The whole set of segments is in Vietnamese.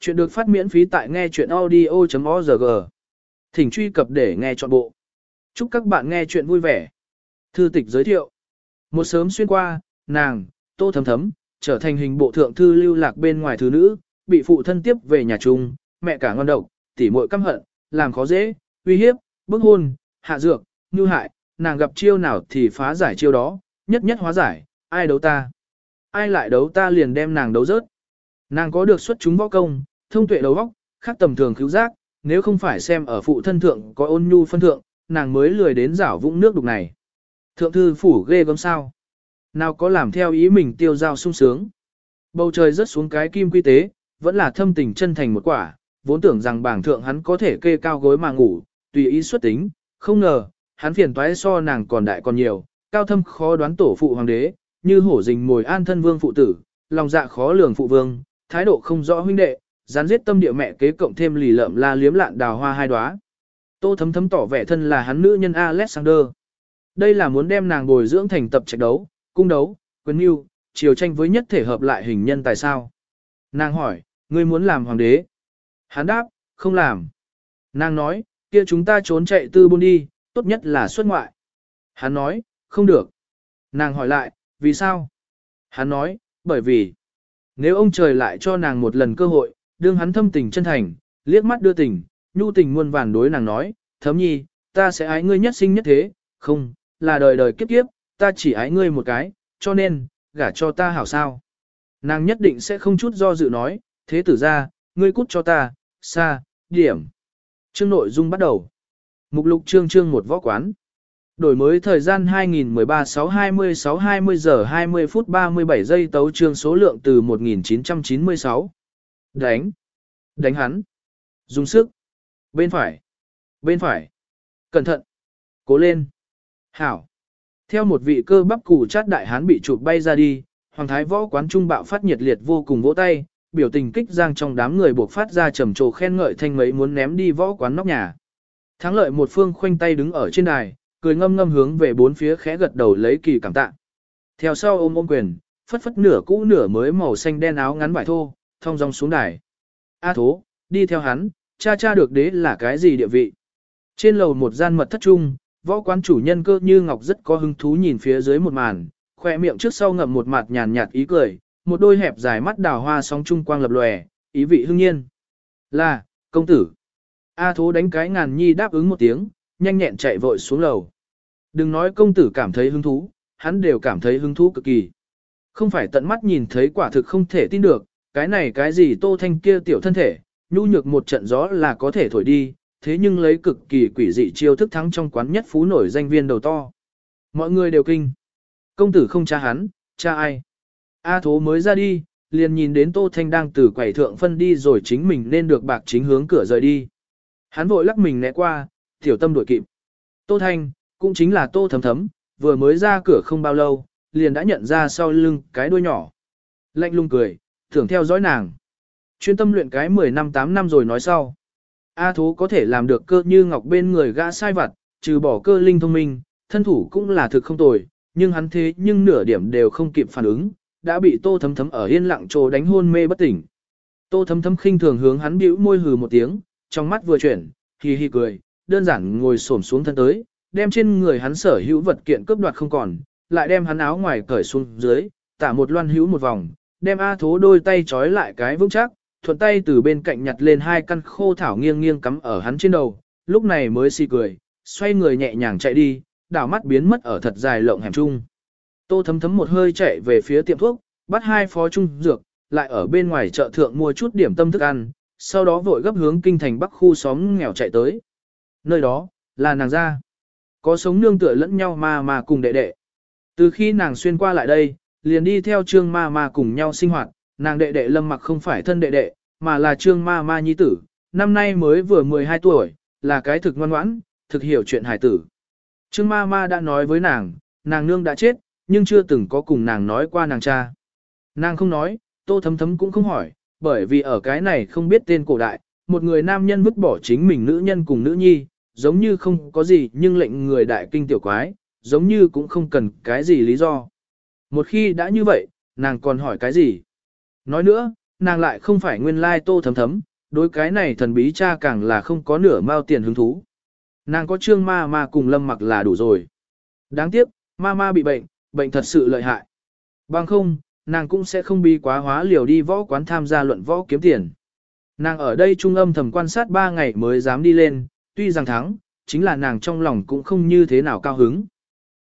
Chuyện được phát miễn phí tại nghe chuyện audio.org. Thỉnh truy cập để nghe trọn bộ. Chúc các bạn nghe chuyện vui vẻ. Thư tịch giới thiệu. Một sớm xuyên qua, nàng, tô thấm thấm, trở thành hình bộ thượng thư lưu lạc bên ngoài thứ nữ, bị phụ thân tiếp về nhà chung, mẹ cả ngon độc, tỉ muội căm hận, làm khó dễ, uy hiếp, bức hôn, hạ dược, như hại, nàng gặp chiêu nào thì phá giải chiêu đó, nhất nhất hóa giải, ai đấu ta. Ai lại đấu ta liền đem nàng đấu rớt. Nàng có được xuất chúng võ công, thông tuệ đầu óc, khác tầm thường cứu giác, nếu không phải xem ở phụ thân thượng có ôn nhu phân thượng, nàng mới lười đến rảo vũng nước đục này. Thượng thư phủ ghê gớm sao? Nào có làm theo ý mình tiêu giao sung sướng. Bầu trời rớt xuống cái kim quy tế, vẫn là thâm tình chân thành một quả, vốn tưởng rằng bảng thượng hắn có thể kê cao gối mà ngủ, tùy ý xuất tính, không ngờ, hắn phiền toái so nàng còn đại còn nhiều, cao thâm khó đoán tổ phụ hoàng đế, như hổ rình mồi an thân vương phụ tử, lòng dạ khó lường phụ vương, thái độ không rõ huynh đệ, gián giết tâm địa mẹ kế cộng thêm lì lợm la liếm lạn đào hoa hai đóa. Tô thấm thấm tỏ vẻ thân là hắn nữ nhân Alexander. Đây là muốn đem nàng bồi dưỡng thành tập trạch đấu, cung đấu, quyền mưu, chiều tranh với nhất thể hợp lại hình nhân tại sao. Nàng hỏi, ngươi muốn làm hoàng đế? Hắn đáp, không làm. Nàng nói, kia chúng ta trốn chạy tư buôn đi, tốt nhất là xuất ngoại. Hắn nói, không được. Nàng hỏi lại, vì sao? Hắn nói, bởi vì, nếu ông trời lại cho nàng một lần cơ hội, đương hắn thâm tình chân thành, liếc mắt đưa tình, nhu tình muôn vàn đối nàng nói, thấm nhi, ta sẽ ái ngươi nhất sinh nhất thế, không, là đời đời kiếp kiếp, ta chỉ ái ngươi một cái, cho nên, gả cho ta hảo sao. Nàng nhất định sẽ không chút do dự nói, thế tử ra, ngươi cút cho ta, xa, điểm. Chương nội dung bắt đầu. Mục lục chương chương một võ quán. Đổi mới thời gian 2013 620 20 giờ 20 phút 37 giây tấu chương số lượng từ 1996. Đánh. Đánh hắn. Dùng sức. Bên phải. Bên phải. Cẩn thận. Cố lên. Hảo. Theo một vị cơ bắp củ chát đại hán bị chụp bay ra đi, Hoàng Thái võ quán trung bạo phát nhiệt liệt vô cùng vỗ tay, biểu tình kích giang trong đám người buộc phát ra trầm trồ khen ngợi thanh mấy muốn ném đi võ quán nóc nhà. Thắng lợi một phương khoanh tay đứng ở trên đài, cười ngâm ngâm hướng về bốn phía khẽ gật đầu lấy kỳ cảm tạ. Theo sau ôm ôm quyền, phất phất nửa cũ nửa mới màu xanh đen áo ngắn vải thô, thong dong xuống đài. A thố, đi theo hắn, cha cha được đế là cái gì địa vị. Trên lầu một gian mật thất trung, võ quán chủ nhân cơ như ngọc rất có hứng thú nhìn phía dưới một màn, khoe miệng trước sau ngậm một mặt nhàn nhạt ý cười, một đôi hẹp dài mắt đào hoa sóng trung quang lập lòe, ý vị hưng nhiên. Là, công tử. A thố đánh cái ngàn nhi đáp ứng một tiếng, nhanh nhẹn chạy vội xuống lầu. Đừng nói công tử cảm thấy hứng thú, hắn đều cảm thấy hứng thú cực kỳ. Không phải tận mắt nhìn thấy quả thực không thể tin được, cái này cái gì tô thanh kia tiểu thân thể, nhu nhược một trận gió là có thể thổi đi, thế nhưng lấy cực kỳ quỷ dị chiêu thức thắng trong quán nhất phú nổi danh viên đầu to. Mọi người đều kinh. Công tử không cha hắn, cha ai? A thố mới ra đi, liền nhìn đến Tô Thanh đang từ quầy thượng phân đi rồi chính mình nên được bạc chính hướng cửa rời đi. Hắn vội lắc mình né qua, tiểu tâm đuổi kịp. Tô Thanh, cũng chính là Tô Thấm Thấm, vừa mới ra cửa không bao lâu, liền đã nhận ra sau lưng cái đuôi nhỏ. Lạnh lung cười, thường theo dõi nàng. Chuyên tâm luyện cái 10 năm 8 năm rồi nói sau. A thú có thể làm được cơ như ngọc bên người gã sai vặt, trừ bỏ cơ linh thông minh, thân thủ cũng là thực không tồi, nhưng hắn thế nhưng nửa điểm đều không kịp phản ứng, đã bị tô thấm thấm ở yên lặng trồ đánh hôn mê bất tỉnh. Tô thấm thấm khinh thường hướng hắn bĩu môi hừ một tiếng, trong mắt vừa chuyển, hì hì cười, đơn giản ngồi xổm xuống thân tới, đem trên người hắn sở hữu vật kiện cướp đoạt không còn, lại đem hắn áo ngoài cởi xuống dưới, tả một loan hữu một vòng, đem A thố đôi tay trói lại cái vững chắc, thuận tay từ bên cạnh nhặt lên hai căn khô thảo nghiêng nghiêng cắm ở hắn trên đầu, lúc này mới xì cười, xoay người nhẹ nhàng chạy đi, đảo mắt biến mất ở thật dài lộng hẻm chung. Tô thấm thấm một hơi chạy về phía tiệm thuốc, bắt hai phó trung dược, lại ở bên ngoài chợ thượng mua chút điểm tâm thức ăn, sau đó vội gấp hướng kinh thành bắc khu xóm nghèo chạy tới. Nơi đó, là nàng ra. Có sống nương tựa lẫn nhau mà mà cùng đệ đệ. Từ khi nàng xuyên qua lại đây, liền đi theo trương ma ma cùng nhau sinh hoạt, nàng đệ đệ lâm mặc không phải thân đệ đệ, mà là trương ma ma nhi tử, năm nay mới vừa 12 tuổi, là cái thực ngoan ngoãn, thực hiểu chuyện hải tử. Trương ma ma đã nói với nàng, nàng nương đã chết, nhưng chưa từng có cùng nàng nói qua nàng cha. Nàng không nói, tô thấm thấm cũng không hỏi, bởi vì ở cái này không biết tên cổ đại, một người nam nhân vứt bỏ chính mình nữ nhân cùng nữ nhi, giống như không có gì nhưng lệnh người đại kinh tiểu quái, giống như cũng không cần cái gì lý do. Một khi đã như vậy, nàng còn hỏi cái gì? Nói nữa, nàng lại không phải nguyên lai tô thấm thấm, đối cái này thần bí cha càng là không có nửa mao tiền hứng thú. Nàng có trương ma ma cùng lâm mặc là đủ rồi. Đáng tiếc, ma ma bị bệnh, bệnh thật sự lợi hại. Bằng không, nàng cũng sẽ không bi quá hóa liều đi võ quán tham gia luận võ kiếm tiền. Nàng ở đây trung âm thầm quan sát 3 ngày mới dám đi lên, tuy rằng thắng, chính là nàng trong lòng cũng không như thế nào cao hứng.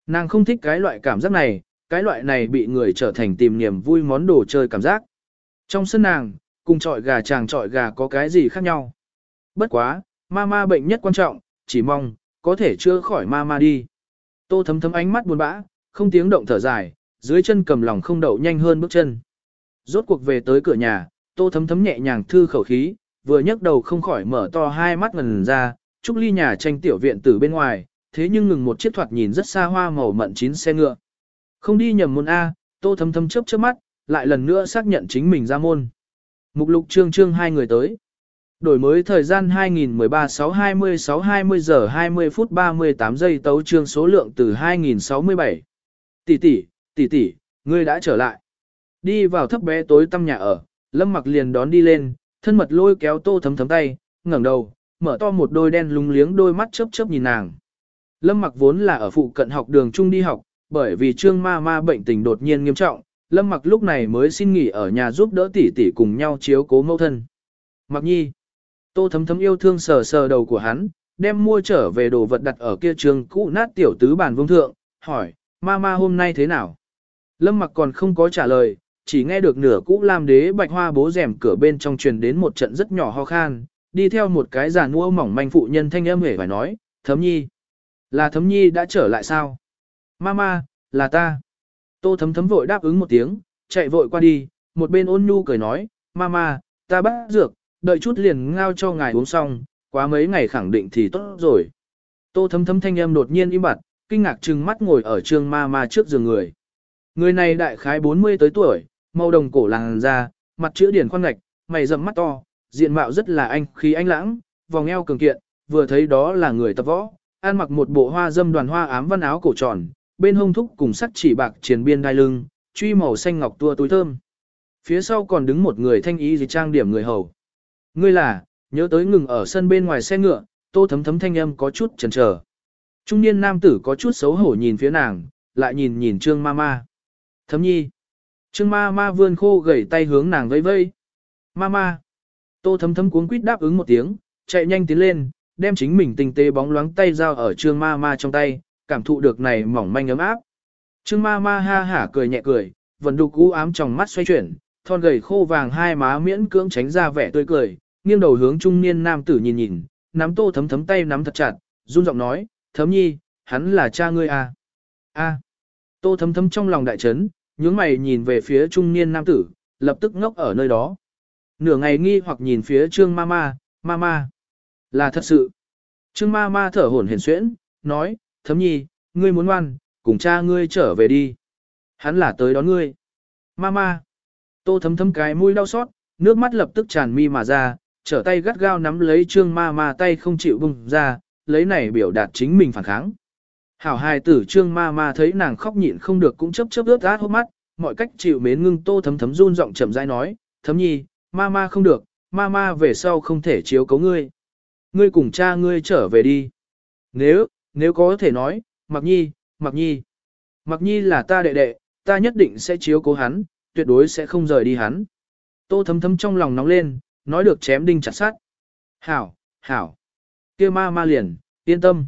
Nàng không thích cái loại cảm giác này, cái loại này bị người trở thành tìm niềm vui món đồ chơi cảm giác. Trong sân nàng, cùng trọi gà chàng trọi gà có cái gì khác nhau. Bất quá, ma ma bệnh nhất quan trọng, chỉ mong, có thể chữa khỏi ma ma đi. Tô thấm thấm ánh mắt buồn bã, không tiếng động thở dài, dưới chân cầm lòng không đậu nhanh hơn bước chân. Rốt cuộc về tới cửa nhà, tô thấm thấm nhẹ nhàng thư khẩu khí, vừa nhấc đầu không khỏi mở to hai mắt ngần ra, trúc ly nhà tranh tiểu viện từ bên ngoài, thế nhưng ngừng một chiếc thoạt nhìn rất xa hoa màu mận chín xe ngựa. Không đi nhầm môn A, tô thấm thấm chớp chớp mắt, lại lần nữa xác nhận chính mình ra môn. Mục lục trương trương hai người tới. Đổi mới thời gian 2013 620 20 giờ 20 phút 38 giây tấu trương số lượng từ 2067. Tỷ tỷ, tỷ tỷ, ngươi đã trở lại. Đi vào thấp bé tối tăm nhà ở, Lâm mặc liền đón đi lên, thân mật lôi kéo tô thấm thấm tay, ngẩng đầu, mở to một đôi đen lúng liếng đôi mắt chớp chớp nhìn nàng. Lâm mặc vốn là ở phụ cận học đường trung đi học, bởi vì trương ma ma bệnh tình đột nhiên nghiêm trọng, Lâm mặc lúc này mới xin nghỉ ở nhà giúp đỡ tỷ tỷ cùng nhau chiếu cố mẫu thân. Mặc nhi, tô thấm thấm yêu thương sờ sờ đầu của hắn, đem mua trở về đồ vật đặt ở kia trường cũ nát tiểu tứ bàn vương thượng, hỏi, ma ma hôm nay thế nào? Lâm mặc còn không có trả lời, chỉ nghe được nửa cũ lam đế bạch hoa bố rèm cửa bên trong truyền đến một trận rất nhỏ ho khan, đi theo một cái giàn mua mỏng manh phụ nhân thanh âm hề phải nói, thấm nhi. Là thấm nhi đã trở lại sao? Mama, là ta. Tô thấm thấm vội đáp ứng một tiếng, chạy vội qua đi, một bên ôn nhu cười nói, Mama, ta bắt dược, đợi chút liền ngao cho ngài uống xong, quá mấy ngày khẳng định thì tốt rồi. Tô thấm thấm thanh âm đột nhiên im bặt, kinh ngạc trừng mắt ngồi ở trương Mama trước giường người. Người này đại khái 40 tới tuổi, màu đồng cổ làng da, mặt chữ điển khoan ngạch, mày rậm mắt to, diện mạo rất là anh khí anh lãng, vòng eo cường kiện, vừa thấy đó là người tập võ, ăn mặc một bộ hoa dâm đoàn hoa ám văn áo cổ tròn, bên hông thúc cùng sắc chỉ bạc triền biên đai lưng, truy màu xanh ngọc tua túi thơm. Phía sau còn đứng một người thanh ý gì trang điểm người hầu. Ngươi là, nhớ tới ngừng ở sân bên ngoài xe ngựa, tô thấm thấm thanh âm có chút chần chờ. Trung niên nam tử có chút xấu hổ nhìn phía nàng, lại nhìn nhìn trương ma ma. Thấm nhi. Trương ma ma vươn khô gầy tay hướng nàng vây vây Ma ma. Tô thấm thấm cuống quýt đáp ứng một tiếng, chạy nhanh tiến lên, đem chính mình tinh tế bóng loáng tay giao ở trương ma ma trong tay, cảm thụ được này mỏng manh ấm áp. Trương ma ma ha hả cười nhẹ cười, vẫn đục u ám trong mắt xoay chuyển, thon gầy khô vàng hai má miễn cưỡng tránh ra vẻ tươi cười, nghiêng đầu hướng trung niên nam tử nhìn nhìn, nắm tô thấm thấm tay nắm thật chặt, run giọng nói, thấm nhi, hắn là cha ngươi à. a Tô thấm thấm trong lòng đại chấn, nhướng mày nhìn về phía trung niên nam tử, lập tức ngốc ở nơi đó. Nửa ngày nghi hoặc nhìn phía trương mama, mama. Là thật sự. Trương mama thở hổn hển xuyễn, nói, thấm nhi, ngươi muốn ngoan, cùng cha ngươi trở về đi. Hắn là tới đón ngươi. Mama. Tô thấm thấm cái mũi đau xót, nước mắt lập tức tràn mi mà ra, trở tay gắt gao nắm lấy trương ma ma tay không chịu bùng ra, lấy này biểu đạt chính mình phản kháng. Hảo hài tử trương ma ma thấy nàng khóc nhịn không được cũng chấp chấp ướt át hốc mắt, mọi cách chịu mến ngưng tô thấm thấm run giọng chậm rãi nói, thấm nhi, ma ma không được, ma ma về sau không thể chiếu cấu ngươi. Ngươi cùng cha ngươi trở về đi. Nếu, nếu có thể nói, mặc nhi, mặc nhi. Mặc nhi là ta đệ đệ, ta nhất định sẽ chiếu cố hắn, tuyệt đối sẽ không rời đi hắn. Tô thấm thấm trong lòng nóng lên, nói được chém đinh chặt sát. Hảo, hảo. kia ma ma liền, yên tâm.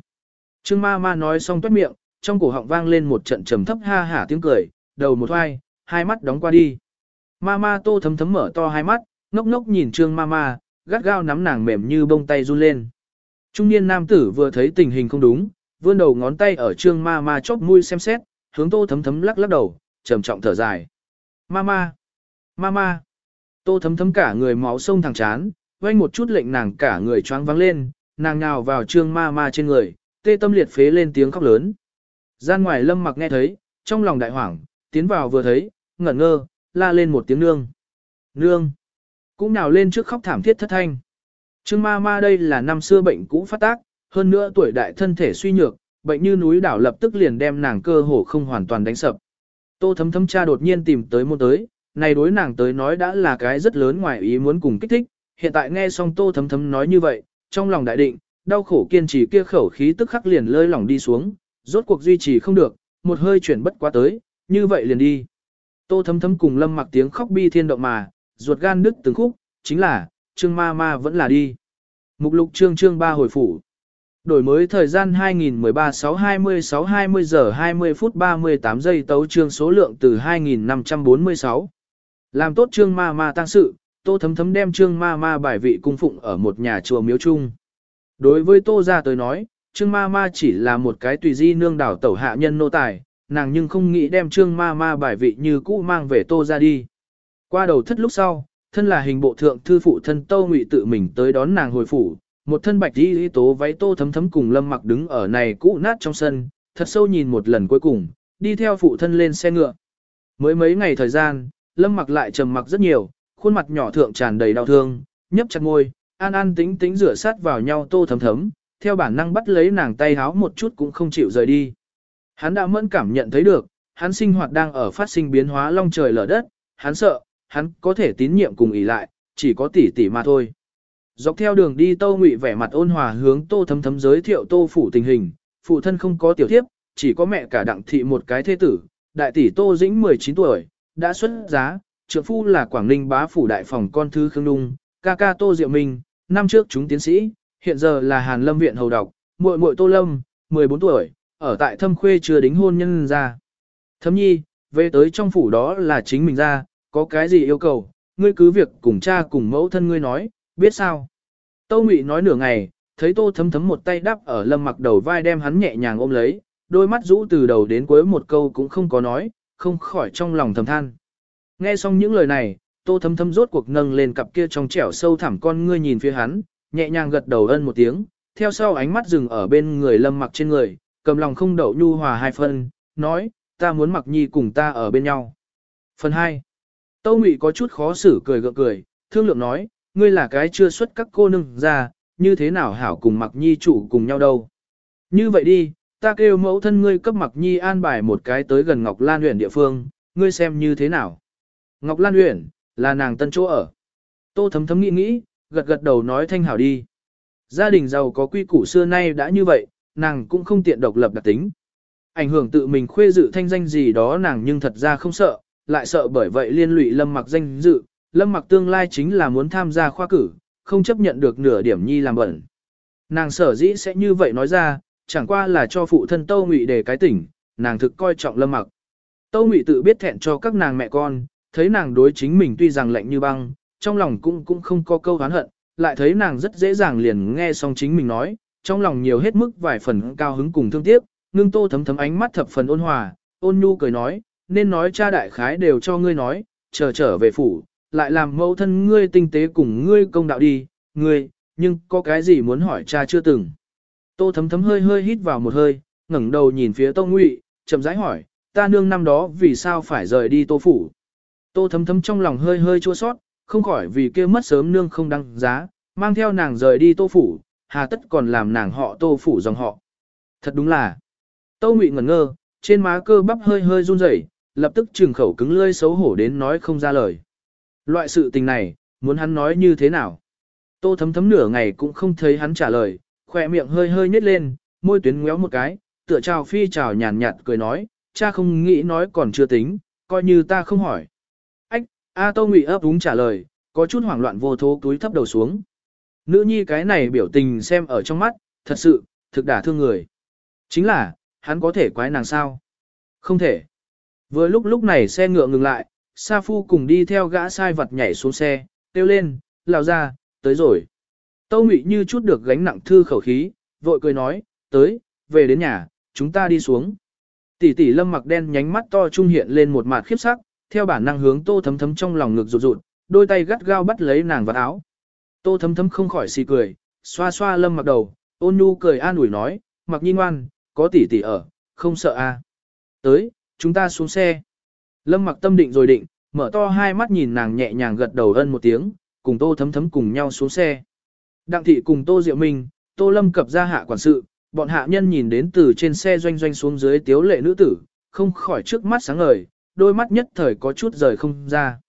Trương ma ma nói xong toát miệng, trong cổ họng vang lên một trận trầm thấp ha hả tiếng cười, đầu một hoai, hai mắt đóng qua đi. Ma ma tô thấm thấm mở to hai mắt, ngốc ngốc nhìn trương ma ma, gắt gao nắm nàng mềm như bông tay run lên. Trung niên nam tử vừa thấy tình hình không đúng, vươn đầu ngón tay ở trương ma ma chóp mũi xem xét, hướng tô thấm thấm lắc lắc đầu, trầm trọng thở dài. Ma ma, ma ma, tô thấm thấm cả người máu sông thẳng chán, quanh một chút lệnh nàng cả người choáng vắng lên, nàng nhào vào trương ma ma trên người, tê tâm liệt phế lên tiếng khóc lớn. Gian ngoài lâm mặc nghe thấy, trong lòng đại hoảng, tiến vào vừa thấy, ngẩn ngơ, la lên một tiếng nương. Nương! Cũng nào lên trước khóc thảm thiết thất thanh. Trương ma ma đây là năm xưa bệnh cũ phát tác, hơn nữa tuổi đại thân thể suy nhược, bệnh như núi đảo lập tức liền đem nàng cơ hồ không hoàn toàn đánh sập. Tô thấm thấm cha đột nhiên tìm tới môn tới, này đối nàng tới nói đã là cái rất lớn ngoài ý muốn cùng kích thích, hiện tại nghe xong tô thấm thấm nói như vậy, trong lòng đại định, đau khổ kiên trì kia khẩu khí tức khắc liền lơi lỏng đi xuống, rốt cuộc duy trì không được, một hơi chuyển bất quá tới, như vậy liền đi. Tô thấm thấm cùng lâm mặc tiếng khóc bi thiên động mà, ruột gan đứt từng khúc, chính là, trương ma ma vẫn là đi. Mục lục trương trương ba hồi phủ. Đổi mới thời gian 2013-6-20-6-20 giờ 20 phút 38 giây tấu trương số lượng từ 2546. Làm tốt trương ma ma tăng sự, tô thấm thấm đem trương ma ma bài vị cung phụng ở một nhà chùa miếu chung. Đối với tô ra tới nói, trương ma ma chỉ là một cái tùy di nương đảo tẩu hạ nhân nô tài, nàng nhưng không nghĩ đem trương ma ma bài vị như cũ mang về tô ra đi. Qua đầu thất lúc sau, thân là hình bộ thượng thư phụ thân Tô Ngụy tự mình tới đón nàng hồi phủ, một thân bạch y tố váy tô thấm thấm cùng Lâm Mặc đứng ở này cũ nát trong sân, thật sâu nhìn một lần cuối cùng, đi theo phụ thân lên xe ngựa. Mới mấy ngày thời gian, Lâm Mặc lại trầm mặc rất nhiều, khuôn mặt nhỏ thượng tràn đầy đau thương, nhấp chặt môi, an an tính tính rửa sát vào nhau tô thấm thấm, theo bản năng bắt lấy nàng tay háo một chút cũng không chịu rời đi. Hắn đã mẫn cảm nhận thấy được, hắn sinh hoạt đang ở phát sinh biến hóa long trời lở đất, hắn sợ, hắn có thể tín nhiệm cùng ý lại, chỉ có tỷ tỷ mà thôi. Dọc theo đường đi Tô Ngụy vẻ mặt ôn hòa hướng Tô Thấm Thấm giới thiệu Tô phủ tình hình, phụ thân không có tiểu thiếp, chỉ có mẹ cả đặng thị một cái thế tử, đại tỷ Tô Dĩnh 19 tuổi, đã xuất giá, trưởng phu là Quảng Ninh bá phủ đại phòng con thứ Khương dung ca ca Tô Diệu Minh, năm trước chúng tiến sĩ, hiện giờ là Hàn Lâm viện hầu độc muội muội Tô Lâm, 14 tuổi, ở tại Thâm Khuê chưa đính hôn nhân ra. Thấm nhi, về tới trong phủ đó là chính mình ra, có cái gì yêu cầu, ngươi cứ việc cùng cha cùng mẫu thân ngươi nói, biết sao. Tâu Ngụy nói nửa ngày, thấy Tô thấm thấm một tay đắp ở lâm mặc đầu vai đem hắn nhẹ nhàng ôm lấy, đôi mắt rũ từ đầu đến cuối một câu cũng không có nói, không khỏi trong lòng thầm than. Nghe xong những lời này, Tô thấm thấm rốt cuộc nâng lên cặp kia trong trẻo sâu thẳm con ngươi nhìn phía hắn, nhẹ nhàng gật đầu ân một tiếng, theo sau ánh mắt dừng ở bên người lâm mặc trên người, cầm lòng không đậu nhu hòa hai phân, nói, ta muốn mặc nhi cùng ta ở bên nhau. Phần 2 Tâu Ngụy có chút khó xử cười gượng cười, thương lượng nói, ngươi là cái chưa xuất các cô nương ra, như thế nào hảo cùng mặc nhi chủ cùng nhau đâu. Như vậy đi, ta kêu mẫu thân ngươi cấp mặc nhi an bài một cái tới gần Ngọc Lan huyện địa phương, ngươi xem như thế nào. Ngọc Lan huyện, là nàng tân chỗ ở. Tô thấm thấm nghĩ nghĩ, gật gật đầu nói thanh hảo đi. Gia đình giàu có quy củ xưa nay đã như vậy, nàng cũng không tiện độc lập đặc tính. Ảnh hưởng tự mình khuê dự thanh danh gì đó nàng nhưng thật ra không sợ, lại sợ bởi vậy liên lụy lâm mặc danh dự, lâm mặc tương lai chính là muốn tham gia khoa cử, không chấp nhận được nửa điểm nhi làm bẩn. Nàng sở dĩ sẽ như vậy nói ra, chẳng qua là cho phụ thân Tâu Ngụy để cái tỉnh, nàng thực coi trọng lâm mặc. Tâu Ngụy tự biết thẹn cho các nàng mẹ con, thấy nàng đối chính mình tuy rằng lạnh như băng, trong lòng cũng cũng không có câu hán hận, lại thấy nàng rất dễ dàng liền nghe xong chính mình nói, trong lòng nhiều hết mức vài phần cao hứng cùng thương tiếc, ngưng tô thấm thấm ánh mắt thập phần ôn hòa, ôn nhu cười nói, nên nói cha đại khái đều cho ngươi nói, chờ trở về phủ, lại làm mẫu thân ngươi tinh tế cùng ngươi công đạo đi, ngươi, nhưng có cái gì muốn hỏi cha chưa từng. Tô thấm thấm hơi hơi hít vào một hơi, ngẩng đầu nhìn phía Tô Ngụy, chậm rãi hỏi, ta nương năm đó vì sao phải rời đi Tô phủ. Tô thấm thấm trong lòng hơi hơi chua sót, không khỏi vì kia mất sớm nương không đăng giá, mang theo nàng rời đi Tô phủ, hà tất còn làm nàng họ Tô phủ dòng họ. Thật đúng là. Tô Ngụy ngẩn ngơ, trên má cơ bắp hơi hơi run rẩy, lập tức trừng khẩu cứng lưỡi xấu hổ đến nói không ra lời. Loại sự tình này, muốn hắn nói như thế nào? Tô thấm thấm nửa ngày cũng không thấy hắn trả lời, khỏe miệng hơi hơi nhếch lên, môi tuyến ngéo một cái, tựa chào phi chào nhàn nhạt cười nói, cha không nghĩ nói còn chưa tính, coi như ta không hỏi. Ách, A Tô Ngụy ấp đúng trả lời, có chút hoảng loạn vô thố túi thấp đầu xuống. Nữ nhi cái này biểu tình xem ở trong mắt, thật sự, thực đả thương người. Chính là, hắn có thể quái nàng sao? Không thể. Vừa lúc lúc này xe ngựa ngừng lại, Sa Phu cùng đi theo gã sai vật nhảy xuống xe, kêu lên, lao ra, tới rồi. Tâu Ngụy như chút được gánh nặng thư khẩu khí, vội cười nói, tới, về đến nhà, chúng ta đi xuống. Tỷ tỷ lâm mặc đen nhánh mắt to trung hiện lên một mặt khiếp sắc, theo bản năng hướng tô thấm thấm trong lòng ngực rụt rụt, đôi tay gắt gao bắt lấy nàng vào áo. Tô thấm thấm không khỏi xì cười, xoa xoa lâm mặc đầu, ôn nhu cười an ủi nói, mặc nhi ngoan, có tỷ tỷ ở, không sợ. À. Tới, chúng ta xuống xe. Lâm mặc tâm định rồi định, mở to hai mắt nhìn nàng nhẹ nhàng gật đầu ân một tiếng, cùng tô thấm thấm cùng nhau xuống xe. Đặng thị cùng tô diệu minh, tô lâm cập ra hạ quản sự, bọn hạ nhân nhìn đến từ trên xe doanh doanh xuống dưới tiếu lệ nữ tử, không khỏi trước mắt sáng ngời, đôi mắt nhất thời có chút rời không ra.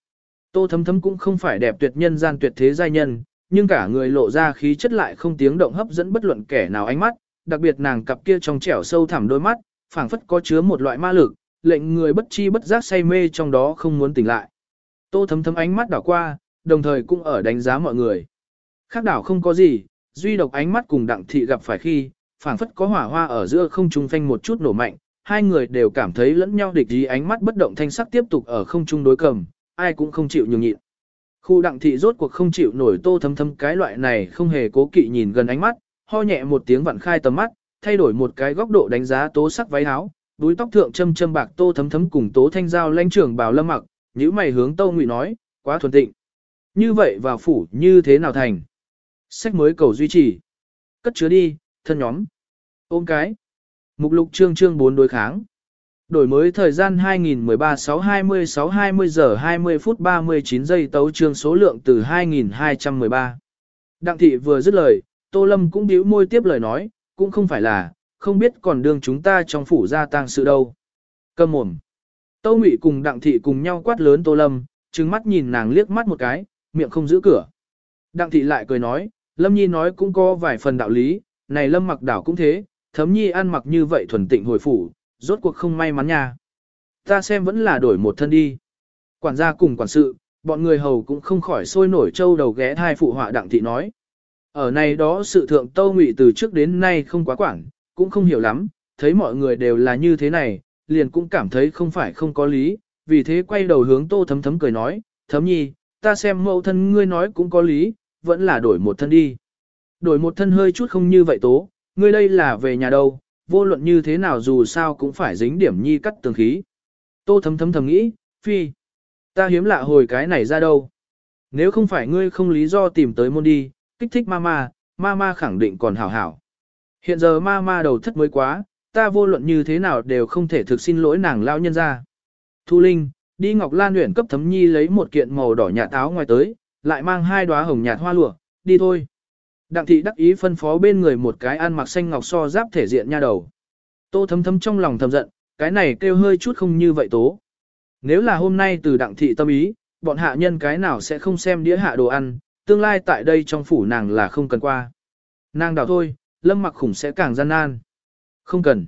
Tô thấm thấm cũng không phải đẹp tuyệt nhân gian tuyệt thế giai nhân, nhưng cả người lộ ra khí chất lại không tiếng động hấp dẫn bất luận kẻ nào ánh mắt, đặc biệt nàng cặp kia trong trẻo sâu thẳm đôi mắt, phảng phất có chứa một loại ma lực, lệnh người bất chi bất giác say mê trong đó không muốn tỉnh lại. Tô thấm thấm ánh mắt đảo qua, đồng thời cũng ở đánh giá mọi người. Khác đảo không có gì, duy độc ánh mắt cùng đặng thị gặp phải khi, phảng phất có hỏa hoa ở giữa không trung phanh một chút nổ mạnh, hai người đều cảm thấy lẫn nhau địch ý ánh mắt bất động thanh sắc tiếp tục ở không trung đối cầm, ai cũng không chịu nhường nhịn. Khu đặng thị rốt cuộc không chịu nổi tô thấm thấm cái loại này không hề cố kỵ nhìn gần ánh mắt, ho nhẹ một tiếng vặn khai tầm mắt, thay đổi một cái góc độ đánh giá tố sắc váy áo, đuôi tóc thượng châm châm bạc tô thấm thấm cùng tố thanh giao lãnh trưởng bảo lâm mặc, nhíu mày hướng tô ngụy nói, quá thuần tịnh. Như vậy vào phủ như thế nào thành? Sách mới cầu duy trì. Cất chứa đi, thân nhóm. Ôm cái. Mục lục chương chương 4 đối kháng. Đổi mới thời gian 2013-6-20-6-20 giờ 20 phút 39 giây tấu chương số lượng từ 2213. Đặng thị vừa dứt lời, Tô Lâm cũng bĩu môi tiếp lời nói, cũng không phải là, không biết còn đương chúng ta trong phủ gia tang sự đâu. Câm mồm. Tô Ngụy cùng Đặng thị cùng nhau quát lớn Tô Lâm, trừng mắt nhìn nàng liếc mắt một cái, miệng không giữ cửa. Đặng thị lại cười nói, Lâm Nhi nói cũng có vài phần đạo lý, này Lâm mặc đảo cũng thế, thấm Nhi ăn mặc như vậy thuần tịnh hồi phủ, rốt cuộc không may mắn nha. Ta xem vẫn là đổi một thân đi. Quản gia cùng quản sự, bọn người hầu cũng không khỏi sôi nổi châu đầu ghé thai phụ họa đặng thị nói. Ở này đó sự thượng tâu ngụy từ trước đến nay không quá quảng cũng không hiểu lắm, thấy mọi người đều là như thế này, liền cũng cảm thấy không phải không có lý, vì thế quay đầu hướng tô thấm thấm cười nói, thấm nhi, ta xem mẫu thân ngươi nói cũng có lý, vẫn là đổi một thân đi. Đổi một thân hơi chút không như vậy tố, ngươi đây là về nhà đâu, vô luận như thế nào dù sao cũng phải dính điểm nhi cắt tường khí. Tô thấm thấm thầm nghĩ, phi, ta hiếm lạ hồi cái này ra đâu. Nếu không phải ngươi không lý do tìm tới môn đi, kích thích mama, mama khẳng định còn hảo hảo. Hiện giờ mama đầu thất mới quá, ta vô luận như thế nào đều không thể thực xin lỗi nàng lao nhân ra. Thu Linh, đi Ngọc Lan Uyển cấp thấm nhi lấy một kiện màu đỏ nhạt áo ngoài tới, lại mang hai đóa hồng nhạt hoa lụa, đi thôi. Đặng thị đắc ý phân phó bên người một cái ăn mặc xanh ngọc so giáp thể diện nha đầu. Tô thấm thấm trong lòng thầm giận, cái này kêu hơi chút không như vậy tố. Nếu là hôm nay từ đặng thị tâm ý, bọn hạ nhân cái nào sẽ không xem đĩa hạ đồ ăn, tương lai tại đây trong phủ nàng là không cần qua. Nàng đảo thôi, lâm mặc khủng sẽ càng gian nan. Không cần.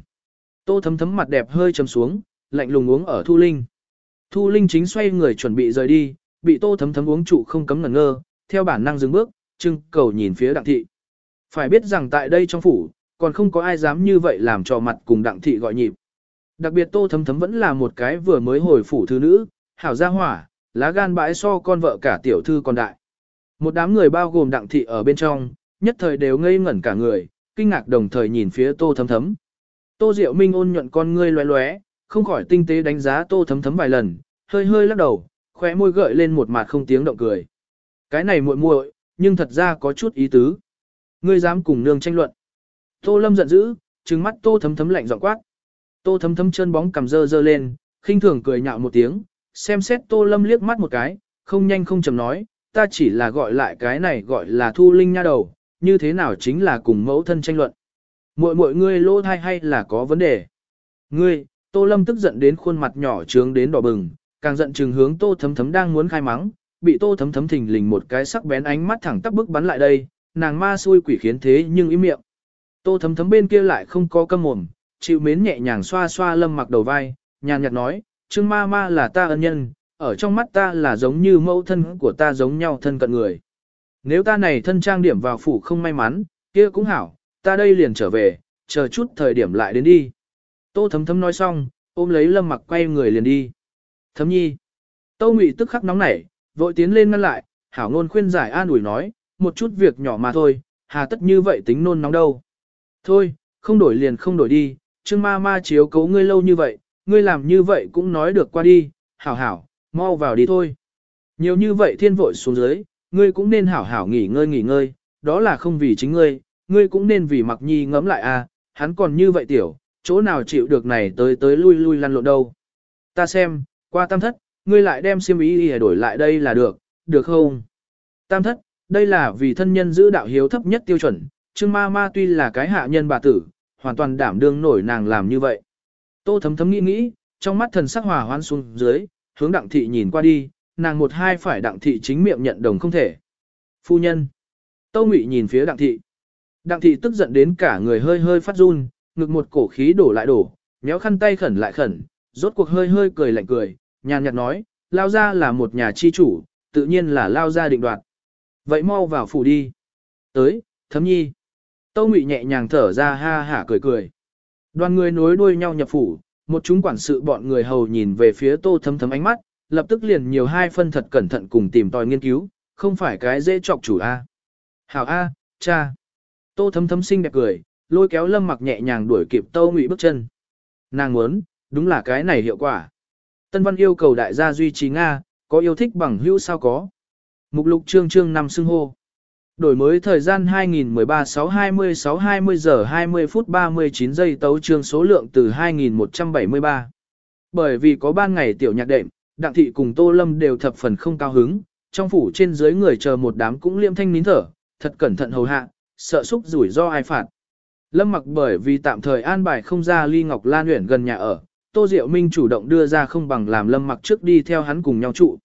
Tô thấm thấm mặt đẹp hơi trầm xuống, lạnh lùng uống ở Thu Linh. Thu Linh chính xoay người chuẩn bị rời đi, bị tô thấm thấm uống trụ không cấm ngẩn ngơ, theo bản năng dừng bước, trưng cầu nhìn phía đặng thị. Phải biết rằng tại đây trong phủ, còn không có ai dám như vậy làm cho mặt cùng đặng thị gọi nhịp. Đặc biệt tô thấm thấm vẫn là một cái vừa mới hồi phủ thư nữ, hảo gia hỏa, lá gan bãi so con vợ cả tiểu thư còn đại. Một đám người bao gồm đặng thị ở bên trong, nhất thời đều ngây ngẩn cả người, kinh ngạc đồng thời nhìn phía tô thấm thấm. Tô Diệu Minh ôn nhuận con ngươi loé loé, không khỏi tinh tế đánh giá tô thấm thấm vài lần, hơi hơi lắc đầu, khóe môi gợi lên một mặt không tiếng động cười. Cái này muội muội, nhưng thật ra có chút ý tứ. Ngươi dám cùng nương tranh luận. Tô Lâm giận dữ, trừng mắt Tô Thấm Thấm lạnh giọng quát. Tô Thấm Thấm chân bóng cầm dơ dơ lên, khinh thường cười nhạo một tiếng, xem xét Tô Lâm liếc mắt một cái, không nhanh không chậm nói, ta chỉ là gọi lại cái này gọi là thu linh nha đầu, như thế nào chính là cùng mẫu thân tranh luận. Muội muội ngươi lỗ thai hay là có vấn đề? Ngươi, Tô Lâm tức giận đến khuôn mặt nhỏ trướng đến đỏ bừng, càng giận chừng hướng Tô Thấm Thấm đang muốn khai mắng, bị tô thấm thấm thình lình một cái sắc bén ánh mắt thẳng tắp bức bắn lại đây, nàng ma xui quỷ khiến thế nhưng ý miệng. Tô thấm thấm bên kia lại không có câm mồm, chịu mến nhẹ nhàng xoa xoa lâm mặc đầu vai, nhàn nhạt nói, trương ma ma là ta ân nhân, ở trong mắt ta là giống như mẫu thân của ta giống nhau thân cận người. Nếu ta này thân trang điểm vào phủ không may mắn, kia cũng hảo, ta đây liền trở về, chờ chút thời điểm lại đến đi. Tô thấm thấm nói xong, ôm lấy lâm mặc quay người liền đi. Thấm nhi. Tô ngụy tức khắc nóng nảy, Vội tiến lên ngăn lại, hảo ngôn khuyên giải an ủi nói, một chút việc nhỏ mà thôi, hà tất như vậy tính nôn nóng đâu. Thôi, không đổi liền không đổi đi, Trương ma ma chiếu cấu ngươi lâu như vậy, ngươi làm như vậy cũng nói được qua đi, hảo hảo, mau vào đi thôi. Nhiều như vậy thiên vội xuống dưới, ngươi cũng nên hảo hảo nghỉ ngơi nghỉ ngơi, đó là không vì chính ngươi, ngươi cũng nên vì mặc nhi ngẫm lại à, hắn còn như vậy tiểu, chỗ nào chịu được này tới tới lui lui lăn lộn đâu. Ta xem, qua tam thất, ngươi lại đem xiêm ý đổi lại đây là được, được không? Tam thất, đây là vì thân nhân giữ đạo hiếu thấp nhất tiêu chuẩn, Trương ma ma tuy là cái hạ nhân bà tử, hoàn toàn đảm đương nổi nàng làm như vậy. Tô thấm thấm nghĩ nghĩ, trong mắt thần sắc hòa hoan xuống dưới, hướng đặng thị nhìn qua đi, nàng một hai phải đặng thị chính miệng nhận đồng không thể. Phu nhân. Tâu Ngụy nhìn phía đặng thị. Đặng thị tức giận đến cả người hơi hơi phát run, ngực một cổ khí đổ lại đổ, méo khăn tay khẩn lại khẩn, rốt cuộc hơi hơi cười lạnh cười, nhàn nhạt nói, lao ra là một nhà chi chủ, tự nhiên là lao ra định đoạt. Vậy mau vào phủ đi. Tới, thấm nhi. Tâu Ngụy nhẹ nhàng thở ra ha hả cười cười. Đoàn người nối đuôi nhau nhập phủ, một chúng quản sự bọn người hầu nhìn về phía tô thấm thấm ánh mắt, lập tức liền nhiều hai phân thật cẩn thận cùng tìm tòi nghiên cứu, không phải cái dễ chọc chủ A. Hảo A, cha. Tô thấm thấm xinh đẹp cười, lôi kéo lâm mặc nhẹ nhàng đuổi kịp tâu ngụy bước chân. Nàng muốn, đúng là cái này hiệu quả. Tân văn yêu cầu đại gia duy trì Nga, có yêu thích bằng hữu sao có. Mục lục chương chương năm xưng hô. Đổi mới thời gian 2013 620 620 giờ 20 phút 39 giây tấu chương số lượng từ 2173. Bởi vì có ban ngày tiểu nhạc đệm, Đặng Thị cùng Tô Lâm đều thập phần không cao hứng, trong phủ trên dưới người chờ một đám cũng liêm thanh nín thở, thật cẩn thận hầu hạ, sợ xúc rủi do ai phạt. Lâm mặc bởi vì tạm thời an bài không ra ly ngọc lan huyện gần nhà ở, Tô Diệu Minh chủ động đưa ra không bằng làm lâm mặc trước đi theo hắn cùng nhau trụ.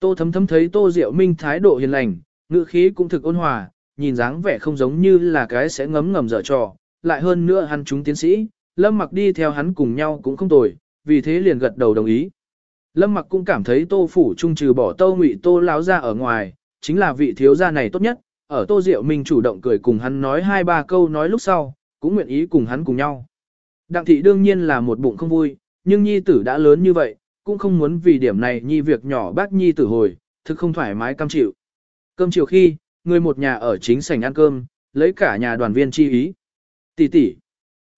Tô thấm thấm thấy Tô Diệu Minh thái độ hiền lành, ngữ khí cũng thực ôn hòa, nhìn dáng vẻ không giống như là cái sẽ ngấm ngầm dở trò, lại hơn nữa hắn chúng tiến sĩ, lâm mặc đi theo hắn cùng nhau cũng không tồi, vì thế liền gật đầu đồng ý. Lâm mặc cũng cảm thấy tô phủ trung trừ bỏ tô ngụy tô láo ra ở ngoài, chính là vị thiếu gia này tốt nhất, ở tô diệu minh chủ động cười cùng hắn nói hai ba câu nói lúc sau, cũng nguyện ý cùng hắn cùng nhau. Đặng thị đương nhiên là một bụng không vui, nhưng nhi tử đã lớn như vậy, cũng không muốn vì điểm này nhi việc nhỏ bác nhi tử hồi, thực không thoải mái cam chịu. Cơm chiều khi, người một nhà ở chính sảnh ăn cơm, lấy cả nhà đoàn viên chi ý. Tỷ tỷ.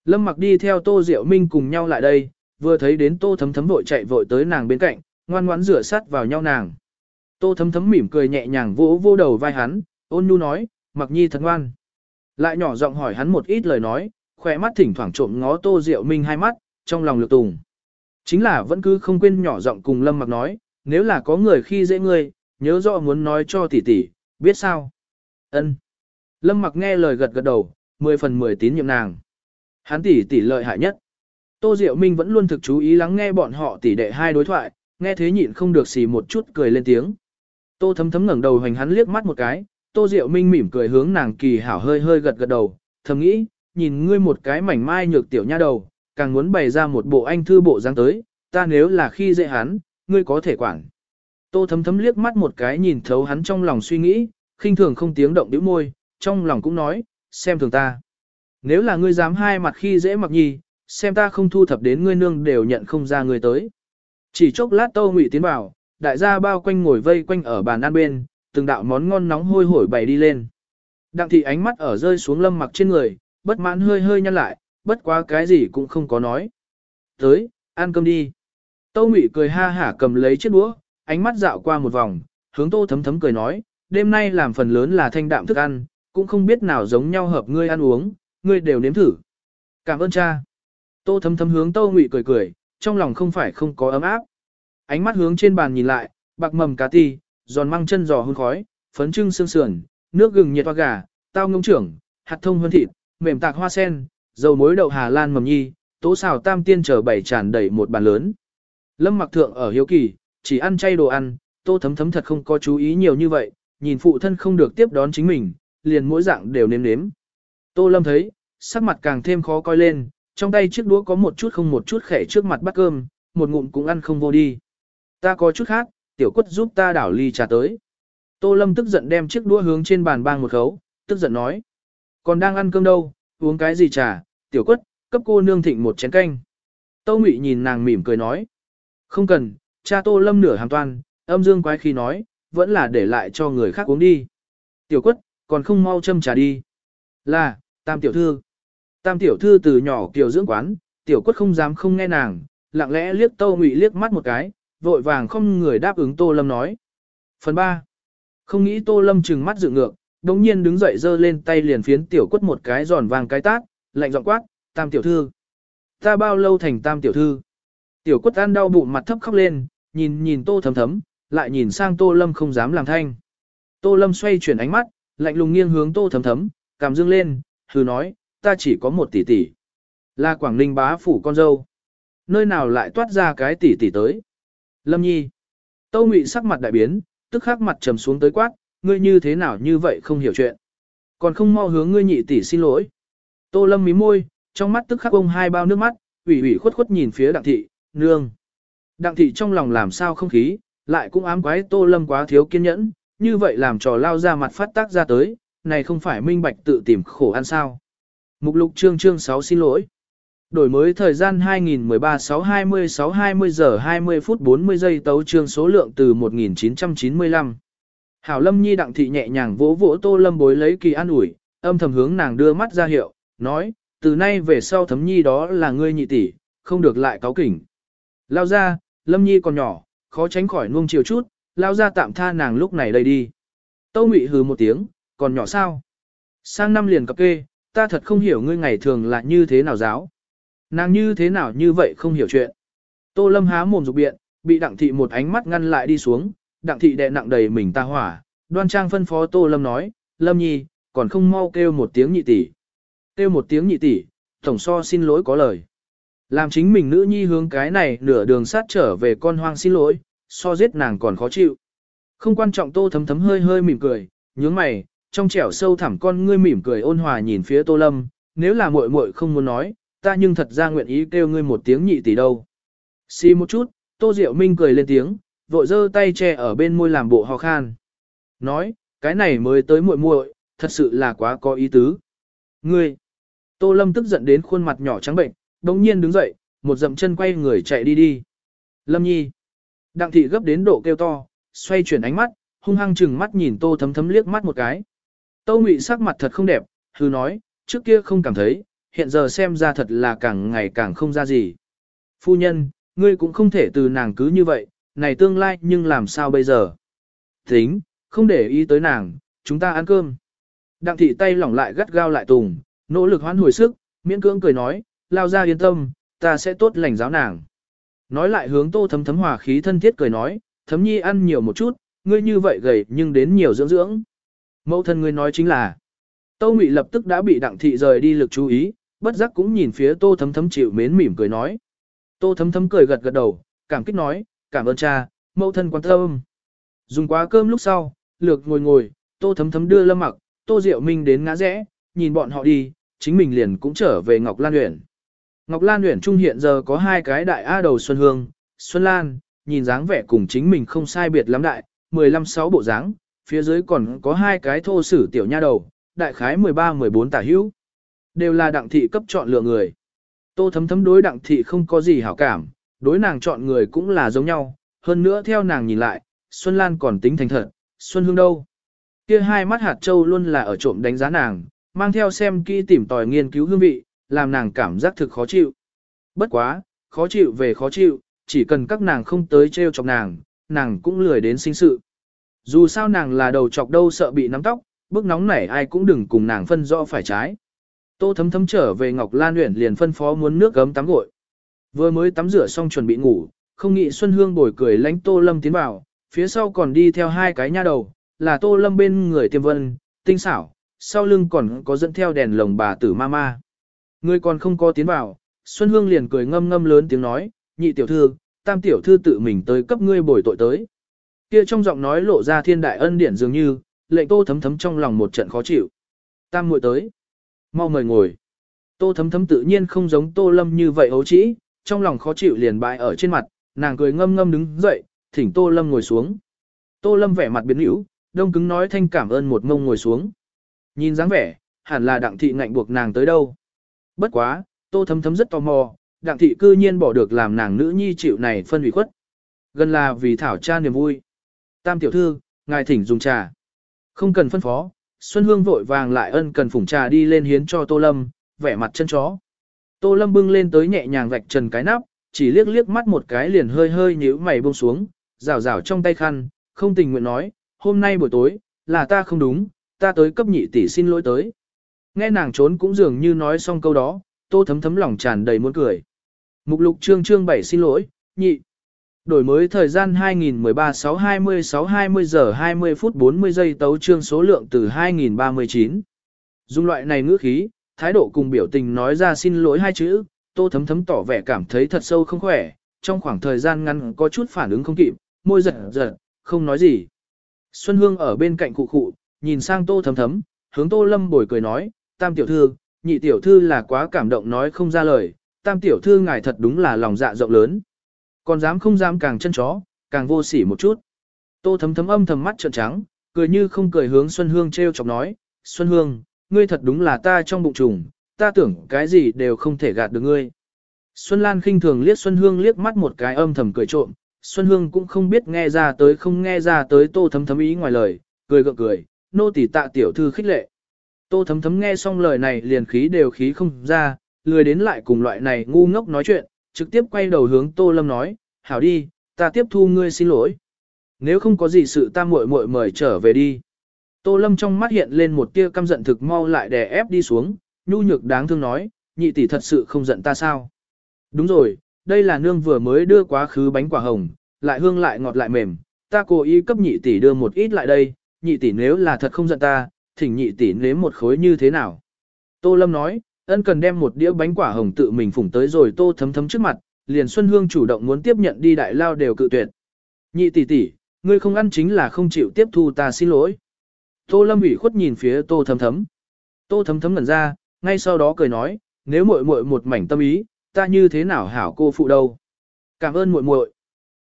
Lâm mặc đi theo Tô Diệu Minh cùng nhau lại đây, vừa thấy đến Tô Thấm Thấm vội chạy vội tới nàng bên cạnh, ngoan ngoãn rửa sát vào nhau nàng. Tô Thấm Thấm mỉm cười nhẹ nhàng vỗ vô đầu vai hắn, ôn nhu nói, mặc nhi thật ngoan. Lại nhỏ giọng hỏi hắn một ít lời nói, khỏe mắt thỉnh thoảng trộm ngó Tô Diệu Minh hai mắt, trong lòng lực tùng. Chính là vẫn cứ không quên nhỏ giọng cùng Lâm mặc nói, nếu là có người khi dễ ngươi, nhớ rõ muốn nói cho tỷ tỷ, biết sao? Ân. Lâm mặc nghe lời gật gật đầu, 10 phần 10 tín nhiệm nàng. Hắn tỷ tỷ lợi hại nhất. Tô Diệu Minh vẫn luôn thực chú ý lắng nghe bọn họ tỉ đệ hai đối thoại, nghe thế nhịn không được xì một chút cười lên tiếng. Tô thấm thấm ngẩng đầu hoành hắn liếc mắt một cái, Tô Diệu Minh mỉm cười hướng nàng kỳ hảo hơi hơi gật gật đầu, thầm nghĩ, nhìn ngươi một cái mảnh mai nhược tiểu nha đầu, càng muốn bày ra một bộ anh thư bộ dáng tới, ta nếu là khi dễ hắn, ngươi có thể quản. Tô thấm thấm liếc mắt một cái nhìn thấu hắn trong lòng suy nghĩ, khinh thường không tiếng động đĩu môi, trong lòng cũng nói, xem thường ta. Nếu là ngươi dám hai mặt khi dễ mặc nhi, xem ta không thu thập đến ngươi nương đều nhận không ra ngươi tới. Chỉ chốc lát Tô Ngụy tiến vào, đại gia bao quanh ngồi vây quanh ở bàn ăn bên, từng đạo món ngon nóng hôi hổi bày đi lên. Đặng thị ánh mắt ở rơi xuống lâm mặc trên người, bất mãn hơi hơi nhăn lại, bất quá cái gì cũng không có nói. Tới, ăn cơm đi. Tô Ngụy cười ha hả cầm lấy chiếc đũa, ánh mắt dạo qua một vòng, hướng tô thấm thấm cười nói, đêm nay làm phần lớn là thanh đạm thức ăn, cũng không biết nào giống nhau hợp ngươi ăn uống, ngươi đều nếm thử. Cảm ơn cha. Tô thấm thấm hướng tô ngụy cười cười, trong lòng không phải không có ấm áp. Ánh mắt hướng trên bàn nhìn lại, bạc mầm cá ti, giòn măng chân giò hương khói, phấn trưng xương sườn, nước gừng nhiệt hoa gà, tao ngông trưởng, hạt thông hơn thịt, mềm tạc hoa sen, dầu muối đậu Hà Lan mầm nhi, tố xào tam tiên chờ bảy tràn đầy một bàn lớn. Lâm mặc thượng ở hiếu kỳ, chỉ ăn chay đồ ăn, tô thấm thấm thật không có chú ý nhiều như vậy, nhìn phụ thân không được tiếp đón chính mình, liền mỗi dạng đều nếm nếm. Tô lâm thấy, sắc mặt càng thêm khó coi lên, trong tay chiếc đũa có một chút không một chút khẻ trước mặt bát cơm, một ngụm cũng ăn không vô đi. Ta có chút khác, tiểu quất giúp ta đảo ly trà tới. Tô lâm tức giận đem chiếc đũa hướng trên bàn bang một khấu, tức giận nói. Còn đang ăn cơm đâu, uống cái gì trà, tiểu quất, cấp cô nương thịnh một chén canh. Tô Ngụy nhìn nàng mỉm cười nói. Không cần, cha tô lâm nửa hàm toàn âm dương quái khi nói, vẫn là để lại cho người khác uống đi. Tiểu quất, còn không mau châm trà đi. Là, tam tiểu thư. Tam tiểu thư từ nhỏ kiều dưỡng quán, tiểu quất không dám không nghe nàng, lặng lẽ liếc tô ngụy liếc mắt một cái, vội vàng không người đáp ứng tô lâm nói. Phần 3. Không nghĩ tô lâm trừng mắt dựng ngược, đống nhiên đứng dậy giơ lên tay liền phiến tiểu quất một cái giòn vàng cái tát, lạnh giọng quát, tam tiểu thư. Ta bao lâu thành tam tiểu thư? Tiểu quất ăn đau bụng mặt thấp khóc lên, nhìn nhìn tô thấm thấm, lại nhìn sang tô lâm không dám làm thanh. Tô lâm xoay chuyển ánh mắt, lạnh lùng nghiêng hướng tô thấm thấm, cảm dương lên, hừ nói, ta chỉ có một tỷ tỷ. Là Quảng Ninh bá phủ con dâu. Nơi nào lại toát ra cái tỷ tỷ tới? Lâm nhi. Tâu Ngụy sắc mặt đại biến, tức khắc mặt trầm xuống tới quát, ngươi như thế nào như vậy không hiểu chuyện. Còn không mau hướng ngươi nhị tỷ xin lỗi. Tô Lâm mí môi, trong mắt tức khắc ông hai bao nước mắt, ủy ủy khuất khuất nhìn phía đặng thị, nương. Đặng thị trong lòng làm sao không khí, lại cũng ám quái Tô Lâm quá thiếu kiên nhẫn, như vậy làm trò lao ra mặt phát tác ra tới, này không phải minh bạch tự tìm khổ ăn sao. Mục lục chương chương 6 xin lỗi. Đổi mới thời gian 2013 620 620 giờ 20 phút 40 giây tấu chương số lượng từ 1995. Hảo Lâm Nhi đặng thị nhẹ nhàng vỗ vỗ Tô Lâm bối lấy kỳ an ủi, âm thầm hướng nàng đưa mắt ra hiệu, nói, từ nay về sau thấm nhi đó là ngươi nhị tỷ, không được lại cáo kỉnh. Lao ra, Lâm Nhi còn nhỏ, khó tránh khỏi nuông chiều chút, lao ra tạm tha nàng lúc này đây đi. Tâu Ngụy hừ một tiếng, còn nhỏ sao? Sang năm liền cập kê, ta thật không hiểu ngươi ngày thường là như thế nào giáo. Nàng như thế nào như vậy không hiểu chuyện. Tô Lâm há mồm dục biện, bị đặng thị một ánh mắt ngăn lại đi xuống, đặng thị đè nặng đầy mình ta hỏa, đoan trang phân phó Tô Lâm nói, Lâm nhi, còn không mau kêu một tiếng nhị tỷ. Kêu một tiếng nhị tỷ, tổng so xin lỗi có lời. Làm chính mình nữ nhi hướng cái này nửa đường sát trở về con hoang xin lỗi, so giết nàng còn khó chịu. Không quan trọng tô thấm thấm hơi hơi mỉm cười, nhướng mày, trong trẻo sâu thẳm con ngươi mỉm cười ôn hòa nhìn phía tô lâm, nếu là muội muội không muốn nói, ta nhưng thật ra nguyện ý kêu ngươi một tiếng nhị tỷ đâu. Xì một chút, tô diệu minh cười lên tiếng, vội giơ tay che ở bên môi làm bộ ho khan. Nói, cái này mới tới muội muội, thật sự là quá có ý tứ. Ngươi, tô lâm tức giận đến khuôn mặt nhỏ trắng bệnh, đồng nhiên đứng dậy, một dậm chân quay người chạy đi đi. Lâm nhi, đặng thị gấp đến độ kêu to, xoay chuyển ánh mắt, hung hăng chừng mắt nhìn tô thấm thấm liếc mắt một cái. Tâu Ngụy sắc mặt thật không đẹp, hư nói, trước kia không cảm thấy, hiện giờ xem ra thật là càng ngày càng không ra gì. Phu nhân, ngươi cũng không thể từ nàng cứ như vậy, này tương lai nhưng làm sao bây giờ? Tính, không để ý tới nàng, chúng ta ăn cơm. Đặng thị tay lỏng lại gắt gao lại tùng, nỗ lực hoán hồi sức, miễn cưỡng cười nói, lao ra yên tâm, ta sẽ tốt lành giáo nàng. Nói lại hướng tô thấm thấm hòa khí thân thiết cười nói, thấm nhi ăn nhiều một chút, ngươi như vậy gầy nhưng đến nhiều dưỡng dưỡng. Mẫu thân ngươi nói chính là, Tô Ngụy lập tức đã bị đặng thị rời đi lực chú ý, bất giác cũng nhìn phía tô thấm thấm chịu mến mỉm cười nói. Tô thấm thấm cười gật gật đầu, cảm kích nói, cảm ơn cha, mẫu thân quan tâm. Dùng quá cơm lúc sau, lược ngồi ngồi, tô thấm thấm đưa lâm mặc, tô diệu minh đến ngã rẽ, nhìn bọn họ đi, chính mình liền cũng trở về Ngọc Lan Uyển. Ngọc Lan Uyển Trung hiện giờ có hai cái đại A đầu Xuân Hương, Xuân Lan, nhìn dáng vẻ cùng chính mình không sai biệt lắm đại, 15-6 bộ dáng, phía dưới còn có hai cái thô sử tiểu nha đầu, đại khái 13-14 tả hữu. Đều là đặng thị cấp chọn lựa người. Tô thấm thấm đối đặng thị không có gì hảo cảm, đối nàng chọn người cũng là giống nhau, hơn nữa theo nàng nhìn lại, Xuân Lan còn tính thành thật, Xuân Hương đâu. Kia hai mắt hạt châu luôn là ở trộm đánh giá nàng, mang theo xem kỹ tìm tòi nghiên cứu hương vị, làm nàng cảm giác thực khó chịu. Bất quá, khó chịu về khó chịu, chỉ cần các nàng không tới treo chọc nàng, nàng cũng lười đến sinh sự. Dù sao nàng là đầu chọc đâu sợ bị nắm tóc, bức nóng nảy ai cũng đừng cùng nàng phân rõ phải trái. Tô thấm thấm trở về Ngọc Lan Uyển liền phân phó muốn nước gấm tắm gội. Vừa mới tắm rửa xong chuẩn bị ngủ, không nghĩ Xuân Hương bồi cười lánh Tô Lâm tiến vào, phía sau còn đi theo hai cái nha đầu, là Tô Lâm bên người tiêm vân, tinh xảo, sau lưng còn có dẫn theo đèn lồng bà tử ma ma. Người còn không có tiến vào, Xuân Hương liền cười ngâm ngâm lớn tiếng nói, nhị tiểu thư, tam tiểu thư tự mình tới cấp ngươi bồi tội tới. Kia trong giọng nói lộ ra thiên đại ân điển dường như, lệnh tô thấm thấm trong lòng một trận khó chịu. Tam muội tới. Mau mời ngồi. Tô thấm thấm tự nhiên không giống tô lâm như vậy ấu trĩ, trong lòng khó chịu liền bại ở trên mặt, nàng cười ngâm ngâm đứng dậy, thỉnh tô lâm ngồi xuống. Tô lâm vẻ mặt biến hữu, đông cứng nói thanh cảm ơn một mông ngồi xuống. Nhìn dáng vẻ, hẳn là đặng thị ngạnh buộc nàng tới đâu. Bất quá, tô thấm thấm rất tò mò, đặng thị cư nhiên bỏ được làm nàng nữ nhi chịu này phân hủy khuất. Gần là vì thảo cha niềm vui. Tam tiểu thư, ngài thỉnh dùng trà. Không cần phân phó, Xuân Hương vội vàng lại ân cần phủng trà đi lên hiến cho Tô Lâm, vẻ mặt chân chó. Tô Lâm bưng lên tới nhẹ nhàng vạch trần cái nắp, chỉ liếc liếc mắt một cái liền hơi hơi nhíu mày buông xuống, rào rào trong tay khăn, không tình nguyện nói, hôm nay buổi tối, là ta không đúng, ta tới cấp nhị tỷ xin lỗi tới. Nghe nàng trốn cũng dường như nói xong câu đó, tô thấm thấm lòng tràn đầy muốn cười. Mục lục chương chương bảy xin lỗi, nhị. Đổi mới thời gian 2013 6 giờ 20 phút 40 giây tấu chương số lượng từ 2039. Dùng loại này ngữ khí, thái độ cùng biểu tình nói ra xin lỗi hai chữ, tô thấm thấm tỏ vẻ cảm thấy thật sâu không khỏe, trong khoảng thời gian ngắn có chút phản ứng không kịp, môi giật giật, không nói gì. Xuân Hương ở bên cạnh cụ cụ, nhìn sang tô thấm thấm, hướng tô lâm bồi cười nói, tam tiểu thư, nhị tiểu thư là quá cảm động nói không ra lời, tam tiểu thư ngài thật đúng là lòng dạ rộng lớn. Còn dám không dám càng chân chó, càng vô sỉ một chút. Tô thấm thấm âm thầm mắt trợn trắng, cười như không cười hướng Xuân Hương treo chọc nói, Xuân Hương, ngươi thật đúng là ta trong bụng trùng, ta tưởng cái gì đều không thể gạt được ngươi. Xuân Lan khinh thường liếc Xuân Hương liếc mắt một cái âm thầm cười trộm, Xuân Hương cũng không biết nghe ra tới không nghe ra tới tô thấm thấm ý ngoài lời, cười gượng cười, nô tỳ tạ tiểu thư khích lệ. Tô thấm thấm nghe xong lời này liền khí đều khí không ra, lười đến lại cùng loại này ngu ngốc nói chuyện, trực tiếp quay đầu hướng tô lâm nói, hảo đi, ta tiếp thu ngươi xin lỗi. Nếu không có gì sự ta muội muội mời trở về đi. Tô lâm trong mắt hiện lên một tia căm giận thực mau lại đè ép đi xuống, nhu nhược đáng thương nói, nhị tỷ thật sự không giận ta sao. Đúng rồi, đây là nương vừa mới đưa quá khứ bánh quả hồng, lại hương lại ngọt lại mềm, ta cố ý cấp nhị tỷ đưa một ít lại đây, nhị tỷ nếu là thật không giận ta, thỉnh nhị tỷ nếm một khối như thế nào. Tô Lâm nói, ân cần đem một đĩa bánh quả hồng tự mình phủng tới rồi tô thấm thấm trước mặt, liền Xuân Hương chủ động muốn tiếp nhận đi đại lao đều cự tuyệt. Nhị tỷ tỷ, ngươi không ăn chính là không chịu tiếp thu ta xin lỗi. Tô Lâm ủy khuất nhìn phía tô thấm thấm. Tô thấm thấm ngẩn ra, ngay sau đó cười nói, nếu muội muội một mảnh tâm ý, ta như thế nào hảo cô phụ đâu. Cảm ơn muội muội.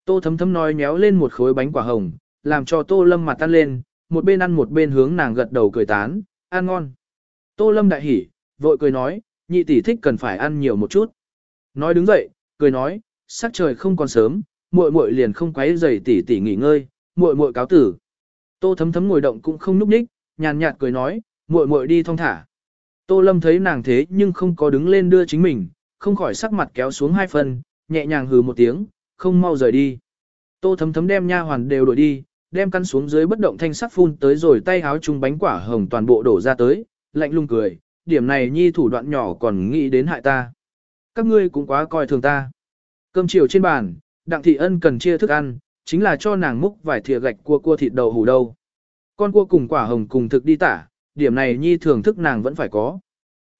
Tô thấm thấm nói nhéo lên một khối bánh quả hồng, làm cho tô lâm mặt tan lên, một bên ăn một bên hướng nàng gật đầu cười tán, ăn ngon. Tô lâm đại hỉ, vội cười nói, nhị tỷ thích cần phải ăn nhiều một chút. Nói đứng dậy, cười nói, sắc trời không còn sớm, muội muội liền không quấy rầy tỷ tỷ nghỉ ngơi, muội muội cáo tử. Tô thấm thấm ngồi động cũng không núp ních, nhàn nhạt cười nói, muội muội đi thong thả. Tô lâm thấy nàng thế nhưng không có đứng lên đưa chính mình, không khỏi sắc mặt kéo xuống hai phần, nhẹ nhàng hừ một tiếng, không mau rời đi. Tô thấm thấm đem nha hoàn đều đổi đi, đem căn xuống dưới bất động thanh sắc phun tới rồi tay háo chung bánh quả hồng toàn bộ đổ ra tới, lạnh lùng cười, điểm này nhi thủ đoạn nhỏ còn nghĩ đến hại ta. Các ngươi cũng quá coi thường ta. Cơm chiều trên bàn, đặng thị ân cần chia thức ăn, chính là cho nàng múc vài thìa gạch cua cua thịt đầu hủ đâu. Con cua cùng quả hồng cùng thực đi tả, điểm này nhi thưởng thức nàng vẫn phải có.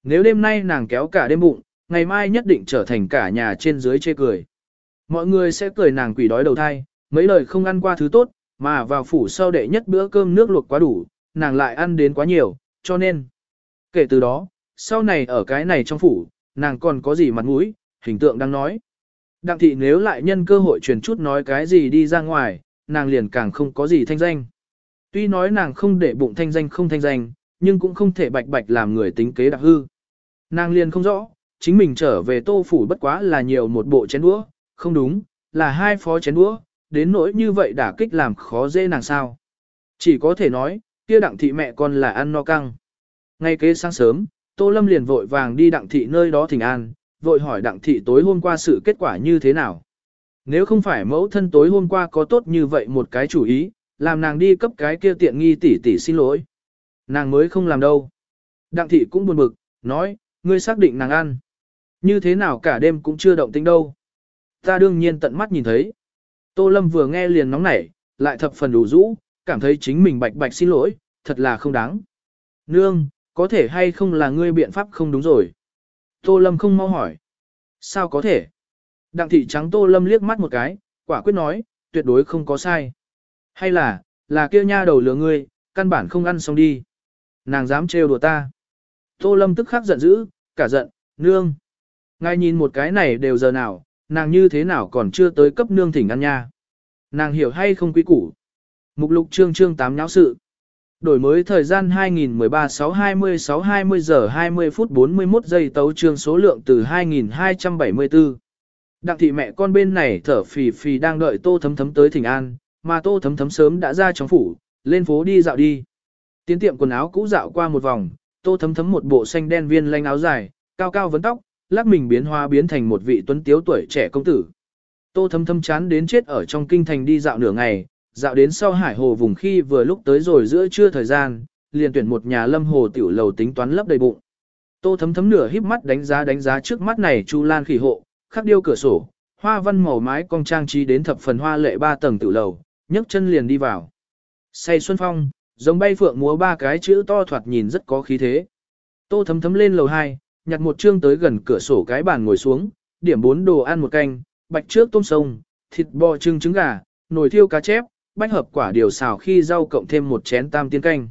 Nếu đêm nay nàng kéo cả đêm bụng, ngày mai nhất định trở thành cả nhà trên dưới chê cười. Mọi người sẽ cười nàng quỷ đói đầu thai, mấy lời không ăn qua thứ tốt, mà vào phủ sau đệ nhất bữa cơm nước luộc quá đủ, nàng lại ăn đến quá nhiều, cho nên. Kể từ đó, sau này ở cái này trong phủ, nàng còn có gì mặt mũi, hình tượng đang nói. Đặng thị nếu lại nhân cơ hội truyền chút nói cái gì đi ra ngoài, nàng liền càng không có gì thanh danh. Tuy nói nàng không để bụng thanh danh không thanh danh, nhưng cũng không thể bạch bạch làm người tính kế đặc hư. Nàng liền không rõ, chính mình trở về tô phủ bất quá là nhiều một bộ chén đũa, không đúng, là hai phó chén đũa, đến nỗi như vậy đã kích làm khó dễ nàng sao. Chỉ có thể nói, kia đặng thị mẹ con là ăn no căng. Ngay kế sáng sớm, Tô Lâm liền vội vàng đi đặng thị nơi đó thỉnh an, vội hỏi đặng thị tối hôm qua sự kết quả như thế nào. Nếu không phải mẫu thân tối hôm qua có tốt như vậy một cái chủ ý, làm nàng đi cấp cái kia tiện nghi tỷ tỷ xin lỗi. Nàng mới không làm đâu. Đặng thị cũng buồn bực, nói, ngươi xác định nàng ăn. Như thế nào cả đêm cũng chưa động tính đâu. Ta đương nhiên tận mắt nhìn thấy. Tô Lâm vừa nghe liền nóng nảy, lại thập phần đủ rũ, cảm thấy chính mình bạch bạch xin lỗi, thật là không đáng. Nương, có thể hay không là ngươi biện pháp không đúng rồi. Tô Lâm không mau hỏi. Sao có thể? Đặng thị trắng Tô Lâm liếc mắt một cái, quả quyết nói, tuyệt đối không có sai. Hay là, là kia nha đầu lừa ngươi, căn bản không ăn xong đi. Nàng dám trêu đùa ta. Tô Lâm tức khắc giận dữ, cả giận, nương. Ngài nhìn một cái này đều giờ nào, nàng như thế nào còn chưa tới cấp nương thỉnh ăn nha. Nàng hiểu hay không quý củ. Mục lục chương chương 8 nháo sự. Đổi mới thời gian 2013 6 20 giờ 20 phút 41 giây tấu trương số lượng từ 2274. Đặng thị mẹ con bên này thở phì phì đang đợi tô thấm thấm tới thỉnh an, mà tô thấm thấm sớm đã ra trong phủ, lên phố đi dạo đi. Tiến tiệm quần áo cũ dạo qua một vòng, tô thấm thấm một bộ xanh đen viên lanh áo dài, cao cao vấn tóc, lắc mình biến hoa biến thành một vị tuấn tiếu tuổi trẻ công tử. Tô thấm thấm chán đến chết ở trong kinh thành đi dạo nửa ngày, dạo đến sau hải hồ vùng khi vừa lúc tới rồi giữa trưa thời gian, liền tuyển một nhà lâm hồ tiểu lầu tính toán lấp đầy bụng. Tô thấm thấm nửa híp mắt đánh giá đánh giá trước mắt này chu lan khỉ hộ, khắc điêu cửa sổ, hoa văn màu mái cong trang trí đến thập phần hoa lệ ba tầng tiểu lầu, nhấc chân liền đi vào. Say xuân phong, giống bay phượng múa ba cái chữ to thoạt nhìn rất có khí thế. Tô thấm thấm lên lầu 2, nhặt một chương tới gần cửa sổ cái bàn ngồi xuống, điểm bốn đồ ăn một canh, bạch trước tôm sông, thịt bò trưng trứng gà, nồi thiêu cá chép, bách hợp quả điều xào khi rau cộng thêm một chén tam tiên canh.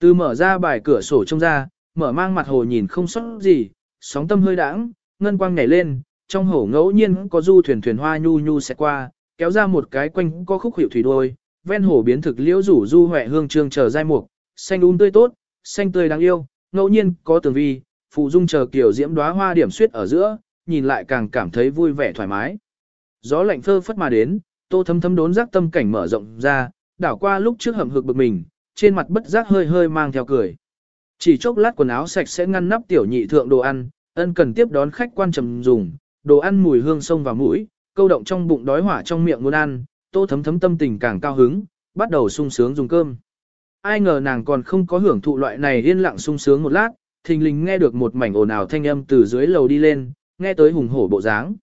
Từ mở ra bài cửa sổ trông ra, mở mang mặt hồ nhìn không sót gì, sóng tâm hơi đãng, ngân quang nhảy lên, trong hồ ngẫu nhiên có du thuyền thuyền hoa nhu nhu sẽ qua, kéo ra một cái quanh có khúc hiệu thủy đôi, ven hồ biến thực liễu rủ du huệ hương trương chờ giai mục, xanh um tươi tốt, xanh tươi đáng yêu, ngẫu nhiên có tường vi, phụ dung chờ kiểu diễm đóa hoa điểm suyết ở giữa, nhìn lại càng cảm thấy vui vẻ thoải mái. Gió lạnh phơ phất mà đến, tô thấm thấm đốn giác tâm cảnh mở rộng ra, đảo qua lúc trước hầm hực bực mình, trên mặt bất giác hơi hơi mang theo cười. Chỉ chốc lát quần áo sạch sẽ ngăn nắp tiểu nhị thượng đồ ăn, ân cần tiếp đón khách quan trầm dùng, đồ ăn mùi hương sông vào mũi, câu động trong bụng đói hỏa trong miệng muốn ăn, tô thấm thấm tâm tình càng cao hứng, bắt đầu sung sướng dùng cơm. Ai ngờ nàng còn không có hưởng thụ loại này yên lặng sung sướng một lát, thình lình nghe được một mảnh ồn ào thanh âm từ dưới lầu đi lên, nghe tới hùng hổ bộ dáng.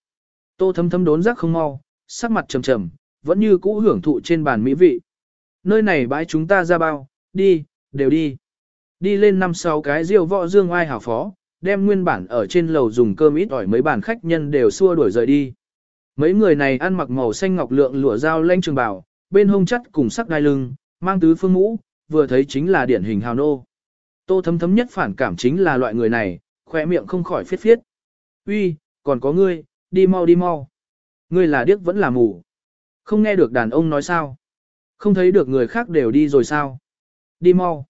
Tô thấm thấm đốn giác không mau, sắc mặt trầm trầm, vẫn như cũ hưởng thụ trên bàn mỹ vị. Nơi này bãi chúng ta ra bao, đi, đều đi. Đi lên năm sáu cái diêu võ dương ai hảo phó, đem nguyên bản ở trên lầu dùng cơm ít ỏi mấy bàn khách nhân đều xua đuổi rời đi. Mấy người này ăn mặc màu xanh ngọc lượng lụa dao lanh trường bào, bên hông chắt cùng sắc đai lưng, mang tứ phương mũ, vừa thấy chính là điển hình hào nô. Tô thấm thấm nhất phản cảm chính là loại người này, khỏe miệng không khỏi phiết phiết. Uy, còn có ngươi, đi mau đi mau. Ngươi là điếc vẫn là mù. Không nghe được đàn ông nói sao. Không thấy được người khác đều đi rồi sao. Đi mau.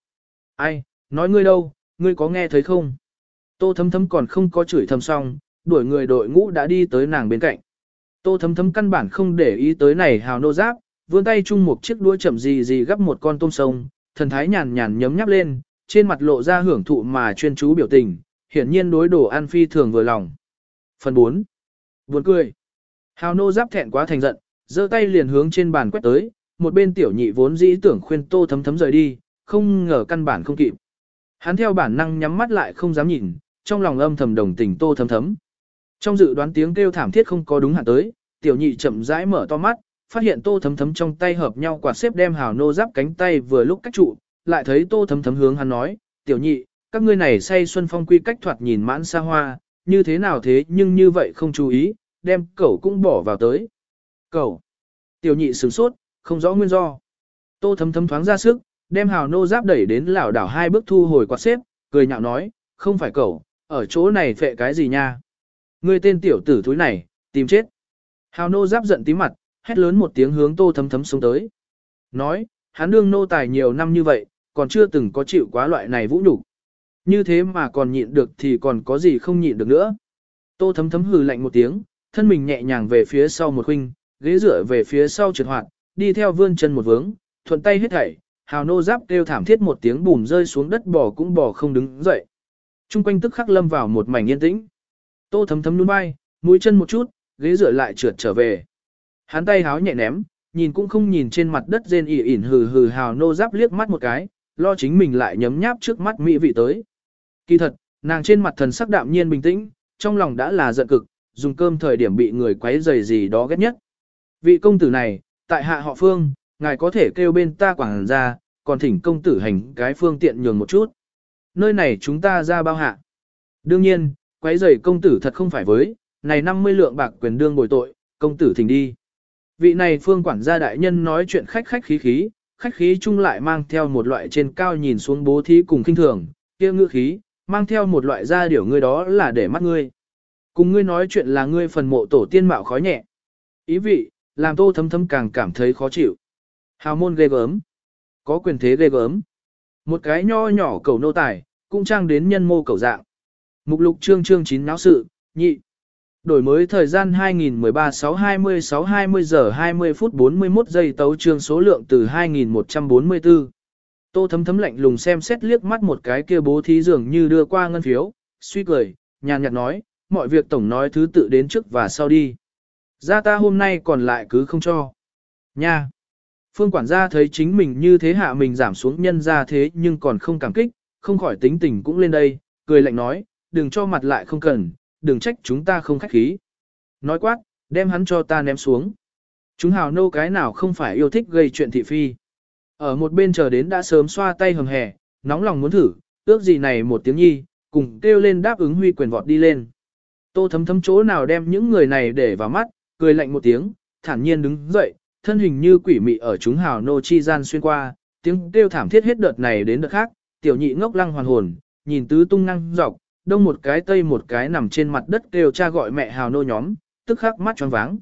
Ai, nói ngươi đâu, ngươi có nghe thấy không? Tô thấm thấm còn không có chửi thầm xong, đuổi người đội ngũ đã đi tới nàng bên cạnh. Tô thấm thấm căn bản không để ý tới này hào nô giáp, vươn tay chung một chiếc đuôi chậm gì gì gấp một con tôm sông, thần thái nhàn nhàn nhấm nháp lên, trên mặt lộ ra hưởng thụ mà chuyên chú biểu tình, hiển nhiên đối đồ ăn phi thường vừa lòng. Phần 4. Buồn cười. Hào nô giáp thẹn quá thành giận, giơ tay liền hướng trên bàn quét tới, một bên tiểu nhị vốn dĩ tưởng khuyên tô thấm thấm rời đi, không ngờ căn bản không kịp. Hắn theo bản năng nhắm mắt lại không dám nhìn, trong lòng âm thầm đồng tình tô thấm thấm. Trong dự đoán tiếng kêu thảm thiết không có đúng hạn tới, tiểu nhị chậm rãi mở to mắt, phát hiện tô thấm thấm trong tay hợp nhau quạt xếp đem hào nô giáp cánh tay vừa lúc cách trụ, lại thấy tô thấm thấm hướng hắn nói, tiểu nhị, các ngươi này say xuân phong quy cách thoạt nhìn mãn xa hoa, như thế nào thế nhưng như vậy không chú ý, đem cẩu cũng bỏ vào tới. Cẩu. Tiểu nhị sửng sốt, không rõ nguyên do. Tô thấm thấm thoáng ra sức, đem hào nô giáp đẩy đến lảo đảo hai bước thu hồi quạt xếp, cười nhạo nói, không phải cẩu, ở chỗ này phệ cái gì nha. Ngươi tên tiểu tử thúi này, tìm chết. Hào nô giáp giận tí mặt, hét lớn một tiếng hướng tô thấm thấm xuống tới. Nói, hắn đương nô tài nhiều năm như vậy, còn chưa từng có chịu quá loại này vũ nhục. Như thế mà còn nhịn được thì còn có gì không nhịn được nữa. Tô thấm thấm hừ lạnh một tiếng, thân mình nhẹ nhàng về phía sau một khinh, ghế dựa về phía sau trượt hoạt, đi theo vươn chân một vướng, thuận tay hết thảy, hào nô giáp kêu thảm thiết một tiếng bùm rơi xuống đất bò cũng bò không đứng dậy. Trung quanh tức khắc lâm vào một mảnh yên tĩnh. Tô thấm thấm nuôn bay, mũi chân một chút, ghế dựa lại trượt trở về. Hắn tay háo nhẹ ném, nhìn cũng không nhìn trên mặt đất rên ỉ ỉn hừ hừ hào nô giáp liếc mắt một cái, lo chính mình lại nhấm nháp trước mắt mỹ vị tới. Kỳ thật, nàng trên mặt thần sắc đạm nhiên bình tĩnh, trong lòng đã là giận cực, dùng cơm thời điểm bị người quấy rầy gì đó ghét nhất. Vị công tử này, tại hạ họ phương, ngài có thể kêu bên ta quảng ra, còn thỉnh công tử hành cái phương tiện nhường một chút. Nơi này chúng ta ra bao hạ. Đương nhiên, quấy rầy công tử thật không phải với, này 50 lượng bạc quyền đương bồi tội, công tử thỉnh đi. Vị này phương quản gia đại nhân nói chuyện khách khách khí khí, khách khí chung lại mang theo một loại trên cao nhìn xuống bố thí cùng kinh thường, kia ngữ khí, mang theo một loại gia điểu ngươi đó là để mắt ngươi. Cùng ngươi nói chuyện là ngươi phần mộ tổ tiên mạo khói nhẹ. Ý vị, làm tô thấm thấm càng cảm thấy khó chịu. Hào môn ghê gớm. Có quyền thế ghê gớm. Một cái nho nhỏ cầu nô tài, cũng trang đến nhân mô cầu dạng. Mục lục chương chương 9 náo sự, nhị. Đổi mới thời gian 2013 6 20 6 20 giờ 20 phút 41 giây tấu chương số lượng từ 2144. Tô thấm thấm lạnh lùng xem xét liếc mắt một cái kia bố thí dường như đưa qua ngân phiếu, suy cười, nhàn nhạt nói, mọi việc tổng nói thứ tự đến trước và sau đi. Ra ta hôm nay còn lại cứ không cho. Nha! Phương quản gia thấy chính mình như thế hạ mình giảm xuống nhân ra thế nhưng còn không cảm kích, không khỏi tính tình cũng lên đây, cười lạnh nói, đừng cho mặt lại không cần, đừng trách chúng ta không khách khí. Nói quát, đem hắn cho ta ném xuống. Chúng hào nô cái nào không phải yêu thích gây chuyện thị phi. Ở một bên chờ đến đã sớm xoa tay hầm hè, nóng lòng muốn thử, ước gì này một tiếng nhi, cùng kêu lên đáp ứng huy quyền vọt đi lên. Tô thấm thấm chỗ nào đem những người này để vào mắt, cười lạnh một tiếng, thản nhiên đứng dậy, thân hình như quỷ mị ở chúng hào nô chi gian xuyên qua, tiếng kêu thảm thiết hết đợt này đến đợt khác, tiểu nhị ngốc lăng hoàn hồn, nhìn tứ tung năng dọc, đông một cái tây một cái nằm trên mặt đất kêu cha gọi mẹ hào nô nhóm, tức khắc mắt tròn váng.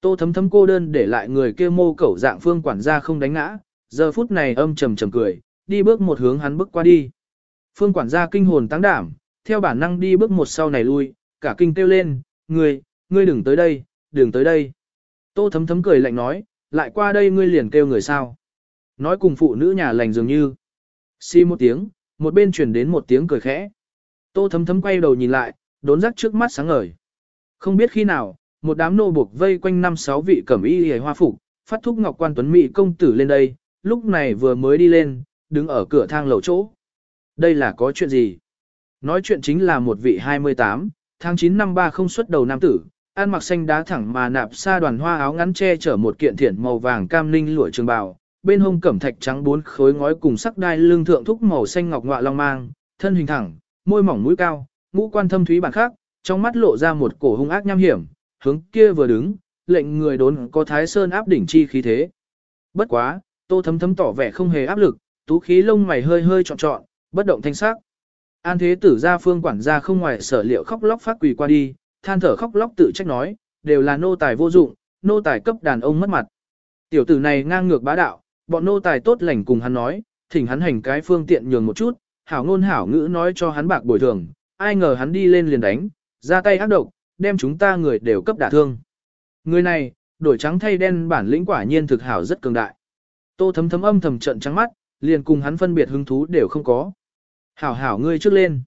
Tô thấm thấm cô đơn để lại người kia mô cẩu dạng phương quản gia không đánh ngã, giờ phút này âm trầm trầm cười, đi bước một hướng hắn bước qua đi. Phương quản gia kinh hồn tăng đảm, theo bản năng đi bước một sau này lui, cả kinh kêu lên, ngươi, ngươi đừng tới đây, đừng tới đây. Tô thấm thấm cười lạnh nói, lại qua đây ngươi liền kêu người sao. Nói cùng phụ nữ nhà lành dường như. Xi một tiếng, một bên truyền đến một tiếng cười khẽ. Tô thấm thấm quay đầu nhìn lại, đốn rắc trước mắt sáng ngời. Không biết khi nào, một đám nô buộc vây quanh năm sáu vị cẩm y hề hoa phục, phát thúc ngọc quan tuấn mỹ công tử lên đây, lúc này vừa mới đi lên, đứng ở cửa thang lầu chỗ. Đây là có chuyện gì? Nói chuyện chính là một vị 28, tháng 9 năm 30 xuất đầu nam tử, ăn mặc xanh đá thẳng mà nạp xa đoàn hoa áo ngắn che chở một kiện thiển màu vàng cam linh lụa trường bào, bên hông cẩm thạch trắng bốn khối ngói cùng sắc đai lưng thượng thúc màu xanh ngọc ngọa long mang, thân hình thẳng, môi mỏng mũi cao, ngũ quan thâm thúy bản khác, trong mắt lộ ra một cổ hung ác nham hiểm, hướng kia vừa đứng, lệnh người đốn có thái sơn áp đỉnh chi khí thế. Bất quá, tô thấm thấm tỏ vẻ không hề áp lực, tú khí lông mày hơi hơi trọn trọn, bất động thanh sắc. An thế tử gia phương quản gia không ngoài sở liệu khóc lóc phát quỳ qua đi, than thở khóc lóc tự trách nói, đều là nô tài vô dụng, nô tài cấp đàn ông mất mặt. Tiểu tử này ngang ngược bá đạo, bọn nô tài tốt lành cùng hắn nói, thỉnh hắn hành cái phương tiện nhường một chút, hảo ngôn hảo ngữ nói cho hắn bạc bồi thường, ai ngờ hắn đi lên liền đánh, ra tay ác độc, đem chúng ta người đều cấp đả thương. Người này, đổi trắng thay đen bản lĩnh quả nhiên thực hảo rất cường đại. Tô thấm thấm âm thầm trận trắng mắt, liền cùng hắn phân biệt hứng thú đều không có. Hảo hảo ngươi trước lên.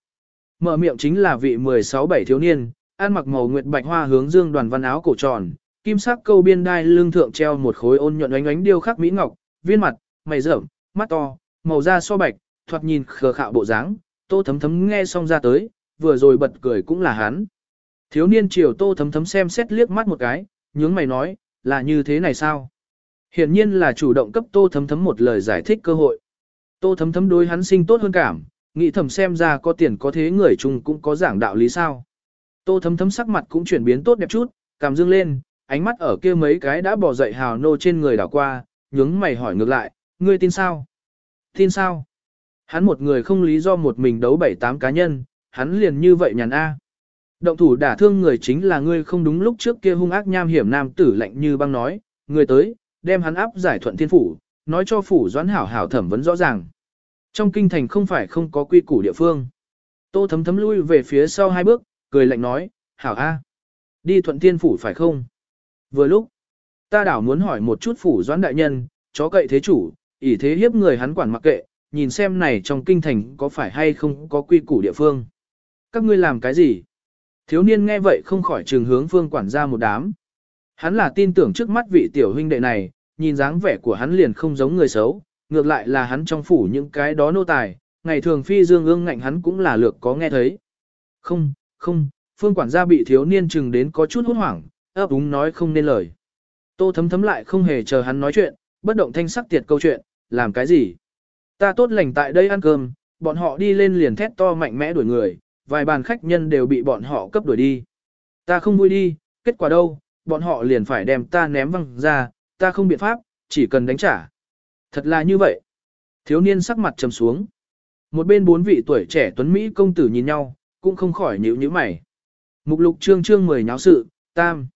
Mở miệng chính là vị 16-7 thiếu niên, ăn mặc màu nguyệt bạch hoa hướng dương đoàn văn áo cổ tròn, kim sắc câu biên đai lưng thượng treo một khối ôn nhuận ánh ánh điêu khắc mỹ ngọc, viên mặt, mày rậm, mắt to, màu da so bạch, thoạt nhìn khờ khạo bộ dáng, tô thấm thấm nghe xong ra tới, vừa rồi bật cười cũng là hắn. Thiếu niên chiều tô thấm thấm xem xét liếc mắt một cái, nhướng mày nói, là như thế này sao? Hiển nhiên là chủ động cấp tô thấm thấm một lời giải thích cơ hội. Tô thấm thấm đối hắn sinh tốt hơn cảm, nghĩ thầm xem ra có tiền có thế người chung cũng có giảng đạo lý sao. Tô thấm thấm sắc mặt cũng chuyển biến tốt đẹp chút, cảm dương lên, ánh mắt ở kia mấy cái đã bỏ dậy hào nô trên người đảo qua, nhướng mày hỏi ngược lại, ngươi tin sao? Tin sao? Hắn một người không lý do một mình đấu bảy tám cá nhân, hắn liền như vậy nhàn A. Động thủ đả thương người chính là ngươi không đúng lúc trước kia hung ác nham hiểm nam tử lạnh như băng nói, người tới, đem hắn áp giải thuận thiên phủ, nói cho phủ doãn hảo hảo thẩm vấn rõ ràng. Trong kinh thành không phải không có quy củ địa phương. Tô thấm thấm lui về phía sau hai bước, cười lạnh nói, hảo a, đi thuận thiên phủ phải không? Vừa lúc, ta đảo muốn hỏi một chút phủ doãn đại nhân, chó cậy thế chủ, ỷ thế hiếp người hắn quản mặc kệ, nhìn xem này trong kinh thành có phải hay không có quy củ địa phương. Các ngươi làm cái gì? Thiếu niên nghe vậy không khỏi trường hướng phương quản ra một đám. Hắn là tin tưởng trước mắt vị tiểu huynh đệ này, nhìn dáng vẻ của hắn liền không giống người xấu, ngược lại là hắn trong phủ những cái đó nô tài, ngày thường phi dương ương ngạnh hắn cũng là lược có nghe thấy. Không, không, phương quản gia bị thiếu niên chừng đến có chút hốt hoảng, ấp úng nói không nên lời. Tô thấm thấm lại không hề chờ hắn nói chuyện, bất động thanh sắc tiệt câu chuyện, làm cái gì? Ta tốt lành tại đây ăn cơm, bọn họ đi lên liền thét to mạnh mẽ đuổi người, vài bàn khách nhân đều bị bọn họ cấp đuổi đi. Ta không vui đi, kết quả đâu, bọn họ liền phải đem ta ném văng ra, ta không biện pháp, chỉ cần đánh trả. Thật là như vậy. Thiếu niên sắc mặt trầm xuống. Một bên bốn vị tuổi trẻ tuấn Mỹ công tử nhìn nhau, cũng không khỏi nhíu nhíu mày. Mục lục chương chương 10 nháo sự, tam.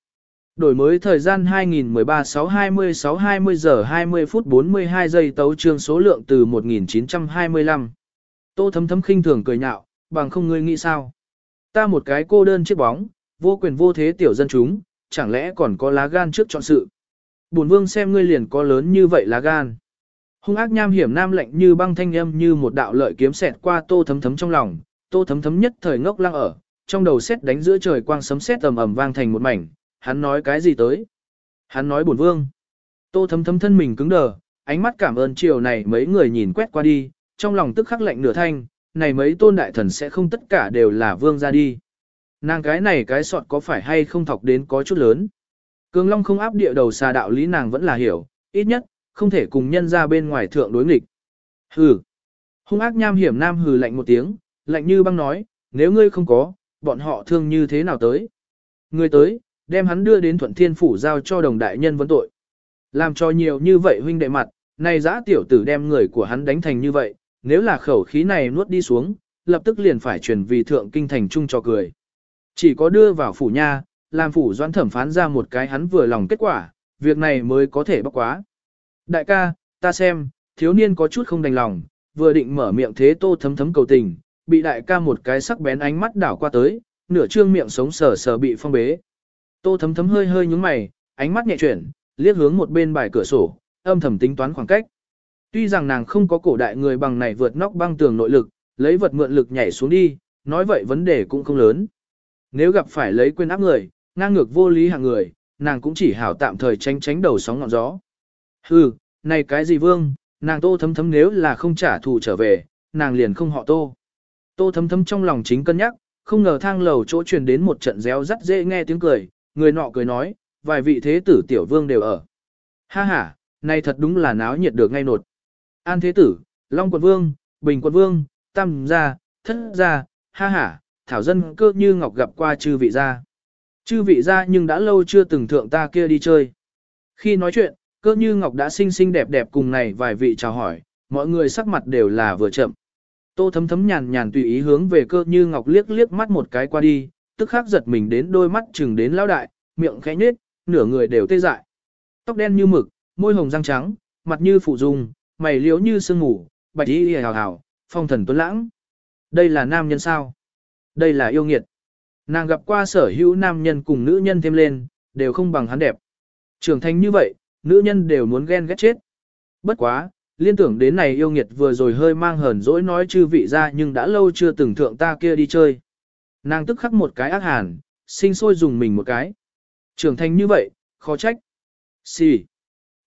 Đổi mới thời gian 2013 620 20 giờ 20 phút 42 giây tấu chương số lượng từ 1925. Tô thấm thấm khinh thường cười nhạo, bằng không ngươi nghĩ sao. Ta một cái cô đơn chiếc bóng, vô quyền vô thế tiểu dân chúng, chẳng lẽ còn có lá gan trước chọn sự. Bổn vương xem ngươi liền có lớn như vậy lá gan. Hung ác nham hiểm nam lạnh như băng thanh âm như một đạo lợi kiếm xẹt qua tô thấm thấm trong lòng, tô thấm thấm nhất thời ngốc lăng ở, trong đầu xét đánh giữa trời quang sấm sét ầm ầm vang thành một mảnh, hắn nói cái gì tới? Hắn nói bổn vương. Tô thấm thấm thân mình cứng đờ, ánh mắt cảm ơn chiều này mấy người nhìn quét qua đi, trong lòng tức khắc lạnh nửa thanh, này mấy tôn đại thần sẽ không tất cả đều là vương ra đi. Nàng cái này cái sọt có phải hay không thọc đến có chút lớn. Cường Long không áp địa đầu xà đạo lý nàng vẫn là hiểu, ít nhất, không thể cùng nhân ra bên ngoài thượng đối nghịch. Hừ. Hung ác nham hiểm nam hừ lạnh một tiếng, lạnh như băng nói, nếu ngươi không có, bọn họ thương như thế nào tới. Ngươi tới, đem hắn đưa đến thuận thiên phủ giao cho đồng đại nhân vấn tội. Làm cho nhiều như vậy huynh đệ mặt, này giã tiểu tử đem người của hắn đánh thành như vậy, nếu là khẩu khí này nuốt đi xuống, lập tức liền phải truyền vì thượng kinh thành trung cho cười. Chỉ có đưa vào phủ nha, làm phủ doãn thẩm phán ra một cái hắn vừa lòng kết quả, việc này mới có thể bóc quá. Đại ca, ta xem, thiếu niên có chút không đành lòng, vừa định mở miệng thế tô thấm thấm cầu tình, bị đại ca một cái sắc bén ánh mắt đảo qua tới, nửa trương miệng sống sờ sờ bị phong bế. Tô thấm thấm hơi hơi nhúng mày, ánh mắt nhẹ chuyển, liếc hướng một bên bài cửa sổ, âm thầm tính toán khoảng cách. Tuy rằng nàng không có cổ đại người bằng này vượt nóc băng tường nội lực, lấy vật mượn lực nhảy xuống đi, nói vậy vấn đề cũng không lớn. Nếu gặp phải lấy quên áp người, ngang ngược vô lý hàng người, nàng cũng chỉ hảo tạm thời tránh tránh đầu sóng ngọn gió. Hừ, này cái gì vương, nàng tô thấm thấm nếu là không trả thù trở về, nàng liền không họ tô. Tô thấm thấm trong lòng chính cân nhắc, không ngờ thang lầu chỗ truyền đến một trận réo rắt dễ nghe tiếng cười, người nọ cười nói, vài vị thế tử tiểu vương đều ở. Ha ha, này thật đúng là náo nhiệt được ngay nột. An thế tử, Long quận vương, Bình quận vương, Tam gia, Thất gia, ha ha, thảo dân cơ như ngọc gặp qua chư vị gia. Chư vị gia nhưng đã lâu chưa từng thượng ta kia đi chơi. Khi nói chuyện, cơ như ngọc đã xinh xinh đẹp đẹp cùng này vài vị chào hỏi, mọi người sắc mặt đều là vừa chậm. Tô thấm thấm nhàn nhàn tùy ý hướng về cơ như ngọc liếc liếc mắt một cái qua đi, tức khắc giật mình đến đôi mắt chừng đến lão đại, miệng khẽ nhếch, nửa người đều tê dại. Tóc đen như mực, môi hồng răng trắng, mặt như phụ dung, mày liếu như sương ngủ, bạch y hào hào, phong thần tuấn lãng. Đây là nam nhân sao? Đây là yêu nghiệt. Nàng gặp qua sở hữu nam nhân cùng nữ nhân thêm lên, đều không bằng hắn đẹp. Trưởng thành như vậy, nữ nhân đều muốn ghen ghét chết. Bất quá, liên tưởng đến này yêu nghiệt vừa rồi hơi mang hờn dỗi nói chư vị ra nhưng đã lâu chưa từng thượng ta kia đi chơi. Nàng tức khắc một cái ác hàn, sinh sôi dùng mình một cái. Trưởng thành như vậy, khó trách. Xì. Sì.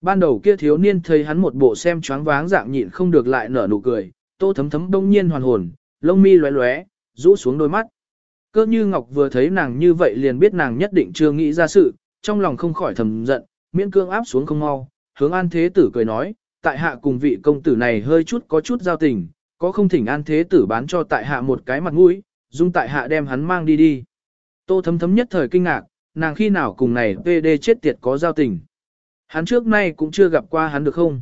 Ban đầu kia thiếu niên thấy hắn một bộ xem choáng váng dạng nhịn không được lại nở nụ cười, tô thấm thấm đông nhiên hoàn hồn, lông mi lóe lóe, rũ xuống đôi mắt. Cơ như Ngọc vừa thấy nàng như vậy liền biết nàng nhất định chưa nghĩ ra sự, trong lòng không khỏi thầm giận, miễn cương áp xuống không mau, hướng an thế tử cười nói, tại hạ cùng vị công tử này hơi chút có chút giao tình, có không thỉnh an thế tử bán cho tại hạ một cái mặt mũi, dung tại hạ đem hắn mang đi đi. Tô thấm thấm nhất thời kinh ngạc, nàng khi nào cùng này PD chết tiệt có giao tình. Hắn trước nay cũng chưa gặp qua hắn được không?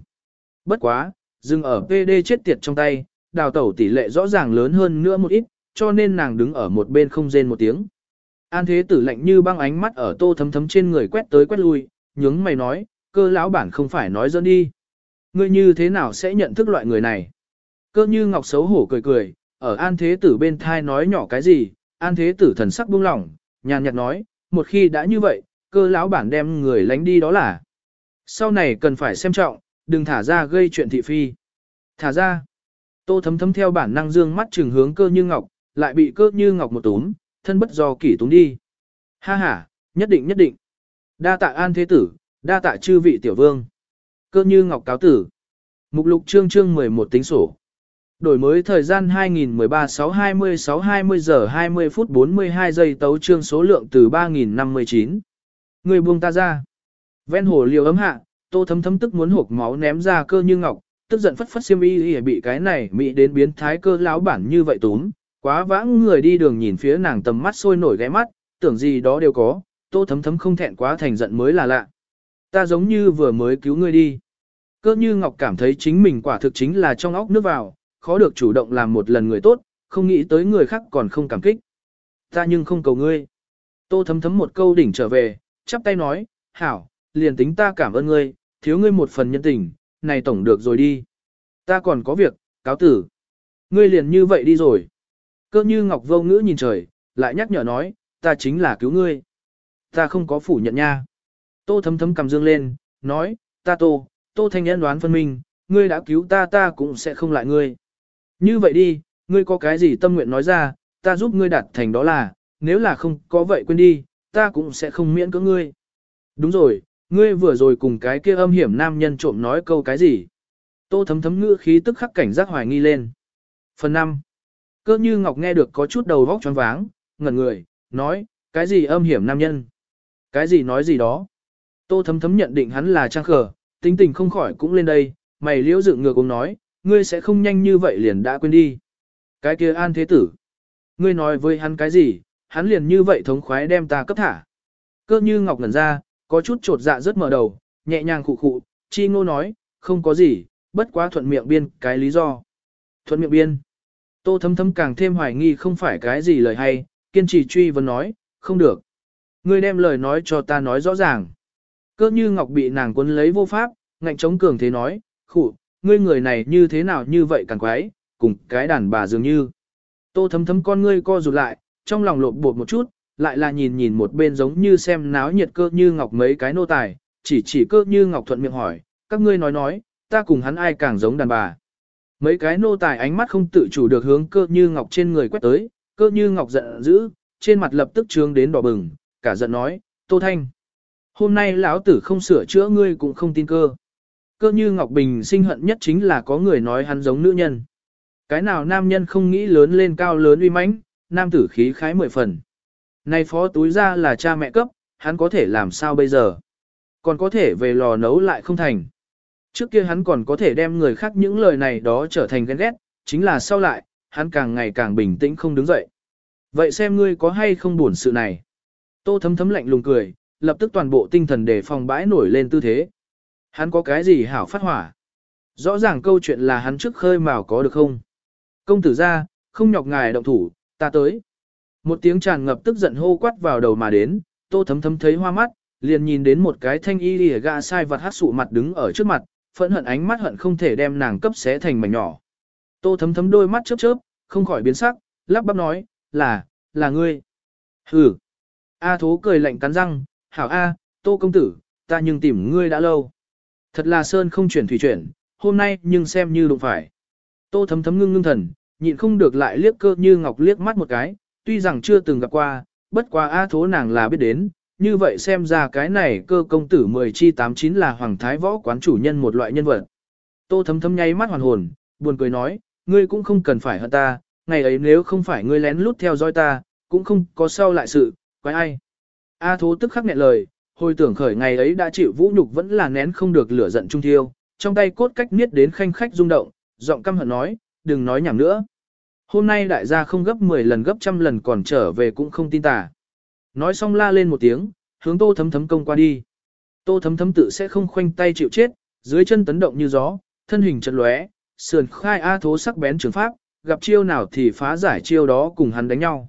Bất quá, dừng ở PD chết tiệt trong tay, đào tẩu tỷ lệ rõ ràng lớn hơn nữa một ít, cho nên nàng đứng ở một bên không rên một tiếng. An thế tử lạnh như băng ánh mắt ở tô thấm thấm trên người quét tới quét lui, nhướng mày nói, cơ lão bản không phải nói dẫn đi. Ngươi như thế nào sẽ nhận thức loại người này? Cơ như ngọc xấu hổ cười cười, ở an thế tử bên thai nói nhỏ cái gì, an thế tử thần sắc buông lỏng, nhàn nhạt nói, một khi đã như vậy, cơ lão bản đem người lánh đi đó là. Sau này cần phải xem trọng, đừng thả ra gây chuyện thị phi. Thả ra. Tô thấm thấm theo bản năng dương mắt trừng hướng cơ như ngọc, lại bị cơ như ngọc một túm, thân bất do kỷ túm đi. Ha ha, nhất định nhất định. Đa tạ an thế tử, đa tạ chư vị tiểu vương. Cơ như ngọc cáo tử. Mục lục chương chương 11 tính sổ. Đổi mới thời gian 2013-6-20-6-20 giờ 20 phút 42 giây tấu chương số lượng từ 3059. Người buông ta ra. Ven hồ liều ấm hạ, tô thấm thấm tức muốn hộp máu ném ra cơ như ngọc, tức giận phất phất xiêm y bị cái này mỹ đến biến thái cơ lão bản như vậy túm. Quá vãng người đi đường nhìn phía nàng tầm mắt sôi nổi ghé mắt, tưởng gì đó đều có, tô thấm thấm không thẹn quá thành giận mới là lạ. Ta giống như vừa mới cứu ngươi đi. Cơ như Ngọc cảm thấy chính mình quả thực chính là trong óc nước vào, khó được chủ động làm một lần người tốt, không nghĩ tới người khác còn không cảm kích. Ta nhưng không cầu ngươi. Tô thấm thấm một câu đỉnh trở về, chắp tay nói, hảo, liền tính ta cảm ơn ngươi, thiếu ngươi một phần nhân tình, này tổng được rồi đi. Ta còn có việc, cáo tử. Ngươi liền như vậy đi rồi. Cơ như Ngọc vô ngữ nhìn trời, lại nhắc nhở nói, ta chính là cứu ngươi. Ta không có phủ nhận nha. Tô thấm thấm cầm dương lên, nói, ta tô, tô thanh nhân đoán phân minh, ngươi đã cứu ta ta cũng sẽ không lại ngươi. Như vậy đi, ngươi có cái gì tâm nguyện nói ra, ta giúp ngươi đạt thành đó là, nếu là không có vậy quên đi, ta cũng sẽ không miễn cưỡng ngươi. Đúng rồi, ngươi vừa rồi cùng cái kia âm hiểm nam nhân trộm nói câu cái gì. Tô thấm thấm ngữ khí tức khắc cảnh giác hoài nghi lên. Phần 5. Cơ như Ngọc nghe được có chút đầu vóc choáng váng, ngẩn người, nói, cái gì âm hiểm nam nhân? Cái gì nói gì đó? Tô thấm thấm nhận định hắn là trang khờ, tính tình không khỏi cũng lên đây, mày liễu dựng ngược cũng nói, ngươi sẽ không nhanh như vậy liền đã quên đi. Cái kia an thế tử. Ngươi nói với hắn cái gì, hắn liền như vậy thống khoái đem ta cấp thả. Cơ như ngọc ngẩn ra, có chút trột dạ rất mở đầu, nhẹ nhàng khụ khụ, chi ngô nói, không có gì, bất quá thuận miệng biên cái lý do. Thuận miệng biên. Tô thấm thấm càng thêm hoài nghi không phải cái gì lời hay, kiên trì truy vấn nói, không được. Ngươi đem lời nói cho ta nói rõ ràng. Cơ như ngọc bị nàng cuốn lấy vô pháp, ngạnh chống cường thế nói, khụ, ngươi người này như thế nào như vậy càng quái, cùng cái đàn bà dường như. Tô thấm thấm con ngươi co rụt lại, trong lòng lộn bột một chút, lại là nhìn nhìn một bên giống như xem náo nhiệt cơ như ngọc mấy cái nô tài, chỉ chỉ cơ như ngọc thuận miệng hỏi, các ngươi nói nói, ta cùng hắn ai càng giống đàn bà. Mấy cái nô tài ánh mắt không tự chủ được hướng cơ như ngọc trên người quét tới, cơ như ngọc giận dữ, trên mặt lập tức trướng đến đỏ bừng, cả giận nói, Tô Thanh. Hôm nay lão tử không sửa chữa ngươi cũng không tin cơ. Cơ như Ngọc Bình sinh hận nhất chính là có người nói hắn giống nữ nhân. Cái nào nam nhân không nghĩ lớn lên cao lớn uy mãnh, nam tử khí khái mười phần. nay phó túi ra là cha mẹ cấp, hắn có thể làm sao bây giờ? Còn có thể về lò nấu lại không thành. Trước kia hắn còn có thể đem người khác những lời này đó trở thành ghen ghét, chính là sau lại, hắn càng ngày càng bình tĩnh không đứng dậy. Vậy xem ngươi có hay không buồn sự này. Tô thấm thấm lạnh lùng cười, lập tức toàn bộ tinh thần để phòng bãi nổi lên tư thế. Hắn có cái gì hảo phát hỏa? Rõ ràng câu chuyện là hắn trước khơi mào có được không? Công tử ra, không nhọc ngài động thủ, ta tới. Một tiếng tràn ngập tức giận hô quát vào đầu mà đến, tô thấm thấm thấy hoa mắt, liền nhìn đến một cái thanh y lìa gạ sai vật hát sụ mặt đứng ở trước mặt, phẫn hận ánh mắt hận không thể đem nàng cấp xé thành mảnh nhỏ. Tô thấm thấm đôi mắt chớp chớp, không khỏi biến sắc, lắp bắp nói, là, là ngươi. Hừ. A thố cười lạnh cắn răng, hảo A, tô công tử, ta nhưng tìm ngươi đã lâu. Thật là sơn không chuyển thủy chuyển, hôm nay nhưng xem như đụng phải. Tô thấm thấm ngưng ngưng thần, nhịn không được lại liếc cơ như ngọc liếc mắt một cái, tuy rằng chưa từng gặp qua, bất quá A thố nàng là biết đến, như vậy xem ra cái này cơ công tử 10 chi 89 là hoàng thái võ quán chủ nhân một loại nhân vật. Tô thấm thấm nháy mắt hoàn hồn, buồn cười nói, ngươi cũng không cần phải hận ta, ngày ấy nếu không phải ngươi lén lút theo dõi ta, cũng không có sau lại sự, quái ai. A thố tức khắc nghẹn lời, hồi tưởng khởi ngày ấy đã chịu vũ nhục vẫn là nén không được lửa giận trung thiêu, trong tay cốt cách niết đến khanh khách rung động, giọng căm hận nói, đừng nói nhảm nữa. Hôm nay đại gia không gấp 10 lần gấp trăm lần còn trở về cũng không tin tà. Nói xong la lên một tiếng, hướng tô thấm thấm công qua đi. Tô thấm thấm tự sẽ không khoanh tay chịu chết, dưới chân tấn động như gió, thân hình chật lóe, sườn khai A thố sắc bén trường pháp, gặp chiêu nào thì phá giải chiêu đó cùng hắn đánh nhau.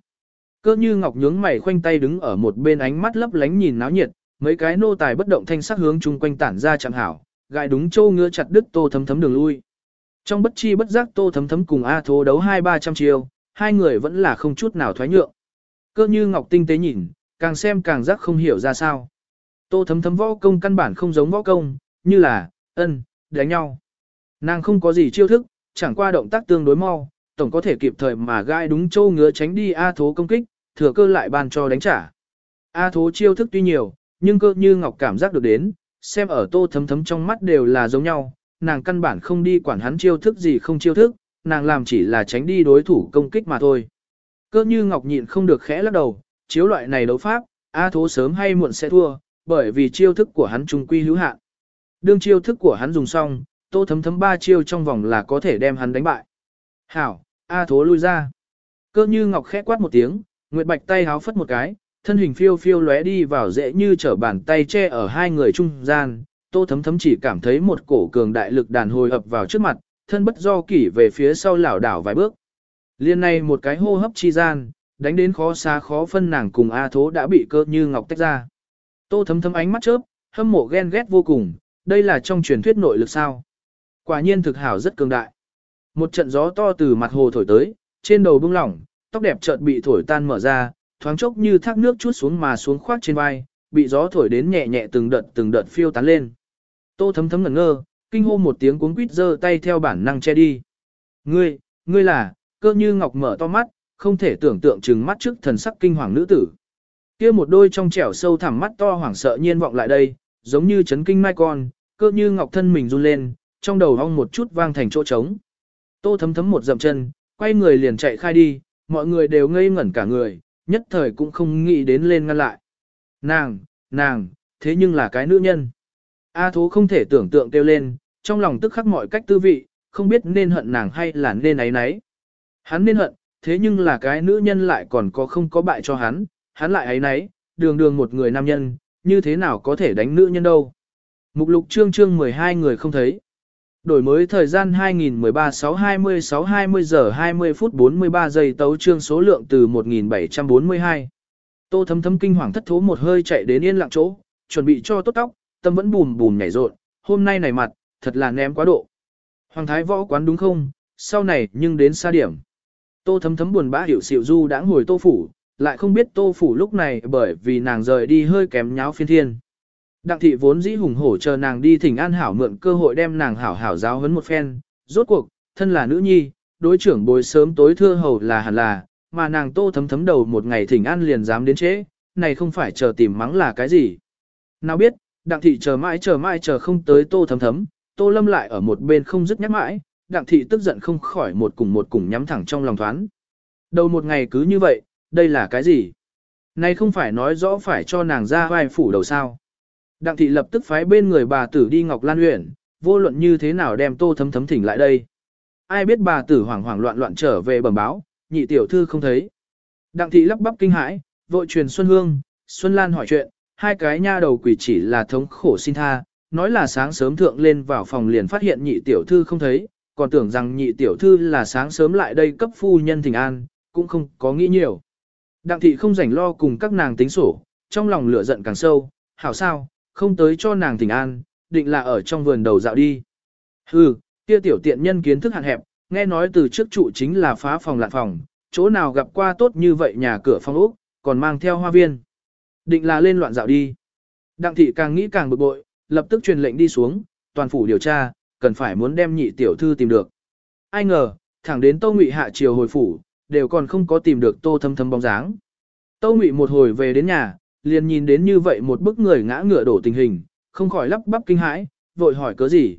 Cơ như ngọc nhướng mày khoanh tay đứng ở một bên ánh mắt lấp lánh nhìn náo nhiệt, mấy cái nô tài bất động thanh sắc hướng chung quanh tản ra chẳng hảo, gại đúng châu ngựa chặt đứt tô thấm thấm đường lui. Trong bất chi bất giác tô thấm thấm cùng A thố đấu hai ba trăm chiêu, hai người vẫn là không chút nào thoái nhượng. Cơ như ngọc tinh tế nhìn, càng xem càng giác không hiểu ra sao. Tô thấm thấm võ công căn bản không giống võ công, như là, ân, đánh nhau. Nàng không có gì chiêu thức, chẳng qua động tác tương đối mau, tổng có thể kịp thời mà gai đúng châu ngứa tránh đi A thố công kích, thừa cơ lại ban cho đánh trả. A thố chiêu thức tuy nhiều, nhưng cơ như ngọc cảm giác được đến, xem ở tô thấm thấm trong mắt đều là giống nhau, nàng căn bản không đi quản hắn chiêu thức gì không chiêu thức, nàng làm chỉ là tránh đi đối thủ công kích mà thôi. Cơ như ngọc nhịn không được khẽ lắc đầu, chiếu loại này đấu pháp, A thố sớm hay muộn sẽ thua, bởi vì chiêu thức của hắn trung quy hữu hạn. Đương chiêu thức của hắn dùng xong, tô thấm thấm ba chiêu trong vòng là có thể đem hắn đánh bại. Hảo, A thố lui ra. Cơ như ngọc khẽ quát một tiếng, Nguyệt Bạch tay háo phất một cái, thân hình phiêu phiêu lóe đi vào dễ như trở bàn tay che ở hai người trung gian. Tô thấm thấm chỉ cảm thấy một cổ cường đại lực đàn hồi ập vào trước mặt, thân bất do kỷ về phía sau lảo đảo vài bước. Liên này một cái hô hấp chi gian, đánh đến khó xa khó phân nàng cùng A thố đã bị cơ như ngọc tách ra. Tô thấm thấm ánh mắt chớp, hâm mộ ghen ghét vô cùng, đây là trong truyền thuyết nội lực sao. Quả nhiên thực hảo rất cường đại. Một trận gió to từ mặt hồ thổi tới, trên đầu bung lỏng, tóc đẹp chợt bị thổi tan mở ra, thoáng chốc như thác nước chút xuống mà xuống khoác trên vai, bị gió thổi đến nhẹ nhẹ từng đợt từng đợt phiêu tán lên. Tô thấm thấm ngẩn ngơ, kinh hô một tiếng cuống quýt giơ tay theo bản năng che đi. Ngươi, ngươi là, cơ như ngọc mở to mắt, không thể tưởng tượng chừng mắt trước thần sắc kinh hoàng nữ tử. Kia một đôi trong trẻo sâu thẳm mắt to hoảng sợ nhiên vọng lại đây, giống như chấn kinh mai con, cơ như ngọc thân mình run lên, trong đầu ong một chút vang thành chỗ trống. Tô thấm thấm một dậm chân, quay người liền chạy khai đi, mọi người đều ngây ngẩn cả người, nhất thời cũng không nghĩ đến lên ngăn lại. Nàng, nàng, thế nhưng là cái nữ nhân. A thố không thể tưởng tượng kêu lên, trong lòng tức khắc mọi cách tư vị, không biết nên hận nàng hay là nên ấy nấy. Hắn nên hận, thế nhưng là cái nữ nhân lại còn có không có bại cho hắn, hắn lại ấy nấy, đường đường một người nam nhân, như thế nào có thể đánh nữ nhân đâu. Mục lục chương chương 12 người không thấy. Đổi mới thời gian 2013 6 20 6 20 giờ 20 phút 43 giây tấu chương số lượng từ 1742. Tô thấm thấm kinh hoàng thất thố một hơi chạy đến yên lặng chỗ, chuẩn bị cho tốt tóc, tâm vẫn bùm bùm nhảy rộn, hôm nay này mặt, thật là ném quá độ. Hoàng thái võ quán đúng không, sau này nhưng đến xa điểm. Tô thấm thấm buồn bã hiểu xịu du đã ngồi tô phủ, lại không biết tô phủ lúc này bởi vì nàng rời đi hơi kém nháo phiên thiên. Đặng thị vốn dĩ hùng hổ chờ nàng đi thỉnh an hảo mượn cơ hội đem nàng hảo hảo giáo huấn một phen, rốt cuộc, thân là nữ nhi, đối trưởng bồi sớm tối thưa hầu là hẳn là, mà nàng tô thấm thấm đầu một ngày thỉnh an liền dám đến trễ, này không phải chờ tìm mắng là cái gì. Nào biết, đặng thị chờ mãi chờ mãi chờ không tới tô thấm thấm, tô lâm lại ở một bên không dứt nhắc mãi, đặng thị tức giận không khỏi một cùng một cùng nhắm thẳng trong lòng thoáng. Đầu một ngày cứ như vậy, đây là cái gì? Này không phải nói rõ phải cho nàng ra vai phủ đầu sao. Đặng thị lập tức phái bên người bà tử đi Ngọc Lan huyện, vô luận như thế nào đem tô thấm thấm thỉnh lại đây. Ai biết bà tử hoảng hoảng loạn loạn trở về bẩm báo, nhị tiểu thư không thấy. Đặng thị lắp bắp kinh hãi, vội truyền Xuân Hương, Xuân Lan hỏi chuyện, hai cái nha đầu quỷ chỉ là thống khổ xin tha, nói là sáng sớm thượng lên vào phòng liền phát hiện nhị tiểu thư không thấy, còn tưởng rằng nhị tiểu thư là sáng sớm lại đây cấp phu nhân thỉnh an, cũng không có nghĩ nhiều. Đặng thị không rảnh lo cùng các nàng tính sổ, trong lòng lửa giận càng sâu, hảo sao, không tới cho nàng thỉnh an, định là ở trong vườn đầu dạo đi. Hừ, kia tiểu tiện nhân kiến thức hạn hẹp, nghe nói từ trước trụ chính là phá phòng lạn phòng, chỗ nào gặp qua tốt như vậy nhà cửa phong ốc, còn mang theo hoa viên. Định là lên loạn dạo đi. Đặng thị càng nghĩ càng bực bội, lập tức truyền lệnh đi xuống, toàn phủ điều tra, cần phải muốn đem nhị tiểu thư tìm được. Ai ngờ, thẳng đến Tô Ngụy hạ chiều hồi phủ, đều còn không có tìm được Tô Thâm Thâm bóng dáng. Tô Ngụy một hồi về đến nhà, liền nhìn đến như vậy một bức người ngã ngựa đổ tình hình, không khỏi lắp bắp kinh hãi, vội hỏi cớ gì.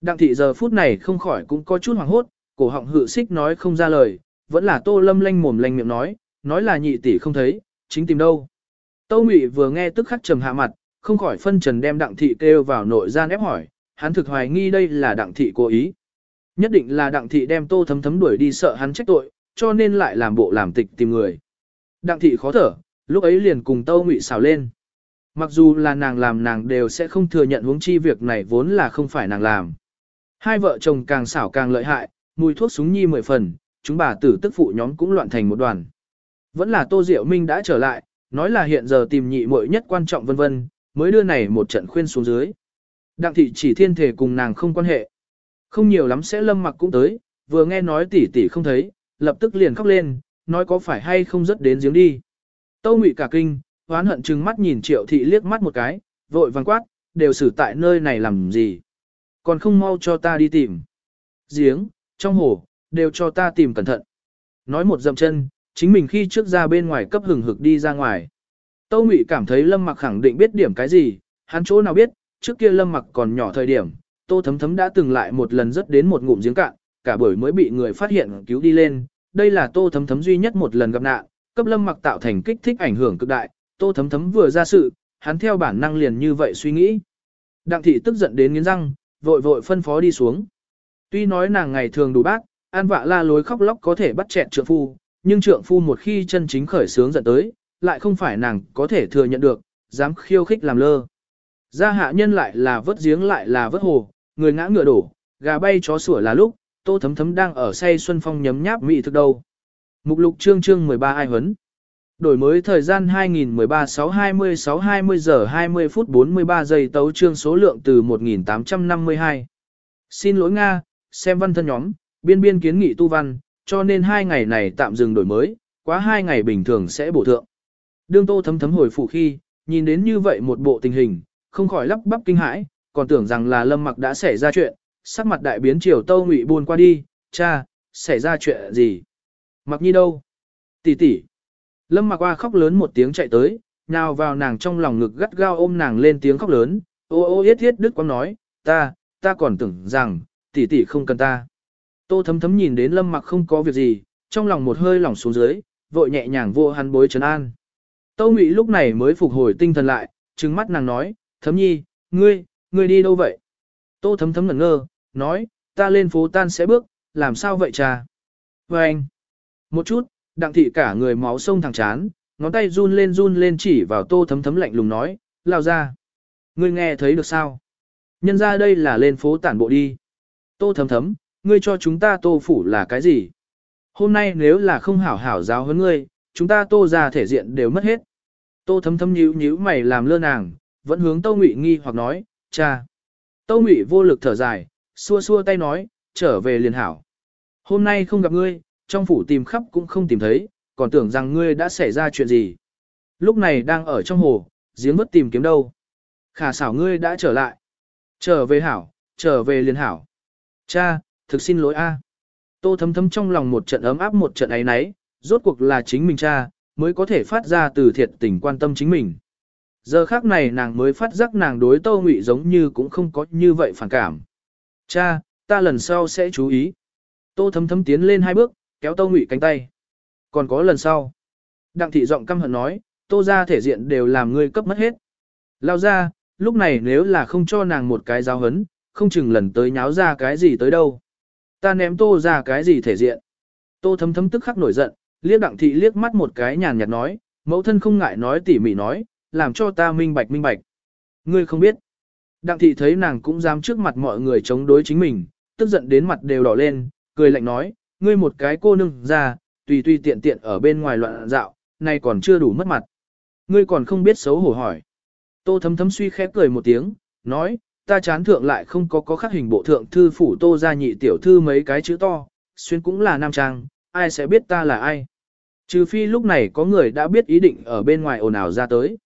Đặng thị giờ phút này không khỏi cũng có chút hoảng hốt, cổ họng hự xích nói không ra lời, vẫn là Tô Lâm lanh mồm lanh miệng nói, nói là nhị tỷ không thấy, chính tìm đâu. Tô Ngụy vừa nghe tức khắc trầm hạ mặt, không khỏi phân trần đem đặng thị kêu vào nội gian ép hỏi, hắn thực hoài nghi đây là đặng thị cố ý. Nhất định là đặng thị đem tô thấm thấm đuổi đi sợ hắn trách tội, cho nên lại làm bộ làm tịch tìm người. Đặng thị khó thở, lúc ấy liền cùng Tô Ngụy xào lên. Mặc dù là nàng làm nàng đều sẽ không thừa nhận huống chi việc này vốn là không phải nàng làm. Hai vợ chồng càng xảo càng lợi hại, mùi thuốc súng nhi mười phần, chúng bà tử tức phụ nhóm cũng loạn thành một đoàn. Vẫn là Tô Diệu Minh đã trở lại, nói là hiện giờ tìm nhị muội nhất quan trọng vân vân, mới đưa này một trận khuyên xuống dưới. Đặng thị chỉ thiên thể cùng nàng không quan hệ. Không nhiều lắm sẽ lâm mặc cũng tới, vừa nghe nói tỷ tỷ không thấy, lập tức liền khóc lên, nói có phải hay không rất đến giếng đi. Tâu ngụy cả kinh, hoán hận chừng mắt nhìn triệu thị liếc mắt một cái, vội vàng quát, đều xử tại nơi này làm gì. Còn không mau cho ta đi tìm. Giếng, trong hồ, đều cho ta tìm cẩn thận. Nói một dậm chân, chính mình khi trước ra bên ngoài cấp hừng hực đi ra ngoài. Tâu Ngụy cảm thấy Lâm Mặc khẳng định biết điểm cái gì, hắn chỗ nào biết, trước kia Lâm Mặc còn nhỏ thời điểm, Tô Thấm Thấm đã từng lại một lần rất đến một ngụm giếng cạn, cả buổi mới bị người phát hiện cứu đi lên, đây là Tô Thấm Thấm duy nhất một lần gặp nạn, cấp Lâm Mặc tạo thành kích thích ảnh hưởng cực đại, Tô Thấm Thấm vừa ra sự, hắn theo bản năng liền như vậy suy nghĩ. Đặng thị tức giận đến nghiến răng, vội vội phân phó đi xuống. Tuy nói nàng ngày thường đủ bác, an vạ la lối khóc lóc có thể bắt chẹn trượng phu, nhưng trượng phu một khi chân chính khởi sướng giận tới, lại không phải nàng có thể thừa nhận được, dám khiêu khích làm lơ. Gia hạ nhân lại là vớt giếng lại là vớt hồ, người ngã ngựa đổ, gà bay chó sủa là lúc, tô thấm thấm đang ở say xuân phong nhấm nháp mị thực đâu. Mục lục chương chương 13 ai huấn. Đổi mới thời gian 2013 6 20 6 20 giờ 20 phút 43 giây tấu chương số lượng từ 1852. Xin lỗi Nga, xem văn thân nhóm, biên biên kiến nghị tu văn, cho nên hai ngày này tạm dừng đổi mới, quá hai ngày bình thường sẽ bổ thượng. Đương tô thấm thấm hồi phụ khi, nhìn đến như vậy một bộ tình hình, không khỏi lắp bắp kinh hãi, còn tưởng rằng là lâm mặc đã xảy ra chuyện, sắc mặt đại biến chiều tâu ngụy buồn qua đi, cha, xảy ra chuyện gì? Mặc nhi đâu? Tỷ tỷ. Lâm mặc qua khóc lớn một tiếng chạy tới, nào vào nàng trong lòng ngực gắt gao ôm nàng lên tiếng khóc lớn, ô ô yết thiết đức quang nói, ta, ta còn tưởng rằng, tỷ tỷ không cần ta. Tô thấm thấm nhìn đến lâm mặc không có việc gì, trong lòng một hơi lỏng xuống dưới, vội nhẹ nhàng vô hắn bối trấn an. Tâu Ngụy lúc này mới phục hồi tinh thần lại, trừng mắt nàng nói, thấm nhi, ngươi, ngươi đi đâu vậy? Tô thấm thấm ngẩn ngơ, nói, ta lên phố tan sẽ bước, làm sao vậy cha? Và anh, một chút, đặng thị cả người máu sông thẳng chán, ngón tay run lên run lên chỉ vào tô thấm thấm lạnh lùng nói, lao ra. Ngươi nghe thấy được sao? Nhân ra đây là lên phố tản bộ đi. Tô thấm thấm, ngươi cho chúng ta tô phủ là cái gì? Hôm nay nếu là không hảo hảo giáo huấn ngươi, chúng ta tô ra thể diện đều mất hết. Tô thấm thấm nhíu nhíu mày làm lơ nàng, vẫn hướng Tô Ngụy nghi hoặc nói, cha. Tô Ngụy vô lực thở dài, xua xua tay nói, trở về liền hảo. Hôm nay không gặp ngươi, trong phủ tìm khắp cũng không tìm thấy, còn tưởng rằng ngươi đã xảy ra chuyện gì. Lúc này đang ở trong hồ, giếng vất tìm kiếm đâu. Khả xảo ngươi đã trở lại. Trở về hảo, trở về liền hảo. Cha, thực xin lỗi a. Tô thấm thấm trong lòng một trận ấm áp một trận ấy náy, rốt cuộc là chính mình cha, mới có thể phát ra từ thiệt tình quan tâm chính mình. Giờ khác này nàng mới phát giác nàng đối Tô Ngụy giống như cũng không có như vậy phản cảm. Cha, ta lần sau sẽ chú ý. Tô thấm thấm tiến lên hai bước, kéo tâu Ngụy cánh tay. Còn có lần sau. Đặng thị giọng căm hận nói, Tô ra thể diện đều làm ngươi cấp mất hết. Lao ra, lúc này nếu là không cho nàng một cái giáo hấn, không chừng lần tới nháo ra cái gì tới đâu. Ta ném Tô ra cái gì thể diện. Tô thấm thấm tức khắc nổi giận, liếc đặng thị liếc mắt một cái nhàn nhạt nói, mẫu thân không ngại nói tỉ mỉ nói, làm cho ta minh bạch minh bạch. Ngươi không biết. Đặng thị thấy nàng cũng dám trước mặt mọi người chống đối chính mình, tức giận đến mặt đều đỏ lên, cười lạnh nói, ngươi một cái cô nương ra, tùy tùy tiện tiện ở bên ngoài loạn dạo, nay còn chưa đủ mất mặt. Ngươi còn không biết xấu hổ hỏi. Tô thấm thấm suy khép cười một tiếng, nói, ta chán thượng lại không có có khắc hình bộ thượng thư phủ tô gia nhị tiểu thư mấy cái chữ to, xuyên cũng là nam trang, ai sẽ biết ta là ai. Trừ phi lúc này có người đã biết ý định ở bên ngoài ồn ào ra tới.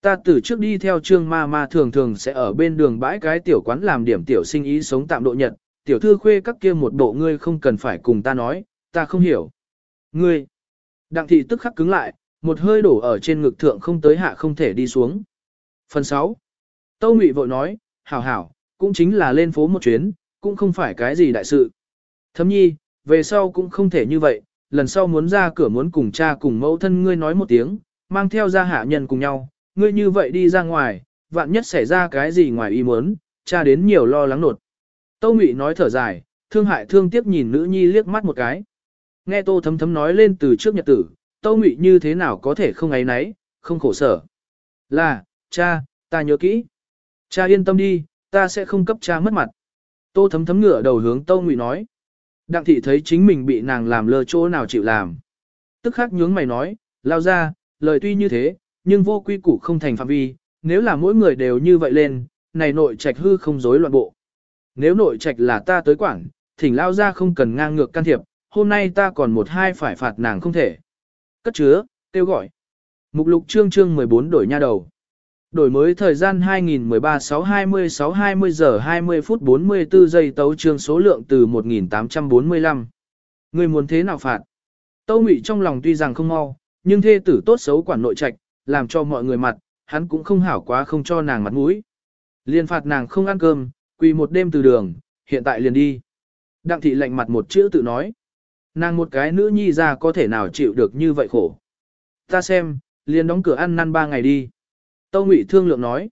Ta từ trước đi theo trương ma ma thường thường sẽ ở bên đường bãi cái tiểu quán làm điểm tiểu sinh ý sống tạm độ nhật, tiểu thư khuê các kia một bộ ngươi không cần phải cùng ta nói, ta không hiểu. Ngươi, đặng thị tức khắc cứng lại, một hơi đổ ở trên ngực thượng không tới hạ không thể đi xuống. Phần 6. Tâu Ngụy vội nói, hảo hảo, cũng chính là lên phố một chuyến, cũng không phải cái gì đại sự. Thấm nhi, về sau cũng không thể như vậy, lần sau muốn ra cửa muốn cùng cha cùng mẫu thân ngươi nói một tiếng, mang theo ra hạ nhân cùng nhau, ngươi như vậy đi ra ngoài, vạn nhất xảy ra cái gì ngoài ý muốn, cha đến nhiều lo lắng nột. Tâu Ngụy nói thở dài, thương hại thương tiếc nhìn nữ nhi liếc mắt một cái. Nghe Tô Thấm Thấm nói lên từ trước nhật tử, Tâu Ngụy như thế nào có thể không ấy nấy, không khổ sở. Là, cha, ta nhớ kỹ. Cha yên tâm đi, ta sẽ không cấp cha mất mặt. Tô Thấm Thấm ngửa đầu hướng Tâu Ngụy nói. Đặng thị thấy chính mình bị nàng làm lơ chỗ nào chịu làm. Tức khắc nhướng mày nói, lao ra, lời tuy như thế, nhưng vô quy củ không thành phạm vi, nếu là mỗi người đều như vậy lên, này nội trạch hư không rối loạn bộ. Nếu nội trạch là ta tới quảng, thỉnh lao ra không cần ngang ngược can thiệp, hôm nay ta còn một hai phải phạt nàng không thể. Cất chứa, kêu gọi. Mục lục chương chương 14 đổi nha đầu. Đổi mới thời gian 2013-6-20-6-20 giờ 20 phút 44 giây tấu chương số lượng từ 1845. Người muốn thế nào phạt? Tâu Ngụy trong lòng tuy rằng không mau, nhưng thê tử tốt xấu quản nội trạch, làm cho mọi người mặt, hắn cũng không hảo quá không cho nàng mặt mũi. Liên phạt nàng không ăn cơm, quỳ một đêm từ đường, hiện tại liền đi. Đặng thị lạnh mặt một chữ tự nói. Nàng một cái nữ nhi ra có thể nào chịu được như vậy khổ. Ta xem, liền đóng cửa ăn năn ba ngày đi. Tâu Ngụy thương lượng nói.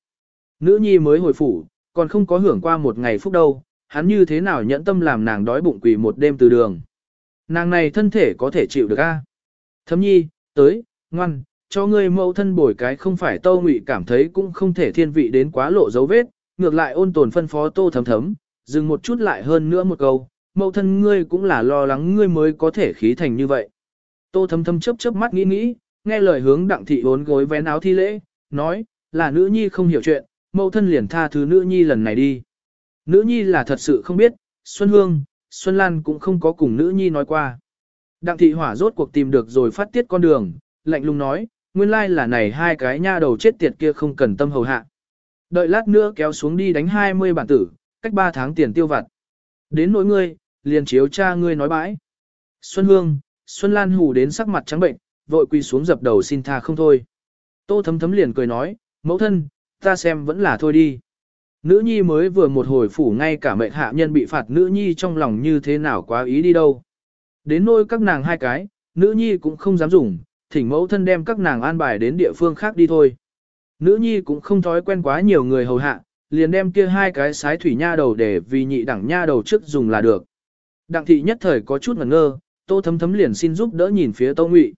Nữ nhi mới hồi phủ, còn không có hưởng qua một ngày phúc đâu, hắn như thế nào nhẫn tâm làm nàng đói bụng quỳ một đêm từ đường. Nàng này thân thể có thể chịu được a? Thấm nhi, tới, ngoan, cho ngươi mẫu thân bồi cái không phải Tâu Ngụy cảm thấy cũng không thể thiên vị đến quá lộ dấu vết, ngược lại ôn tồn phân phó Tô thấm thấm, dừng một chút lại hơn nữa một câu, mẫu thân ngươi cũng là lo lắng ngươi mới có thể khí thành như vậy. Tô thấm thấm chớp chớp mắt nghĩ nghĩ, nghe lời hướng đặng thị bốn gối vén áo thi lễ, nói, là nữ nhi không hiểu chuyện, mẫu thân liền tha thứ nữ nhi lần này đi. Nữ nhi là thật sự không biết, Xuân Hương, Xuân Lan cũng không có cùng nữ nhi nói qua. Đặng thị hỏa rốt cuộc tìm được rồi phát tiết con đường, lạnh lùng nói, nguyên lai là này hai cái nha đầu chết tiệt kia không cần tâm hầu hạ. Đợi lát nữa kéo xuống đi đánh 20 bản tử, cách 3 tháng tiền tiêu vặt. Đến nỗi ngươi, liền chiếu cha ngươi nói bãi. Xuân Hương, Xuân Lan hù đến sắc mặt trắng bệnh, vội quỳ xuống dập đầu xin tha không thôi. Tô thấm thấm liền cười nói, mẫu thân, ta xem vẫn là thôi đi. Nữ nhi mới vừa một hồi phủ ngay cả mệnh hạ nhân bị phạt nữ nhi trong lòng như thế nào quá ý đi đâu. Đến nôi các nàng hai cái, nữ nhi cũng không dám dùng, thỉnh mẫu thân đem các nàng an bài đến địa phương khác đi thôi. Nữ nhi cũng không thói quen quá nhiều người hầu hạ, liền đem kia hai cái sái thủy nha đầu để vì nhị đẳng nha đầu trước dùng là được. Đặng thị nhất thời có chút ngẩn ngơ, tô thấm thấm liền xin giúp đỡ nhìn phía Tô Ngụy.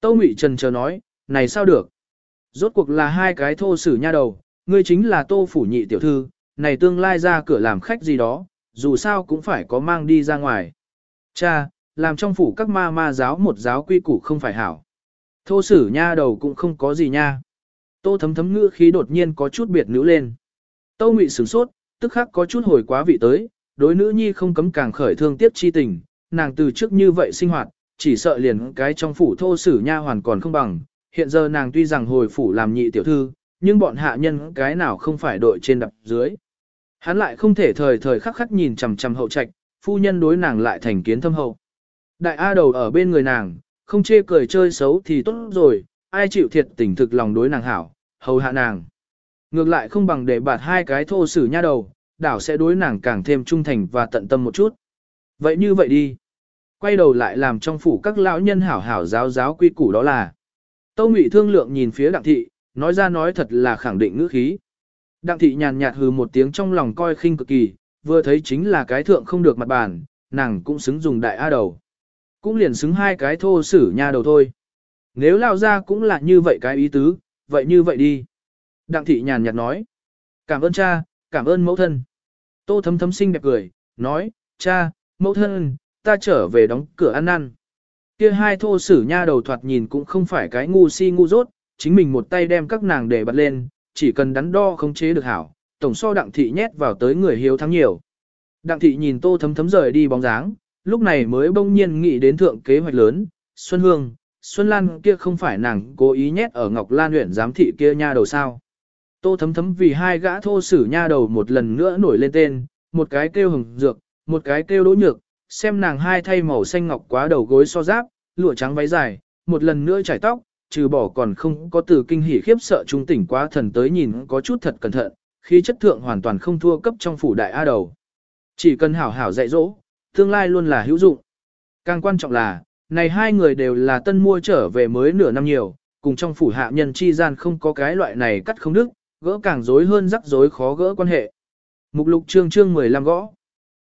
Tô Ngụy trần chờ nói, này sao được? Rốt cuộc là hai cái thô sử nha đầu, ngươi chính là tô phủ nhị tiểu thư, này tương lai ra cửa làm khách gì đó, dù sao cũng phải có mang đi ra ngoài. Cha, làm trong phủ các ma ma giáo một giáo quy củ không phải hảo. Thô sử nha đầu cũng không có gì nha. Tô thấm thấm ngữ khí đột nhiên có chút biệt nữ lên. Tâu ngụy sửng sốt, tức khắc có chút hồi quá vị tới, đối nữ nhi không cấm càng khởi thương tiếp chi tình, nàng từ trước như vậy sinh hoạt, chỉ sợ liền cái trong phủ thô sử nha hoàn còn không bằng, hiện giờ nàng tuy rằng hồi phủ làm nhị tiểu thư, nhưng bọn hạ nhân cái nào không phải đội trên đập dưới. Hắn lại không thể thời thời khắc khắc nhìn chằm chằm hậu trạch, phu nhân đối nàng lại thành kiến thâm hậu. Đại A đầu ở bên người nàng, không chê cười chơi xấu thì tốt rồi, ai chịu thiệt tình thực lòng đối nàng hảo, hầu hạ nàng. Ngược lại không bằng để bạt hai cái thô sử nha đầu, đảo sẽ đối nàng càng thêm trung thành và tận tâm một chút. Vậy như vậy đi. Quay đầu lại làm trong phủ các lão nhân hảo hảo giáo giáo quy củ đó là. Tâu Ngụy thương lượng nhìn phía đặng thị, nói ra nói thật là khẳng định ngữ khí. Đặng thị nhàn nhạt hừ một tiếng trong lòng coi khinh cực kỳ, vừa thấy chính là cái thượng không được mặt bàn, nàng cũng xứng dùng đại A đầu. Cũng liền xứng hai cái thô sử nha đầu thôi. Nếu lao ra cũng là như vậy cái ý tứ, vậy như vậy đi. Đặng thị nhàn nhạt nói. Cảm ơn cha, cảm ơn mẫu thân. Tô thấm thấm xinh đẹp cười, nói, cha, mẫu thân, ta trở về đóng cửa ăn ăn. Kia hai thô sử nha đầu thoạt nhìn cũng không phải cái ngu si ngu dốt, chính mình một tay đem các nàng để bật lên, chỉ cần đắn đo không chế được hảo, tổng so đặng thị nhét vào tới người hiếu thắng nhiều. Đặng thị nhìn tô thấm thấm rời đi bóng dáng, lúc này mới bỗng nhiên nghĩ đến thượng kế hoạch lớn, Xuân Hương, Xuân Lan kia không phải nàng cố ý nhét ở Ngọc Lan huyện giám thị kia nha đầu sao. Tô thấm thấm vì hai gã thô sử nha đầu một lần nữa nổi lên tên, một cái kêu hồng dược, một cái kêu đỗ nhược, xem nàng hai thay màu xanh ngọc quá đầu gối so giáp, lụa trắng váy dài, một lần nữa trải tóc, trừ bỏ còn không có từ kinh hỉ khiếp sợ trung tỉnh quá thần tới nhìn có chút thật cẩn thận, khí chất thượng hoàn toàn không thua cấp trong phủ đại A đầu. Chỉ cần hảo hảo dạy dỗ, tương lai luôn là hữu dụng. Càng quan trọng là, này hai người đều là tân mua trở về mới nửa năm nhiều, cùng trong phủ hạ nhân chi gian không có cái loại này cắt không đức, gỡ càng rối hơn rắc rối khó gỡ quan hệ. Mục lục chương chương 15 gõ.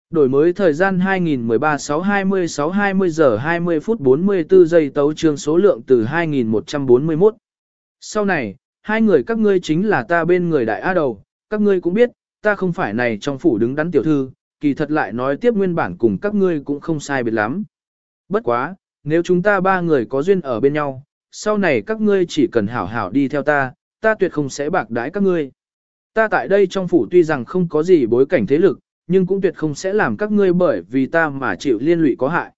Đổi mới thời gian 2013-6-26-20 giờ 20 phút 44 giây tấu chương số lượng từ 2141. Sau này, hai người các ngươi chính là ta bên người đại A đầu, các ngươi cũng biết, ta không phải này trong phủ đứng đắn tiểu thư, kỳ thật lại nói tiếp nguyên bản cùng các ngươi cũng không sai biệt lắm. Bất quá, nếu chúng ta ba người có duyên ở bên nhau, sau này các ngươi chỉ cần hảo hảo đi theo ta, ta tuyệt không sẽ bạc đãi các ngươi. Ta tại đây trong phủ tuy rằng không có gì bối cảnh thế lực, nhưng cũng tuyệt không sẽ làm các ngươi bởi vì ta mà chịu liên lụy có hại.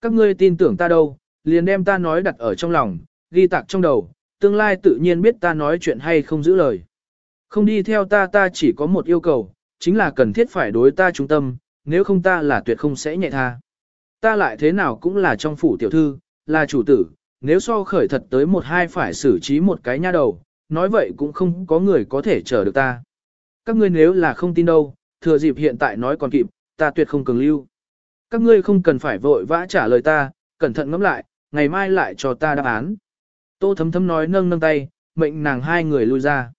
Các ngươi tin tưởng ta đâu, liền đem ta nói đặt ở trong lòng, ghi tạc trong đầu, tương lai tự nhiên biết ta nói chuyện hay không giữ lời. Không đi theo ta ta chỉ có một yêu cầu, chính là cần thiết phải đối ta trung tâm, nếu không ta là tuyệt không sẽ nhẹ tha. Ta lại thế nào cũng là trong phủ tiểu thư, là chủ tử, nếu so khởi thật tới một hai phải xử trí một cái nha đầu, nói vậy cũng không có người có thể chờ được ta. Các ngươi nếu là không tin đâu, thừa dịp hiện tại nói còn kịp, ta tuyệt không cường lưu. Các ngươi không cần phải vội vã trả lời ta, cẩn thận ngẫm lại, ngày mai lại cho ta đáp án. Tô thấm thấm nói nâng nâng tay, mệnh nàng hai người lui ra.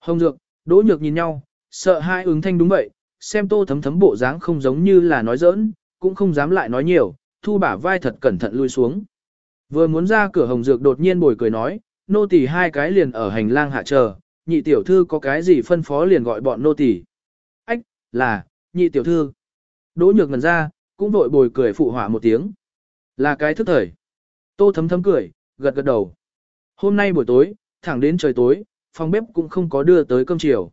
Hồng Dược, Đỗ Nhược nhìn nhau, sợ hai ứng thanh đúng vậy, xem tô thấm thấm bộ dáng không giống như là nói giỡn, cũng không dám lại nói nhiều, thu bả vai thật cẩn thận lui xuống. Vừa muốn ra cửa Hồng Dược đột nhiên bồi cười nói, nô tỳ hai cái liền ở hành lang hạ chờ, nhị tiểu thư có cái gì phân phó liền gọi bọn nô tỳ. Ách, là, nhị tiểu thư. Đỗ nhược ngần ra, cũng vội bồi cười phụ hỏa một tiếng. Là cái thức thời. Tô thấm thấm cười, gật gật đầu. Hôm nay buổi tối, thẳng đến trời tối, phòng bếp cũng không có đưa tới cơm chiều.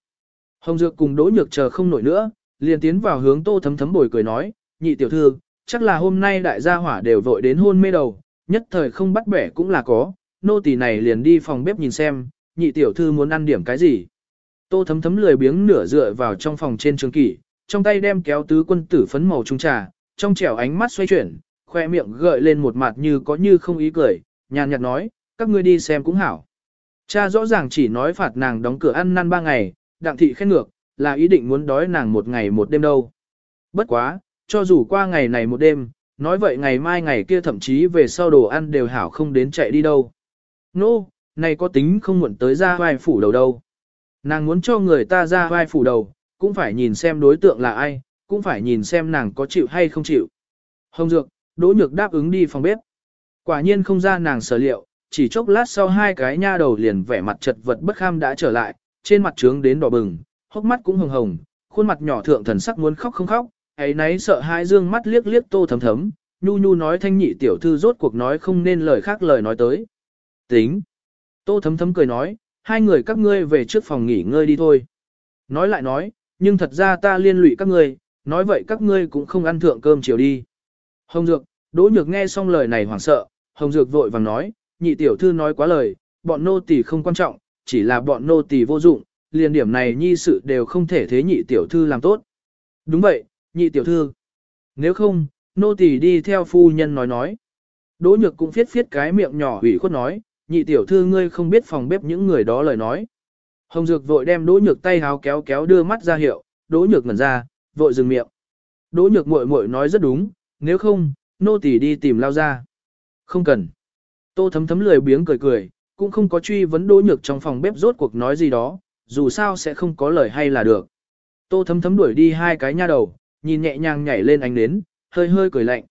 Hồng Dược cùng Đỗ Nhược chờ không nổi nữa, liền tiến vào hướng Tô Thấm Thấm bồi cười nói, nhị tiểu thư, chắc là hôm nay đại gia hỏa đều vội đến hôn mê đầu, nhất thời không bắt bẻ cũng là có, nô tỳ này liền đi phòng bếp nhìn xem, nhị tiểu thư muốn ăn điểm cái gì. Tô thấm thấm lười biếng nửa dựa vào trong phòng trên trường kỷ, trong tay đem kéo tứ quân tử phấn màu trung trà, trong trẻo ánh mắt xoay chuyển, khoe miệng gợi lên một mặt như có như không ý cười, nhàn nhạt nói, các ngươi đi xem cũng hảo. Cha rõ ràng chỉ nói phạt nàng đóng cửa ăn năn ba ngày, đặng thị khen ngược, là ý định muốn đói nàng một ngày một đêm đâu. Bất quá, cho dù qua ngày này một đêm, nói vậy ngày mai ngày kia thậm chí về sau đồ ăn đều hảo không đến chạy đi đâu. Nô, no, này có tính không muộn tới ra vai phủ đầu đâu. Nàng muốn cho người ta ra vai phủ đầu, cũng phải nhìn xem đối tượng là ai, cũng phải nhìn xem nàng có chịu hay không chịu. Hồng Dược, Đỗ Nhược đáp ứng đi phòng bếp. Quả nhiên không ra nàng sở liệu, chỉ chốc lát sau hai cái nha đầu liền vẻ mặt chật vật bất kham đã trở lại, trên mặt trướng đến đỏ bừng, hốc mắt cũng hồng hồng, khuôn mặt nhỏ thượng thần sắc muốn khóc không khóc, ấy nấy sợ hãi dương mắt liếc liếc tô thấm thấm, nhu nhu nói thanh nhị tiểu thư rốt cuộc nói không nên lời khác lời nói tới. Tính. Tô thấm thấm cười nói, hai người các ngươi về trước phòng nghỉ ngơi đi thôi. Nói lại nói, nhưng thật ra ta liên lụy các ngươi, nói vậy các ngươi cũng không ăn thượng cơm chiều đi. Hồng Dược, Đỗ Nhược nghe xong lời này hoảng sợ, Hồng Dược vội vàng nói, nhị tiểu thư nói quá lời, bọn nô tỳ không quan trọng, chỉ là bọn nô tỳ vô dụng, liền điểm này nhi sự đều không thể thế nhị tiểu thư làm tốt. Đúng vậy, nhị tiểu thư. Nếu không, nô tỳ đi theo phu nhân nói nói. Đỗ Nhược cũng phiết phiết cái miệng nhỏ ủy khuất nói, nhị tiểu thư ngươi không biết phòng bếp những người đó lời nói. Hồng Dược vội đem Đỗ Nhược tay háo kéo kéo đưa mắt ra hiệu, Đỗ Nhược ngẩn ra, vội dừng miệng. Đỗ Nhược muội muội nói rất đúng, nếu không, nô tỳ đi tìm lao ra. Không cần. Tô thấm thấm lười biếng cười cười, cũng không có truy vấn Đỗ Nhược trong phòng bếp rốt cuộc nói gì đó, dù sao sẽ không có lời hay là được. Tô thấm thấm đuổi đi hai cái nha đầu, nhìn nhẹ nhàng nhảy lên ánh nến, hơi hơi cười lạnh.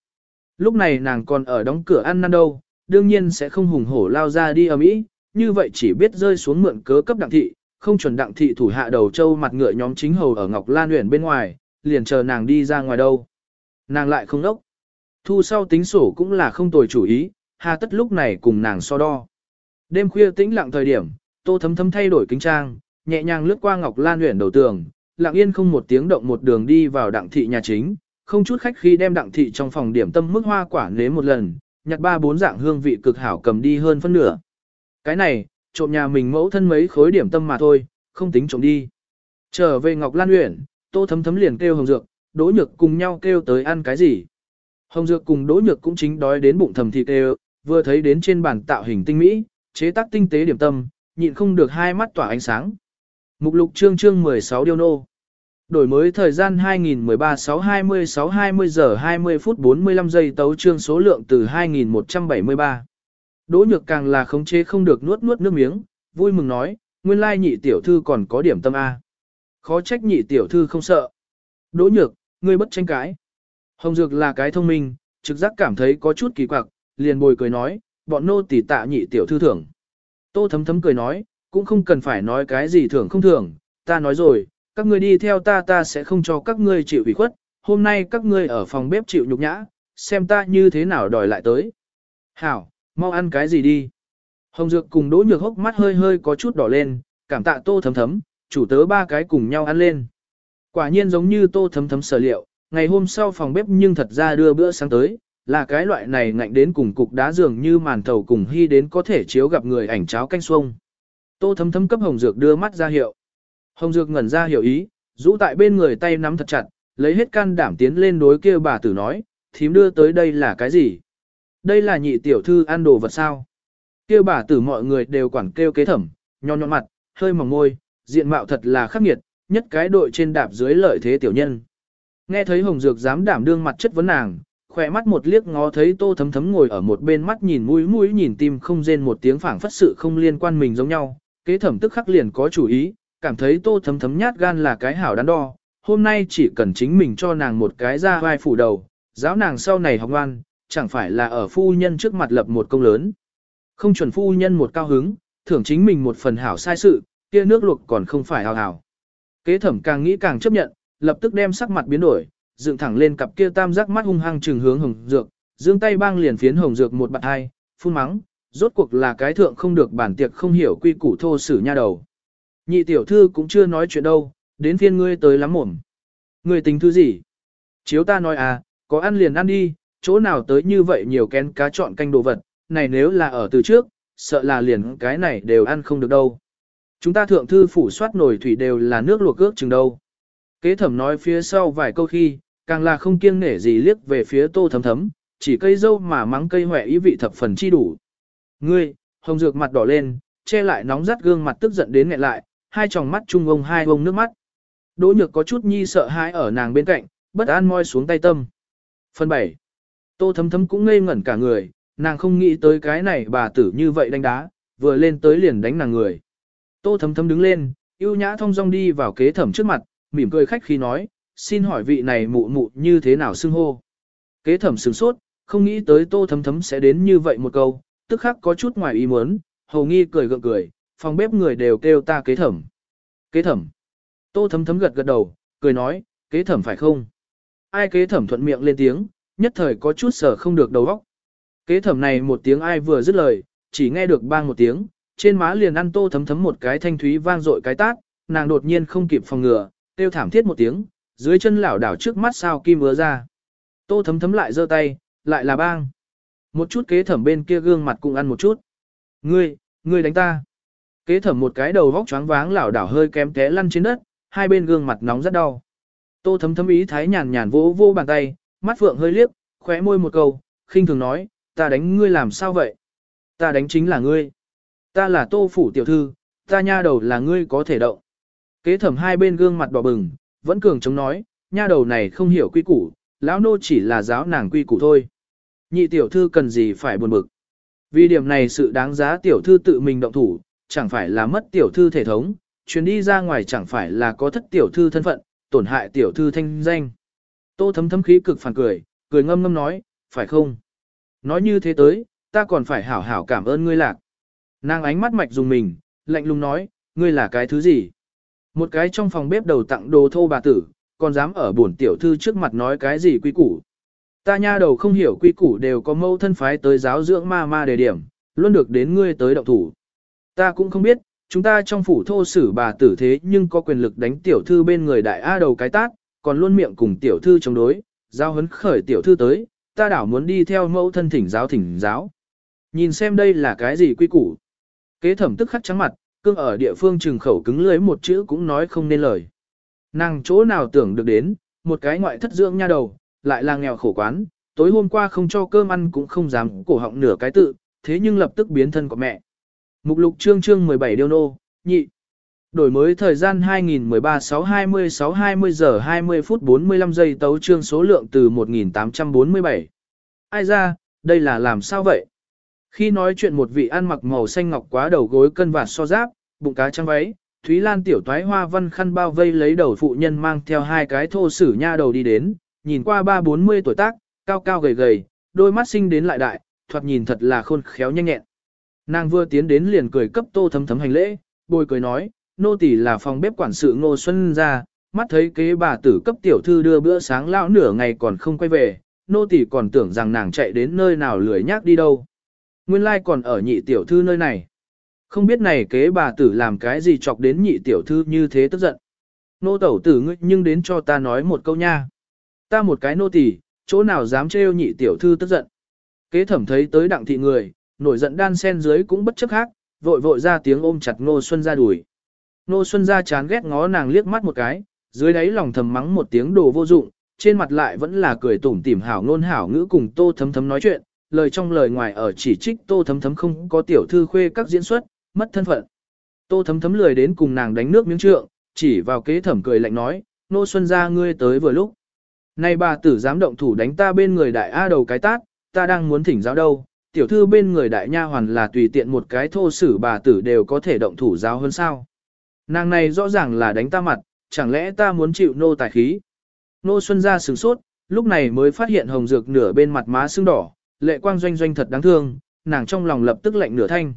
Lúc này nàng còn ở đóng cửa ăn năn đâu, đương nhiên sẽ không hùng hổ lao ra đi ở mỹ, như vậy chỉ biết rơi xuống mượn cớ cấp đặng thị, không chuẩn đặng thị thủ hạ đầu châu mặt ngựa nhóm chính hầu ở Ngọc Lan Uyển bên ngoài, liền chờ nàng đi ra ngoài đâu. Nàng lại không đốc. Thu sau tính sổ cũng là không tồi chủ ý, hà tất lúc này cùng nàng so đo. Đêm khuya tĩnh lặng thời điểm, tô thấm thấm thay đổi kính trang, nhẹ nhàng lướt qua Ngọc Lan Uyển đầu tường, lặng yên không một tiếng động một đường đi vào đặng thị nhà chính, không chút khách khi đem đặng thị trong phòng điểm tâm mức hoa quả nếm một lần, nhặt ba bốn dạng hương vị cực hảo cầm đi hơn phân nửa. Cái này, trộm nhà mình mẫu thân mấy khối điểm tâm mà thôi, không tính trộm đi. Trở về Ngọc Lan Uyển, Tô Thấm Thấm liền kêu Hồng Dược, Đỗ Nhược cùng nhau kêu tới ăn cái gì. Hồng Dược cùng Đỗ Nhược cũng chính đói đến bụng thầm thịt kêu, vừa thấy đến trên bàn tạo hình tinh mỹ, chế tác tinh tế điểm tâm, nhịn không được hai mắt tỏa ánh sáng. Mục lục chương chương 16 điêu nô. Đổi mới thời gian 2013 6 26 20 giờ 20 phút 45 giây tấu chương số lượng từ 2173. Đỗ nhược càng là khống chế không được nuốt nuốt nước miếng, vui mừng nói, nguyên lai nhị tiểu thư còn có điểm tâm A. Khó trách nhị tiểu thư không sợ. Đỗ nhược, ngươi bất tranh cãi. Hồng Dược là cái thông minh, trực giác cảm thấy có chút kỳ quặc, liền bồi cười nói, bọn nô tỳ tạ nhị tiểu thư thưởng. Tô thấm thấm cười nói, cũng không cần phải nói cái gì thưởng không thưởng, ta nói rồi, các ngươi đi theo ta ta sẽ không cho các ngươi chịu ủy khuất, hôm nay các ngươi ở phòng bếp chịu nhục nhã, xem ta như thế nào đòi lại tới. Hảo, mau ăn cái gì đi. Hồng Dược cùng Đỗ Nhược hốc mắt hơi hơi có chút đỏ lên, cảm tạ tô thấm thấm, chủ tớ ba cái cùng nhau ăn lên. Quả nhiên giống như tô thấm thấm sở liệu, ngày hôm sau phòng bếp nhưng thật ra đưa bữa sáng tới, là cái loại này ngạnh đến cùng cục đá dường như màn thầu cùng hy đến có thể chiếu gặp người ảnh cháo canh xuông. Tô thấm thấm cấp Hồng Dược đưa mắt ra hiệu. Hồng Dược ngẩn ra hiểu ý, rũ tại bên người tay nắm thật chặt, lấy hết can đảm tiến lên đối kia bà tử nói, thím đưa tới đây là cái gì? Đây là nhị tiểu thư ăn đồ vật sao? Kia bà tử mọi người đều quản kêu kế thẩm, nhon nhọn mặt, hơi mỏng môi, diện mạo thật là khắc nghiệt, nhất cái đội trên đạp dưới lợi thế tiểu nhân. Nghe thấy Hồng Dược dám đảm đương mặt chất vấn nàng, khỏe mắt một liếc ngó thấy tô thấm thấm ngồi ở một bên mắt nhìn mũi mũi nhìn tim không rên một tiếng phảng phất sự không liên quan mình giống nhau, kế thẩm tức khắc liền có chủ ý, cảm thấy tô thấm thấm nhát gan là cái hảo đắn đo, hôm nay chỉ cần chính mình cho nàng một cái ra vai phủ đầu, giáo nàng sau này học ngoan, chẳng phải là ở phu nhân trước mặt lập một công lớn. Không chuẩn phu nhân một cao hứng, thưởng chính mình một phần hảo sai sự, kia nước luộc còn không phải hào hảo. Kế thẩm càng nghĩ càng chấp nhận, lập tức đem sắc mặt biến đổi, dựng thẳng lên cặp kia tam giác mắt hung hăng trừng hướng hồng dược, dương tay bang liền phiến hồng dược một bạn hai, phun mắng, rốt cuộc là cái thượng không được bản tiệc không hiểu quy củ thô sử nha đầu. Nhị tiểu thư cũng chưa nói chuyện đâu, đến phiên ngươi tới lắm mồm. Ngươi tính thứ gì? Chiếu ta nói à, có ăn liền ăn đi, chỗ nào tới như vậy nhiều kén cá chọn canh đồ vật, này nếu là ở từ trước, sợ là liền cái này đều ăn không được đâu. Chúng ta thượng thư phủ soát nổi thủy đều là nước luộc ước chừng đâu. Kế thẩm nói phía sau vài câu khi, càng là không kiêng nể gì liếc về phía tô thấm thấm, chỉ cây dâu mà mắng cây hỏe ý vị thập phần chi đủ. Ngươi, hồng dược mặt đỏ lên, che lại nóng rát gương mặt tức giận đến nghẹn lại, hai tròng mắt trung ông hai ông nước mắt. Đỗ nhược có chút nhi sợ hãi ở nàng bên cạnh, bất an moi xuống tay tâm. Phần 7. Tô thấm thấm cũng ngây ngẩn cả người, nàng không nghĩ tới cái này bà tử như vậy đánh đá, vừa lên tới liền đánh nàng người. Tô thấm thấm đứng lên, yêu nhã thong dong đi vào kế thẩm trước mặt, mỉm cười khách khi nói, xin hỏi vị này mụ mụ như thế nào xưng hô. Kế thẩm sửng sốt, không nghĩ tới tô thấm thấm sẽ đến như vậy một câu, tức khắc có chút ngoài ý muốn, hầu nghi cười gượng cười, phòng bếp người đều kêu ta kế thẩm. Kế thẩm. Tô thấm thấm gật gật đầu, cười nói, kế thẩm phải không? Ai kế thẩm thuận miệng lên tiếng, nhất thời có chút sở không được đầu óc. Kế thẩm này một tiếng ai vừa dứt lời, chỉ nghe được bang một tiếng, trên má liền ăn tô thấm thấm một cái thanh thúy vang dội cái tát, nàng đột nhiên không kịp phòng ngừa, kêu thảm thiết một tiếng, dưới chân lảo đảo trước mắt sao kim vừa ra. Tô thấm thấm lại giơ tay, lại là bang. Một chút kế thẩm bên kia gương mặt cũng ăn một chút. Ngươi, ngươi đánh ta. Kế thẩm một cái đầu vóc choáng váng lảo đảo hơi kém té lăn trên đất, hai bên gương mặt nóng rất đau. Tô thấm thấm ý thái nhàn nhàn vỗ vỗ bàn tay, mắt phượng hơi liếc, khóe môi một câu, khinh thường nói, ta đánh ngươi làm sao vậy? Ta đánh chính là ngươi. Ta là tô phủ tiểu thư, ta nha đầu là ngươi có thể động. Kế thẩm hai bên gương mặt đỏ bừng, vẫn cường chống nói, nha đầu này không hiểu quy củ, lão nô chỉ là giáo nàng quy củ thôi. Nhị tiểu thư cần gì phải buồn bực. Vì điểm này sự đáng giá tiểu thư tự mình động thủ, chẳng phải là mất tiểu thư thể thống, chuyến đi ra ngoài chẳng phải là có thất tiểu thư thân phận, tổn hại tiểu thư thanh danh. Tô thấm thấm khí cực phản cười, cười ngâm ngâm nói, phải không? Nói như thế tới, ta còn phải hảo hảo cảm ơn ngươi lạc. Nàng ánh mắt mạch dùng mình, lạnh lùng nói, ngươi là cái thứ gì? Một cái trong phòng bếp đầu tặng đồ thô bà tử, còn dám ở bổn tiểu thư trước mặt nói cái gì quý củ. Ta nha đầu không hiểu quy củ đều có mâu thân phái tới giáo dưỡng ma ma đề điểm, luôn được đến ngươi tới động thủ. Ta cũng không biết, chúng ta trong phủ thô sử bà tử thế nhưng có quyền lực đánh tiểu thư bên người đại A đầu cái tát, còn luôn miệng cùng tiểu thư chống đối, giao hấn khởi tiểu thư tới, ta đảo muốn đi theo mẫu thân thỉnh giáo thỉnh giáo. Nhìn xem đây là cái gì quy củ. Kế thẩm tức khắc trắng mặt, cương ở địa phương trừng khẩu cứng lưới một chữ cũng nói không nên lời. Nàng chỗ nào tưởng được đến, một cái ngoại thất dưỡng nha đầu, lại là nghèo khổ quán, tối hôm qua không cho cơm ăn cũng không dám cổ họng nửa cái tự, thế nhưng lập tức biến thân của mẹ. Mục lục chương chương 17 điêu nô, nhị. Đổi mới thời gian 2013 6 20 6 20 giờ 20 phút 45 giây tấu chương số lượng từ 1847. Ai ra, đây là làm sao vậy? Khi nói chuyện một vị ăn mặc màu xanh ngọc quá đầu gối cân vạt so giáp, bụng cá trắng váy, Thúy Lan tiểu toái hoa văn khăn bao vây lấy đầu phụ nhân mang theo hai cái thô sử nha đầu đi đến, nhìn qua ba bốn mươi tuổi tác, cao cao gầy gầy, đôi mắt sinh đến lại đại, thoạt nhìn thật là khôn khéo nhanh nhẹn. Nàng vừa tiến đến liền cười cấp tô thấm thấm hành lễ, bồi cười nói, nô tỳ là phòng bếp quản sự Ngô Xuân ra, mắt thấy kế bà tử cấp tiểu thư đưa bữa sáng lão nửa ngày còn không quay về, nô tỳ còn tưởng rằng nàng chạy đến nơi nào lười nhác đi đâu. Nguyên lai còn ở nhị tiểu thư nơi này. Không biết này kế bà tử làm cái gì chọc đến nhị tiểu thư như thế tức giận. Nô tẩu tử ngươi nhưng đến cho ta nói một câu nha. Ta một cái nô tỳ, chỗ nào dám trêu nhị tiểu thư tức giận. Kế thẩm thấy tới đặng thị người, nổi giận đan sen dưới cũng bất chấp khác, vội vội ra tiếng ôm chặt Ngô Xuân ra đuổi. Ngô Xuân ra chán ghét ngó nàng liếc mắt một cái, dưới đáy lòng thầm mắng một tiếng đồ vô dụng, trên mặt lại vẫn là cười tủm tỉm hảo ngôn hảo ngữ cùng tô thấm thấm nói chuyện, lời trong lời ngoài ở chỉ trích tô thấm thấm không có tiểu thư khuê các diễn xuất, mất thân phận. Tô thấm thấm lười đến cùng nàng đánh nước miếng trượng, chỉ vào kế thẩm cười lạnh nói, Nô Xuân ra ngươi tới vừa lúc. Này bà tử dám động thủ đánh ta bên người đại A đầu cái tát, ta đang muốn thỉnh giáo đâu, tiểu thư bên người đại nha hoàn là tùy tiện một cái thô sử bà tử đều có thể động thủ giáo hơn sao. Nàng này rõ ràng là đánh ta mặt, chẳng lẽ ta muốn chịu nô tài khí. Nô Xuân ra sửng sốt, lúc này mới phát hiện hồng dược nửa bên mặt má sưng đỏ, lệ quang doanh doanh thật đáng thương, nàng trong lòng lập tức lạnh nửa thanh.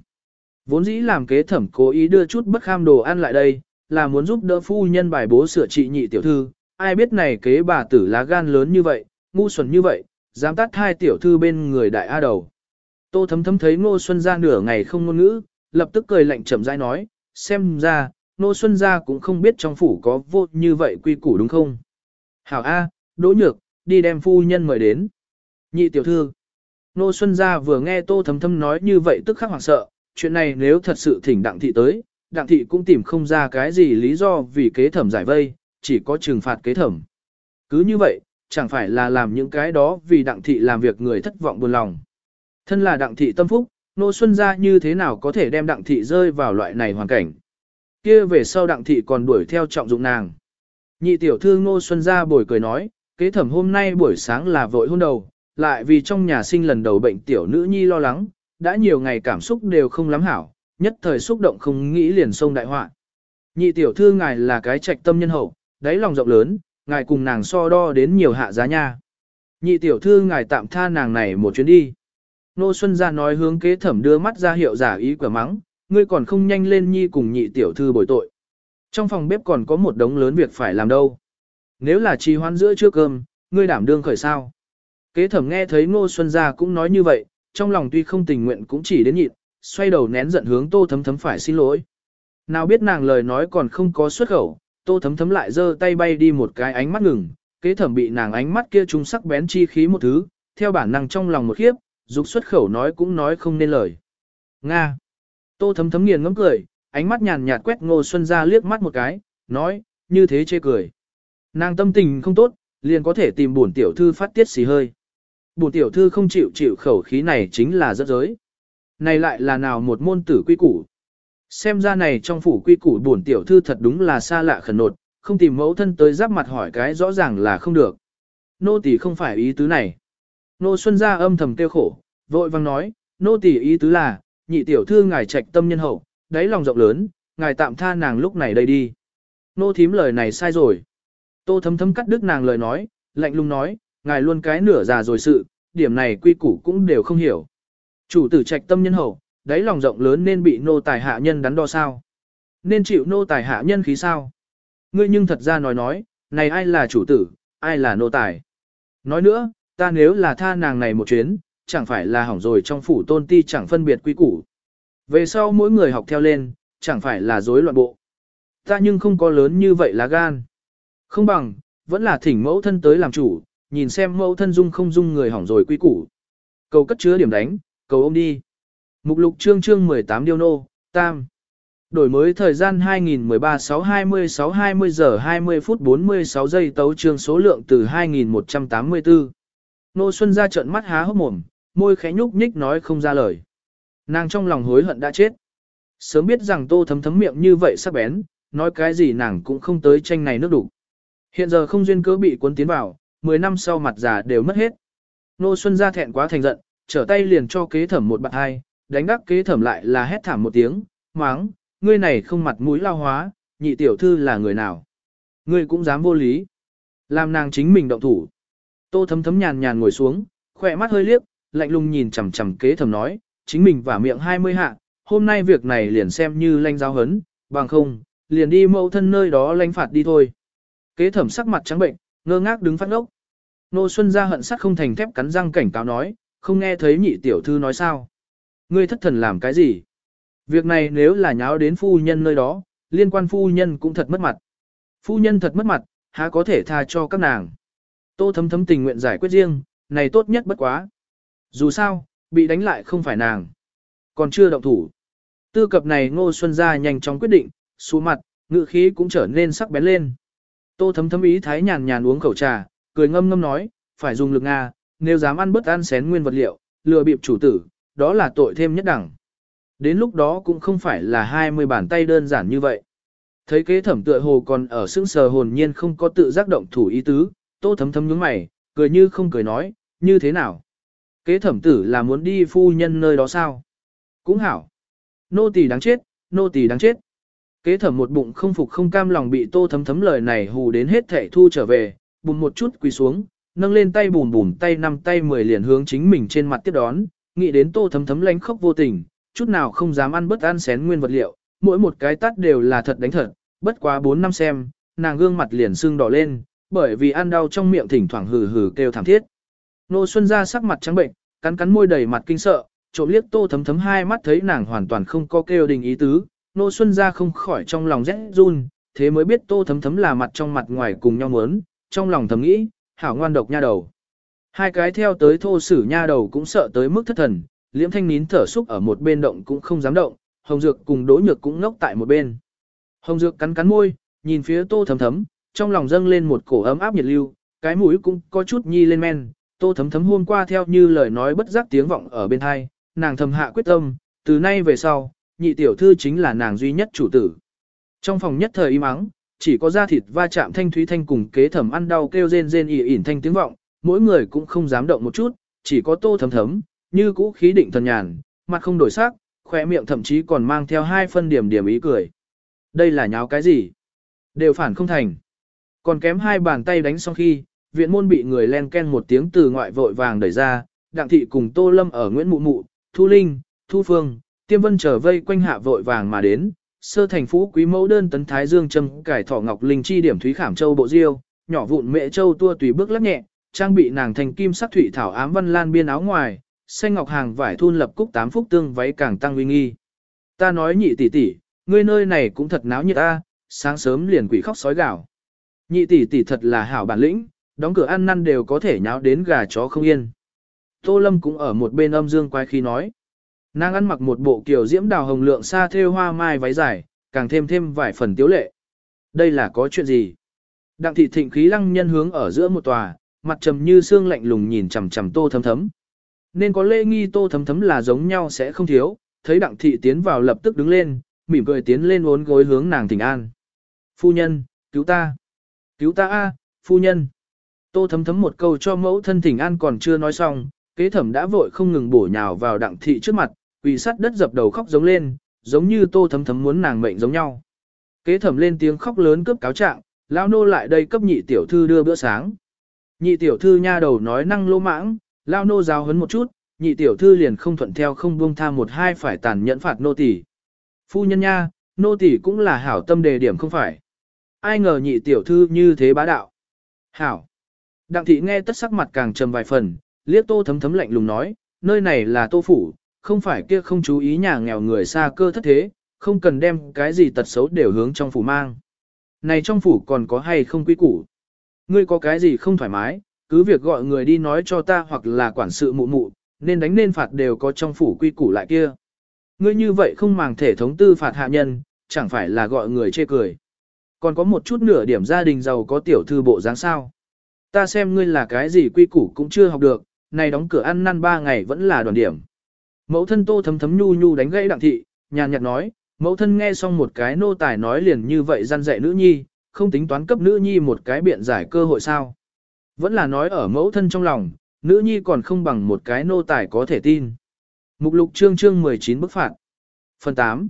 Vốn dĩ làm kế thẩm cố ý đưa chút bất kham đồ ăn lại đây, là muốn giúp đỡ phu nhân bài bố sửa trị nhị tiểu thư, ai biết này kế bà tử lá gan lớn như vậy, ngu xuẩn như vậy, dám tắt hai tiểu thư bên người đại A đầu. Tô thấm thấm thấy Ngô Xuân ra nửa ngày không ngôn ngữ, lập tức cười lạnh chậm rãi nói, xem ra, Ngô Xuân ra cũng không biết trong phủ có vô như vậy quy củ đúng không. Hảo A, Đỗ Nhược, đi đem phu nhân mời đến. Nhị tiểu thư. Ngô Xuân ra vừa nghe Tô thấm thấm nói như vậy tức khắc hoảng sợ, chuyện này nếu thật sự thỉnh đặng thị tới, đặng thị cũng tìm không ra cái gì lý do vì kế thẩm giải vây, chỉ có trừng phạt kế thẩm. Cứ như vậy, chẳng phải là làm những cái đó vì đặng thị làm việc người thất vọng buồn lòng. Thân là đặng thị tâm phúc, nô xuân ra như thế nào có thể đem đặng thị rơi vào loại này hoàn cảnh. kia về sau đặng thị còn đuổi theo trọng dụng nàng. Nhị tiểu thư nô xuân ra bồi cười nói, kế thẩm hôm nay buổi sáng là vội hôn đầu, lại vì trong nhà sinh lần đầu bệnh tiểu nữ nhi lo lắng, đã nhiều ngày cảm xúc đều không lắm hảo, nhất thời xúc động không nghĩ liền sông đại họa. Nhị tiểu thư ngài là cái trạch tâm nhân hậu, đáy lòng rộng lớn, ngài cùng nàng so đo đến nhiều hạ giá nha. Nhị tiểu thư ngài tạm tha nàng này một chuyến đi. Nô Xuân ra nói hướng kế thẩm đưa mắt ra hiệu giả ý quả mắng, ngươi còn không nhanh lên nhi cùng nhị tiểu thư bồi tội. Trong phòng bếp còn có một đống lớn việc phải làm đâu. Nếu là trì hoãn giữa trước cơm, ngươi đảm đương khởi sao. Kế thẩm nghe thấy Ngô Xuân Gia cũng nói như vậy, trong lòng tuy không tình nguyện cũng chỉ đến nhịn, xoay đầu nén giận hướng tô thấm thấm phải xin lỗi. Nào biết nàng lời nói còn không có xuất khẩu, tô thấm thấm lại giơ tay bay đi một cái ánh mắt ngừng, kế thẩm bị nàng ánh mắt kia trung sắc bén chi khí một thứ, theo bản năng trong lòng một khiếp, dục xuất khẩu nói cũng nói không nên lời. Nga. Tô thấm thấm nghiền ngấm cười, ánh mắt nhàn nhạt quét Ngô Xuân ra liếc mắt một cái, nói, như thế chê cười. Nàng tâm tình không tốt, liền có thể tìm bổn tiểu thư phát tiết xì hơi. Bổn tiểu thư không chịu chịu khẩu khí này chính là rất giới. Này lại là nào một môn tử quy củ. Xem ra này trong phủ quy củ bổn tiểu thư thật đúng là xa lạ khẩn nột, không tìm mẫu thân tới giáp mặt hỏi cái rõ ràng là không được. Nô tỳ không phải ý tứ này. Nô Xuân gia âm thầm tiêu khổ, vội vang nói, nô tỳ ý tứ là, nhị tiểu thư ngài trạch tâm nhân hậu, đáy lòng rộng lớn, ngài tạm tha nàng lúc này đây đi. Nô thím lời này sai rồi. Tô thấm thấm cắt đứt nàng lời nói, lạnh lùng nói, ngài luôn cái nửa già rồi sự, điểm này quy củ cũng đều không hiểu. Chủ tử trạch tâm nhân hậu, đáy lòng rộng lớn nên bị nô tài hạ nhân đắn đo sao. Nên chịu nô tài hạ nhân khí sao. Ngươi nhưng thật ra nói nói, này ai là chủ tử, ai là nô tài. Nói nữa, ta nếu là tha nàng này một chuyến, chẳng phải là hỏng rồi trong phủ tôn ti chẳng phân biệt quý củ. Về sau mỗi người học theo lên, chẳng phải là rối loạn bộ. Ta nhưng không có lớn như vậy là gan. Không bằng, vẫn là thỉnh mẫu thân tới làm chủ, nhìn xem mẫu thân dung không dung người hỏng rồi quý củ. Cầu cất chứa điểm đánh, cầu ôm đi. Mục lục chương chương 18 điêu nô, tam. Đổi mới thời gian 2013 6 26 20 giờ 20 phút 46 giây tấu chương số lượng từ 2184. Nô Xuân ra trận mắt há hốc mồm, môi khẽ nhúc nhích nói không ra lời. Nàng trong lòng hối hận đã chết. Sớm biết rằng tô thấm thấm miệng như vậy sắc bén, nói cái gì nàng cũng không tới tranh này nước đủ. Hiện giờ không duyên cớ bị cuốn tiến vào, 10 năm sau mặt già đều mất hết. Nô Xuân ra thẹn quá thành giận, trở tay liền cho kế thẩm một bạn hai, đánh đắc kế thẩm lại là hét thảm một tiếng, máng, ngươi này không mặt mũi lao hóa, nhị tiểu thư là người nào. Ngươi cũng dám vô lý. Làm nàng chính mình động thủ. Tô thấm thấm nhàn nhàn ngồi xuống, khỏe mắt hơi liếc, lạnh lùng nhìn chằm chằm kế thẩm nói, chính mình vả miệng 20 hạ, hôm nay việc này liền xem như lanh giáo hấn, bằng không, liền đi mẫu thân nơi đó lanh phạt đi thôi. Kế thẩm sắc mặt trắng bệnh, ngơ ngác đứng phát ngốc. Nô Xuân ra hận sắt không thành thép cắn răng cảnh cáo nói, không nghe thấy nhị tiểu thư nói sao. Ngươi thất thần làm cái gì? Việc này nếu là nháo đến phu nhân nơi đó, liên quan phu nhân cũng thật mất mặt. Phu nhân thật mất mặt, há có thể tha cho các nàng. Tô thấm thấm tình nguyện giải quyết riêng, này tốt nhất bất quá. Dù sao, bị đánh lại không phải nàng. Còn chưa động thủ. Tư cập này ngô xuân ra nhanh chóng quyết định, xuống mặt, ngự khí cũng trở nên sắc bén lên. Tô thấm thấm ý thái nhàn nhàn uống khẩu trà, cười ngâm ngâm nói, phải dùng lực Nga, nếu dám ăn bất ăn xén nguyên vật liệu, lừa bịp chủ tử, đó là tội thêm nhất đẳng. Đến lúc đó cũng không phải là 20 bàn tay đơn giản như vậy. Thấy kế thẩm tựa hồ còn ở sững sờ hồn nhiên không có tự giác động thủ ý tứ, tô thấm thấm nhướng mày, cười như không cười nói, như thế nào? Kế thẩm tử là muốn đi phu nhân nơi đó sao? Cũng hảo. Nô tỳ đáng chết, nô tỳ đáng chết. Kế thẩm một bụng không phục không cam lòng bị tô thấm thấm lời này hù đến hết thảy thu trở về, bùm một chút quỳ xuống, nâng lên tay bùm bùm tay năm tay mười liền hướng chính mình trên mặt tiếp đón, nghĩ đến tô thấm thấm lánh khóc vô tình, chút nào không dám ăn bất ăn xén nguyên vật liệu, mỗi một cái tắt đều là thật đánh thật, bất quá 4 năm xem, nàng gương mặt liền sưng đỏ lên, bởi vì ăn đau trong miệng thỉnh thoảng hừ hừ kêu thảm thiết. Nô Xuân ra sắc mặt trắng bệnh, cắn cắn môi đầy mặt kinh sợ, trộm liếc tô thấm thấm hai mắt thấy nàng hoàn toàn không có kêu đình ý tứ, Nô Xuân ra không khỏi trong lòng rét run, thế mới biết tô thấm thấm là mặt trong mặt ngoài cùng nhau muốn, trong lòng thầm nghĩ, hảo ngoan độc nha đầu. Hai cái theo tới thô sử nha đầu cũng sợ tới mức thất thần, liễm thanh nín thở xúc ở một bên động cũng không dám động, hồng dược cùng đỗ nhược cũng ngốc tại một bên. Hồng dược cắn cắn môi, nhìn phía tô thấm thấm, trong lòng dâng lên một cổ ấm áp nhiệt lưu, cái mũi cũng có chút nhi lên men, tô thấm thấm hôm qua theo như lời nói bất giác tiếng vọng ở bên hai, nàng thầm hạ quyết tâm, từ nay về sau, nhị tiểu thư chính là nàng duy nhất chủ tử. Trong phòng nhất thời im ắng, chỉ có da thịt va chạm thanh thúy thanh cùng kế thẩm ăn đau kêu rên rên ỉ ỉn thanh tiếng vọng, mỗi người cũng không dám động một chút, chỉ có tô thấm thấm, như cũ khí định thần nhàn, mặt không đổi sắc, khỏe miệng thậm chí còn mang theo hai phân điểm điểm ý cười. Đây là nháo cái gì? Đều phản không thành. Còn kém hai bàn tay đánh xong khi, viện môn bị người len ken một tiếng từ ngoại vội vàng đẩy ra, đặng thị cùng tô lâm ở Nguyễn Mụ Mụ, Thu Linh, Thu Phương, Tiêm Vân trở vây quanh hạ vội vàng mà đến, sơ thành phú quý mẫu đơn tấn thái dương châm cải thỏ ngọc linh chi điểm thúy khảm châu bộ diêu, nhỏ vụn mẹ châu tua tùy bước lắc nhẹ, trang bị nàng thành kim sắc thủy thảo ám văn lan biên áo ngoài, xanh ngọc hàng vải thun lập cúc tám phúc tương váy càng tăng uy nghi. Ta nói nhị tỷ tỷ, ngươi nơi này cũng thật náo nhiệt a, sáng sớm liền quỷ khóc sói gào. Nhị tỷ tỷ thật là hảo bản lĩnh, đóng cửa ăn năn đều có thể nháo đến gà chó không yên. Tô Lâm cũng ở một bên âm dương quái khi nói. Nàng ăn mặc một bộ kiểu diễm đào hồng lượng xa thêu hoa mai váy dài, càng thêm thêm vài phần tiếu lệ. Đây là có chuyện gì? Đặng thị thịnh khí lăng nhân hướng ở giữa một tòa, mặt trầm như xương lạnh lùng nhìn chằm chằm tô thấm thấm. Nên có lễ nghi tô thấm thấm là giống nhau sẽ không thiếu, thấy đặng thị tiến vào lập tức đứng lên, mỉm cười tiến lên uốn gối hướng nàng thỉnh an. Phu nhân, cứu ta! Cứu ta a, phu nhân! Tô thấm thấm một câu cho mẫu thân thỉnh an còn chưa nói xong, kế thẩm đã vội không ngừng bổ nhào vào đặng thị trước mặt, quỳ sắt đất dập đầu khóc giống lên, giống như tô thấm thấm muốn nàng mệnh giống nhau. Kế thẩm lên tiếng khóc lớn cướp cáo trạng, lão nô lại đây cấp nhị tiểu thư đưa bữa sáng. Nhị tiểu thư nha đầu nói năng lô mãng, lao nô giáo hấn một chút, nhị tiểu thư liền không thuận theo không buông tha một hai phải tàn nhẫn phạt nô tỷ. Phu nhân nha, nô tỷ cũng là hảo tâm đề điểm không phải. Ai ngờ nhị tiểu thư như thế bá đạo. Hảo. Đặng thị nghe tất sắc mặt càng trầm vài phần, liếc tô thấm thấm lạnh lùng nói, nơi này là tô phủ, không phải kia không chú ý nhà nghèo người xa cơ thất thế, không cần đem cái gì tật xấu đều hướng trong phủ mang. Này trong phủ còn có hay không quý củ? Ngươi có cái gì không thoải mái, cứ việc gọi người đi nói cho ta hoặc là quản sự mụ mụ, nên đánh nên phạt đều có trong phủ quy củ lại kia. Ngươi như vậy không màng thể thống tư phạt hạ nhân, chẳng phải là gọi người chê cười. Còn có một chút nửa điểm gia đình giàu có tiểu thư bộ dáng sao. Ta xem ngươi là cái gì quy củ cũng chưa học được, này đóng cửa ăn năn ba ngày vẫn là đoàn điểm. Mẫu thân tô thấm thấm nhu nhu đánh gãy đặng thị, nhàn nhạt nói, mẫu thân nghe xong một cái nô tài nói liền như vậy gian dạy nữ nhi, không tính toán cấp nữ nhi một cái biện giải cơ hội sao. Vẫn là nói ở mẫu thân trong lòng, nữ nhi còn không bằng một cái nô tài có thể tin. Mục lục chương chương 19 bức phạt. Phần 8.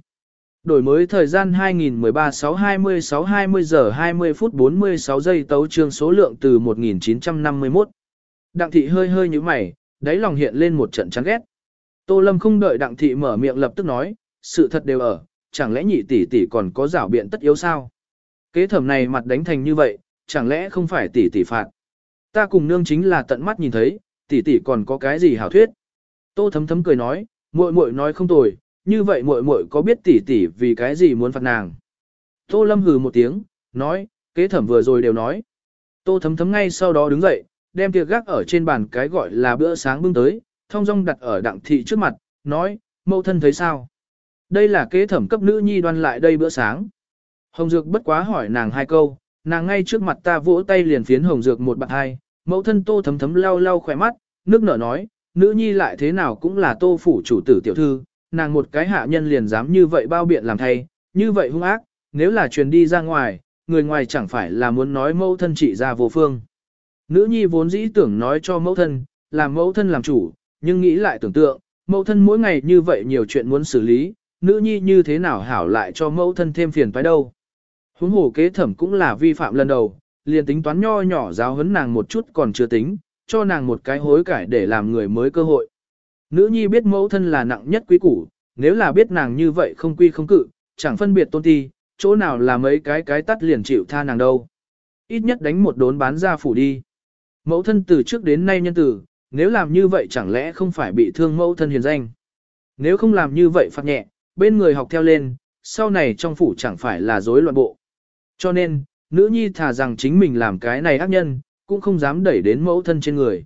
Đổi mới thời gian 2013-6-26-20 giờ 20 phút 46 giây tấu chương số lượng từ 1951. Đặng thị hơi hơi như mày, đáy lòng hiện lên một trận chán ghét. Tô Lâm không đợi đặng thị mở miệng lập tức nói, sự thật đều ở, chẳng lẽ nhị tỷ tỷ còn có rảo biện tất yếu sao? Kế thẩm này mặt đánh thành như vậy, chẳng lẽ không phải tỷ tỷ phạt? Ta cùng nương chính là tận mắt nhìn thấy, tỷ tỷ còn có cái gì hảo thuyết? Tô thấm thấm cười nói, muội muội nói không tồi, như vậy muội muội có biết tỷ tỷ vì cái gì muốn phạt nàng? Tô Lâm hừ một tiếng, nói, kế thẩm vừa rồi đều nói. Tô thấm thấm ngay sau đó đứng dậy, đem tiệc gác ở trên bàn cái gọi là bữa sáng bưng tới, thông dong đặt ở đặng thị trước mặt, nói, mẫu thân thấy sao? Đây là kế thẩm cấp nữ nhi đoan lại đây bữa sáng. Hồng Dược bất quá hỏi nàng hai câu, nàng ngay trước mặt ta vỗ tay liền phiến Hồng Dược một bạn hai, mẫu thân tô thấm thấm lau lau khỏe mắt, nước nở nói, nữ nhi lại thế nào cũng là tô phủ chủ tử tiểu thư, nàng một cái hạ nhân liền dám như vậy bao biện làm thay, như vậy hung ác, nếu là truyền đi ra ngoài, người ngoài chẳng phải là muốn nói mẫu thân trị ra vô phương. Nữ nhi vốn dĩ tưởng nói cho mẫu thân, làm mẫu thân làm chủ, nhưng nghĩ lại tưởng tượng, mẫu thân mỗi ngày như vậy nhiều chuyện muốn xử lý, nữ nhi như thế nào hảo lại cho mẫu thân thêm phiền phải đâu. Huống hồ kế thẩm cũng là vi phạm lần đầu, liền tính toán nho nhỏ giáo huấn nàng một chút còn chưa tính, cho nàng một cái hối cải để làm người mới cơ hội. Nữ nhi biết mẫu thân là nặng nhất quý củ, nếu là biết nàng như vậy không quy không cự, chẳng phân biệt tôn ti, chỗ nào là mấy cái cái tắt liền chịu tha nàng đâu. Ít nhất đánh một đốn bán ra phủ đi. Mẫu thân từ trước đến nay nhân tử, nếu làm như vậy chẳng lẽ không phải bị thương mẫu thân hiền danh. Nếu không làm như vậy phạt nhẹ, bên người học theo lên, sau này trong phủ chẳng phải là rối loạn bộ. Cho nên, nữ nhi thà rằng chính mình làm cái này ác nhân, cũng không dám đẩy đến mẫu thân trên người.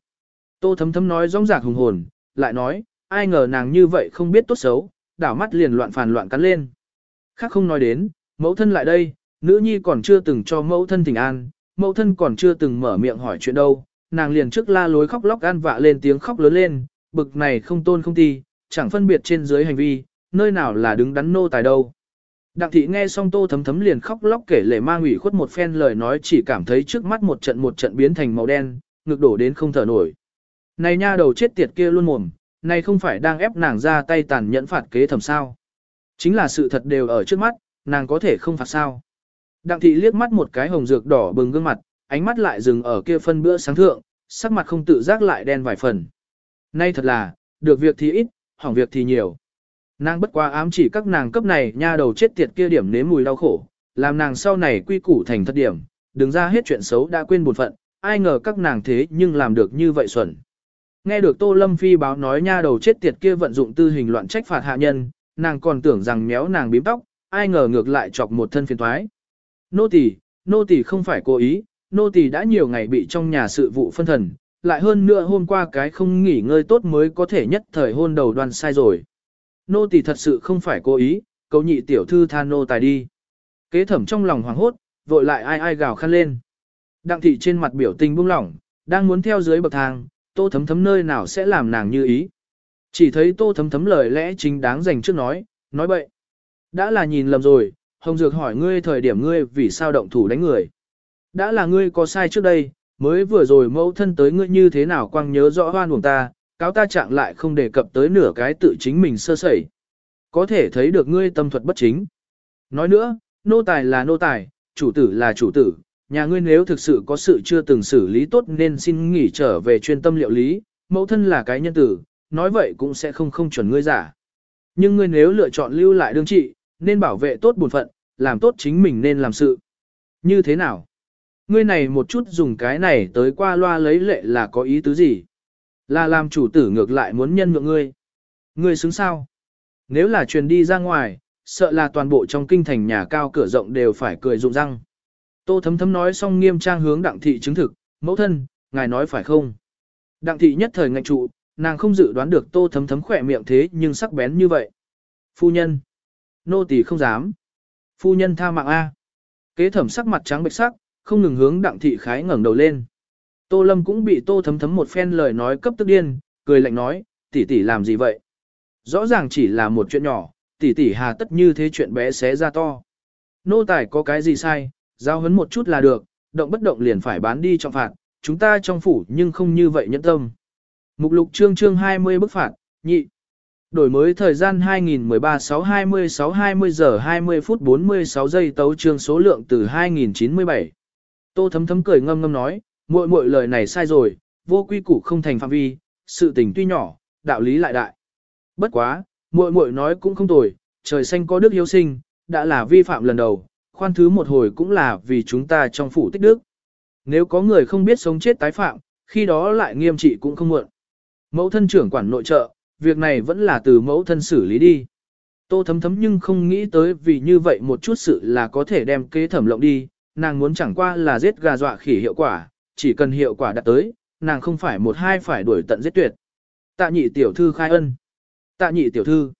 Tô thấm thấm nói rong rạc hùng hồn, lại nói, ai ngờ nàng như vậy không biết tốt xấu, đảo mắt liền loạn phản loạn cắn lên. Khác không nói đến, mẫu thân lại đây, nữ nhi còn chưa từng cho mẫu thân tình an, mẫu thân còn chưa từng mở miệng hỏi chuyện đâu, nàng liền trước la lối khóc lóc gan vạ lên tiếng khóc lớn lên, bực này không tôn không ti, chẳng phân biệt trên dưới hành vi, nơi nào là đứng đắn nô tài đâu. Đặng thị nghe xong tô thấm thấm liền khóc lóc kể lể mang ủy khuất một phen lời nói chỉ cảm thấy trước mắt một trận một trận biến thành màu đen, ngực đổ đến không thở nổi. Này nha đầu chết tiệt kia luôn mồm, này không phải đang ép nàng ra tay tàn nhẫn phạt kế thầm sao. Chính là sự thật đều ở trước mắt, nàng có thể không phạt sao. Đặng thị liếc mắt một cái hồng dược đỏ bừng gương mặt, ánh mắt lại dừng ở kia phân bữa sáng thượng, sắc mặt không tự giác lại đen vài phần. Nay thật là, được việc thì ít, hỏng việc thì nhiều. Nàng bất quá ám chỉ các nàng cấp này nha đầu chết tiệt kia điểm nếm mùi đau khổ, làm nàng sau này quy củ thành thất điểm, đừng ra hết chuyện xấu đã quên buồn phận, ai ngờ các nàng thế nhưng làm được như vậy xuẩn. Nghe được Tô Lâm Phi báo nói nha đầu chết tiệt kia vận dụng tư hình loạn trách phạt hạ nhân, nàng còn tưởng rằng méo nàng bím tóc, ai ngờ ngược lại chọc một thân phiền thoái. Nô tỳ, nô tỳ không phải cố ý, nô tỳ đã nhiều ngày bị trong nhà sự vụ phân thần, lại hơn nữa hôm qua cái không nghỉ ngơi tốt mới có thể nhất thời hôn đầu đoàn sai rồi. Nô tỳ thật sự không phải cố ý, cầu nhị tiểu thư tha nô tài đi. Kế thẩm trong lòng hoảng hốt, vội lại ai ai gào khăn lên. Đặng thị trên mặt biểu tình buông lỏng, đang muốn theo dưới bậc thang, tô thấm thấm nơi nào sẽ làm nàng như ý. Chỉ thấy tô thấm thấm lời lẽ chính đáng dành trước nói, nói bậy. Đã là nhìn lầm rồi, Hồng Dược hỏi ngươi thời điểm ngươi vì sao động thủ đánh người. Đã là ngươi có sai trước đây, mới vừa rồi mẫu thân tới ngươi như thế nào quang nhớ rõ hoan buồng ta, cáo ta trạng lại không đề cập tới nửa cái tự chính mình sơ sẩy. Có thể thấy được ngươi tâm thuật bất chính. Nói nữa, nô tài là nô tài, chủ tử là chủ tử, nhà ngươi nếu thực sự có sự chưa từng xử lý tốt nên xin nghỉ trở về chuyên tâm liệu lý, mẫu thân là cái nhân tử, nói vậy cũng sẽ không không chuẩn ngươi giả. Nhưng ngươi nếu lựa chọn lưu lại đương trị, nên bảo vệ tốt bổn phận, làm tốt chính mình nên làm sự. Như thế nào? Ngươi này một chút dùng cái này tới qua loa lấy lệ là có ý tứ gì? Là làm chủ tử ngược lại muốn nhân nhượng ngươi. Ngươi xứng sao? Nếu là truyền đi ra ngoài, sợ là toàn bộ trong kinh thành nhà cao cửa rộng đều phải cười rụng răng. Tô thấm thấm nói xong nghiêm trang hướng đặng thị chứng thực, mẫu thân, ngài nói phải không? Đặng thị nhất thời ngạch trụ, nàng không dự đoán được tô thấm thấm khỏe miệng thế nhưng sắc bén như vậy. Phu nhân. Nô tỳ không dám. Phu nhân tha mạng A. Kế thẩm sắc mặt trắng bệch sắc, không ngừng hướng đặng thị khái ngẩng đầu lên. Tô lâm cũng bị tô thấm thấm một phen lời nói cấp tức điên, cười lạnh nói, tỷ tỷ làm gì vậy? Rõ ràng chỉ là một chuyện nhỏ, tỷ tỷ hà tất như thế chuyện bé xé ra to. Nô tài có cái gì sai, giao hấn một chút là được, động bất động liền phải bán đi trọng phạt, chúng ta trong phủ nhưng không như vậy nhẫn tâm. Mục lục chương chương 20 bức phạt, nhị. Đổi mới thời gian 2013-6-26-20 giờ 20 phút 46 giây tấu chương số lượng từ 2097. Tô thấm thấm cười ngâm ngâm nói, muội muội lời này sai rồi, vô quy củ không thành phạm vi, sự tình tuy nhỏ, đạo lý lại đại. Bất quá, muội muội nói cũng không tồi, trời xanh có đức hiếu sinh, đã là vi phạm lần đầu, khoan thứ một hồi cũng là vì chúng ta trong phủ tích đức. Nếu có người không biết sống chết tái phạm, khi đó lại nghiêm trị cũng không muộn. Mẫu thân trưởng quản nội trợ, việc này vẫn là từ mẫu thân xử lý đi. Tô thấm thấm nhưng không nghĩ tới vì như vậy một chút sự là có thể đem kế thẩm lộng đi, nàng muốn chẳng qua là giết gà dọa khỉ hiệu quả, chỉ cần hiệu quả đạt tới, nàng không phải một hai phải đuổi tận giết tuyệt. Tạ nhị tiểu thư khai ân. Tạ nhị tiểu thư.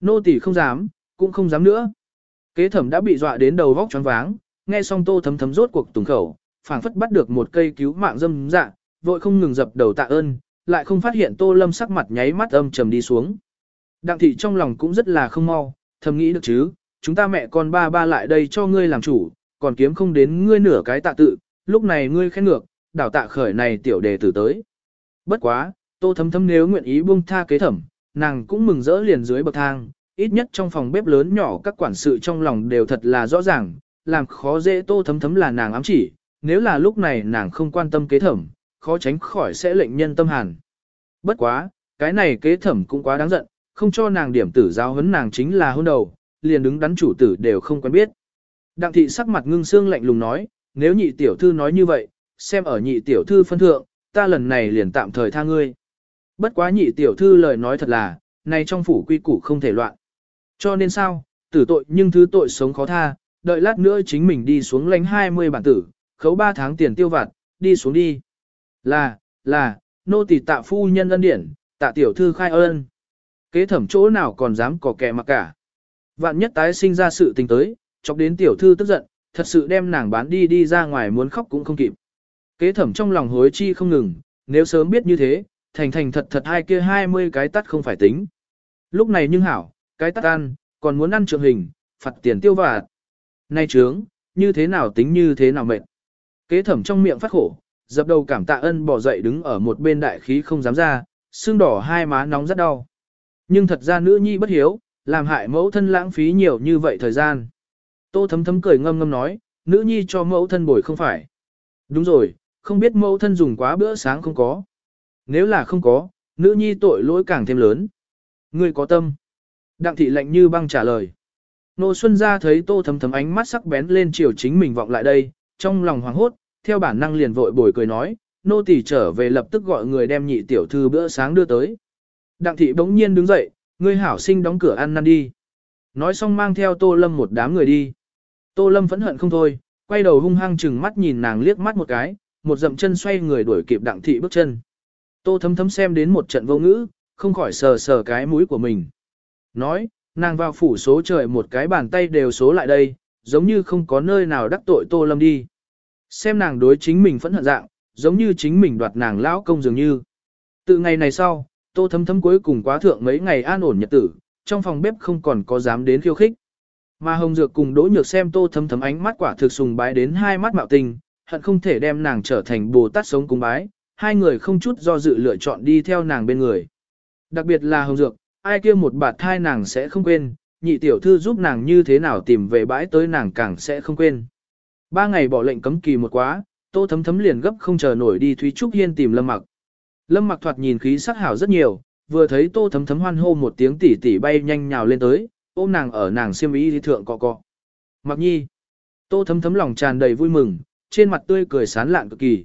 Nô tỳ không dám, cũng không dám nữa. Kế thẩm đã bị dọa đến đầu vóc choáng váng, nghe xong tô thấm thấm rốt cuộc tùng khẩu, phảng phất bắt được một cây cứu mạng dâm dạ, vội không ngừng dập đầu tạ ơn, lại không phát hiện tô lâm sắc mặt nháy mắt âm trầm đi xuống. Đặng thị trong lòng cũng rất là không mau, thầm nghĩ được chứ, chúng ta mẹ con ba ba lại đây cho ngươi làm chủ, còn kiếm không đến ngươi nửa cái tạ tự, lúc này ngươi khen ngược, đảo tạ khởi này tiểu đề tử tới. Bất quá, tô thấm thấm nếu nguyện ý buông tha kế thẩm, nàng cũng mừng rỡ liền dưới bậc thang, ít nhất trong phòng bếp lớn nhỏ các quản sự trong lòng đều thật là rõ ràng, làm khó dễ tô thấm thấm là nàng ám chỉ, nếu là lúc này nàng không quan tâm kế thẩm, khó tránh khỏi sẽ lệnh nhân tâm hàn. Bất quá, cái này kế thẩm cũng quá đáng giận, không cho nàng điểm tử giáo huấn nàng chính là hôn đầu, liền đứng đắn chủ tử đều không quen biết. Đặng thị sắc mặt ngưng xương lạnh lùng nói, nếu nhị tiểu thư nói như vậy, xem ở nhị tiểu thư phân thượng, ta lần này liền tạm thời tha ngươi. Bất quá nhị tiểu thư lời nói thật là, này trong phủ quy củ không thể loạn. Cho nên sao, tử tội nhưng thứ tội sống khó tha, đợi lát nữa chính mình đi xuống lánh 20 bản tử, khấu 3 tháng tiền tiêu vặt, đi xuống đi. Là, là, nô tỳ tạ phu nhân ân điển, tạ tiểu thư khai ơn. Kế thẩm chỗ nào còn dám có kẻ mặc cả. Vạn nhất tái sinh ra sự tình tới, chọc đến tiểu thư tức giận, thật sự đem nàng bán đi đi ra ngoài muốn khóc cũng không kịp. Kế thẩm trong lòng hối chi không ngừng, nếu sớm biết như thế, thành thành thật thật hai kia 20 cái tắt không phải tính. Lúc này nhưng hảo, cái tắt ăn, còn muốn ăn trượng hình, phạt tiền tiêu vạt. Nay trướng, như thế nào tính như thế nào mệt. Kế thẩm trong miệng phát khổ, dập đầu cảm tạ ân bỏ dậy đứng ở một bên đại khí không dám ra, xương đỏ hai má nóng rất đau. Nhưng thật ra nữ nhi bất hiếu, làm hại mẫu thân lãng phí nhiều như vậy thời gian. Tô thấm thấm cười ngâm ngâm nói, nữ nhi cho mẫu thân bồi không phải. Đúng rồi, không biết mẫu thân dùng quá bữa sáng không có. Nếu là không có, nữ nhi tội lỗi càng thêm lớn. Ngươi có tâm. Đặng thị lạnh như băng trả lời. Nô Xuân ra thấy tô thấm thấm ánh mắt sắc bén lên chiều chính mình vọng lại đây, trong lòng hoảng hốt, theo bản năng liền vội bồi cười nói, nô tỳ trở về lập tức gọi người đem nhị tiểu thư bữa sáng đưa tới. Đặng thị bỗng nhiên đứng dậy, ngươi hảo sinh đóng cửa ăn năn đi. Nói xong mang theo Tô Lâm một đám người đi. Tô Lâm phẫn hận không thôi, quay đầu hung hăng chừng mắt nhìn nàng liếc mắt một cái, một dậm chân xoay người đuổi kịp đặng thị bước chân. Tô thấm thấm xem đến một trận vô ngữ, không khỏi sờ sờ cái mũi của mình. Nói, nàng vào phủ số trời một cái bàn tay đều số lại đây, giống như không có nơi nào đắc tội Tô Lâm đi. Xem nàng đối chính mình phẫn hận dạng, giống như chính mình đoạt nàng lão công dường như. Từ ngày này sau, Tô thấm thấm cuối cùng quá thượng mấy ngày an ổn nhật tử, trong phòng bếp không còn có dám đến khiêu khích. Mà Hồng Dược cùng Đỗ Nhược xem Tô thấm thấm ánh mắt quả thực sùng bái đến hai mắt mạo tình, hận không thể đem nàng trở thành Bồ Tát sống cùng bái, hai người không chút do dự lựa chọn đi theo nàng bên người. Đặc biệt là Hồng Dược, ai kia một bạt thai nàng sẽ không quên, nhị tiểu thư giúp nàng như thế nào tìm về bãi tới nàng càng sẽ không quên. Ba ngày bỏ lệnh cấm kỳ một quá, Tô thấm thấm liền gấp không chờ nổi đi Thúy Trúc Hiên tìm Lâm Mặc. Lâm Mặc thoạt nhìn khí sắc hảo rất nhiều, vừa thấy Tô thấm thấm hoan hô một tiếng tỉ tỉ bay nhanh nhào lên tới, ôm nàng ở nàng xiêm y thì thượng cọ cọ. Mặc nhi. Tô thấm thấm lòng tràn đầy vui mừng, trên mặt tươi cười sán lạn cực kỳ.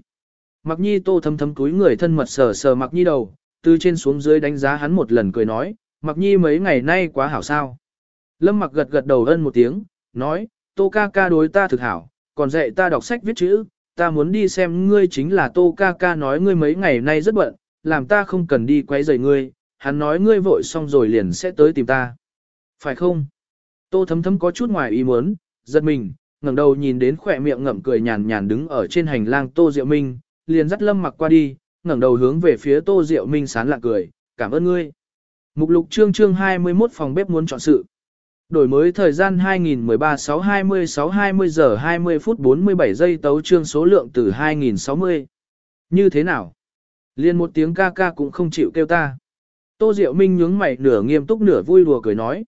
Mặc nhi tô thấm thấm túi người thân mật sờ sờ mặc nhi đầu, từ trên xuống dưới đánh giá hắn một lần cười nói, mặc nhi mấy ngày nay quá hảo sao. Lâm mặc gật gật đầu ân một tiếng, nói, tô ca ca đối ta thực hảo, còn dạy ta đọc sách viết chữ, ta muốn đi xem ngươi chính là tô ca ca nói ngươi mấy ngày nay rất bận, làm ta không cần đi quấy rầy ngươi, hắn nói ngươi vội xong rồi liền sẽ tới tìm ta. Phải không? Tô thấm thấm có chút ngoài ý muốn, giật mình, ngẩng đầu nhìn đến khỏe miệng ngậm cười nhàn nhàn đứng ở trên hành lang Tô Diệu Minh, liền dắt Lâm Mặc qua đi, ngẩng đầu hướng về phía Tô Diệu Minh sán lạ cười, cảm ơn ngươi. Mục lục chương chương 21 phòng bếp muốn chọn sự. Đổi mới thời gian 2013 6 20 6 20 giờ 20 phút 47 giây tấu chương số lượng từ 2060. Như thế nào? Liên một tiếng ca ca cũng không chịu kêu ta. Tô Diệu Minh nhướng mày nửa nghiêm túc nửa vui đùa cười nói.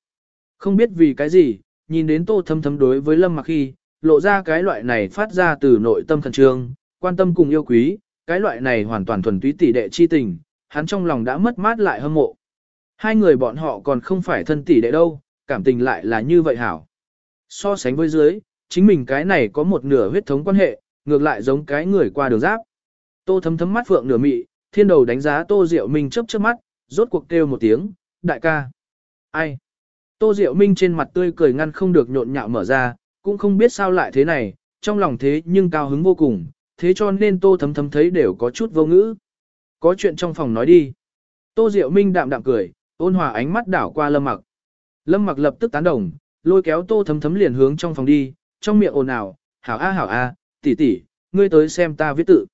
Không biết vì cái gì, nhìn đến Tô thâm Thấm đối với Lâm Mặc khi, lộ ra cái loại này phát ra từ nội tâm khẩn trương, quan tâm cùng yêu quý, cái loại này hoàn toàn thuần túy tỷ đệ chi tình, hắn trong lòng đã mất mát lại hâm mộ. Hai người bọn họ còn không phải thân tỷ đệ đâu, cảm tình lại là như vậy hảo. So sánh với dưới, chính mình cái này có một nửa huyết thống quan hệ, ngược lại giống cái người qua đường giáp. Tô thấm thấm mắt phượng nửa mị, thiên đầu đánh giá Tô Diệu Minh chớp chớp mắt, rốt cuộc kêu một tiếng, đại ca. Ai? Tô Diệu Minh trên mặt tươi cười ngăn không được nhộn nhạo mở ra, cũng không biết sao lại thế này, trong lòng thế nhưng cao hứng vô cùng, thế cho nên Tô thấm thấm thấy đều có chút vô ngữ. Có chuyện trong phòng nói đi. Tô Diệu Minh đạm đạm cười, ôn hòa ánh mắt đảo qua Lâm Mặc. Lâm Mặc lập tức tán đồng, lôi kéo Tô thấm thấm liền hướng trong phòng đi, trong miệng ồn ào, hảo a hảo a, tỷ tỷ, ngươi tới xem ta viết tự.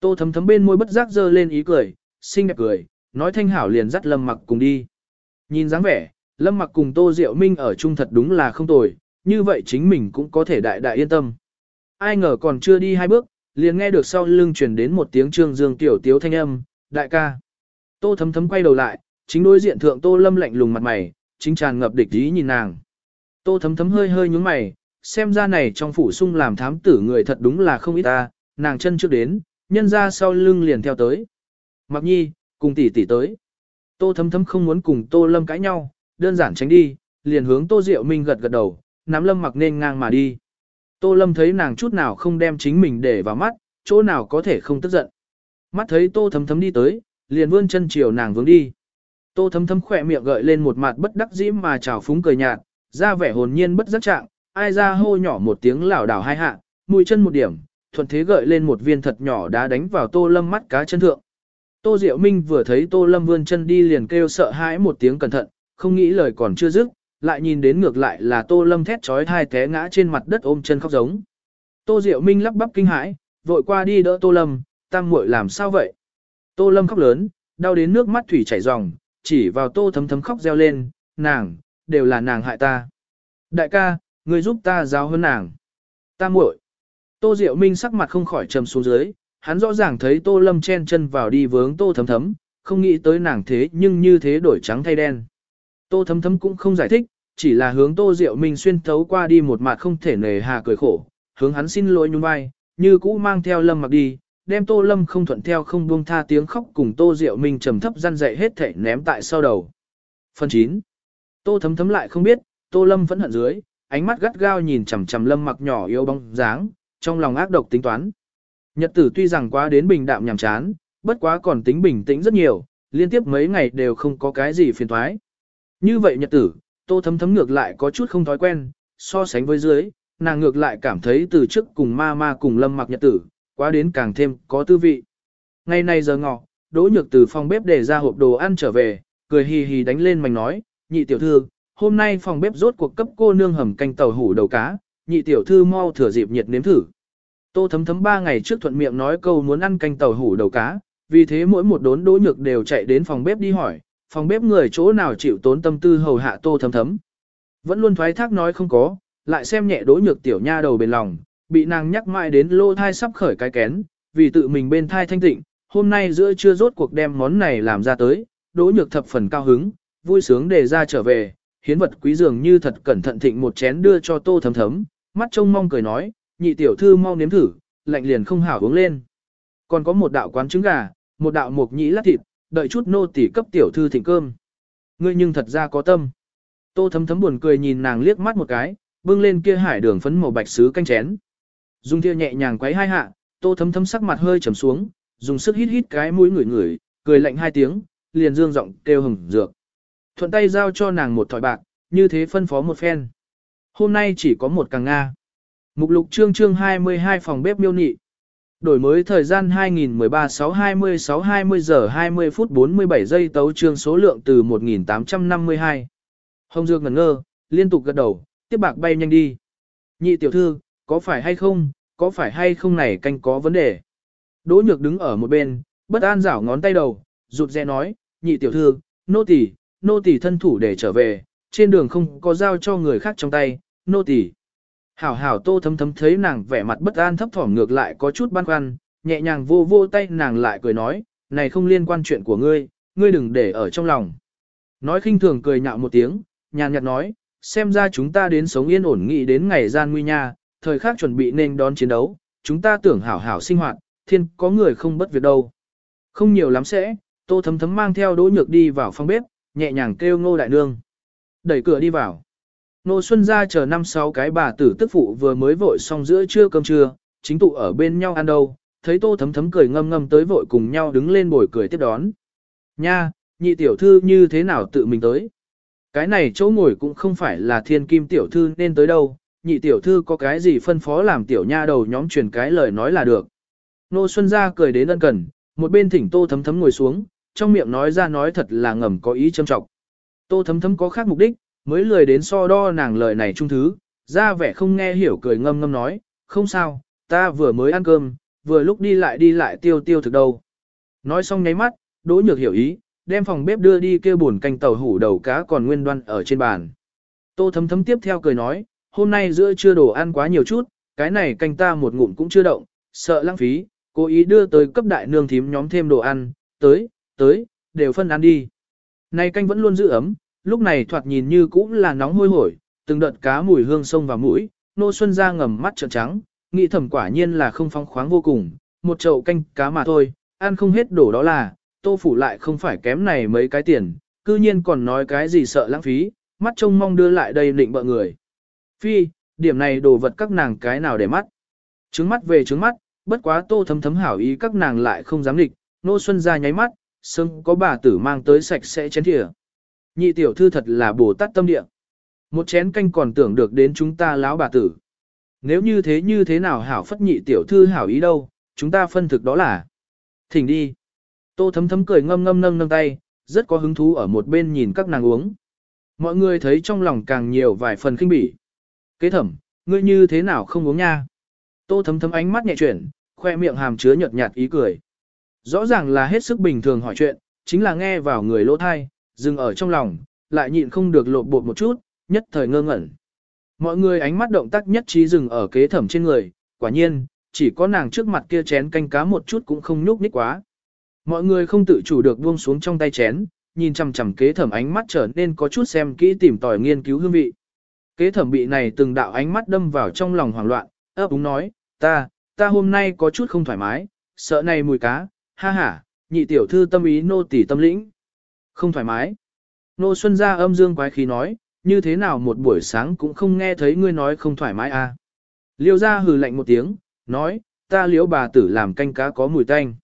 Tô thấm thấm bên môi bất giác dơ lên ý cười, xinh đẹp cười, nói thanh hảo liền dắt Lâm Mặc cùng đi. Nhìn dáng vẻ, Lâm Mặc cùng Tô Diệu Minh ở chung thật đúng là không tồi, như vậy chính mình cũng có thể đại đại yên tâm. Ai ngờ còn chưa đi hai bước, liền nghe được sau lưng truyền đến một tiếng trương dương tiểu tiếu thanh âm, đại ca. Tô thấm thấm quay đầu lại, chính đối diện thượng Tô Lâm lạnh lùng mặt mày, chính tràn ngập địch ý nhìn nàng. Tô thấm thấm hơi hơi nhúng mày, xem ra này trong phủ sung làm thám tử người thật đúng là không ít ta, nàng chân trước đến, nhân ra sau lưng liền theo tới. Mặc nhi, cùng tỷ tỷ tới. Tô thấm thấm không muốn cùng Tô Lâm cãi nhau, đơn giản tránh đi, liền hướng Tô Diệu Minh gật gật đầu, nắm Lâm mặc nên ngang mà đi. Tô Lâm thấy nàng chút nào không đem chính mình để vào mắt, chỗ nào có thể không tức giận. Mắt thấy Tô thấm thấm đi tới, liền vươn chân chiều nàng vướng đi. Tô thấm thấm khỏe miệng gợi lên một mặt bất đắc dĩ mà trào phúng cười nhạt, ra vẻ hồn nhiên bất giác trạng, ai ra hô nhỏ một tiếng lảo đảo hai hạ, mũi chân một điểm, thuận thế gợi lên một viên thật nhỏ đá đánh vào Tô Lâm mắt cá chân thượng. Tô Diệu Minh vừa thấy Tô Lâm vươn chân đi liền kêu sợ hãi một tiếng cẩn thận, không nghĩ lời còn chưa dứt, lại nhìn đến ngược lại là Tô Lâm thét chói thai té ngã trên mặt đất ôm chân khóc giống. Tô Diệu Minh lắp bắp kinh hãi, vội qua đi đỡ Tô Lâm, tam muội làm sao vậy? Tô Lâm khóc lớn, đau đến nước mắt thủy chảy ròng, chỉ vào Tô thấm thấm khóc reo lên, nàng, đều là nàng hại ta. Đại ca, người giúp ta giáo hơn nàng. Tam muội. Tô Diệu Minh sắc mặt không khỏi trầm xuống dưới, hắn rõ ràng thấy Tô Lâm chen chân vào đi vướng Tô thấm thấm, không nghĩ tới nàng thế nhưng như thế đổi trắng thay đen. Tô thấm thấm cũng không giải thích, chỉ là hướng Tô Diệu Minh xuyên thấu qua đi một mặt không thể nề hà cười khổ, hướng hắn xin lỗi nhún vai, như cũ mang theo Lâm mặc đi, đem Tô Lâm không thuận theo không buông tha tiếng khóc cùng Tô Diệu Minh trầm thấp răn dậy hết thể ném tại sau đầu. Phần 9. Tô thấm thấm lại không biết, Tô Lâm vẫn hận dưới, ánh mắt gắt gao nhìn chằm chằm Lâm mặc nhỏ yếu bóng dáng, trong lòng ác độc tính toán. Nhật tử tuy rằng quá đến bình đạm nhàm chán, bất quá còn tính bình tĩnh rất nhiều, liên tiếp mấy ngày đều không có cái gì phiền toái. Như vậy nhật tử, tô thấm thấm ngược lại có chút không thói quen, so sánh với dưới, nàng ngược lại cảm thấy từ trước cùng ma ma cùng lâm mặc nhật tử, quá đến càng thêm có tư vị. Ngày nay giờ ngọ, đỗ nhược từ phòng bếp để ra hộp đồ ăn trở về, cười hì hì đánh lên mảnh nói, nhị tiểu thư, hôm nay phòng bếp rốt cuộc cấp cô nương hầm canh tàu hủ đầu cá, nhị tiểu thư mau thừa dịp nhiệt nếm thử. Tô thấm thấm ba ngày trước thuận miệng nói câu muốn ăn canh tàu hủ đầu cá, vì thế mỗi một đốn đỗ nhược đều chạy đến phòng bếp đi hỏi, phòng bếp người chỗ nào chịu tốn tâm tư hầu hạ tô thấm thấm. Vẫn luôn thoái thác nói không có, lại xem nhẹ đỗ nhược tiểu nha đầu bền lòng, bị nàng nhắc mãi đến lô thai sắp khởi cái kén, vì tự mình bên thai thanh tịnh, hôm nay giữa trưa rốt cuộc đem món này làm ra tới, đỗ nhược thập phần cao hứng, vui sướng để ra trở về, hiến vật quý dường như thật cẩn thận thịnh một chén đưa cho tô thấm thấm, mắt trông mong cười nói, nhị tiểu thư mau nếm thử, lạnh liền không hảo uống lên. Còn có một đạo quán trứng gà, một đạo mộc nhĩ lát thịt, đợi chút nô tỉ cấp tiểu thư thịnh cơm. Ngươi nhưng thật ra có tâm. Tô thấm thấm buồn cười nhìn nàng liếc mắt một cái, bưng lên kia hải đường phấn màu bạch sứ canh chén. Dung thiêu nhẹ nhàng quấy hai hạ, tô thấm thấm sắc mặt hơi trầm xuống, dùng sức hít hít cái mũi ngửi ngửi, cười lạnh hai tiếng, liền dương giọng kêu hừng dược. Thuận tay giao cho nàng một thỏi bạc, như thế phân phó một phen. Hôm nay chỉ có một càng Nga. Mục lục chương chương 22 phòng bếp miêu nị. Đổi mới thời gian 2013 6 20 giờ 20 phút 47 giây tấu trương số lượng từ 1852. Hồng Dược ngẩn ngơ, liên tục gật đầu, tiếp bạc bay nhanh đi. Nhị tiểu thư, có phải hay không, có phải hay không này canh có vấn đề. Đỗ nhược đứng ở một bên, bất an rảo ngón tay đầu, rụt rè nói, nhị tiểu thư, nô tỳ, nô tỳ thân thủ để trở về, trên đường không có giao cho người khác trong tay, nô tỳ. Hảo hảo tô thấm thấm thấy nàng vẻ mặt bất an thấp thỏm ngược lại có chút băn khoăn, nhẹ nhàng vô vô tay nàng lại cười nói, này không liên quan chuyện của ngươi, ngươi đừng để ở trong lòng. Nói khinh thường cười nhạo một tiếng, nhàn nhạt nói, xem ra chúng ta đến sống yên ổn nghị đến ngày gian nguy nha, thời khắc chuẩn bị nên đón chiến đấu, chúng ta tưởng hảo hảo sinh hoạt, thiên có người không bất việc đâu. Không nhiều lắm sẽ, tô thấm thấm mang theo đỗ nhược đi vào phòng bếp, nhẹ nhàng kêu ngô đại nương. Đẩy cửa đi vào. Nô Xuân ra chờ năm sáu cái bà tử tức phụ vừa mới vội xong giữa trưa cơm trưa, chính tụ ở bên nhau ăn đâu, thấy tô thấm thấm cười ngâm ngâm tới vội cùng nhau đứng lên bồi cười tiếp đón. Nha, nhị tiểu thư như thế nào tự mình tới? Cái này chỗ ngồi cũng không phải là thiên kim tiểu thư nên tới đâu, nhị tiểu thư có cái gì phân phó làm tiểu nha đầu nhóm truyền cái lời nói là được. Nô Xuân ra cười đến ân cần, một bên thỉnh tô thấm thấm ngồi xuống, trong miệng nói ra nói thật là ngầm có ý châm trọng. Tô thấm thấm có khác mục đích, mới lười đến so đo nàng lời này trung thứ, ra vẻ không nghe hiểu cười ngâm ngâm nói, không sao, ta vừa mới ăn cơm, vừa lúc đi lại đi lại tiêu tiêu thực đâu. Nói xong nháy mắt, đỗ nhược hiểu ý, đem phòng bếp đưa đi kêu buồn canh tàu hủ đầu cá còn nguyên đoan ở trên bàn. Tô thấm thấm tiếp theo cười nói, hôm nay giữa trưa đồ ăn quá nhiều chút, cái này canh ta một ngụm cũng chưa động, sợ lãng phí, cố ý đưa tới cấp đại nương thím nhóm thêm đồ ăn, tới, tới, đều phân ăn đi. Này canh vẫn luôn giữ ấm, lúc này thoạt nhìn như cũng là nóng hôi hổi, từng đợt cá mùi hương sông vào mũi, nô xuân ra ngầm mắt trợn trắng, nghĩ thầm quả nhiên là không phong khoáng vô cùng, một chậu canh cá mà thôi, ăn không hết đổ đó là, tô phủ lại không phải kém này mấy cái tiền, cư nhiên còn nói cái gì sợ lãng phí, mắt trông mong đưa lại đây định bợ người. Phi, điểm này đồ vật các nàng cái nào để mắt. Trứng mắt về trứng mắt, bất quá tô thấm thấm hảo ý các nàng lại không dám địch, nô xuân ra nháy mắt, sưng có bà tử mang tới sạch sẽ chén thìa. Nhị tiểu thư thật là bồ tát tâm địa. Một chén canh còn tưởng được đến chúng ta lão bà tử. Nếu như thế như thế nào hảo phất nhị tiểu thư hảo ý đâu, chúng ta phân thực đó là. Thỉnh đi. Tô thấm thấm cười ngâm ngâm nâng nâng tay, rất có hứng thú ở một bên nhìn các nàng uống. Mọi người thấy trong lòng càng nhiều vài phần kinh bỉ. Kế thẩm, ngươi như thế nào không uống nha? Tô thấm thấm ánh mắt nhẹ chuyển, khoe miệng hàm chứa nhợt nhạt ý cười. Rõ ràng là hết sức bình thường hỏi chuyện, chính là nghe vào người lỗ thai, dừng ở trong lòng, lại nhịn không được lộn bột một chút, nhất thời ngơ ngẩn. Mọi người ánh mắt động tác nhất trí dừng ở kế thẩm trên người, quả nhiên, chỉ có nàng trước mặt kia chén canh cá một chút cũng không nhúc nhích quá. Mọi người không tự chủ được buông xuống trong tay chén, nhìn chằm chằm kế thẩm ánh mắt trở nên có chút xem kỹ tìm tòi nghiên cứu hương vị. Kế thẩm bị này từng đạo ánh mắt đâm vào trong lòng hoảng loạn, ấp úng nói, ta, ta hôm nay có chút không thoải mái, sợ này mùi cá, ha ha, nhị tiểu thư tâm ý nô tỳ tâm lĩnh. Không thoải mái. Nô Xuân ra âm dương quái khí nói, như thế nào một buổi sáng cũng không nghe thấy ngươi nói không thoải mái à. Liêu ra hừ lạnh một tiếng, nói, ta liễu bà tử làm canh cá có mùi tanh.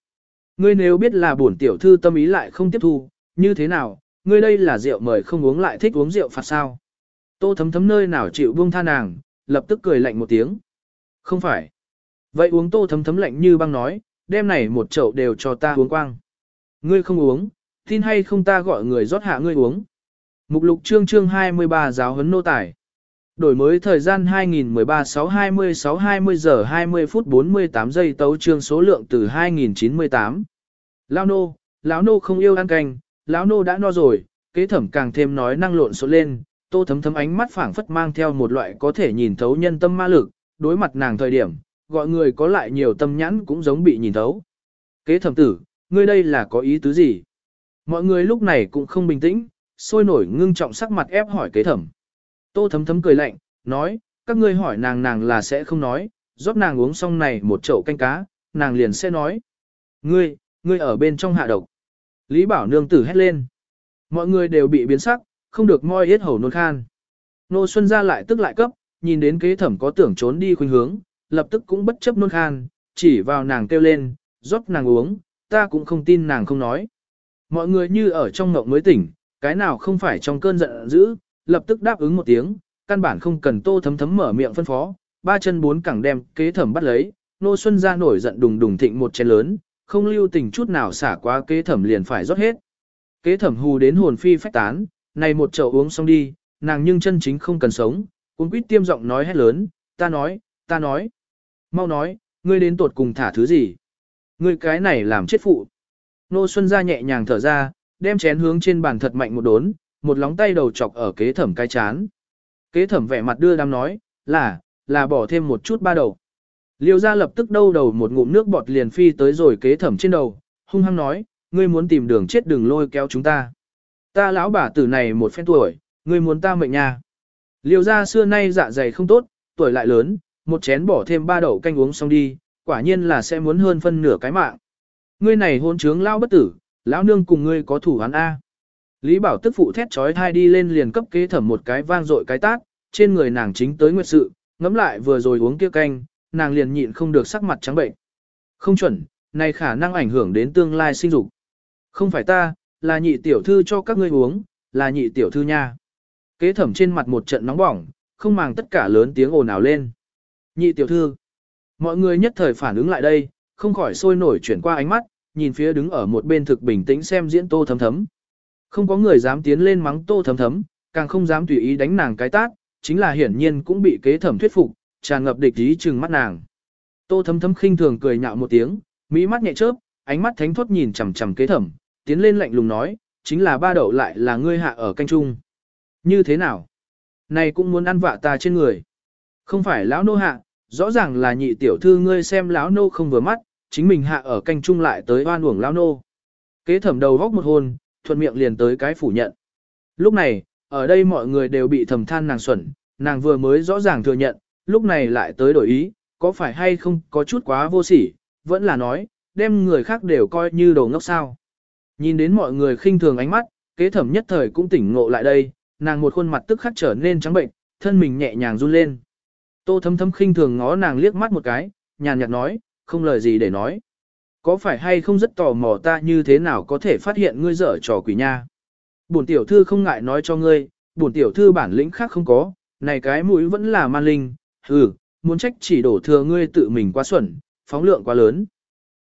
Ngươi nếu biết là bổn tiểu thư tâm ý lại không tiếp thu, như thế nào, ngươi đây là rượu mời không uống lại thích uống rượu phạt sao. Tô thấm thấm nơi nào chịu buông tha nàng, lập tức cười lạnh một tiếng. Không phải. Vậy uống tô thấm thấm lạnh như băng nói, đêm này một chậu đều cho ta uống quang. Ngươi không uống, tin hay không ta gọi người rót hạ ngươi uống. Mục lục chương chương 23 giáo huấn nô tài. Đổi mới thời gian 2013 6 20 6 20 giờ 20 phút 48 giây tấu chương số lượng từ 2098. Lão nô, lão nô không yêu ăn canh, lão nô đã no rồi, kế thẩm càng thêm nói năng lộn xộn lên, tô thấm thấm ánh mắt phảng phất mang theo một loại có thể nhìn thấu nhân tâm ma lực, đối mặt nàng thời điểm, gọi người có lại nhiều tâm nhãn cũng giống bị nhìn thấu. Kế thẩm tử, ngươi đây là có ý tứ gì? Mọi người lúc này cũng không bình tĩnh, sôi nổi ngưng trọng sắc mặt ép hỏi kế thẩm. Tô thấm thấm cười lạnh, nói, các ngươi hỏi nàng nàng là sẽ không nói, rót nàng uống xong này một chậu canh cá, nàng liền sẽ nói. Ngươi, ngươi ở bên trong hạ độc. Lý Bảo Nương tử hét lên. Mọi người đều bị biến sắc, không được moi yết hầu nôn khan. Nô Xuân ra lại tức lại cấp, nhìn đến kế thẩm có tưởng trốn đi khuynh hướng, lập tức cũng bất chấp nôn khan, chỉ vào nàng kêu lên, rót nàng uống, ta cũng không tin nàng không nói. Mọi người như ở trong ngộng mới tỉnh, cái nào không phải trong cơn giận dữ, lập tức đáp ứng một tiếng, căn bản không cần tô thấm thấm mở miệng phân phó, ba chân bốn cẳng đem kế thẩm bắt lấy, nô xuân ra nổi giận đùng đùng thịnh một chén lớn, không lưu tình chút nào xả qua kế thẩm liền phải rót hết. Kế thẩm hù đến hồn phi phách tán, này một chậu uống xong đi, nàng nhưng chân chính không cần sống, cuốn quýt tiêm giọng nói hét lớn, ta nói, ta nói, mau nói, ngươi đến tột cùng thả thứ gì? Ngươi cái này làm chết phụ. Nô Xuân ra nhẹ nhàng thở ra, đem chén hướng trên bàn thật mạnh một đốn, một lóng tay đầu chọc ở kế thẩm cái chán. Kế thẩm vẻ mặt đưa đám nói, là, là bỏ thêm một chút ba đầu. Liêu ra lập tức đâu đầu một ngụm nước bọt liền phi tới rồi kế thẩm trên đầu, hung hăng nói, ngươi muốn tìm đường chết đừng lôi kéo chúng ta. Ta lão bà tử này một phen tuổi, ngươi muốn ta mệnh nha. Liêu ra xưa nay dạ dày không tốt, tuổi lại lớn, một chén bỏ thêm ba đậu canh uống xong đi, quả nhiên là sẽ muốn hơn phân nửa cái mạng. Ngươi này hôn trướng lao bất tử, lão nương cùng ngươi có thủ hắn A. Lý Bảo tức phụ thét trói thai đi lên liền cấp kế thẩm một cái vang dội cái tát, trên người nàng chính tới nguyệt sự, ngẫm lại vừa rồi uống kia canh, nàng liền nhịn không được sắc mặt trắng bệnh. Không chuẩn, này khả năng ảnh hưởng đến tương lai sinh dục. Không phải ta, là nhị tiểu thư cho các ngươi uống, là nhị tiểu thư nha. Kế thẩm trên mặt một trận nóng bỏng, không màng tất cả lớn tiếng ồn ào lên. Nhị tiểu thư. Mọi người nhất thời phản ứng lại đây, không khỏi sôi nổi chuyển qua ánh mắt, nhìn phía đứng ở một bên thực bình tĩnh xem diễn tô thấm thấm. Không có người dám tiến lên mắng tô thấm thấm, càng không dám tùy ý đánh nàng cái tát, chính là hiển nhiên cũng bị kế thẩm thuyết phục, tràn ngập địch ý trừng mắt nàng. Tô thấm thấm khinh thường cười nhạo một tiếng, mỹ mắt nhẹ chớp, ánh mắt thánh thốt nhìn chằm chằm kế thẩm, tiến lên lạnh lùng nói, chính là ba đậu lại là ngươi hạ ở canh trung. Như thế nào? Này cũng muốn ăn vạ ta trên người. Không phải lão nô hạ, rõ ràng là nhị tiểu thư ngươi xem lão nô không vừa mắt, chính mình hạ ở canh trung lại tới oan uổng lão nô. Kế thẩm đầu góc một hôn, thuận miệng liền tới cái phủ nhận. Lúc này, ở đây mọi người đều bị thầm than nàng xuẩn, nàng vừa mới rõ ràng thừa nhận, lúc này lại tới đổi ý, có phải hay không có chút quá vô sỉ, vẫn là nói, đem người khác đều coi như đồ ngốc sao. Nhìn đến mọi người khinh thường ánh mắt, kế thẩm nhất thời cũng tỉnh ngộ lại đây, nàng một khuôn mặt tức khắc trở nên trắng bệnh, thân mình nhẹ nhàng run lên. Tô thấm thấm khinh thường ngó nàng liếc mắt một cái, nhàn nhạt nói, không lời gì để nói. Có phải hay không rất tò mò ta như thế nào có thể phát hiện ngươi dở trò quỷ nha? Bổn tiểu thư không ngại nói cho ngươi, bổn tiểu thư bản lĩnh khác không có, này cái mũi vẫn là man linh, hừ, muốn trách chỉ đổ thừa ngươi tự mình quá xuẩn, phóng lượng quá lớn.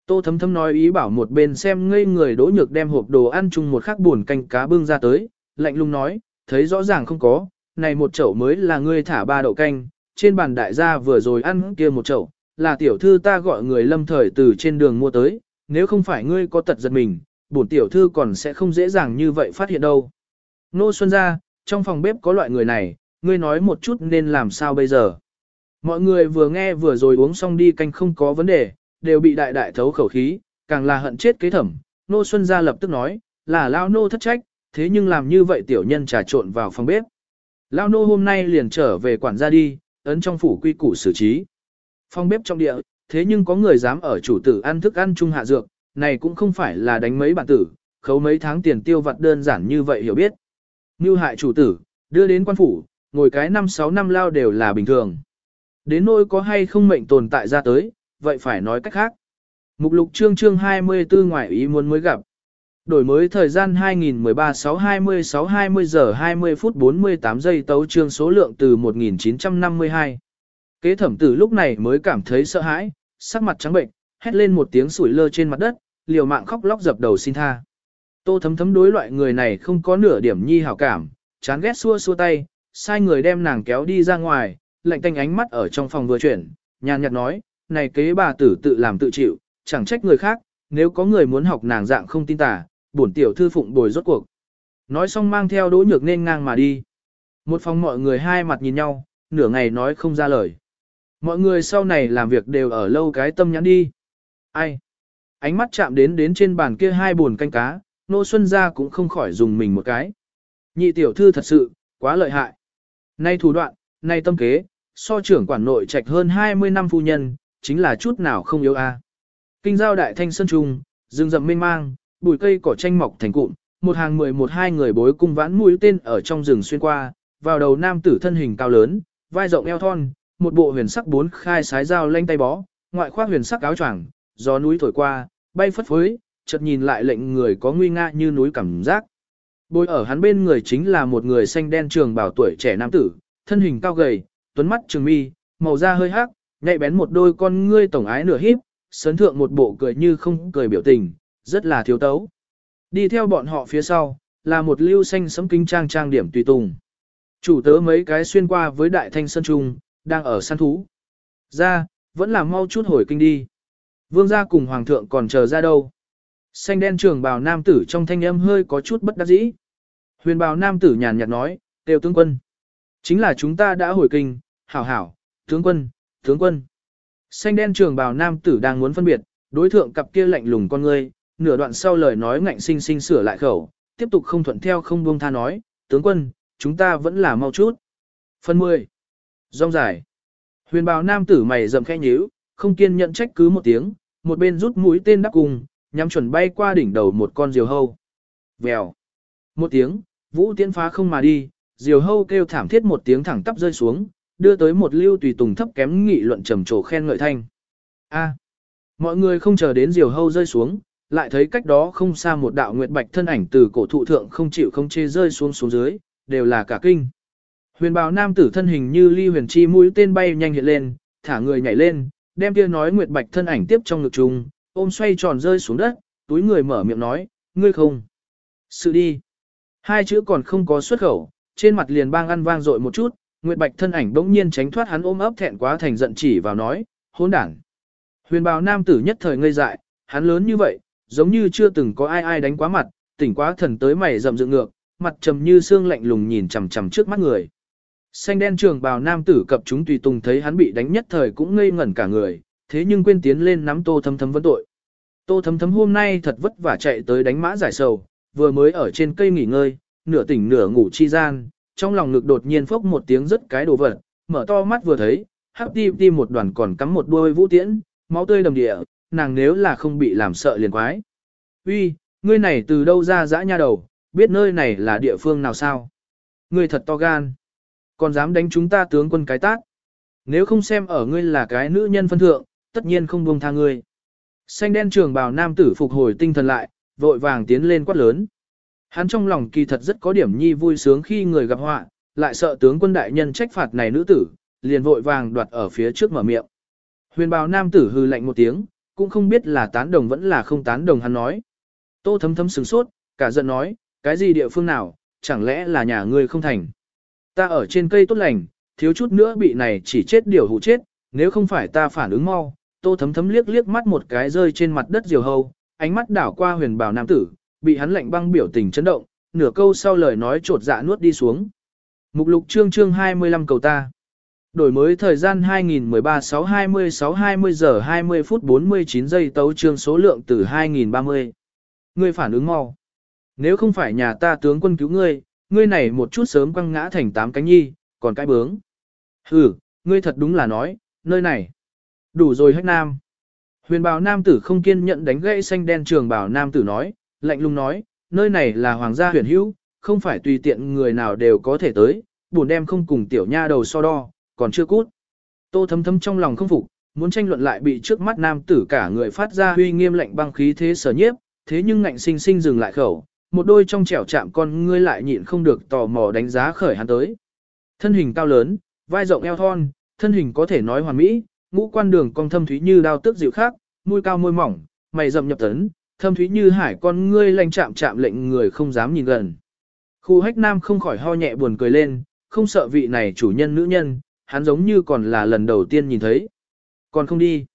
Tô thấm thấm nói ý bảo một bên xem ngây người đỗ nhược đem hộp đồ ăn chung một khắc buồn canh cá bưng ra tới, lạnh lùng nói, thấy rõ ràng không có, này một chậu mới là ngươi thả ba đậu canh, trên bàn đại gia vừa rồi ăn kia một chậu, là tiểu thư ta gọi người lâm thời từ trên đường mua tới, nếu không phải ngươi có tật giật mình, bổn tiểu thư còn sẽ không dễ dàng như vậy phát hiện đâu. Nô Xuân ra, trong phòng bếp có loại người này, ngươi nói một chút nên làm sao bây giờ. Mọi người vừa nghe vừa rồi uống xong đi canh không có vấn đề, đều bị đại đại thấu khẩu khí, càng là hận chết kế thẩm. Nô Xuân ra lập tức nói, là lao nô thất trách, thế nhưng làm như vậy tiểu nhân trà trộn vào phòng bếp. Lao nô hôm nay liền trở về quản gia đi, ấn trong phủ quy củ xử trí phong bếp trong địa, thế nhưng có người dám ở chủ tử ăn thức ăn chung hạ dược, này cũng không phải là đánh mấy bản tử, khấu mấy tháng tiền tiêu vặt đơn giản như vậy hiểu biết. Như hại chủ tử, đưa đến quan phủ, ngồi cái năm sáu năm lao đều là bình thường. Đến nỗi có hay không mệnh tồn tại ra tới, vậy phải nói cách khác. Mục lục chương chương 24 ngoại ý muốn mới gặp. Đổi mới thời gian 2013 6 26 20 giờ 20 phút 48 giây tấu chương số lượng từ 1952. Kế thẩm tử lúc này mới cảm thấy sợ hãi, sắc mặt trắng bệnh, hét lên một tiếng sủi lơ trên mặt đất, liều mạng khóc lóc dập đầu xin tha. Tô thấm thấm đối loại người này không có nửa điểm nhi hảo cảm, chán ghét xua xua tay, sai người đem nàng kéo đi ra ngoài, lạnh tanh ánh mắt ở trong phòng vừa chuyển, nhàn nhạt nói, này kế bà tử tự làm tự chịu, chẳng trách người khác, nếu có người muốn học nàng dạng không tin tà, bổn tiểu thư phụng bồi rốt cuộc. Nói xong mang theo đỗ nhược nên ngang mà đi. Một phòng mọi người hai mặt nhìn nhau, nửa ngày nói không ra lời. Mọi người sau này làm việc đều ở lâu cái tâm nhắn đi. Ai? Ánh mắt chạm đến đến trên bàn kia hai buồn canh cá, nô xuân ra cũng không khỏi dùng mình một cái. Nhị tiểu thư thật sự, quá lợi hại. Nay thủ đoạn, nay tâm kế, so trưởng quản nội trạch hơn 20 năm phu nhân, chính là chút nào không yếu a. Kinh giao đại thanh sơn trung, rừng rậm mênh mang, bụi cây cỏ tranh mọc thành cụm, một hàng mười một hai người bối cung vãn mũi tên ở trong rừng xuyên qua, vào đầu nam tử thân hình cao lớn, vai rộng eo thon, một bộ huyền sắc bốn khai sái dao lanh tay bó, ngoại khoác huyền sắc áo choàng, gió núi thổi qua, bay phất phới, chợt nhìn lại lệnh người có nguy nga như núi cảm giác. bồi ở hắn bên người chính là một người xanh đen trường bảo tuổi trẻ nam tử, thân hình cao gầy, tuấn mắt trường mi, màu da hơi hắc, nhạy bén một đôi con ngươi tổng ái nửa híp, sấn thượng một bộ cười như không cười biểu tình, rất là thiếu tấu. Đi theo bọn họ phía sau, là một lưu xanh sấm kinh trang trang điểm tùy tùng. Chủ tớ mấy cái xuyên qua với đại thanh sân trung, đang ở săn thú. Ra, vẫn là mau chút hồi kinh đi. Vương gia cùng hoàng thượng còn chờ ra đâu. Xanh đen trường bào nam tử trong thanh âm hơi có chút bất đắc dĩ. Huyền bào nam tử nhàn nhạt nói, tiêu tướng quân. Chính là chúng ta đã hồi kinh, hảo hảo, tướng quân, tướng quân. Xanh đen trường bào nam tử đang muốn phân biệt, đối thượng cặp kia lạnh lùng con ngươi, nửa đoạn sau lời nói ngạnh sinh sinh sửa lại khẩu, tiếp tục không thuận theo không buông tha nói, tướng quân, chúng ta vẫn là mau chút. Phần 10. Rong dài. Huyền bào nam tử mày rậm khẽ nhíu, không kiên nhận trách cứ một tiếng, một bên rút mũi tên đắp cùng, nhắm chuẩn bay qua đỉnh đầu một con diều hâu. Vèo. Một tiếng, vũ tiễn phá không mà đi, diều hâu kêu thảm thiết một tiếng thẳng tắp rơi xuống, đưa tới một lưu tùy tùng thấp kém nghị luận trầm trồ khen ngợi thanh. A. Mọi người không chờ đến diều hâu rơi xuống, lại thấy cách đó không xa một đạo nguyệt bạch thân ảnh từ cổ thụ thượng không chịu không chê rơi xuống xuống dưới, đều là cả kinh. Huyền bào nam tử thân hình như ly huyền chi mũi tên bay nhanh hiện lên, thả người nhảy lên, đem kia nói nguyệt bạch thân ảnh tiếp trong ngực trùng, ôm xoay tròn rơi xuống đất, túi người mở miệng nói, ngươi không. Sự đi. Hai chữ còn không có xuất khẩu, trên mặt liền bang ăn vang dội một chút, nguyệt bạch thân ảnh bỗng nhiên tránh thoát hắn ôm ấp thẹn quá thành giận chỉ vào nói, hỗn đảng. Huyền bào nam tử nhất thời ngây dại, hắn lớn như vậy, giống như chưa từng có ai ai đánh quá mặt, tỉnh quá thần tới mày rậm dựng ngược, mặt trầm như xương lạnh lùng nhìn chằm chằm trước mắt người. Xanh đen trường bào nam tử cập chúng tùy tùng thấy hắn bị đánh nhất thời cũng ngây ngẩn cả người, thế nhưng quên tiến lên nắm tô thấm thấm vấn tội. Tô thấm thấm hôm nay thật vất vả chạy tới đánh mã giải sầu, vừa mới ở trên cây nghỉ ngơi, nửa tỉnh nửa ngủ chi gian, trong lòng ngực đột nhiên phốc một tiếng rất cái đồ vật, mở to mắt vừa thấy, hấp tim tim một đoàn còn cắm một đuôi vũ tiễn, máu tươi đầm địa, nàng nếu là không bị làm sợ liền quái. Uy, ngươi này từ đâu ra dã nha đầu, biết nơi này là địa phương nào sao? Ngươi thật to gan. Còn dám đánh chúng ta tướng quân cái tác. Nếu không xem ở ngươi là cái nữ nhân phân thượng, tất nhiên không buông tha ngươi. Xanh đen trường bào nam tử phục hồi tinh thần lại, vội vàng tiến lên quát lớn. Hắn trong lòng kỳ thật rất có điểm nhi vui sướng khi người gặp họa, lại sợ tướng quân đại nhân trách phạt này nữ tử, liền vội vàng đoạt ở phía trước mở miệng. Huyền bào nam tử hư lạnh một tiếng, cũng không biết là tán đồng vẫn là không tán đồng hắn nói. Tô thấm thấm sửng sốt, cả giận nói, cái gì địa phương nào, chẳng lẽ là nhà ngươi không thành. Ta ở trên cây tốt lành, thiếu chút nữa bị này chỉ chết điều hụ chết, nếu không phải ta phản ứng mau, tô thấm thấm liếc liếc mắt một cái rơi trên mặt đất diều hâu, ánh mắt đảo qua huyền bảo nam tử, bị hắn lạnh băng biểu tình chấn động, nửa câu sau lời nói trột dạ nuốt đi xuống. Mục lục chương chương 25 cầu ta. Đổi mới thời gian 2013 6 26 20 giờ 20 phút 49 giây tấu chương số lượng từ 2030. Ngươi phản ứng mau. Nếu không phải nhà ta tướng quân cứu ngươi, ngươi này một chút sớm quăng ngã thành tám cánh nhi, còn cái bướng. Ừ, ngươi thật đúng là nói, nơi này. Đủ rồi hết nam. Huyền bào nam tử không kiên nhận đánh gãy xanh đen trường bào nam tử nói, lạnh lùng nói, nơi này là hoàng gia huyền hữu, không phải tùy tiện người nào đều có thể tới, buồn đem không cùng tiểu nha đầu so đo, còn chưa cút. Tô thấm thấm trong lòng không phục, muốn tranh luận lại bị trước mắt nam tử cả người phát ra huy nghiêm lạnh băng khí thế sở nhiếp, thế nhưng ngạnh sinh sinh dừng lại khẩu, một đôi trong trẻo chạm con ngươi lại nhịn không được tò mò đánh giá khởi hắn tới. Thân hình cao lớn, vai rộng eo thon, thân hình có thể nói hoàn mỹ, ngũ quan đường cong thâm thúy như đao tước dịu khác, môi cao môi mỏng, mày rậm nhập tấn, thâm thúy như hải con ngươi lanh chạm chạm lệnh người không dám nhìn gần. Khu hách nam không khỏi ho nhẹ buồn cười lên, không sợ vị này chủ nhân nữ nhân, hắn giống như còn là lần đầu tiên nhìn thấy. Còn không đi.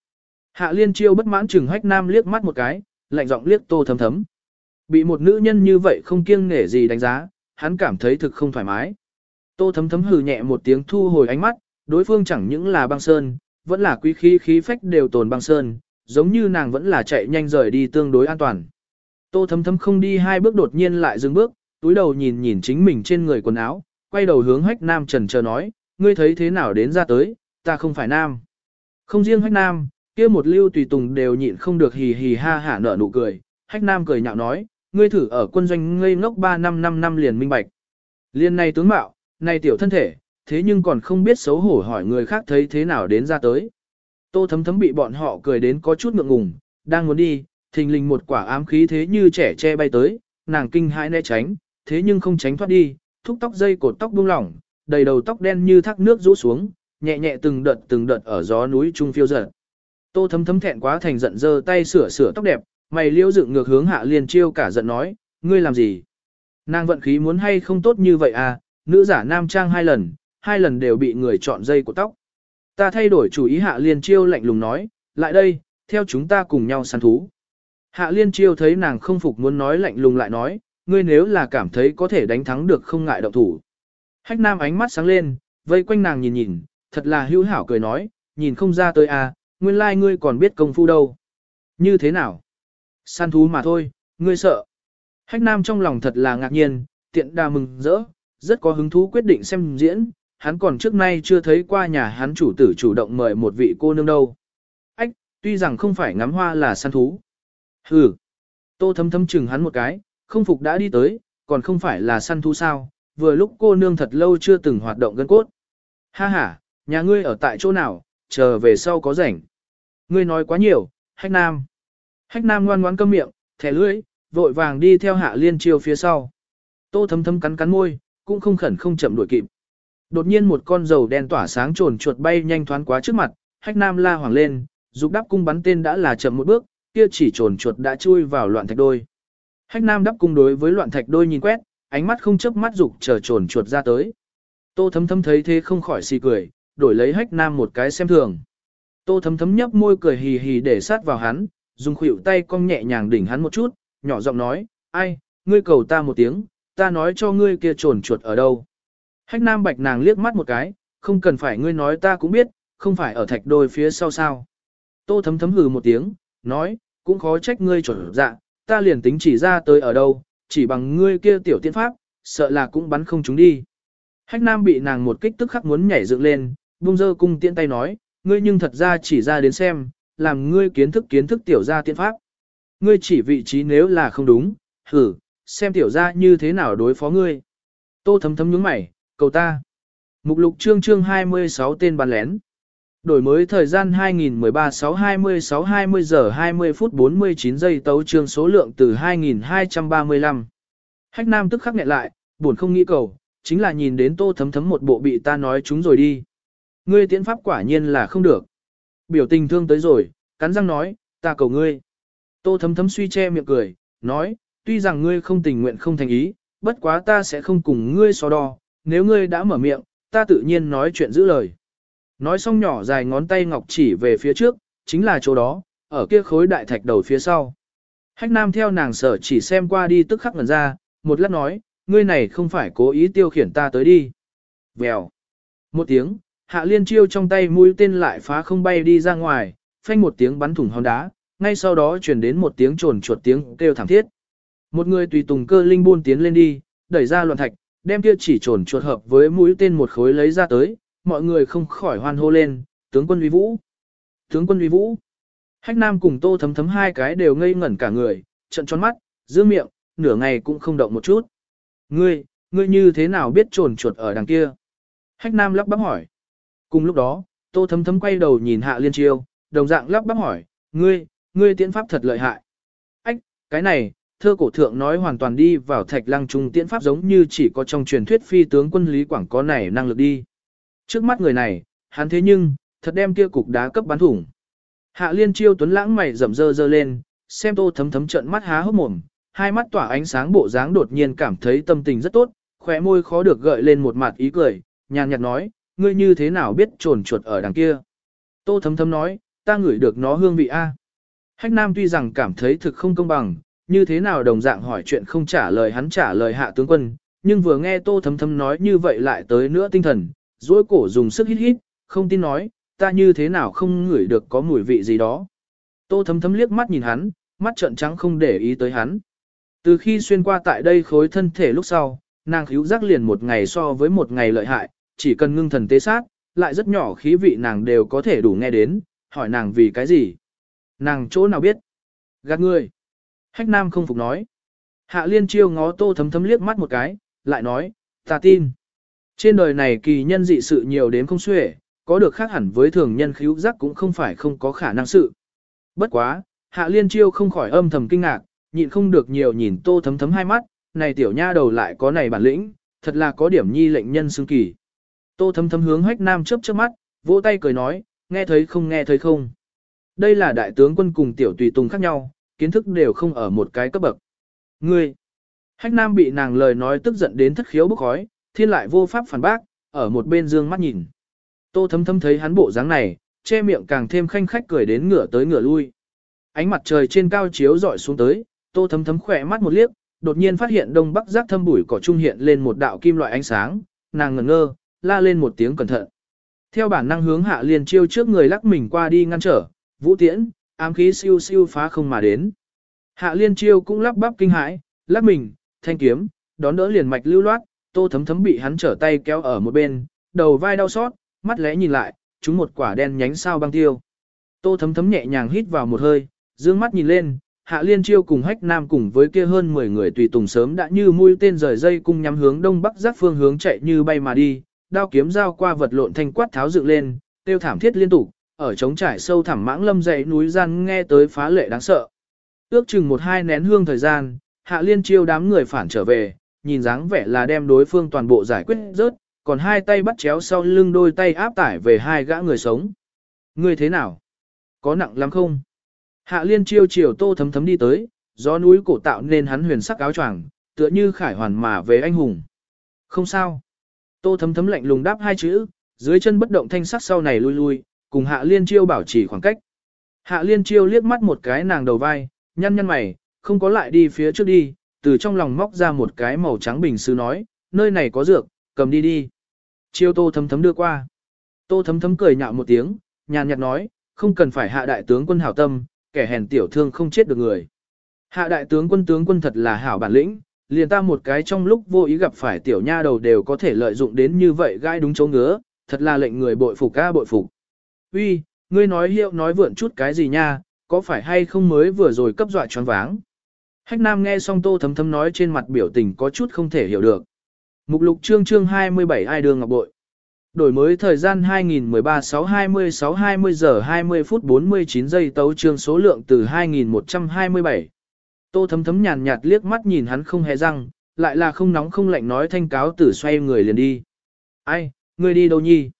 Hạ liên chiêu bất mãn chừng hách nam liếc mắt một cái, lạnh giọng liếc tô thấm thấm. Bị một nữ nhân như vậy không kiêng nể gì đánh giá, hắn cảm thấy thực không thoải mái. Tô thấm thấm hừ nhẹ một tiếng thu hồi ánh mắt, đối phương chẳng những là băng sơn, vẫn là quý khí khí phách đều tồn băng sơn, giống như nàng vẫn là chạy nhanh rời đi tương đối an toàn. Tô thấm thấm không đi hai bước đột nhiên lại dừng bước, túi đầu nhìn nhìn chính mình trên người quần áo, quay đầu hướng hách nam trần chờ nói, ngươi thấy thế nào đến ra tới, ta không phải nam. Không riêng hách nam, kia một lưu tùy tùng đều nhịn không được hì hì ha hả nở nụ cười, hách nam cười nhạo nói, ngươi thử ở quân doanh ngây ngốc 3 năm 5 năm liền minh bạch. Liên này tướng mạo, này tiểu thân thể, thế nhưng còn không biết xấu hổ hỏi người khác thấy thế nào đến ra tới. Tô thấm thấm bị bọn họ cười đến có chút ngượng ngùng, đang muốn đi, thình lình một quả ám khí thế như trẻ che bay tới, nàng kinh hãi né tránh, thế nhưng không tránh thoát đi, thúc tóc dây cột tóc buông lỏng, đầy đầu tóc đen như thác nước rũ xuống, nhẹ nhẹ từng đợt từng đợt ở gió núi trung phiêu dật. Tô thấm thấm thẹn quá thành giận dơ tay sửa sửa tóc đẹp, mày liêu dựng ngược hướng hạ liên chiêu cả giận nói, ngươi làm gì? Nàng vận khí muốn hay không tốt như vậy à, nữ giả nam trang hai lần, hai lần đều bị người chọn dây của tóc. Ta thay đổi chủ ý hạ liên chiêu lạnh lùng nói, lại đây, theo chúng ta cùng nhau săn thú. Hạ liên chiêu thấy nàng không phục muốn nói lạnh lùng lại nói, ngươi nếu là cảm thấy có thể đánh thắng được không ngại động thủ. Hách nam ánh mắt sáng lên, vây quanh nàng nhìn nhìn, thật là hữu hảo cười nói, nhìn không ra tới à, nguyên lai like ngươi còn biết công phu đâu. Như thế nào? Săn thú mà thôi, ngươi sợ. Hách nam trong lòng thật là ngạc nhiên, tiện đà mừng rỡ, rất có hứng thú quyết định xem diễn, hắn còn trước nay chưa thấy qua nhà hắn chủ tử chủ động mời một vị cô nương đâu. Ách, tuy rằng không phải ngắm hoa là săn thú. Hừ. Tô thấm thấm chừng hắn một cái, không phục đã đi tới, còn không phải là săn thú sao, vừa lúc cô nương thật lâu chưa từng hoạt động gân cốt. Ha ha, nhà ngươi ở tại chỗ nào, chờ về sau có rảnh. Ngươi nói quá nhiều, hách nam. Hách nam ngoan ngoãn câm miệng, thẻ lưỡi, vội vàng đi theo hạ liên chiêu phía sau. Tô thấm thấm cắn cắn môi, cũng không khẩn không chậm đuổi kịp. Đột nhiên một con dầu đen tỏa sáng trồn chuột bay nhanh thoáng quá trước mặt, hách nam la hoàng lên, dục đắp cung bắn tên đã là chậm một bước, kia chỉ trồn chuột đã chui vào loạn thạch đôi. Hách nam đắp cung đối với loạn thạch đôi nhìn quét, ánh mắt không chớp mắt dục chờ trồn chuột ra tới. Tô thấm thấm thấy thế không khỏi xì cười, đổi lấy hách nam một cái xem thường. Tô thấm thấm nhấp môi cười hì hì để sát vào hắn, dùng khuỷu tay cong nhẹ nhàng đỉnh hắn một chút, nhỏ giọng nói, ai, ngươi cầu ta một tiếng, ta nói cho ngươi kia trồn chuột ở đâu. Hách nam bạch nàng liếc mắt một cái, không cần phải ngươi nói ta cũng biết, không phải ở thạch đôi phía sau sao. Tô thấm thấm hừ một tiếng, nói, cũng khó trách ngươi chuẩn dạ, ta liền tính chỉ ra tới ở đâu, chỉ bằng ngươi kia tiểu tiên pháp, sợ là cũng bắn không chúng đi. Hách nam bị nàng một kích tức khắc muốn nhảy dựng lên, bung dơ cung tiện tay nói, ngươi nhưng thật ra chỉ ra đến xem, làm ngươi kiến thức kiến thức tiểu gia tiên pháp. Ngươi chỉ vị trí nếu là không đúng, hử, xem tiểu gia như thế nào đối phó ngươi. Tô thấm thấm nhướng mày, cầu ta. Mục lục chương chương 26 tên bàn lén. Đổi mới thời gian 2013-6-26-20 giờ 20 phút 49 giây tấu chương số lượng từ 2235. Hách Nam tức khắc nghẹn lại, buồn không nghĩ cầu, chính là nhìn đến tô thấm thấm một bộ bị ta nói chúng rồi đi. Ngươi tiễn pháp quả nhiên là không được. Biểu tình thương tới rồi, cắn răng nói, ta cầu ngươi. Tô thấm thấm suy che miệng cười, nói, tuy rằng ngươi không tình nguyện không thành ý, bất quá ta sẽ không cùng ngươi so đo, nếu ngươi đã mở miệng, ta tự nhiên nói chuyện giữ lời. Nói xong nhỏ dài ngón tay ngọc chỉ về phía trước, chính là chỗ đó, ở kia khối đại thạch đầu phía sau. Hách Nam theo nàng sở chỉ xem qua đi tức khắc ngần ra, một lát nói, ngươi này không phải cố ý tiêu khiển ta tới đi. Vèo. Một tiếng, hạ liên chiêu trong tay mũi tên lại phá không bay đi ra ngoài, phanh một tiếng bắn thủng hòn đá, ngay sau đó truyền đến một tiếng trồn chuột tiếng kêu thảm thiết. Một người tùy tùng cơ linh buôn tiến lên đi, đẩy ra loạn thạch, đem kia chỉ trồn chuột hợp với mũi tên một khối lấy ra tới, mọi người không khỏi hoan hô lên, tướng quân uy vũ. Tướng quân uy vũ. Hách Nam cùng Tô thấm thấm hai cái đều ngây ngẩn cả người, trận tròn mắt, giữ miệng, nửa ngày cũng không động một chút. Ngươi, ngươi như thế nào biết trồn chuột ở đằng kia? Hách Nam lắp bắp hỏi. Cùng lúc đó, Tô thấm thấm quay đầu nhìn Hạ Liên Chiêu, đồng dạng lắp bắp hỏi, ngươi, ngươi tiễn pháp thật lợi hại. Ách, cái này, thơ cổ thượng nói hoàn toàn đi vào thạch lăng trung tiễn pháp giống như chỉ có trong truyền thuyết phi tướng quân Lý Quảng có này năng lực đi. Trước mắt người này, hắn thế nhưng, thật đem kia cục đá cấp bắn thủng. Hạ liên chiêu tuấn lãng mày rậm rơ rơ lên, xem tô thấm thấm trợn mắt há hốc mồm, hai mắt tỏa ánh sáng bộ dáng đột nhiên cảm thấy tâm tình rất tốt, khóe môi khó được gợi lên một mặt ý cười, nhàn nhạt nói, ngươi như thế nào biết trồn chuột ở đằng kia. Tô thấm thấm nói, ta ngửi được nó hương vị A. Hách Nam tuy rằng cảm thấy thực không công bằng, như thế nào đồng dạng hỏi chuyện không trả lời hắn trả lời hạ tướng quân, nhưng vừa nghe Tô thấm thấm nói như vậy lại tới nữa tinh thần, duỗi cổ dùng sức hít hít, không tin nói, ta như thế nào không ngửi được có mùi vị gì đó. Tô thấm thấm liếc mắt nhìn hắn, mắt trợn trắng không để ý tới hắn. Từ khi xuyên qua tại đây khối thân thể lúc sau, nàng khíu giác liền một ngày so với một ngày lợi hại, chỉ cần ngưng thần tế sát, lại rất nhỏ khí vị nàng đều có thể đủ nghe đến, hỏi nàng vì cái gì. Nàng chỗ nào biết? Gạt người. Hách Nam không phục nói. Hạ liên chiêu ngó tô thấm thấm liếc mắt một cái, lại nói, ta tin. Trên đời này kỳ nhân dị sự nhiều đến không xuể, có được khác hẳn với thường nhân khíu giác cũng không phải không có khả năng sự. Bất quá, hạ liên chiêu không khỏi âm thầm kinh ngạc, nhịn không được nhiều nhìn tô thấm thấm hai mắt, này tiểu nha đầu lại có này bản lĩnh, thật là có điểm nhi lệnh nhân xưng kỳ. Tô thấm thấm hướng hách nam chớp chớp mắt, vỗ tay cười nói, nghe thấy không nghe thấy không. Đây là đại tướng quân cùng tiểu tùy tùng khác nhau, kiến thức đều không ở một cái cấp bậc. Ngươi, hách nam bị nàng lời nói tức giận đến thất khiếu bức khói, thiên lại vô pháp phản bác, ở một bên dương mắt nhìn. Tô thấm thấm thấy hắn bộ dáng này, che miệng càng thêm khanh khách cười đến ngửa tới ngửa lui. Ánh mặt trời trên cao chiếu dọi xuống tới, tô thấm thấm khỏe mắt một liếc, đột nhiên phát hiện đông bắc giác thâm bụi cỏ trung hiện lên một đạo kim loại ánh sáng, nàng ngẩn ngơ, la lên một tiếng cẩn thận. Theo bản năng hướng hạ liên chiêu trước người lắc mình qua đi ngăn trở, vũ tiễn, ám khí siêu siêu phá không mà đến. Hạ liên chiêu cũng lắp bắp kinh hãi, lắc mình, thanh kiếm, đón đỡ liền mạch lưu loát, tô thấm thấm bị hắn trở tay kéo ở một bên, đầu vai đau xót, mắt lẽ nhìn lại, chúng một quả đen nhánh sao băng tiêu. Tô thấm thấm nhẹ nhàng hít vào một hơi, dương mắt nhìn lên, Hạ Liên Chiêu cùng Hách Nam cùng với kia hơn 10 người tùy tùng sớm đã như mũi tên rời dây cung nhắm hướng đông bắc giác phương hướng chạy như bay mà đi, đao kiếm giao qua vật lộn thanh quát tháo dựng lên, tiêu thảm thiết liên tục, ở trống trải sâu thẳm mãng lâm dãy núi gian nghe tới phá lệ đáng sợ. Ước chừng một hai nén hương thời gian, Hạ Liên Chiêu đám người phản trở về, nhìn dáng vẻ là đem đối phương toàn bộ giải quyết rớt, còn hai tay bắt chéo sau lưng đôi tay áp tải về hai gã người sống. Người thế nào? Có nặng lắm không? Hạ liên chiêu chiều tô thấm thấm đi tới, gió núi cổ tạo nên hắn huyền sắc áo choàng, tựa như khải hoàn mà về anh hùng. Không sao. Tô thấm thấm lạnh lùng đáp hai chữ, dưới chân bất động thanh sắc sau này lui lui, cùng hạ liên chiêu bảo trì khoảng cách. Hạ liên chiêu liếc mắt một cái nàng đầu vai, nhăn nhăn mày, không có lại đi phía trước đi, từ trong lòng móc ra một cái màu trắng bình sứ nói, nơi này có dược, cầm đi đi. Chiêu tô thấm thấm đưa qua. Tô thấm thấm cười nhạo một tiếng, nhàn nhạt nói, không cần phải hạ đại tướng quân hảo tâm, kẻ hèn tiểu thương không chết được người. Hạ đại tướng quân tướng quân thật là hảo bản lĩnh, liền ta một cái trong lúc vô ý gặp phải tiểu nha đầu đều có thể lợi dụng đến như vậy gai đúng chỗ ngứa, thật là lệnh người bội phục ca bội phục. Uy, ngươi nói hiệu nói vượn chút cái gì nha, có phải hay không mới vừa rồi cấp dọa choáng váng. Hách Nam nghe xong tô thấm thấm nói trên mặt biểu tình có chút không thể hiểu được. Mục lục chương chương 27 ai đường ngọc bội. Đổi mới thời gian 2013-6-26-20 giờ 20 phút 49 giây tấu chương số lượng từ 2127. Tô thấm thấm nhàn nhạt liếc mắt nhìn hắn không hề răng, lại là không nóng không lạnh nói thanh cáo tử xoay người liền đi. Ai, ngươi đi đâu nhi?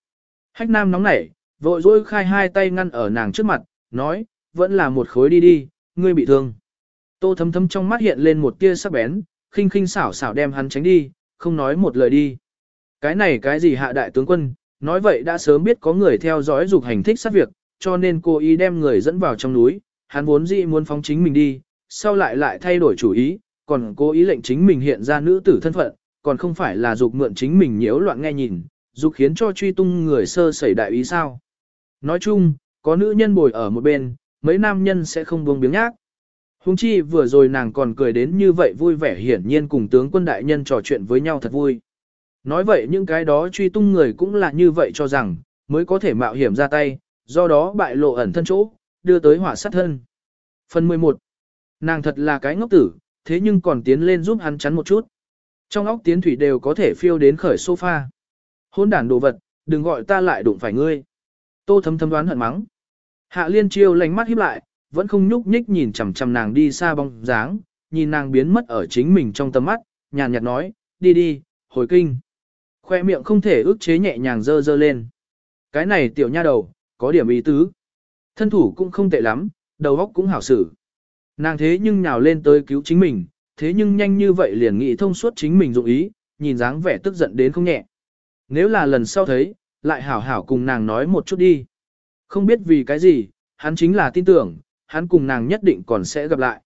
Hách nam nóng nảy, vội dỗi khai hai tay ngăn ở nàng trước mặt, nói, vẫn là một khối đi đi, ngươi bị thương. Tô thấm thấm trong mắt hiện lên một tia sắc bén, khinh khinh xảo xảo đem hắn tránh đi, không nói một lời đi. Cái này cái gì hạ đại tướng quân, nói vậy đã sớm biết có người theo dõi dục hành thích sát việc, cho nên cô ý đem người dẫn vào trong núi, hắn vốn dĩ muốn phóng chính mình đi, sau lại lại thay đổi chủ ý, còn cố ý lệnh chính mình hiện ra nữ tử thân phận, còn không phải là dục mượn chính mình nhiễu loạn nghe nhìn, dục khiến cho truy tung người sơ sẩy đại ý sao. Nói chung, có nữ nhân bồi ở một bên, mấy nam nhân sẽ không buông biếng nhác. Hùng chi vừa rồi nàng còn cười đến như vậy vui vẻ hiển nhiên cùng tướng quân đại nhân trò chuyện với nhau thật vui. Nói vậy những cái đó truy tung người cũng là như vậy cho rằng, mới có thể mạo hiểm ra tay, do đó bại lộ ẩn thân chỗ, đưa tới hỏa sát thân. Phần 11. Nàng thật là cái ngốc tử, thế nhưng còn tiến lên giúp hắn chắn một chút. Trong óc tiến thủy đều có thể phiêu đến khởi sofa. Hôn đản đồ vật, đừng gọi ta lại đụng phải ngươi. Tô thấm thấm đoán hận mắng. Hạ liên chiêu lánh mắt híp lại, vẫn không nhúc nhích nhìn chằm chằm nàng đi xa bóng dáng, nhìn nàng biến mất ở chính mình trong tầm mắt, nhàn nhạt nói, đi đi, hồi kinh. Khoe miệng không thể ước chế nhẹ nhàng dơ dơ lên. Cái này tiểu nha đầu, có điểm ý tứ. Thân thủ cũng không tệ lắm, đầu óc cũng hảo xử. Nàng thế nhưng nhào lên tới cứu chính mình, thế nhưng nhanh như vậy liền nghĩ thông suốt chính mình dụng ý, nhìn dáng vẻ tức giận đến không nhẹ. Nếu là lần sau thấy, lại hảo hảo cùng nàng nói một chút đi. Không biết vì cái gì, hắn chính là tin tưởng, hắn cùng nàng nhất định còn sẽ gặp lại.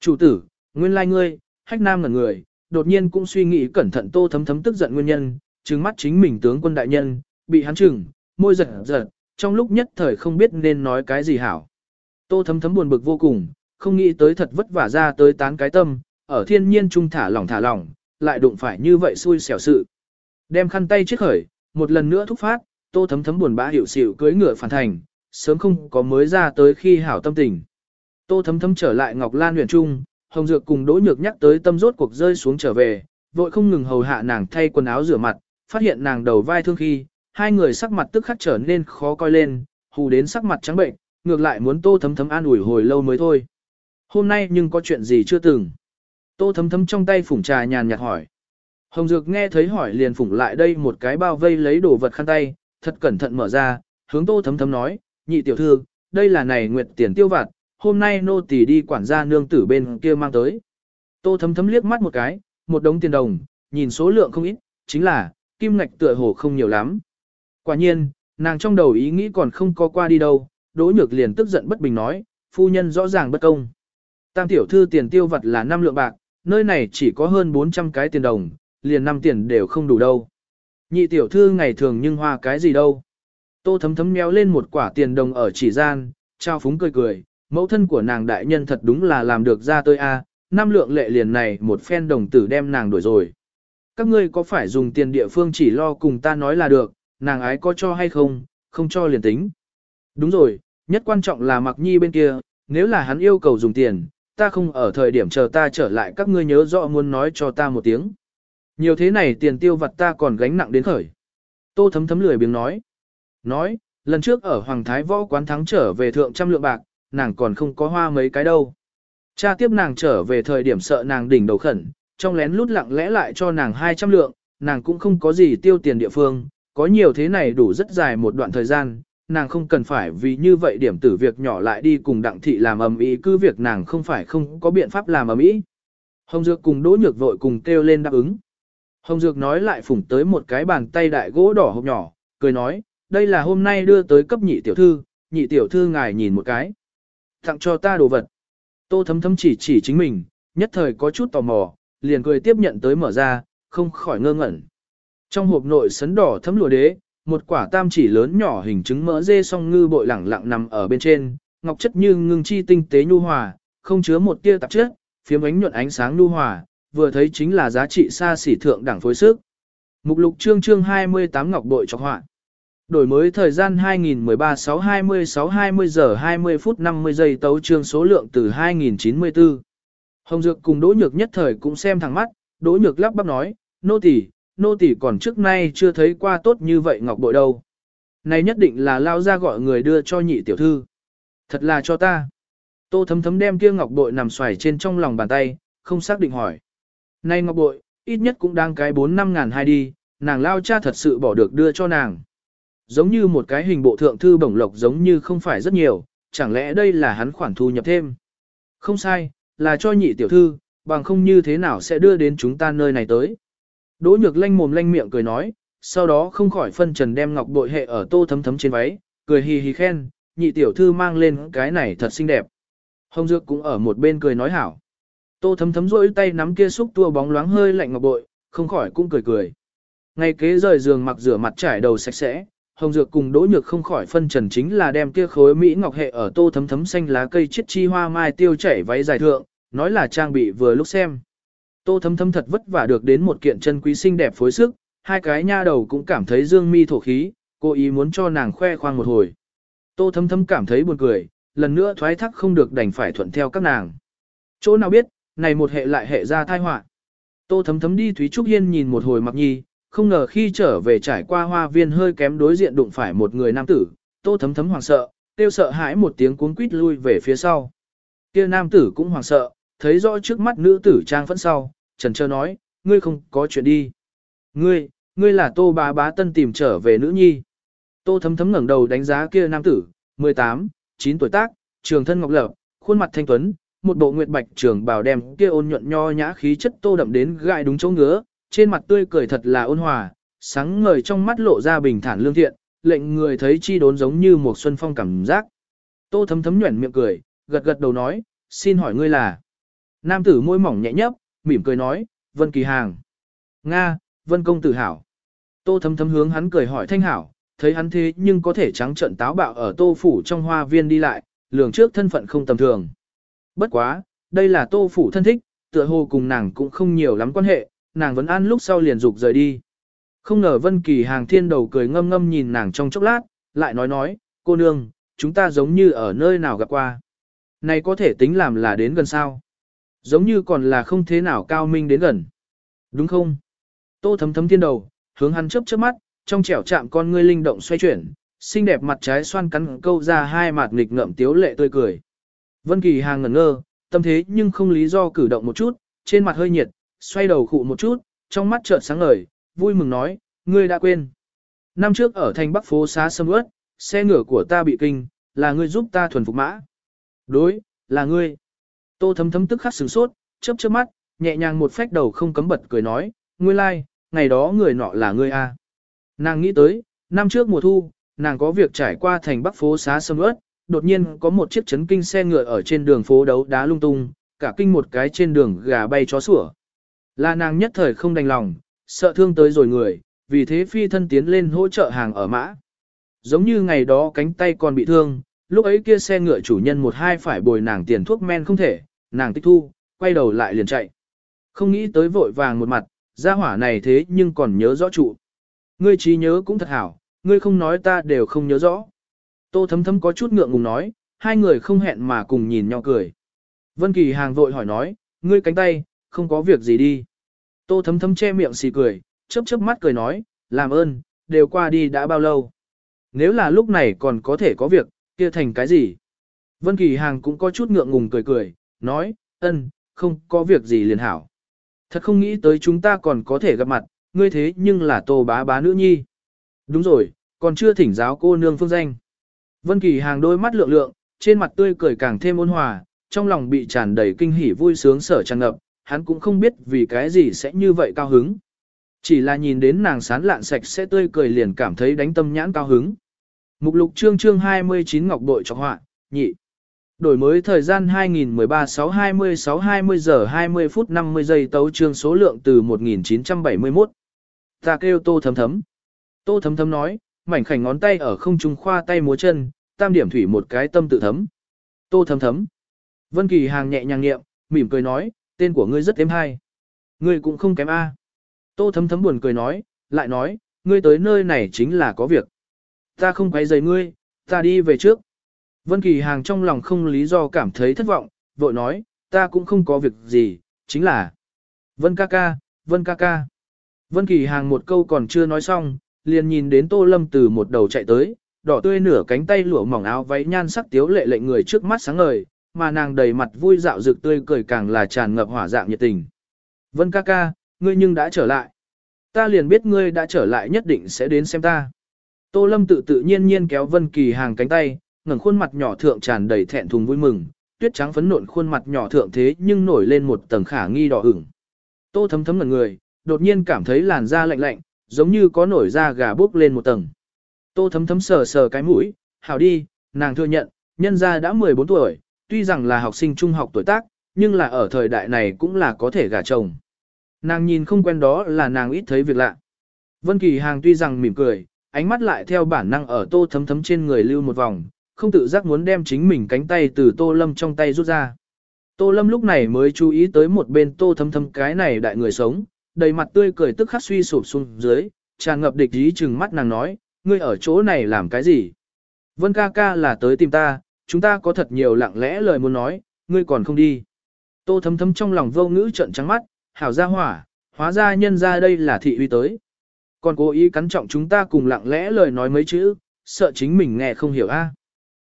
Chủ tử, nguyên lai like ngươi, hách nam ngẩn người, đột nhiên cũng suy nghĩ cẩn thận tô thấm thấm tức giận nguyên nhân, trừng mắt chính mình tướng quân đại nhân, bị hắn trừng, môi giật giật, trong lúc nhất thời không biết nên nói cái gì hảo. Tô thấm thấm buồn bực vô cùng, không nghĩ tới thật vất vả ra tới tán cái tâm, ở thiên nhiên trung thả lỏng thả lỏng, lại đụng phải như vậy xui xẻo sự. Đem khăn tay chiếc khởi, một lần nữa thúc phát, tô thấm thấm buồn bã hiểu xỉu cưới ngựa phản thành, sớm không có mới ra tới khi hảo tâm tình. Tô thấm thấm trở lại Ngọc Lan huyền trung, Hồng Dược cùng Đỗ Nhược nhắc tới tâm rốt cuộc rơi xuống trở về, vội không ngừng hầu hạ nàng thay quần áo rửa mặt, phát hiện nàng đầu vai thương khi, hai người sắc mặt tức khắc trở nên khó coi lên, hù đến sắc mặt trắng bệnh, ngược lại muốn tô thấm thấm an ủi hồi lâu mới thôi. Hôm nay nhưng có chuyện gì chưa từng. Tô thấm thấm trong tay phủng trà nhàn nhạt hỏi. Hồng Dược nghe thấy hỏi liền phủng lại đây một cái bao vây lấy đồ vật khăn tay, thật cẩn thận mở ra, hướng tô thấm thấm nói, nhị tiểu thư, đây là này nguyệt tiền tiêu vặt, hôm nay nô tỳ đi quản gia nương tử bên kia mang tới. Tô thấm thấm liếc mắt một cái, một đống tiền đồng, nhìn số lượng không ít, chính là, kim ngạch tựa hồ không nhiều lắm. Quả nhiên, nàng trong đầu ý nghĩ còn không có qua đi đâu, đỗ nhược liền tức giận bất bình nói, phu nhân rõ ràng bất công. Tam tiểu thư tiền tiêu vật là 5 lượng bạc, nơi này chỉ có hơn 400 cái tiền đồng, liền năm tiền đều không đủ đâu. Nhị tiểu thư ngày thường nhưng hoa cái gì đâu. Tô thấm thấm méo lên một quả tiền đồng ở chỉ gian, trao phúng cười cười, mẫu thân của nàng đại nhân thật đúng là làm được ra tôi a, năm lượng lệ liền này một phen đồng tử đem nàng đuổi rồi. Các ngươi có phải dùng tiền địa phương chỉ lo cùng ta nói là được, nàng ái có cho hay không, không cho liền tính. Đúng rồi, nhất quan trọng là mặc nhi bên kia, nếu là hắn yêu cầu dùng tiền, ta không ở thời điểm chờ ta trở lại các ngươi nhớ rõ muốn nói cho ta một tiếng. Nhiều thế này tiền tiêu vặt ta còn gánh nặng đến khởi. Tô thấm thấm lười biếng nói. Nói, lần trước ở Hoàng Thái Võ quán thắng trở về thượng trăm lượng bạc, nàng còn không có hoa mấy cái đâu. Cha tiếp nàng trở về thời điểm sợ nàng đỉnh đầu khẩn, trong lén lút lặng lẽ lại cho nàng 200 lượng, nàng cũng không có gì tiêu tiền địa phương, có nhiều thế này đủ rất dài một đoạn thời gian, nàng không cần phải vì như vậy điểm tử việc nhỏ lại đi cùng đặng thị làm ầm ĩ cứ việc nàng không phải không có biện pháp làm ầm ĩ. Hồng Dược cùng Đỗ Nhược vội cùng kêu lên đáp ứng. Hồng Dược nói lại phủng tới một cái bàn tay đại gỗ đỏ hộp nhỏ, cười nói, đây là hôm nay đưa tới cấp nhị tiểu thư, nhị tiểu thư ngài nhìn một cái. Tặng cho ta đồ vật. Tô thấm thấm chỉ chỉ chính mình, nhất thời có chút tò mò, liền cười tiếp nhận tới mở ra, không khỏi ngơ ngẩn. Trong hộp nội sấn đỏ thấm lùa đế, một quả tam chỉ lớn nhỏ hình trứng mỡ dê song ngư bội lẳng lặng nằm ở bên trên, ngọc chất như ngưng chi tinh tế nhu hòa, không chứa một tia tạp chất, phiếm ánh nhuận ánh sáng nhu hòa, vừa thấy chính là giá trị xa xỉ thượng đẳng phối sức. Mục lục chương chương 28 ngọc bội cho họa. Đổi mới thời gian 2013-6-26-20 giờ 20 phút 50 giây tấu chương số lượng từ 2094. Hồng Dược cùng Đỗ Nhược nhất thời cũng xem thẳng mắt, Đỗ Nhược lắp bắp nói, nô tỷ, nô tỷ còn trước nay chưa thấy qua tốt như vậy ngọc bội đâu. Này nhất định là lao ra gọi người đưa cho nhị tiểu thư. Thật là cho ta. Tô thấm thấm đem kia ngọc bội nằm xoài trên trong lòng bàn tay, không xác định hỏi. Này ngọc bội, ít nhất cũng đang cái 4-5 ngàn hai đi, nàng lao cha thật sự bỏ được đưa cho nàng. Giống như một cái hình bộ thượng thư bổng lộc giống như không phải rất nhiều, chẳng lẽ đây là hắn khoản thu nhập thêm. Không sai, là cho nhị tiểu thư, bằng không như thế nào sẽ đưa đến chúng ta nơi này tới. Đỗ nhược lanh mồm lanh miệng cười nói, sau đó không khỏi phân trần đem ngọc bội hệ ở tô thấm thấm trên váy, cười hì hì khen, nhị tiểu thư mang lên cái này thật xinh đẹp. Hồng Dược cũng ở một bên cười nói hảo. Tô thấm thấm rỗi tay nắm kia xúc tua bóng loáng hơi lạnh ngọc bội, không khỏi cũng cười cười. Ngay kế rời giường mặc rửa mặt trải đầu sạch sẽ, Hồng Dược cùng Đỗ Nhược không khỏi phân trần chính là đem kia khối mỹ ngọc hệ ở tô thấm thấm xanh lá cây chiết chi hoa mai tiêu chảy váy dài thượng, nói là trang bị vừa lúc xem. Tô thấm thấm thật vất vả được đến một kiện chân quý xinh đẹp phối sức, hai cái nha đầu cũng cảm thấy dương mi thổ khí, cô ý muốn cho nàng khoe khoang một hồi. Tô thấm thấm cảm thấy buồn cười, lần nữa thoái thác không được đành phải thuận theo các nàng. Chỗ nào biết, này một hệ lại hệ ra tai họa. Tô thấm thấm đi Thúy Trúc Hiên nhìn một hồi mặc nhi, không ngờ khi trở về trải qua hoa viên hơi kém đối diện đụng phải một người nam tử, tô thấm thấm hoảng sợ, tiêu sợ hãi một tiếng cuốn quýt lui về phía sau. Kia nam tử cũng hoảng sợ, thấy rõ trước mắt nữ tử trang phẫn sau, trần trơ nói, ngươi không có chuyện đi. Ngươi, ngươi là tô bá bá tân tìm trở về nữ nhi. Tô thấm thấm ngẩng đầu đánh giá kia nam tử, 18, 9 tuổi tác, trường thân ngọc lập, khuôn mặt thanh tuấn, một bộ nguyệt bạch trường bào đem kia ôn nhuận nho nhã khí chất tô đậm đến gai đúng chỗ ngứa, trên mặt tươi cười thật là ôn hòa, sáng ngời trong mắt lộ ra bình thản lương thiện, lệnh người thấy chi đốn giống như một xuân phong cảm giác. Tô thấm thấm nhuẩn miệng cười, gật gật đầu nói, xin hỏi ngươi là. Nam tử môi mỏng nhẹ nhấp, mỉm cười nói, Vân Kỳ Hàng. Nga, Vân Công tử hảo. Tô thấm thấm hướng hắn cười hỏi thanh hảo, thấy hắn thế nhưng có thể trắng trận táo bạo ở tô phủ trong hoa viên đi lại, lường trước thân phận không tầm thường. Bất quá, đây là tô phủ thân thích, tựa hồ cùng nàng cũng không nhiều lắm quan hệ, nàng vẫn an lúc sau liền dục rời đi. Không ngờ Vân Kỳ hàng thiên đầu cười ngâm ngâm nhìn nàng trong chốc lát, lại nói nói, cô nương, chúng ta giống như ở nơi nào gặp qua. Này có thể tính làm là đến gần sao? Giống như còn là không thế nào cao minh đến gần. Đúng không? Tô thấm thấm thiên đầu, hướng hắn chớp chớp mắt, trong trẻo chạm con ngươi linh động xoay chuyển, xinh đẹp mặt trái xoan cắn câu ra hai mặt nghịch ngậm tiếu lệ tươi cười. Vân Kỳ hàng ngẩn ngơ, tâm thế nhưng không lý do cử động một chút, trên mặt hơi nhiệt, xoay đầu khụ một chút, trong mắt chợt sáng ngời, vui mừng nói, ngươi đã quên. Năm trước ở thành Bắc phố xá sâm ướt, xe ngựa của ta bị kinh, là ngươi giúp ta thuần phục mã. Đối, là ngươi. Tô thấm thấm tức khắc sửng sốt, chớp chớp mắt, nhẹ nhàng một phách đầu không cấm bật cười nói, ngươi lai, like, ngày đó người nọ là ngươi a. Nàng nghĩ tới, năm trước mùa thu, nàng có việc trải qua thành Bắc phố xá sâm ướt, đột nhiên có một chiếc chấn kinh xe ngựa ở trên đường phố đấu đá lung tung, cả kinh một cái trên đường gà bay chó sủa. Là nàng nhất thời không đành lòng, sợ thương tới rồi người, vì thế phi thân tiến lên hỗ trợ hàng ở mã. Giống như ngày đó cánh tay còn bị thương, lúc ấy kia xe ngựa chủ nhân một hai phải bồi nàng tiền thuốc men không thể, nàng tích thu, quay đầu lại liền chạy. Không nghĩ tới vội vàng một mặt, gia hỏa này thế nhưng còn nhớ rõ trụ. Ngươi trí nhớ cũng thật hảo, ngươi không nói ta đều không nhớ rõ. Tô thấm thấm có chút ngượng ngùng nói, hai người không hẹn mà cùng nhìn nhau cười. Vân Kỳ hàng vội hỏi nói, ngươi cánh tay, không có việc gì đi. Tô thấm thấm che miệng xì cười, chớp chớp mắt cười nói, làm ơn, đều qua đi đã bao lâu. Nếu là lúc này còn có thể có việc, kia thành cái gì? Vân Kỳ hàng cũng có chút ngượng ngùng cười cười, nói, ân, không có việc gì liền hảo. Thật không nghĩ tới chúng ta còn có thể gặp mặt, ngươi thế nhưng là tô bá bá nữ nhi. Đúng rồi, còn chưa thỉnh giáo cô nương phương danh. Vân Kỳ hàng đôi mắt lượng lượng, trên mặt tươi cười càng thêm ôn hòa, trong lòng bị tràn đầy kinh hỉ vui sướng sở tràn ngập, hắn cũng không biết vì cái gì sẽ như vậy cao hứng. Chỉ là nhìn đến nàng sán lạn sạch sẽ tươi cười liền cảm thấy đánh tâm nhãn cao hứng. Mục lục chương chương 29 Ngọc Bội cho họa, nhị. Đổi mới thời gian 2013 6 26 20 giờ 20 phút 50 giây tấu chương số lượng từ 1971. Ta kêu tô thấm thấm. Tô thấm thấm nói, mảnh khảnh ngón tay ở không trung khoa tay múa chân, tam điểm thủy một cái tâm tự thấm. Tô thấm thấm. Vân Kỳ hàng nhẹ nhàng nghiệm, mỉm cười nói, tên của ngươi rất êm hay. Ngươi cũng không kém A. Tô thấm thấm buồn cười nói, lại nói, ngươi tới nơi này chính là có việc. Ta không quấy rầy ngươi, ta đi về trước. Vân Kỳ hàng trong lòng không lý do cảm thấy thất vọng, vội nói, ta cũng không có việc gì, chính là. Vân ca ca, Vân ca ca. Vân Kỳ hàng một câu còn chưa nói xong, liền nhìn đến Tô Lâm từ một đầu chạy tới, đỏ tươi nửa cánh tay lụa mỏng áo váy nhan sắc tiếu lệ lệnh người trước mắt sáng ngời, mà nàng đầy mặt vui dạo rực tươi cười càng là tràn ngập hỏa dạng nhiệt tình. Vân ca ca, ngươi nhưng đã trở lại. Ta liền biết ngươi đã trở lại nhất định sẽ đến xem ta. Tô Lâm tự tự nhiên nhiên kéo Vân Kỳ hàng cánh tay, ngẩng khuôn mặt nhỏ thượng tràn đầy thẹn thùng vui mừng, tuyết trắng phấn nộn khuôn mặt nhỏ thượng thế nhưng nổi lên một tầng khả nghi đỏ ửng. Tô thấm thấm ngẩn người, đột nhiên cảm thấy làn da lạnh lạnh, giống như có nổi da gà bốc lên một tầng. Tô thấm thấm sờ sờ cái mũi, hảo đi, nàng thừa nhận, nhân gia đã 14 tuổi, tuy rằng là học sinh trung học tuổi tác, nhưng là ở thời đại này cũng là có thể gả chồng. Nàng nhìn không quen đó là nàng ít thấy việc lạ. Vân Kỳ Hàng tuy rằng mỉm cười, ánh mắt lại theo bản năng ở tô thấm thấm trên người lưu một vòng, không tự giác muốn đem chính mình cánh tay từ tô lâm trong tay rút ra. Tô lâm lúc này mới chú ý tới một bên tô thâm thâm cái này đại người sống, đầy mặt tươi cười tức khắc suy sụp xuống dưới, tràn ngập địch ý chừng mắt nàng nói, ngươi ở chỗ này làm cái gì? Vân ca ca là tới tìm ta, chúng ta có thật nhiều lặng lẽ lời muốn nói, ngươi còn không đi. Tô thâm thâm trong lòng vô ngữ trận trắng mắt, hảo ra hỏa, hóa ra nhân ra đây là thị uy tới. Còn cố ý cắn trọng chúng ta cùng lặng lẽ lời nói mấy chữ, sợ chính mình nghe không hiểu a.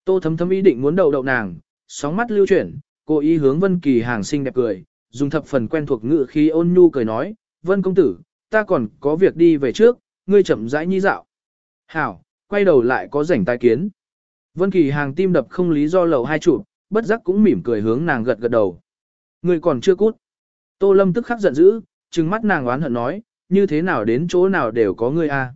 Tô thấm thấm ý định muốn đậu đậu nàng, sóng mắt lưu chuyển, cô ý hướng Vân Kỳ hàng xinh đẹp cười, dùng thập phần quen thuộc ngữ khí ôn nhu cười nói, Vân công tử, ta còn có việc đi về trước, ngươi chậm rãi nhi dạo. Hảo, quay đầu lại có rảnh tai kiến. Vân Kỳ hàng tim đập không lý do lầu hai chụp, bất giác cũng mỉm cười hướng nàng gật gật đầu. Ngươi còn chưa cút. Tô Lâm tức khắc giận dữ, trừng mắt nàng oán hận nói, như thế nào đến chỗ nào đều có ngươi a.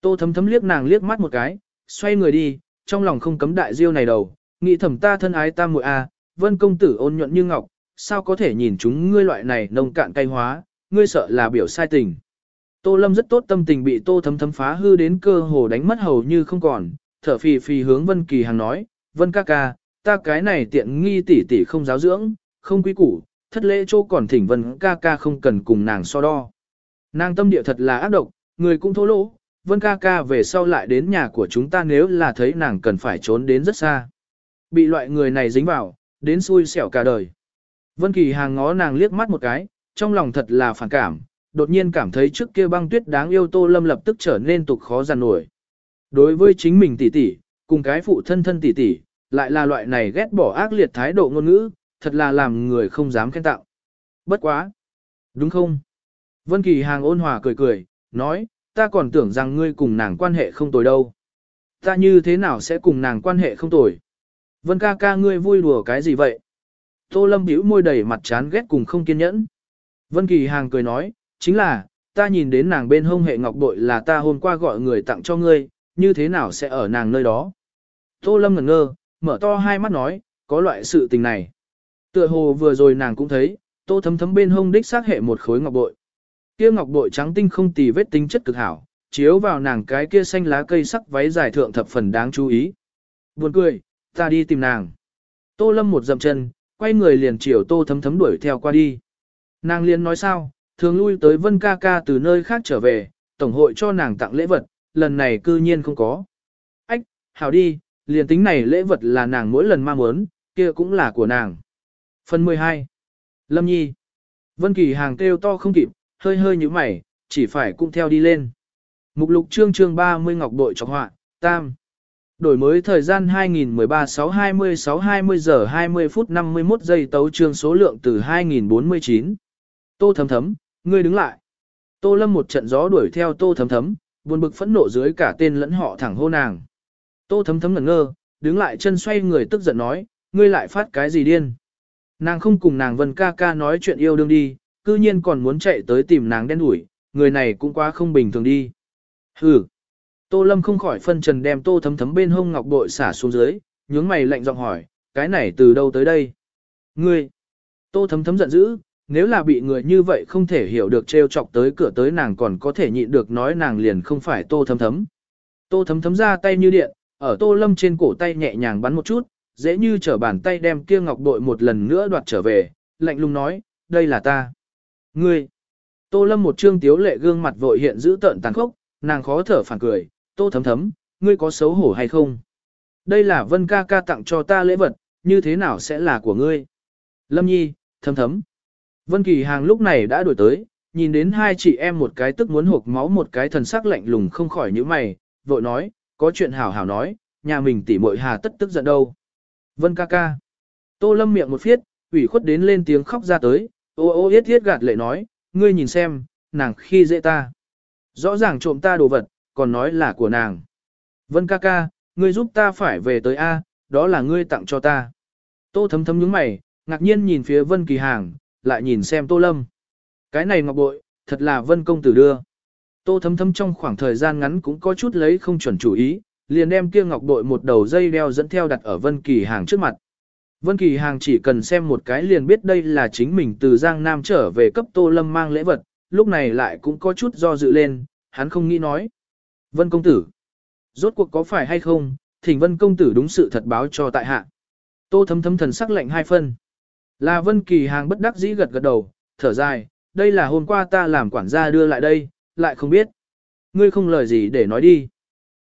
Tô thấm thấm liếc nàng liếc mắt một cái, xoay người đi, trong lòng không cấm đại diêu này đầu, nghĩ thầm ta thân ái ta muội a, vân công tử ôn nhuận như ngọc, sao có thể nhìn chúng ngươi loại này nông cạn cay hóa, ngươi sợ là biểu sai tình. Tô Lâm rất tốt tâm tình bị Tô thấm thấm phá hư đến cơ hồ đánh mất hầu như không còn, thở phì phì hướng Vân Kỳ hằng nói, Vân ca ca, ta cái này tiện nghi tỷ tỷ không giáo dưỡng, không quý củ, thất lễ chỗ còn thỉnh Vân ca ca không cần cùng nàng so đo. Nàng tâm địa thật là ác độc, người cũng thô lỗ, Vân ca ca về sau lại đến nhà của chúng ta nếu là thấy nàng cần phải trốn đến rất xa. Bị loại người này dính vào, đến xui xẻo cả đời. Vân Kỳ hàng ngó nàng liếc mắt một cái, trong lòng thật là phản cảm, đột nhiên cảm thấy trước kia băng tuyết đáng yêu Tô Lâm lập tức trở nên tục khó giàn nổi. Đối với chính mình tỷ tỷ, cùng cái phụ thân thân tỷ tỷ, lại là loại này ghét bỏ ác liệt thái độ ngôn ngữ, thật là làm người không dám khen tạo. Bất quá. Đúng không? Vân Kỳ hàng ôn hòa cười cười, nói, ta còn tưởng rằng ngươi cùng nàng quan hệ không tồi đâu. Ta như thế nào sẽ cùng nàng quan hệ không tồi? Vân ca ca ngươi vui đùa cái gì vậy? Tô Lâm bĩu môi đầy mặt chán ghét cùng không kiên nhẫn. Vân Kỳ hàng cười nói, chính là, ta nhìn đến nàng bên hông hệ ngọc bội là ta hôm qua gọi người tặng cho ngươi, như thế nào sẽ ở nàng nơi đó? Tô Lâm ngẩn ngơ, mở to hai mắt nói, có loại sự tình này. Tựa hồ vừa rồi nàng cũng thấy, tô thấm thấm bên hông đích xác hệ một khối ngọc bội. Kia ngọc bội trắng tinh không tì vết tính chất cực hảo, chiếu vào nàng cái kia xanh lá cây sắc váy dài thượng thập phần đáng chú ý. Buồn cười, ta đi tìm nàng. Tô lâm một dậm chân, quay người liền chiều tô thấm thấm đuổi theo qua đi. Nàng liền nói sao, thường lui tới vân ca ca từ nơi khác trở về, tổng hội cho nàng tặng lễ vật, lần này cư nhiên không có. Ách, hảo đi, liền tính này lễ vật là nàng mỗi lần mang muốn, kia cũng là của nàng. Phần 12. Lâm Nhi. Vân Kỳ hàng kêu to không kịp, hơi hơi như mày, chỉ phải cũng theo đi lên. Mục lục chương chương 30 ngọc bội trọc họa, tam. Đổi mới thời gian 2013-6-26-20 giờ 20 phút 51 giây tấu chương số lượng từ 2049. Tô thấm thấm, ngươi đứng lại. Tô lâm một trận gió đuổi theo tô thấm thấm, buồn bực phẫn nộ dưới cả tên lẫn họ thẳng hô nàng. Tô thấm thấm ngẩn ngơ, đứng lại chân xoay người tức giận nói, ngươi lại phát cái gì điên. Nàng không cùng nàng vân ca ca nói chuyện yêu đương đi, cư nhiên còn muốn chạy tới tìm nàng đen đuổi, người này cũng quá không bình thường đi. Hừ. Tô Lâm không khỏi phân trần đem tô thấm thấm bên hông ngọc bội xả xuống dưới, nhướng mày lạnh giọng hỏi, cái này từ đâu tới đây? Ngươi. Tô thấm thấm giận dữ, nếu là bị người như vậy không thể hiểu được trêu chọc tới cửa tới nàng còn có thể nhịn được nói nàng liền không phải tô thấm thấm. Tô thấm thấm ra tay như điện, ở tô lâm trên cổ tay nhẹ nhàng bắn một chút, dễ như trở bàn tay đem kia ngọc bội một lần nữa đoạt trở về, lạnh lùng nói, đây là ta. Ngươi! Tô Lâm một trương tiếu lệ gương mặt vội hiện giữ tợn tàn khốc, nàng khó thở phản cười, tô thấm thấm, ngươi có xấu hổ hay không? Đây là vân ca ca tặng cho ta lễ vật, như thế nào sẽ là của ngươi? Lâm nhi, thấm thấm. Vân Kỳ Hàng lúc này đã đổi tới, nhìn đến hai chị em một cái tức muốn hộp máu một cái thần sắc lạnh lùng không khỏi nhíu mày, vội nói, có chuyện hảo hảo nói, nhà mình tỉ muội hà tất tức giận đâu. Vân ca ca. Tô Lâm miệng một phiết, ủy khuất đến lên tiếng khóc ra tới, ô ô yết Thiết gạt lệ nói, ngươi nhìn xem, nàng khi dễ ta. Rõ ràng trộm ta đồ vật, còn nói là của nàng. Vân ca ca, ngươi giúp ta phải về tới A, đó là ngươi tặng cho ta. Tô thấm thấm nhướng mày, ngạc nhiên nhìn phía Vân Kỳ Hàng, lại nhìn xem Tô Lâm. Cái này ngọc bội, thật là Vân công tử đưa. Tô thấm thấm trong khoảng thời gian ngắn cũng có chút lấy không chuẩn chủ ý, liền đem kia ngọc bội một đầu dây đeo dẫn theo đặt ở Vân Kỳ Hàng trước mặt. Vân Kỳ Hàng chỉ cần xem một cái liền biết đây là chính mình từ Giang Nam trở về cấp Tô Lâm mang lễ vật, lúc này lại cũng có chút do dự lên, hắn không nghĩ nói. Vân công tử, rốt cuộc có phải hay không, thỉnh Vân công tử đúng sự thật báo cho tại hạ. Tô thấm thấm thần sắc lạnh hai phân. Là Vân Kỳ Hàng bất đắc dĩ gật gật đầu, thở dài, đây là hôm qua ta làm quản gia đưa lại đây, lại không biết. Ngươi không lời gì để nói đi.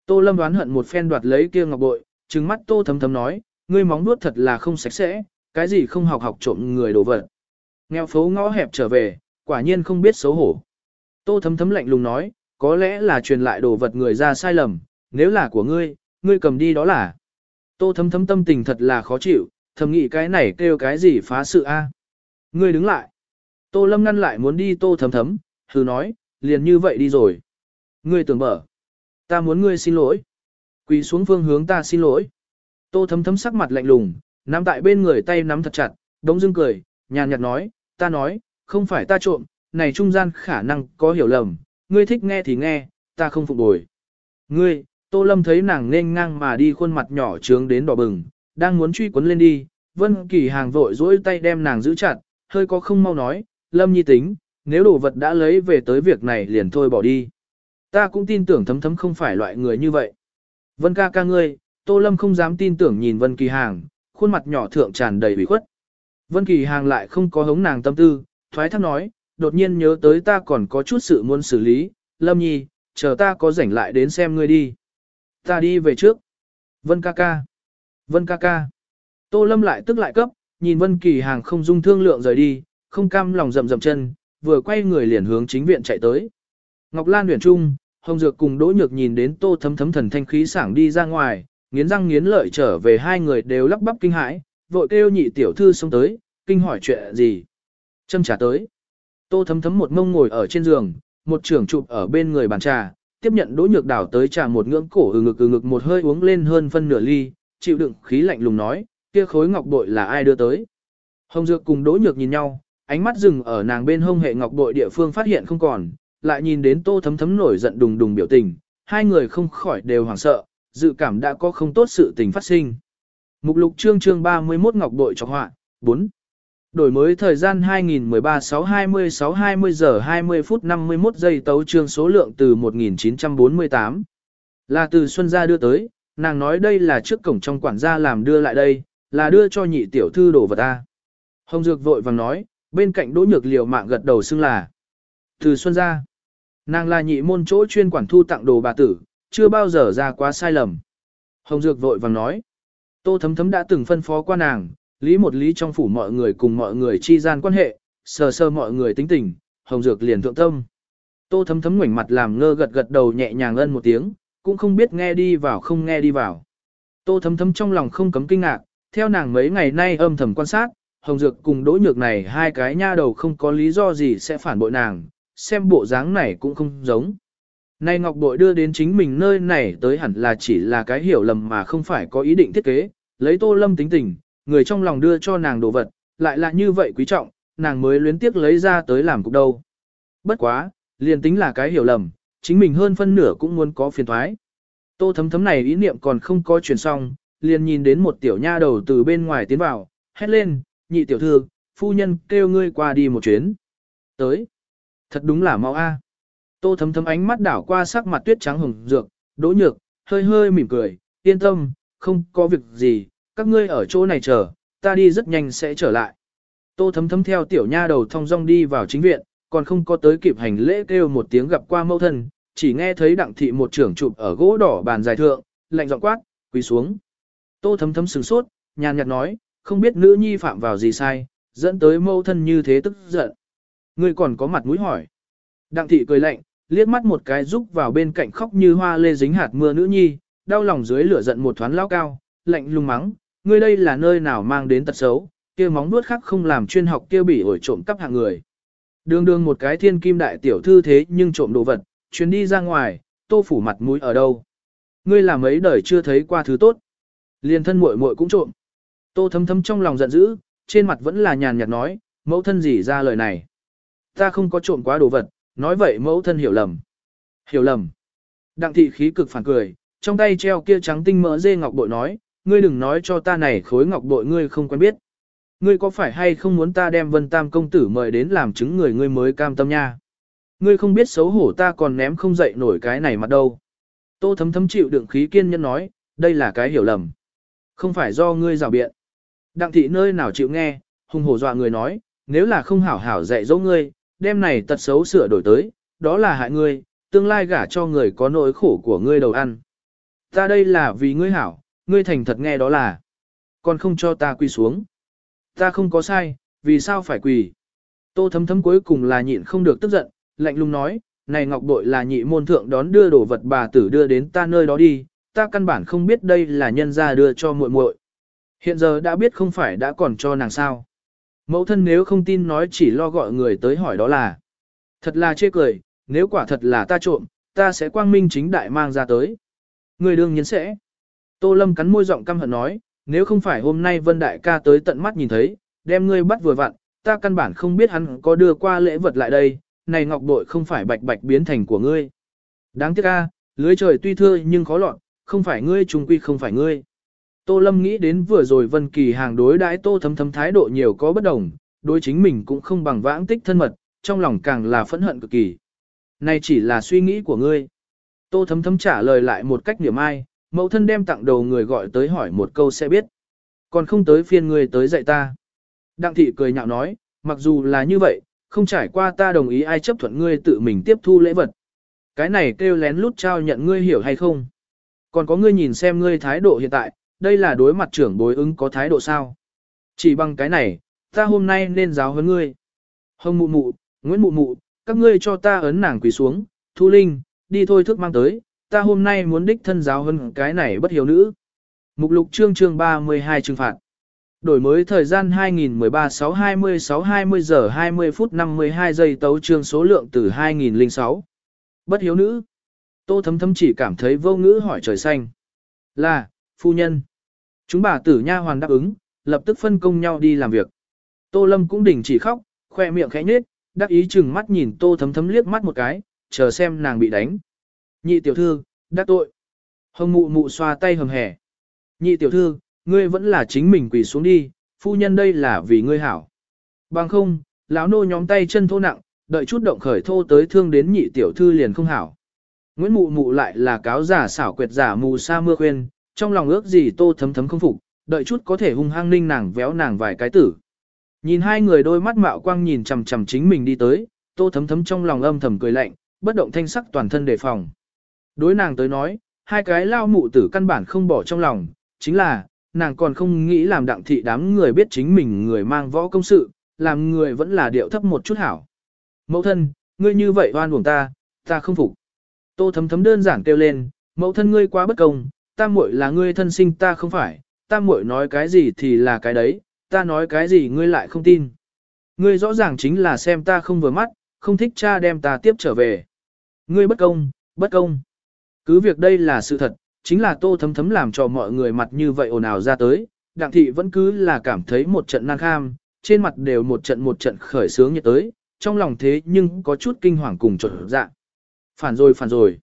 Tô Lâm đoán hận một phen đoạt lấy kia ngọc bội, trừng mắt Tô thấm thấm nói, ngươi móng nuốt thật là không sạch sẽ, cái gì không học học trộm người đồ vật. Nghèo phố ngõ hẹp trở về, quả nhiên không biết xấu hổ. Tô thấm thấm lạnh lùng nói, có lẽ là truyền lại đồ vật người ra sai lầm, nếu là của ngươi, ngươi cầm đi đó là. Tô thấm thấm tâm tình thật là khó chịu, thầm nghĩ cái này kêu cái gì phá sự a? Ngươi đứng lại. Tô lâm ngăn lại muốn đi tô thấm thấm, thử nói, liền như vậy đi rồi. Ngươi tưởng mở. Ta muốn ngươi xin lỗi. Quỳ xuống phương hướng ta xin lỗi. Tô thấm thấm sắc mặt lạnh lùng, nắm tại bên người tay nắm thật chặt, đống dưng cười, nhàn nhạt nói, ta nói, không phải ta trộm, này trung gian khả năng có hiểu lầm, ngươi thích nghe thì nghe, ta không phục bồi. Ngươi, Tô Lâm thấy nàng nên ngang mà đi khuôn mặt nhỏ trướng đến đỏ bừng, đang muốn truy quấn lên đi, Vân Kỳ hàng vội dỗi tay đem nàng giữ chặt, hơi có không mau nói, Lâm nhi tính, nếu đồ vật đã lấy về tới việc này liền thôi bỏ đi. Ta cũng tin tưởng thấm thấm không phải loại người như vậy. Vân ca ca ngươi, Tô Lâm không dám tin tưởng nhìn Vân Kỳ hàng, khuôn mặt nhỏ thượng tràn đầy ủy khuất. Vân Kỳ hàng lại không có hống nàng tâm tư, thoái thác nói, đột nhiên nhớ tới ta còn có chút sự muốn xử lý, Lâm nhi, chờ ta có rảnh lại đến xem ngươi đi. Ta đi về trước. Vân ca ca. Vân ca ca. Tô Lâm lại tức lại cấp, nhìn Vân Kỳ Hàng không dung thương lượng rời đi, không cam lòng rậm rậm chân, vừa quay người liền hướng chính viện chạy tới. Ngọc Lan huyền trung, Hồng Dược cùng Đỗ Nhược nhìn đến Tô Thấm Thấm thần thanh khí sảng đi ra ngoài, nghiến răng nghiến lợi trở về hai người đều lắp bắp kinh hãi, vội kêu nhị tiểu thư xông tới, kinh hỏi chuyện gì. Châm trà tới. Tô Thấm Thấm một mông ngồi ở trên giường, một trưởng chụp ở bên người bàn trà, tiếp nhận đỗ nhược đảo tới trà một ngưỡng cổ ừ ngực ừ ngực một hơi uống lên hơn phân nửa ly, chịu đựng khí lạnh lùng nói, kia khối ngọc bội là ai đưa tới. Hồng Dược cùng đỗ nhược nhìn nhau, ánh mắt dừng ở nàng bên hông hệ ngọc bội địa phương phát hiện không còn, lại nhìn đến tô thấm thấm nổi giận đùng đùng biểu tình, hai người không khỏi đều hoảng sợ, dự cảm đã có không tốt sự tình phát sinh. Mục lục chương chương 31 ngọc bội cho họa, 4. Đổi mới thời gian 2013-6-26-20 giờ 20 phút 51 giây tấu chương số lượng từ 1948. Là từ Xuân Gia đưa tới, nàng nói đây là trước cổng trong quản gia làm đưa lại đây, là đưa cho nhị tiểu thư đổ vật ta. Hồng Dược vội vàng nói, bên cạnh đỗ nhược liều mạng gật đầu xưng là. Từ Xuân Gia, nàng là nhị môn chỗ chuyên quản thu tặng đồ bà tử, chưa bao giờ ra quá sai lầm. Hồng Dược vội vàng nói, tô thấm thấm đã từng phân phó qua nàng, lý một lý trong phủ mọi người cùng mọi người chi gian quan hệ, sờ sơ mọi người tính tình, hồng dược liền thượng tâm. Tô thấm thấm ngoảnh mặt làm ngơ gật gật đầu nhẹ nhàng ân một tiếng, cũng không biết nghe đi vào không nghe đi vào. Tô thấm thấm trong lòng không cấm kinh ngạc, theo nàng mấy ngày nay âm thầm quan sát, hồng dược cùng đỗ nhược này hai cái nha đầu không có lý do gì sẽ phản bội nàng, xem bộ dáng này cũng không giống. Nay Ngọc Bội đưa đến chính mình nơi này tới hẳn là chỉ là cái hiểu lầm mà không phải có ý định thiết kế, lấy Tô Lâm tính tình, người trong lòng đưa cho nàng đồ vật, lại là như vậy quý trọng, nàng mới luyến tiếc lấy ra tới làm cục đâu. Bất quá, liền tính là cái hiểu lầm, chính mình hơn phân nửa cũng muốn có phiền thoái. Tô thấm thấm này ý niệm còn không có chuyển xong, liền nhìn đến một tiểu nha đầu từ bên ngoài tiến vào, hét lên, nhị tiểu thư, phu nhân kêu ngươi qua đi một chuyến. Tới. Thật đúng là mau a. Tô thấm thấm ánh mắt đảo qua sắc mặt tuyết trắng hồng dược, đỗ nhược, hơi hơi mỉm cười, yên tâm, không có việc gì, các ngươi ở chỗ này chờ, ta đi rất nhanh sẽ trở lại. Tô thấm thấm theo tiểu nha đầu thong dong đi vào chính viện, còn không có tới kịp hành lễ kêu một tiếng gặp qua mẫu thân, chỉ nghe thấy đặng thị một trưởng chụp ở gỗ đỏ bàn dài thượng, lạnh giọng quát, quỳ xuống. Tô thấm thấm sừng sốt, nhàn nhạt nói, không biết nữ nhi phạm vào gì sai, dẫn tới mẫu thân như thế tức giận. Ngươi còn có mặt mũi hỏi. Đặng thị cười lạnh, liếc mắt một cái rúc vào bên cạnh khóc như hoa lê dính hạt mưa nữ nhi, đau lòng dưới lửa giận một thoáng lao cao, lạnh lùng mắng, ngươi đây là nơi nào mang đến tật xấu, kia móng nuốt khác không làm chuyên học kia bị ổi trộm cắp hạng người. Đường đường một cái thiên kim đại tiểu thư thế nhưng trộm đồ vật, chuyến đi ra ngoài, tô phủ mặt mũi ở đâu. Ngươi làm mấy đời chưa thấy qua thứ tốt. Liền thân muội muội cũng trộm. Tô thấm thấm trong lòng giận dữ, trên mặt vẫn là nhàn nhạt nói, mẫu thân gì ra lời này. Ta không có trộm quá đồ vật, nói vậy mẫu thân hiểu lầm. Hiểu lầm. Đặng thị khí cực phản cười, trong tay treo kia trắng tinh mỡ dê ngọc bội nói, ngươi đừng nói cho ta này khối ngọc bội ngươi không quen biết. Ngươi có phải hay không muốn ta đem Vân Tam công tử mời đến làm chứng người ngươi mới cam tâm nha? Ngươi không biết xấu hổ ta còn ném không dậy nổi cái này mặt đâu. Tô thấm thấm chịu đựng khí kiên nhân nói, đây là cái hiểu lầm. Không phải do ngươi rào biện. Đặng thị nơi nào chịu nghe, hùng hổ dọa người nói, nếu là không hảo hảo dạy dỗ ngươi, đem này tật xấu sửa đổi tới, đó là hại ngươi, tương lai gả cho người có nỗi khổ của ngươi đầu ăn. Ta đây là vì ngươi hảo, ngươi thành thật nghe đó là, còn không cho ta quỳ xuống. Ta không có sai, vì sao phải quỳ? Tô thấm thấm cuối cùng là nhịn không được tức giận, lạnh lùng nói, này ngọc bội là nhị môn thượng đón đưa đồ vật bà tử đưa đến ta nơi đó đi, ta căn bản không biết đây là nhân gia đưa cho muội muội. Hiện giờ đã biết không phải đã còn cho nàng sao. Mẫu thân nếu không tin nói chỉ lo gọi người tới hỏi đó là. Thật là chê cười, nếu quả thật là ta trộm, ta sẽ quang minh chính đại mang ra tới. Người đương nhiên sẽ. Tô Lâm cắn môi giọng căm hận nói, nếu không phải hôm nay Vân Đại ca tới tận mắt nhìn thấy, đem ngươi bắt vừa vặn, ta căn bản không biết hắn có đưa qua lễ vật lại đây, này ngọc bội không phải bạch bạch biến thành của ngươi. Đáng tiếc a, lưới trời tuy thưa nhưng khó lọt, không phải ngươi trùng quy không phải ngươi. Tô Lâm nghĩ đến vừa rồi Vân Kỳ hàng đối đãi Tô Thấm Thấm thái độ nhiều có bất đồng, đối chính mình cũng không bằng vãng tích thân mật, trong lòng càng là phẫn hận cực kỳ. Này chỉ là suy nghĩ của ngươi. Tô Thấm Thấm trả lời lại một cách niệm ai, mẫu thân đem tặng đầu người gọi tới hỏi một câu sẽ biết. Còn không tới phiên ngươi tới dạy ta. Đặng thị cười nhạo nói, mặc dù là như vậy, không trải qua ta đồng ý ai chấp thuận ngươi tự mình tiếp thu lễ vật. Cái này kêu lén lút trao nhận ngươi hiểu hay không? Còn có ngươi nhìn xem ngươi thái độ hiện tại, đây là đối mặt trưởng bối ứng có thái độ sao? Chỉ bằng cái này, ta hôm nay nên giáo huấn ngươi. Hồng mụ mụ, Nguyễn mụ mụ, các ngươi cho ta ấn nàng quỳ xuống, thu linh, đi thôi thức mang tới, ta hôm nay muốn đích thân giáo huấn cái này bất hiểu nữ. Mục lục chương chương 32 trừng phạt. Đổi mới thời gian 2013-6-26-20 giờ 20 phút 52 giây tấu chương số lượng từ 2006. Bất hiếu nữ. Tô thấm thấm chỉ cảm thấy vô ngữ hỏi trời xanh. Là, phu nhân. Chúng bà tử nha hoàn đáp ứng, lập tức phân công nhau đi làm việc. Tô lâm cũng đình chỉ khóc, khoe miệng khẽ nhếch, đắc ý chừng mắt nhìn tô thấm thấm liếc mắt một cái, chờ xem nàng bị đánh. Nhị tiểu thư, đắc tội. Hồng mụ mụ xoa tay hầm hẻ. Nhị tiểu thư, ngươi vẫn là chính mình quỳ xuống đi, phu nhân đây là vì ngươi hảo. Bằng không, lão nô nhóm tay chân thô nặng, đợi chút động khởi thô tới thương đến nhị tiểu thư liền không hảo. Nguyễn mụ mụ lại là cáo giả xảo quyệt giả mù sa mưa khuyên, trong lòng ước gì tô thấm thấm không phục, đợi chút có thể hung hăng ninh nàng véo nàng vài cái tử. Nhìn hai người đôi mắt mạo quang nhìn chằm chằm chính mình đi tới, tô thấm thấm trong lòng âm thầm cười lạnh, bất động thanh sắc toàn thân đề phòng. Đối nàng tới nói, hai cái lao mụ tử căn bản không bỏ trong lòng, chính là, nàng còn không nghĩ làm đặng thị đám người biết chính mình người mang võ công sự, làm người vẫn là điệu thấp một chút hảo. Mẫu thân, ngươi như vậy oan uổng ta, ta không phục. Tô thấm thấm đơn giản kêu lên, mẫu thân ngươi quá bất công, ta muội là ngươi thân sinh ta không phải, ta muội nói cái gì thì là cái đấy, ta nói cái gì ngươi lại không tin. Ngươi rõ ràng chính là xem ta không vừa mắt, không thích cha đem ta tiếp trở về. Ngươi bất công, bất công. Cứ việc đây là sự thật, chính là tô thấm thấm làm cho mọi người mặt như vậy ồn ào ra tới, đặng thị vẫn cứ là cảm thấy một trận năng kham, trên mặt đều một trận một trận khởi sướng nhiệt tới, trong lòng thế nhưng có chút kinh hoàng cùng trộn dạ. Phản rồi phản rồi.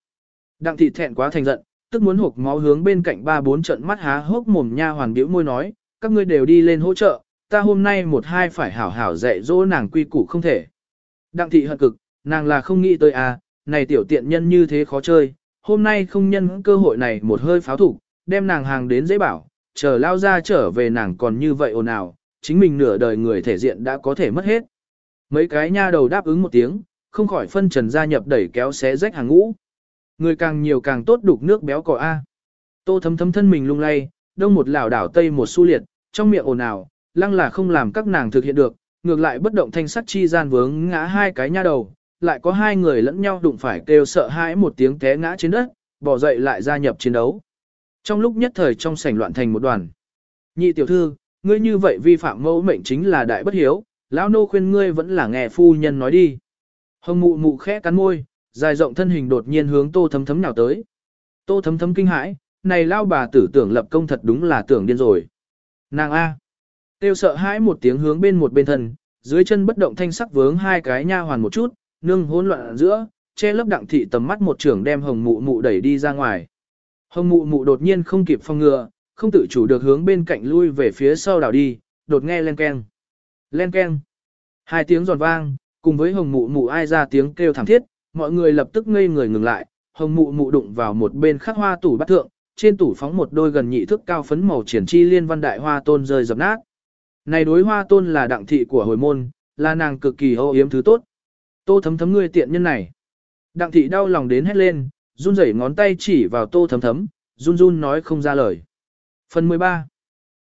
Đặng thị thẹn quá thành giận, tức muốn hộp máu hướng bên cạnh ba bốn trận mắt há hốc mồm nha hoàn biểu môi nói, các ngươi đều đi lên hỗ trợ, ta hôm nay một hai phải hảo hảo dạy dỗ nàng quy củ không thể. Đặng thị hận cực, nàng là không nghĩ tới à, này tiểu tiện nhân như thế khó chơi, hôm nay không nhân cơ hội này một hơi pháo thủ, đem nàng hàng đến dễ bảo, chờ lao ra trở về nàng còn như vậy ồn ào, chính mình nửa đời người thể diện đã có thể mất hết. Mấy cái nha đầu đáp ứng một tiếng, không khỏi phân trần gia nhập đẩy kéo xé rách hàng ngũ. Người càng nhiều càng tốt đục nước béo cò A. Tô thấm thấm thân mình lung lay, đông một lảo đảo tây một su liệt, trong miệng ồn ào, lăng là không làm các nàng thực hiện được, ngược lại bất động thanh sắc chi gian vướng ngã hai cái nha đầu, lại có hai người lẫn nhau đụng phải kêu sợ hãi một tiếng té ngã trên đất, bỏ dậy lại gia nhập chiến đấu. Trong lúc nhất thời trong sảnh loạn thành một đoàn. Nhị tiểu thư, ngươi như vậy vi phạm mẫu mệnh chính là đại bất hiếu, lão nô khuyên ngươi vẫn là nghe phu nhân nói đi. Hồng mụ mụ khẽ cắn môi, dài rộng thân hình đột nhiên hướng tô thấm thấm nào tới. Tô thấm thấm kinh hãi, này lao bà tử tưởng lập công thật đúng là tưởng điên rồi. Nàng A. Tiêu sợ hãi một tiếng hướng bên một bên thân, dưới chân bất động thanh sắc vướng hai cái nha hoàn một chút, nương hỗn loạn giữa, che lấp đặng thị tầm mắt một trưởng đem hồng mụ mụ đẩy đi ra ngoài. Hồng mụ mụ đột nhiên không kịp phong ngừa, không tự chủ được hướng bên cạnh lui về phía sau đảo đi, đột nghe len keng. Len keng. Hai tiếng giòn vang, cùng với hồng mụ mụ ai ra tiếng kêu thảm thiết, mọi người lập tức ngây người ngừng lại, hồng mụ mụ đụng vào một bên khắc hoa tủ bát thượng, trên tủ phóng một đôi gần nhị thước cao phấn màu triển chi liên văn đại hoa tôn rơi dập nát. Này đối hoa tôn là đặng thị của hồi môn, là nàng cực kỳ ô yếm thứ tốt. Tô thấm thấm ngươi tiện nhân này. Đặng thị đau lòng đến hét lên, run rẩy ngón tay chỉ vào tô thấm thấm, run run nói không ra lời. Phần 13.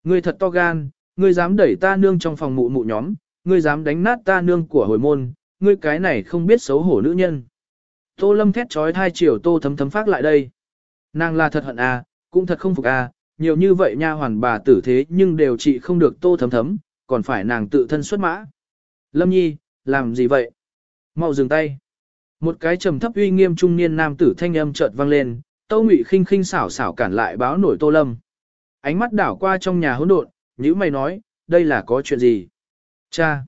Ngươi thật to gan, ngươi dám đẩy ta nương trong phòng mụ mụ nhóm, ngươi dám đánh nát ta nương của hồi môn, ngươi cái này không biết xấu hổ nữ nhân. Tô lâm thét trói thai chiều tô thấm thấm phát lại đây. Nàng là thật hận à, cũng thật không phục à, nhiều như vậy nha hoàn bà tử thế nhưng đều trị không được tô thấm thấm, còn phải nàng tự thân xuất mã. Lâm Nhi, làm gì vậy? Mau dừng tay. Một cái trầm thấp uy nghiêm trung niên nam tử thanh âm chợt vang lên, Tô Ngụy khinh khinh xảo xảo cản lại báo nổi Tô Lâm. Ánh mắt đảo qua trong nhà hỗn độn, nhíu mày nói, đây là có chuyện gì? Cha.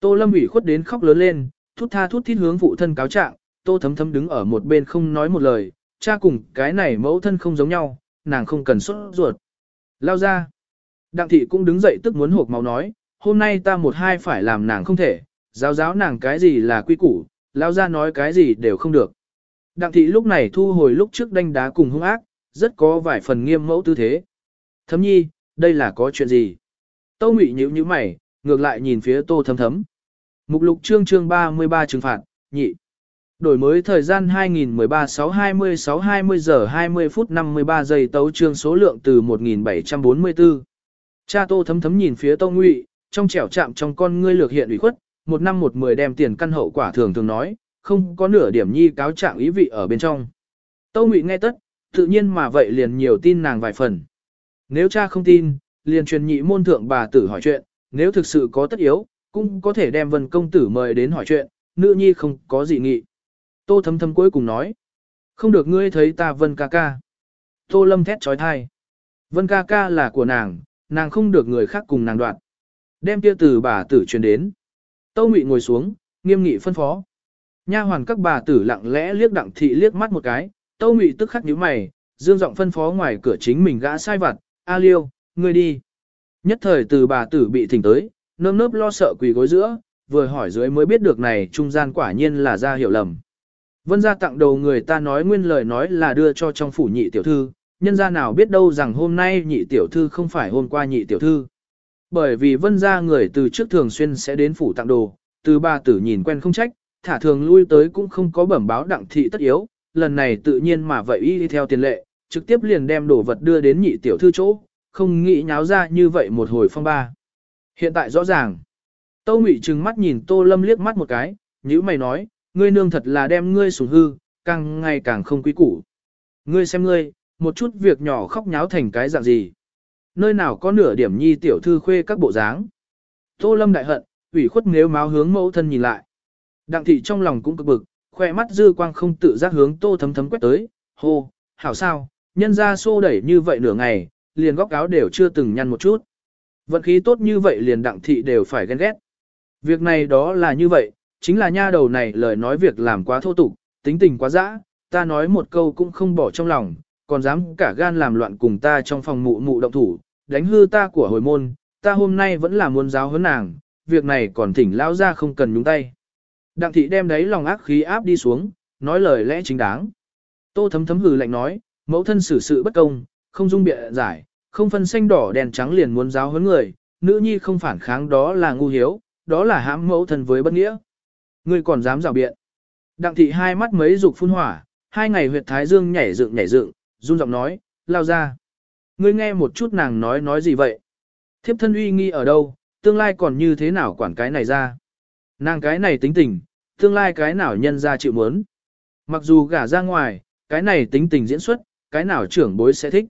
Tô Lâm ủy khuất đến khóc lớn lên, thút tha thút thít hướng phụ thân cáo trạng, Tô Thấm Thấm đứng ở một bên không nói một lời, cha cùng cái này mẫu thân không giống nhau, nàng không cần sốt ruột. Lao ra. Đặng thị cũng đứng dậy tức muốn hộp máu nói, hôm nay ta một hai phải làm nàng không thể, giáo giáo nàng cái gì là quy củ, lao ra nói cái gì đều không được. Đặng thị lúc này thu hồi lúc trước đánh đá cùng hung ác, rất có vài phần nghiêm mẫu tư thế. Thấm nhi, đây là có chuyện gì? Tâu Ngụy nhíu nhíu mày, ngược lại nhìn phía Tô Thấm Thấm. Mục lục chương chương 33 trừng phạt, nhị. Đổi mới thời gian 2013 6 20 giờ 20 phút 53 giây tấu trương số lượng từ 1744. Cha Tô Thấm Thấm nhìn phía Tô Ngụy, trong trẻo chạm trong con ngươi lược hiện ủy khuất, một năm một mười đem tiền căn hậu quả thường thường nói, không có nửa điểm nhi cáo trạng ý vị ở bên trong. Tô Ngụy nghe tất, tự nhiên mà vậy liền nhiều tin nàng vài phần. Nếu cha không tin, liền truyền nhị môn thượng bà tử hỏi chuyện, nếu thực sự có tất yếu, cũng có thể đem vân công tử mời đến hỏi chuyện, nữ nhi không có gì nghị. Tô thấm thấm cuối cùng nói, không được ngươi thấy ta vân ca ca. Tô lâm thét trói thai. Vân ca ca là của nàng, nàng không được người khác cùng nàng đoạn. Đem kia từ bà tử truyền đến. Tô Ngụy ngồi xuống, nghiêm nghị phân phó. Nha hoàn các bà tử lặng lẽ liếc đặng thị liếc mắt một cái, Tô Ngụy tức khắc nhíu mày, dương giọng phân phó ngoài cửa chính mình gã sai vặt, "A Liêu, ngươi đi." Nhất thời từ bà tử bị thỉnh tới, nơm nớp lo sợ quỳ gối giữa, vừa hỏi dưới mới biết được này trung gian quả nhiên là ra hiểu lầm. Vân gia tặng đầu người ta nói nguyên lời nói là đưa cho trong phủ nhị tiểu thư, nhân gia nào biết đâu rằng hôm nay nhị tiểu thư không phải hôm qua nhị tiểu thư. Bởi vì vân gia người từ trước thường xuyên sẽ đến phủ tặng đồ, từ ba tử nhìn quen không trách, thả thường lui tới cũng không có bẩm báo đặng thị tất yếu, lần này tự nhiên mà vậy y theo tiền lệ, trực tiếp liền đem đồ vật đưa đến nhị tiểu thư chỗ, không nghĩ nháo ra như vậy một hồi phong ba. Hiện tại rõ ràng, Tô Ngụy trừng mắt nhìn Tô Lâm liếc mắt một cái, nhíu mày nói, ngươi nương thật là đem ngươi sủng hư, càng ngày càng không quý củ. Ngươi xem ngươi, một chút việc nhỏ khóc nháo thành cái dạng gì. Nơi nào có nửa điểm nhi tiểu thư khuê các bộ dáng. Tô Lâm đại hận, ủy khuất nếu máu hướng mẫu thân nhìn lại. Đặng thị trong lòng cũng cực bực, khoe mắt dư quang không tự giác hướng tô thấm thấm quét tới, hô, hảo sao, nhân ra xô đẩy như vậy nửa ngày, liền góc áo đều chưa từng nhăn một chút. Vận khí tốt như vậy liền đặng thị đều phải ghen ghét. Việc này đó là như vậy, chính là nha đầu này lời nói việc làm quá thô tục, tính tình quá dã, ta nói một câu cũng không bỏ trong lòng, còn dám cả gan làm loạn cùng ta trong phòng mụ mụ động thủ, đánh hư ta của hồi môn, ta hôm nay vẫn là muốn giáo huấn nàng, việc này còn thỉnh lão ra không cần nhúng tay. Đặng thị đem đấy lòng ác khí áp đi xuống, nói lời lẽ chính đáng. Tô thấm thấm hừ lạnh nói, mẫu thân xử sự bất công, không dung bịa giải, không phân xanh đỏ đèn trắng liền muốn giáo huấn người, nữ nhi không phản kháng đó là ngu hiếu, đó là hãm mẫu thân với bất nghĩa. Ngươi còn dám rào biện. Đặng thị hai mắt mấy dục phun hỏa, hai ngày huyệt thái dương nhảy dựng nhảy dựng, run giọng nói, lao ra. Ngươi nghe một chút nàng nói nói gì vậy? Thiếp thân uy nghi ở đâu, tương lai còn như thế nào quản cái này ra? Nàng cái này tính tình, tương lai cái nào nhân ra chịu muốn. Mặc dù gả ra ngoài, cái này tính tình diễn xuất, cái nào trưởng bối sẽ thích.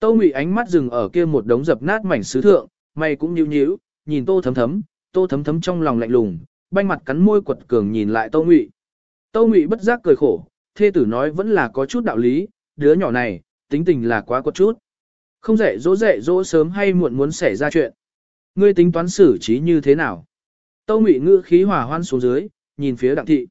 Tô Mị ánh mắt dừng ở kia một đống dập nát mảnh sứ thượng, mày cũng nhíu nhíu, nhìn Tô Thấm Thấm, Tô Thấm Thấm trong lòng lạnh lùng, banh mặt cắn môi quật cường nhìn lại Tâu Ngụy. Tâu Ngụy bất giác cười khổ, thê tử nói vẫn là có chút đạo lý, đứa nhỏ này, tính tình là quá có chút. Không dạy dỗ dạy dỗ sớm hay muộn muốn xảy ra chuyện. Ngươi tính toán xử trí như thế nào? Tâu Ngụy ngữ khí hỏa hoan xuống dưới, nhìn phía Đặng thị.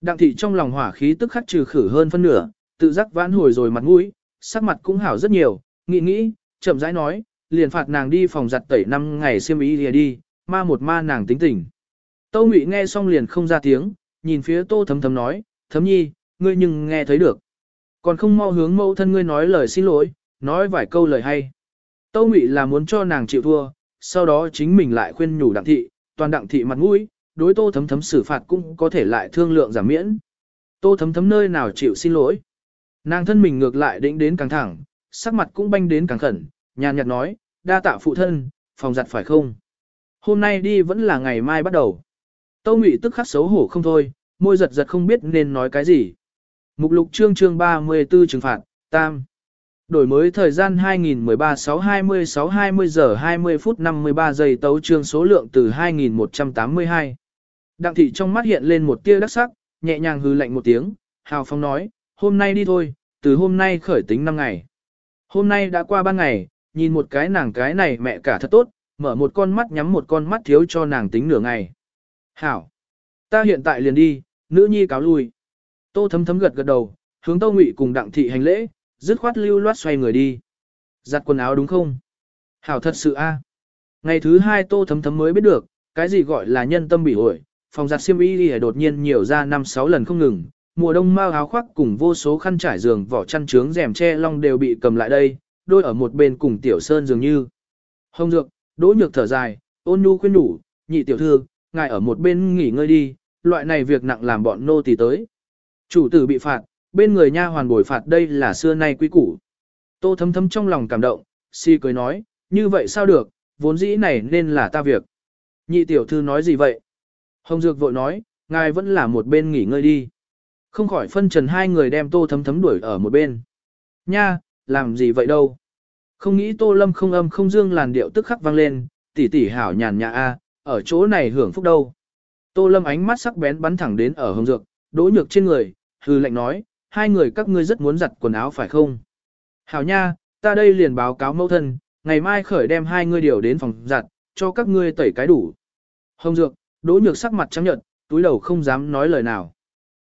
Đặng thị trong lòng hỏa khí tức khắc trừ khử hơn phân nửa, tự giác vãn hồi rồi mặt mũi, sắc mặt cũng hảo rất nhiều, nghĩ nghĩ, chậm rãi nói, liền phạt nàng đi phòng giặt tẩy năm ngày xiêm y lìa đi, ma một ma nàng tính tình. Tô Ngụy nghe xong liền không ra tiếng, nhìn phía Tô Thấm Thấm nói, Thấm Nhi, ngươi nhưng nghe thấy được. Còn không mau hướng mẫu thân ngươi nói lời xin lỗi, nói vài câu lời hay. Tô Ngụy là muốn cho nàng chịu thua, sau đó chính mình lại khuyên nhủ đặng thị, toàn đặng thị mặt mũi, đối Tô Thấm Thấm xử phạt cũng có thể lại thương lượng giảm miễn. Tô Thấm Thấm nơi nào chịu xin lỗi. Nàng thân mình ngược lại định đến càng thẳng, sắc mặt cũng banh đến càng khẩn, nhàn nhạt nói, đa tạ phụ thân, phòng giặt phải không? Hôm nay đi vẫn là ngày mai bắt đầu. Tâu Ngụy tức khắc xấu hổ không thôi, môi giật giật không biết nên nói cái gì. Mục lục chương chương 34 trừng phạt, tam. Đổi mới thời gian 2013-6-20-6-20 giờ 20 phút 53 giây tấu chương số lượng từ 2182. Đặng thị trong mắt hiện lên một tia đắc sắc, nhẹ nhàng hư lạnh một tiếng, hào Phong nói, hôm nay đi thôi, từ hôm nay khởi tính 5 ngày. Hôm nay đã qua 3 ngày, nhìn một cái nàng cái này mẹ cả thật tốt, mở một con mắt nhắm một con mắt thiếu cho nàng tính nửa ngày. Hảo! Ta hiện tại liền đi, nữ nhi cáo lui. Tô thấm thấm gật gật đầu, hướng Tô Ngụy cùng đặng thị hành lễ, dứt khoát lưu loát xoay người đi. Giặt quần áo đúng không? Hảo thật sự a. Ngày thứ hai Tô thấm thấm mới biết được, cái gì gọi là nhân tâm bị ổi, phòng giặt xiêm y đi đột nhiên nhiều ra 5-6 lần không ngừng. Mùa đông mao áo khoác cùng vô số khăn trải giường vỏ chăn trướng rèm che long đều bị cầm lại đây, đôi ở một bên cùng tiểu sơn dường như. Hồng dược, đỗ nhược thở dài, ôn nhu khuyên nhủ, nhị tiểu thư, ngài ở một bên nghỉ ngơi đi, loại này việc nặng làm bọn nô tỳ tới. Chủ tử bị phạt, bên người nha hoàn bồi phạt đây là xưa nay quý củ. Tô thấm thấm trong lòng cảm động, si cười nói, như vậy sao được, vốn dĩ này nên là ta việc. Nhị tiểu thư nói gì vậy? Hồng Dược vội nói, ngài vẫn là một bên nghỉ ngơi đi. Không khỏi phân trần hai người đem tô thấm thấm đuổi ở một bên. Nha, làm gì vậy đâu? Không nghĩ tô lâm không âm không dương làn điệu tức khắc vang lên, tỷ tỷ hảo nhàn nhã a, ở chỗ này hưởng phúc đâu. Tô lâm ánh mắt sắc bén bắn thẳng đến ở hồng dược, đỗ nhược trên người, hư lệnh nói, hai người các ngươi rất muốn giặt quần áo phải không? Hảo nha, ta đây liền báo cáo mẫu thân, ngày mai khởi đem hai ngươi điều đến phòng giặt, cho các ngươi tẩy cái đủ. Hồng dược, đỗ nhược sắc mặt trắng nhợt, túi đầu không dám nói lời nào.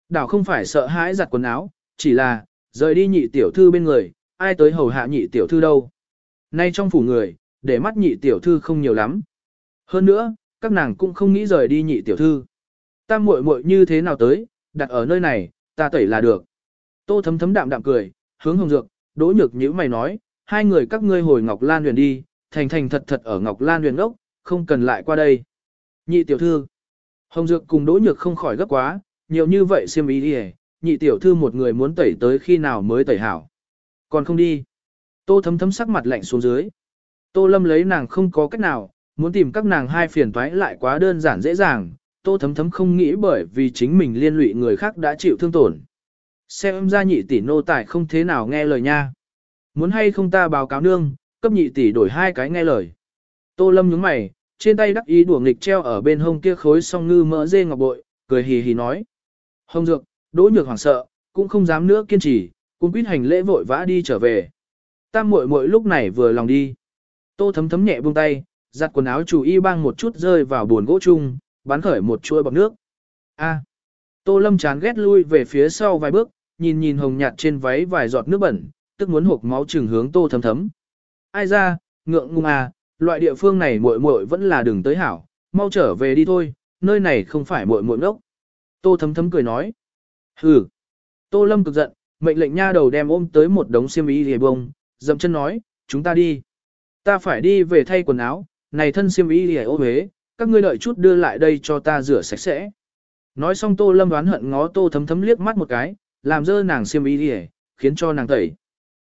Đảo không phải sợ hãi giặt quần áo, chỉ là, rời đi nhị tiểu thư bên người, ai tới hầu hạ nhị tiểu thư đâu. Nay trong phủ người, để mắt nhị tiểu thư không nhiều lắm. Hơn nữa, các nàng cũng không nghĩ rời đi nhị tiểu thư. Ta muội muội như thế nào tới, đặt ở nơi này, ta tẩy là được. Tô thấm thấm đạm đạm cười, hướng hồng dược, đỗ nhược nhữ mày nói, hai người các ngươi hồi Ngọc Lan huyền đi, thành thành thật thật ở Ngọc Lan huyền ốc, không cần lại qua đây. Nhị tiểu thư, hồng dược cùng đỗ nhược không khỏi gấp quá, nhiều như vậy xiêm ý đi nhị tiểu thư một người muốn tẩy tới khi nào mới tẩy hảo. Còn không đi. Tô thấm thấm sắc mặt lạnh xuống dưới. Tô lâm lấy nàng không có cách nào, muốn tìm các nàng hai phiền toái lại quá đơn giản dễ dàng. Tô thấm thấm không nghĩ bởi vì chính mình liên lụy người khác đã chịu thương tổn. Xem ra nhị tỷ nô tài không thế nào nghe lời nha. Muốn hay không ta báo cáo nương, cấp nhị tỷ đổi hai cái nghe lời. Tô lâm nhướng mày, trên tay đắc ý đùa nghịch treo ở bên hông kia khối song ngư mỡ dê ngọc bội, cười hì hì nói. Hồng dược, đỗ nhược hoảng sợ, cũng không dám nữa kiên trì, cũng quyết hành lễ vội vã đi trở về. Tam muội muội lúc này vừa lòng đi. Tô thấm thấm nhẹ buông tay, giặt quần áo chủ y băng một chút rơi vào buồn gỗ chung, bắn khởi một chuôi bọc nước. A. À, tô lâm chán ghét lui về phía sau vài bước, nhìn nhìn hồng nhạt trên váy vài giọt nước bẩn, tức muốn hộp máu trừng hướng tô thấm thấm. Ai ra, ngượng ngung à, loại địa phương này muội muội vẫn là đừng tới hảo, mau trở về đi thôi, nơi này không phải muội muội ngốc. Tô thấm thấm cười nói. Hừ. Tô lâm cực giận, mệnh lệnh nha đầu đem ôm tới một đống xiêm y liề bông, dậm chân nói, chúng ta đi. Ta phải đi về thay quần áo, này thân xiêm y lìa ô huế, các ngươi đợi chút đưa lại đây cho ta rửa sạch sẽ. Nói xong tô lâm đoán hận ngó tô thấm thấm liếc mắt một cái, làm dơ nàng xiêm y lìa khiến cho nàng tẩy.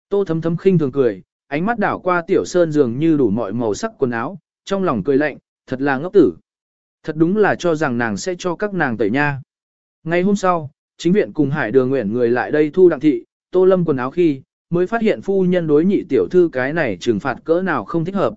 Tô thấm thấm khinh thường cười, ánh mắt đảo qua tiểu sơn dường như đủ mọi màu sắc quần áo, trong lòng cười lạnh, thật là ngốc tử. Thật đúng là cho rằng nàng sẽ cho các nàng tẩy nha. Ngày hôm sau, chính viện cùng hải đường nguyện người lại đây thu đặng thị, tô lâm quần áo khi, mới phát hiện phu nhân đối nhị tiểu thư cái này trừng phạt cỡ nào không thích hợp.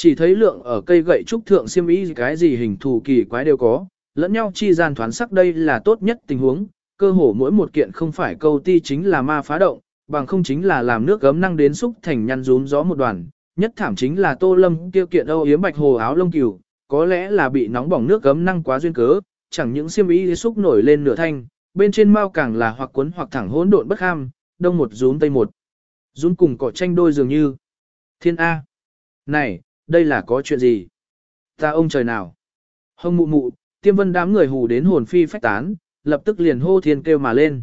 Chỉ thấy lượng ở cây gậy trúc thượng xiêm y cái gì hình thù kỳ quái đều có, lẫn nhau chi gian thoán sắc đây là tốt nhất tình huống, cơ hồ mỗi một kiện không phải câu ti chính là ma phá động, bằng không chính là làm nước gấm năng đến xúc thành nhăn rúm gió một đoàn, nhất thảm chính là tô lâm tiêu kiện âu yếm bạch hồ áo lông cừu, có lẽ là bị nóng bỏng nước gấm năng quá duyên cớ, chẳng những xiêm y xúc nổi lên nửa thanh, bên trên mao càng là hoặc cuốn hoặc thẳng hỗn độn bất ham, đông một rúm tây một. Rúm cùng cỏ tranh đôi dường như. Thiên A. Này, đây là có chuyện gì? Ta ông trời nào? Hông mụ mụ, tiêm vân đám người hù đến hồn phi phách tán, lập tức liền hô thiên kêu mà lên.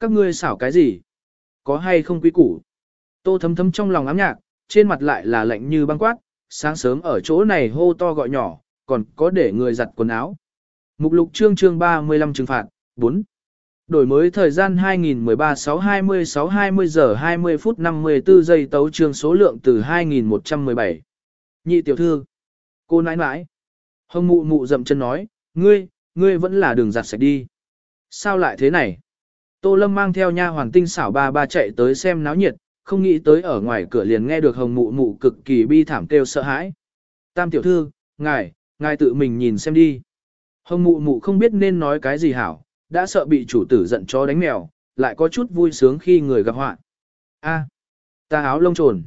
Các ngươi xảo cái gì? Có hay không quý củ? Tô thấm thấm trong lòng ám nhạc, trên mặt lại là lạnh như băng quát, sáng sớm ở chỗ này hô to gọi nhỏ, còn có để người giặt quần áo. Mục lục chương chương 35 trừng phạt, 4. Đổi mới thời gian 2013-6-20-6-20 giờ 20 phút 54 giây tấu chương số lượng từ 2117. Nhị tiểu thư. Cô nãi nãi. Hồng mụ mụ dậm chân nói, ngươi, ngươi vẫn là đường giặt sạch đi. Sao lại thế này? Tô Lâm mang theo nha hoàng tinh xảo ba ba chạy tới xem náo nhiệt, không nghĩ tới ở ngoài cửa liền nghe được hồng mụ mụ cực kỳ bi thảm kêu sợ hãi. Tam tiểu thư, ngài, ngài tự mình nhìn xem đi. Hồng mụ mụ không biết nên nói cái gì hảo, đã sợ bị chủ tử giận cho đánh mèo, lại có chút vui sướng khi người gặp họa. A, ta áo lông trồn.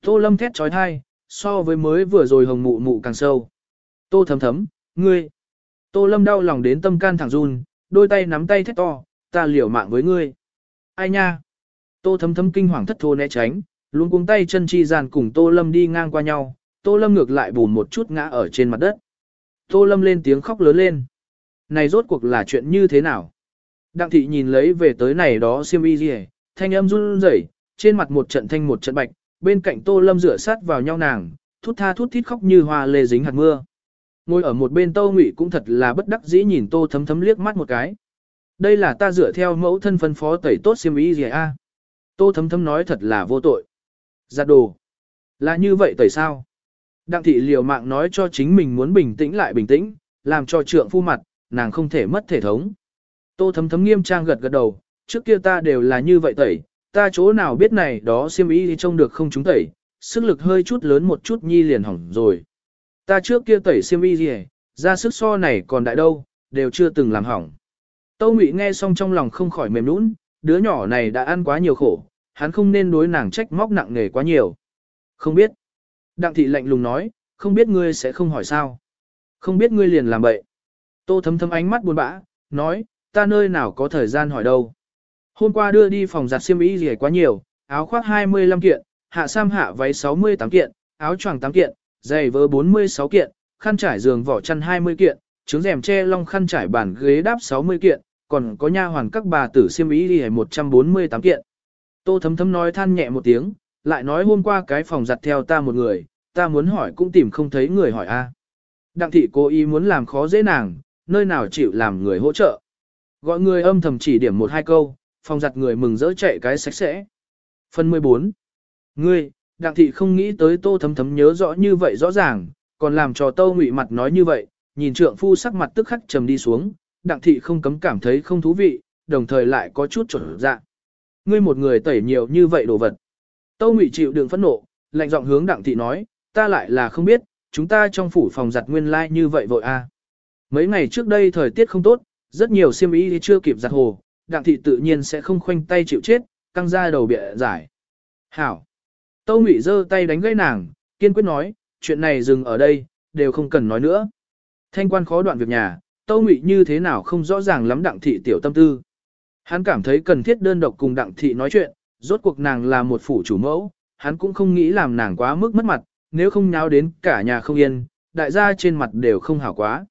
Tô lâm thét trói thai, so với mới vừa rồi hồng mụ mụ càng sâu. Tô thấm thấm, ngươi. Tô lâm đau lòng đến tâm can thẳng run, đôi tay nắm tay thét to, ta liều mạng với ngươi. Ai nha? Tô thấm thấm kinh hoàng thất thô né tránh, luôn cuống tay chân chi gian cùng Tô lâm đi ngang qua nhau, Tô lâm ngược lại bùn một chút ngã ở trên mặt đất. Tô lâm lên tiếng khóc lớn lên. Này rốt cuộc là chuyện như thế nào? Đặng thị nhìn lấy về tới này đó siêm y gì thanh âm run rẩy, trên mặt một trận thanh một trận bạch, bên cạnh Tô Lâm rửa sát vào nhau nàng, thút tha thút thít khóc như hoa lê dính hạt mưa. Ngồi ở một bên Tô Ngụy cũng thật là bất đắc dĩ nhìn Tô Thấm Thấm liếc mắt một cái. Đây là ta dựa theo mẫu thân phân phó tẩy tốt xiêm y gì a? Tô Thấm Thấm nói thật là vô tội. Giặt đồ. Là như vậy tẩy sao? Đặng thị liều mạng nói cho chính mình muốn bình tĩnh lại bình tĩnh, làm cho trượng phu mặt, nàng không thể mất thể thống. Tô Thấm Thấm nghiêm trang gật gật đầu, trước kia ta đều là như vậy tẩy, ta chỗ nào biết này đó xiêm y thì trông được không chúng tẩy, sức lực hơi chút lớn một chút nhi liền hỏng rồi. Ta trước kia tẩy xiêm y gì ra sức so này còn đại đâu, đều chưa từng làm hỏng. Tâu Ngụy nghe xong trong lòng không khỏi mềm nũng, đứa nhỏ này đã ăn quá nhiều khổ, hắn không nên đối nàng trách móc nặng nề quá nhiều. Không biết. Đặng thị lạnh lùng nói, không biết ngươi sẽ không hỏi sao. Không biết ngươi liền làm bậy. Tô thấm thấm ánh mắt buồn bã, nói, ta nơi nào có thời gian hỏi đâu. Hôm qua đưa đi phòng giặt xiêm y gì quá nhiều, áo khoác 25 kiện, hạ sam hạ váy 68 kiện, áo choàng 8 kiện, giày vớ 46 kiện, khăn trải giường vỏ chăn 20 kiện, trứng rèm che long khăn trải bàn ghế đáp 60 kiện, còn có nha hoàn các bà tử xiêm y gì 148 kiện. Tô thấm thấm nói than nhẹ một tiếng, lại nói hôm qua cái phòng giặt theo ta một người, ta muốn hỏi cũng tìm không thấy người hỏi a. Đặng thị cố ý muốn làm khó dễ nàng, nơi nào chịu làm người hỗ trợ. Gọi người âm thầm chỉ điểm một hai câu, phòng giặt người mừng rỡ chạy cái sạch sẽ. Phần 14. Ngươi, đặng thị không nghĩ tới tô thấm thấm nhớ rõ như vậy rõ ràng, còn làm cho tô ngụy mặt nói như vậy, nhìn trượng phu sắc mặt tức khắc trầm đi xuống, đặng thị không cấm cảm thấy không thú vị, đồng thời lại có chút trở dạ. Ngươi một người tẩy nhiều như vậy đồ vật. Tô ngụy chịu đựng phẫn nộ, lạnh giọng hướng đặng thị nói, ta lại là không biết, chúng ta trong phủ phòng giặt nguyên lai like như vậy vội a. À. Mấy ngày trước đây thời tiết không tốt, rất nhiều xiêm y chưa kịp giặt hồ, đặng thị tự nhiên sẽ không khoanh tay chịu chết, căng ra đầu bịa giải. Hảo. Tâu Ngụy giơ tay đánh gãy nàng, kiên quyết nói, chuyện này dừng ở đây, đều không cần nói nữa. Thanh quan khó đoạn việc nhà, Tâu Ngụy như thế nào không rõ ràng lắm đặng thị tiểu tâm tư. Hắn cảm thấy cần thiết đơn độc cùng đặng thị nói chuyện, rốt cuộc nàng là một phủ chủ mẫu, hắn cũng không nghĩ làm nàng quá mức mất mặt, nếu không nháo đến cả nhà không yên, đại gia trên mặt đều không hảo quá.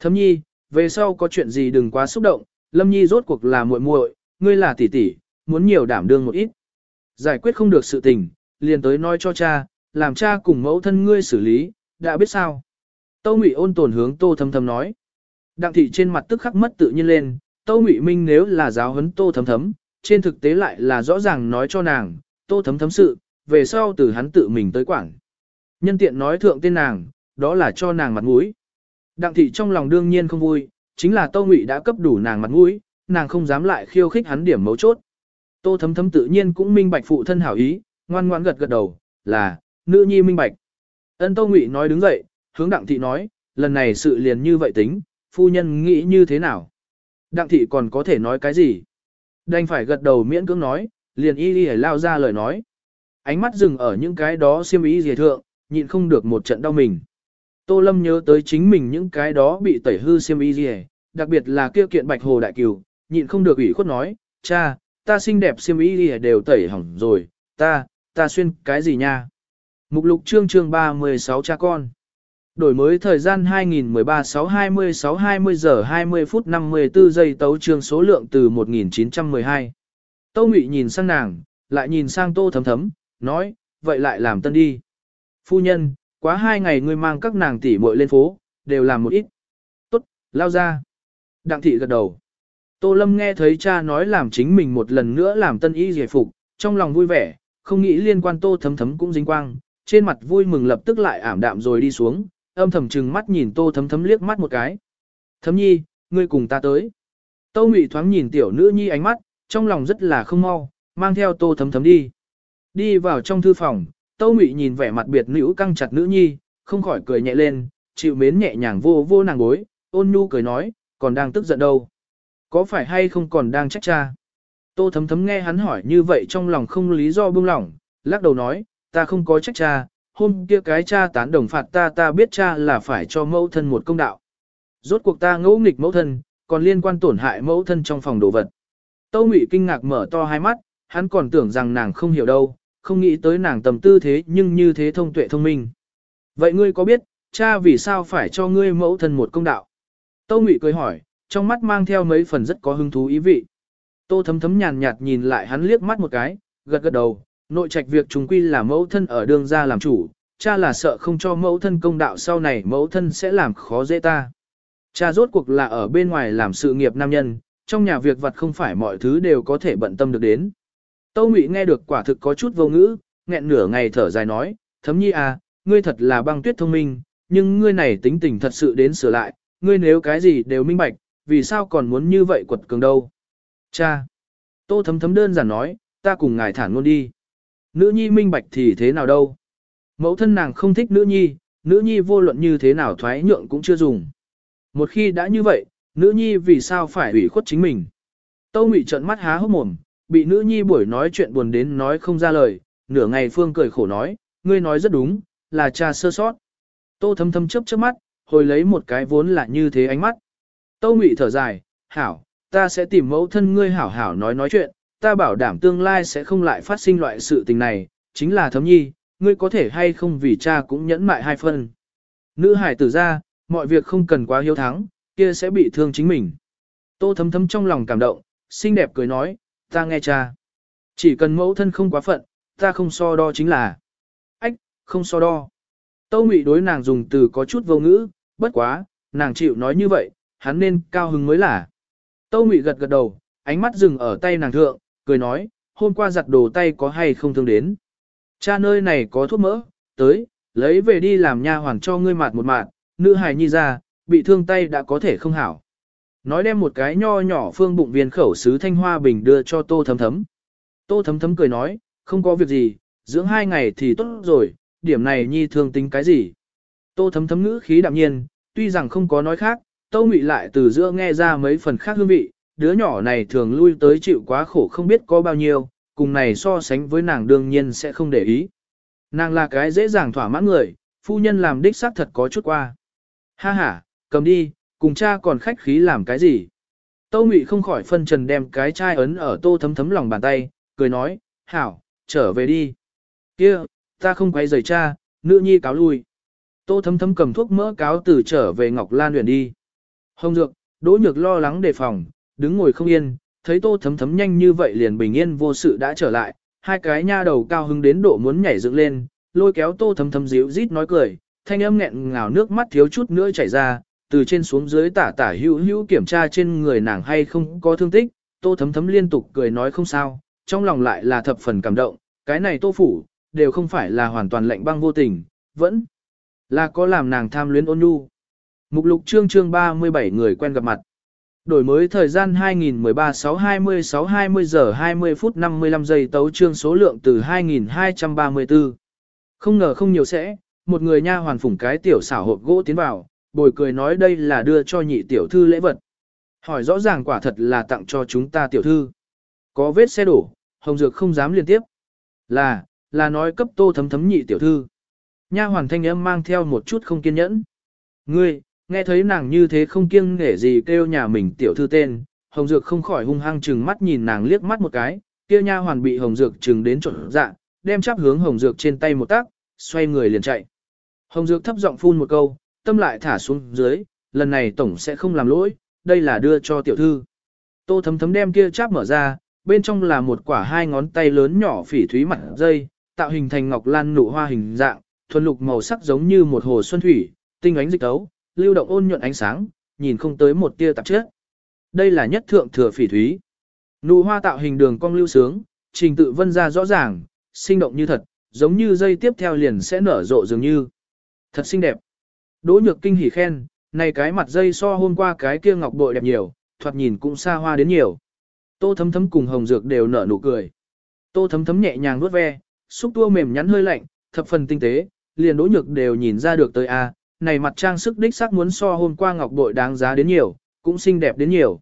Thấm nhi, về sau có chuyện gì đừng quá xúc động, Lâm Nhi rốt cuộc là muội muội, ngươi là tỷ tỷ, muốn nhiều đảm đương một ít. Giải quyết không được sự tình, liền tới nói cho cha, làm cha cùng mẫu thân ngươi xử lý, đã biết sao. Tâu Ngụy ôn tồn hướng Tô Thấm Thấm nói. Đặng thị trên mặt tức khắc mất tự nhiên lên, Tâu Ngụy Minh nếu là giáo huấn Tô Thấm Thấm, trên thực tế lại là rõ ràng nói cho nàng, Tô Thấm Thấm sự, về sau từ hắn tự mình tới quản. Nhân tiện nói thượng tên nàng, đó là cho nàng mặt mũi. Đặng thị trong lòng đương nhiên không vui, chính là Tô Ngụy đã cấp đủ nàng mặt mũi, nàng không dám lại khiêu khích hắn điểm mấu chốt. Tô Thấm Thấm tự nhiên cũng minh bạch phụ thân hảo ý, ngoan ngoãn gật gật đầu, là, nữ nhi minh bạch. Ân Tô Ngụy nói đứng dậy, hướng Đặng thị nói, lần này sự liền như vậy tính, phu nhân nghĩ như thế nào? Đặng thị còn có thể nói cái gì? Đành phải gật đầu miễn cưỡng nói, liền y y lao ra lời nói. Ánh mắt dừng ở những cái đó xiêm ý dề thượng, nhịn không được một trận đau mình. Tô Lâm nhớ tới chính mình những cái đó bị tẩy hư xiêm y gì, đặc biệt là kia kiện bạch hồ đại cửu, nhịn không được ủy khuất nói, cha, ta xinh đẹp xiêm y gì đều tẩy hỏng rồi, ta, ta xuyên cái gì nha? Mục lục chương chương 36 cha con. Đổi mới thời gian 2013-6-26-20 giờ 20 phút 54 giây tấu chương số lượng từ 1912. Tô Ngụy nhìn sang nàng, lại nhìn sang Tô Thấm Thấm, nói, vậy lại làm tân đi. Phu nhân, quá hai ngày ngươi mang các nàng tỷ muội lên phố, đều làm một ít. Tốt, lao ra. Đặng thị gật đầu. Tô Lâm nghe thấy cha nói làm chính mình một lần nữa làm tân y giải phục, trong lòng vui vẻ, không nghĩ liên quan Tô Thấm Thấm cũng dính quang, trên mặt vui mừng lập tức lại ảm đạm rồi đi xuống, âm thầm trừng mắt nhìn Tô Thấm Thấm liếc mắt một cái. Thấm nhi, ngươi cùng ta tới. Tô Ngụy thoáng nhìn tiểu nữ nhi ánh mắt, trong lòng rất là không mau, mang theo Tô Thấm Thấm đi. Đi vào trong thư phòng, Tâu Ngụy nhìn vẻ mặt biệt nữ căng chặt nữ nhi, không khỏi cười nhẹ lên, chịu mến nhẹ nhàng vô vô nàng gối, ôn nhu cười nói, còn đang tức giận đâu. Có phải hay không còn đang trách cha? Tô thấm thấm nghe hắn hỏi như vậy trong lòng không lý do buông lỏng, lắc đầu nói, ta không có trách cha, hôm kia cái cha tán đồng phạt ta ta biết cha là phải cho mẫu thân một công đạo. Rốt cuộc ta ngẫu nghịch mẫu thân, còn liên quan tổn hại mẫu thân trong phòng đồ vật. Tâu Ngụy kinh ngạc mở to hai mắt, hắn còn tưởng rằng nàng không hiểu đâu, không nghĩ tới nàng tầm tư thế nhưng như thế thông tuệ thông minh. Vậy ngươi có biết, cha vì sao phải cho ngươi mẫu thân một công đạo? Tâu Ngụy cười hỏi, trong mắt mang theo mấy phần rất có hứng thú ý vị. Tô thấm thấm nhàn nhạt nhìn lại hắn liếc mắt một cái, gật gật đầu, nội trạch việc chúng quy là mẫu thân ở đường ra làm chủ, cha là sợ không cho mẫu thân công đạo sau này mẫu thân sẽ làm khó dễ ta. Cha rốt cuộc là ở bên ngoài làm sự nghiệp nam nhân, trong nhà việc vật không phải mọi thứ đều có thể bận tâm được đến. Tâu Ngụy nghe được quả thực có chút vô ngữ, nghẹn nửa ngày thở dài nói, thấm nhi à, ngươi thật là băng tuyết thông minh, nhưng ngươi này tính tình thật sự đến sửa lại, ngươi nếu cái gì đều minh bạch, vì sao còn muốn như vậy quật cường đâu. Cha! Tô thấm thấm đơn giản nói, ta cùng ngài thản luôn đi. Nữ nhi minh bạch thì thế nào đâu. Mẫu thân nàng không thích nữ nhi, nữ nhi vô luận như thế nào thoái nhượng cũng chưa dùng. Một khi đã như vậy, nữ nhi vì sao phải ủy khuất chính mình. Tâu Ngụy trợn mắt há hốc mồm, bị nữ nhi buổi nói chuyện buồn đến nói không ra lời, nửa ngày Phương cười khổ nói, ngươi nói rất đúng, là cha sơ sót. Tô thâm thâm chớp chớp mắt, hồi lấy một cái vốn là như thế ánh mắt. tô Ngụy thở dài, hảo, ta sẽ tìm mẫu thân ngươi hảo hảo nói nói chuyện, ta bảo đảm tương lai sẽ không lại phát sinh loại sự tình này, chính là thấm nhi, ngươi có thể hay không vì cha cũng nhẫn mại hai phân. Nữ hải tử ra, mọi việc không cần quá hiếu thắng, kia sẽ bị thương chính mình. Tô thấm thấm trong lòng cảm động, xinh đẹp cười nói, ta nghe cha. Chỉ cần mẫu thân không quá phận, ta không so đo chính là. Ách, không so đo. Tâu Ngụy đối nàng dùng từ có chút vô ngữ, bất quá, nàng chịu nói như vậy, hắn nên cao hứng mới là. Tâu Ngụy gật gật đầu, ánh mắt dừng ở tay nàng thượng, cười nói, hôm qua giặt đồ tay có hay không thương đến. Cha nơi này có thuốc mỡ, tới, lấy về đi làm nha hoàn cho ngươi mạt một mạt, nữ hài nhi ra, bị thương tay đã có thể không hảo. Nói đem một cái nho nhỏ phương bụng viên khẩu sứ thanh hoa bình đưa cho tô thấm thấm. Tô thấm thấm cười nói, không có việc gì, dưỡng hai ngày thì tốt rồi, điểm này nhi thường tính cái gì. Tô thấm thấm ngữ khí đạm nhiên, tuy rằng không có nói khác, tô ngụy lại từ giữa nghe ra mấy phần khác hương vị, đứa nhỏ này thường lui tới chịu quá khổ không biết có bao nhiêu, cùng này so sánh với nàng đương nhiên sẽ không để ý. Nàng là cái dễ dàng thỏa mãn người, phu nhân làm đích xác thật có chút qua. Ha ha, cầm đi, cùng cha còn khách khí làm cái gì. Tâu Ngụy không khỏi phân trần đem cái chai ấn ở tô thấm thấm lòng bàn tay, cười nói, hảo, trở về đi. Kia, ta không quay rời cha, nữ nhi cáo lui. Tô thấm thấm cầm thuốc mỡ cáo từ trở về Ngọc Lan huyền đi. Hồng Dược, Đỗ Nhược lo lắng đề phòng, đứng ngồi không yên, thấy tô thấm thấm nhanh như vậy liền bình yên vô sự đã trở lại, hai cái nha đầu cao hứng đến độ muốn nhảy dựng lên, lôi kéo tô thấm thấm díu rít nói cười, thanh âm nghẹn ngào nước mắt thiếu chút nữa chảy ra, từ trên xuống dưới tả tả hữu hữu kiểm tra trên người nàng hay không có thương tích, tô thấm thấm liên tục cười nói không sao, trong lòng lại là thập phần cảm động, cái này tô phủ, đều không phải là hoàn toàn lạnh băng vô tình, vẫn là có làm nàng tham luyến ôn nhu. Mục lục chương chương 37 người quen gặp mặt. Đổi mới thời gian 2013 6 26 20 giờ 20 phút 55 giây tấu trương số lượng từ 2234. Không ngờ không nhiều sẽ, một người nha hoàn phủng cái tiểu xảo hộp gỗ tiến vào, bồi cười nói đây là đưa cho nhị tiểu thư lễ vật. Hỏi rõ ràng quả thật là tặng cho chúng ta tiểu thư. Có vết xe đổ, hồng dược không dám liên tiếp. Là, là nói cấp tô thấm thấm nhị tiểu thư. Nha hoàn thanh âm mang theo một chút không kiên nhẫn. Ngươi, nghe thấy nàng như thế không kiêng nể gì kêu nhà mình tiểu thư tên, hồng dược không khỏi hung hăng chừng mắt nhìn nàng liếc mắt một cái, kia nha hoàn bị hồng dược chừng đến trộn dạ, đem chắp hướng hồng dược trên tay một tác, xoay người liền chạy. Hồng dược thấp giọng phun một câu, tâm lại thả xuống dưới, lần này tổng sẽ không làm lỗi, đây là đưa cho tiểu thư. Tô thấm thấm đem kia cháp mở ra, bên trong là một quả hai ngón tay lớn nhỏ phỉ thúy mặt dây, tạo hình thành ngọc lan nụ hoa hình dạng, thuần lục màu sắc giống như một hồ xuân thủy, tinh ánh dịch tấu, lưu động ôn nhuận ánh sáng, nhìn không tới một tia tạp chất. Đây là nhất thượng thừa phỉ thúy. Nụ hoa tạo hình đường cong lưu sướng, trình tự vân ra rõ ràng, sinh động như thật, giống như dây tiếp theo liền sẽ nở rộ dường như. Thật xinh đẹp. Đỗ nhược kinh hỉ khen, này cái mặt dây so hôm qua cái kia ngọc bội đẹp nhiều, thoạt nhìn cũng xa hoa đến nhiều. Tô thấm thấm cùng hồng dược đều nở nụ cười. Tô thấm thấm nhẹ nhàng nuốt ve, xúc tua mềm nhắn hơi lạnh, thập phần tinh tế, liền đỗ nhược đều nhìn ra được tới a, này mặt trang sức đích xác muốn so hôm qua ngọc bội đáng giá đến nhiều, cũng xinh đẹp đến nhiều.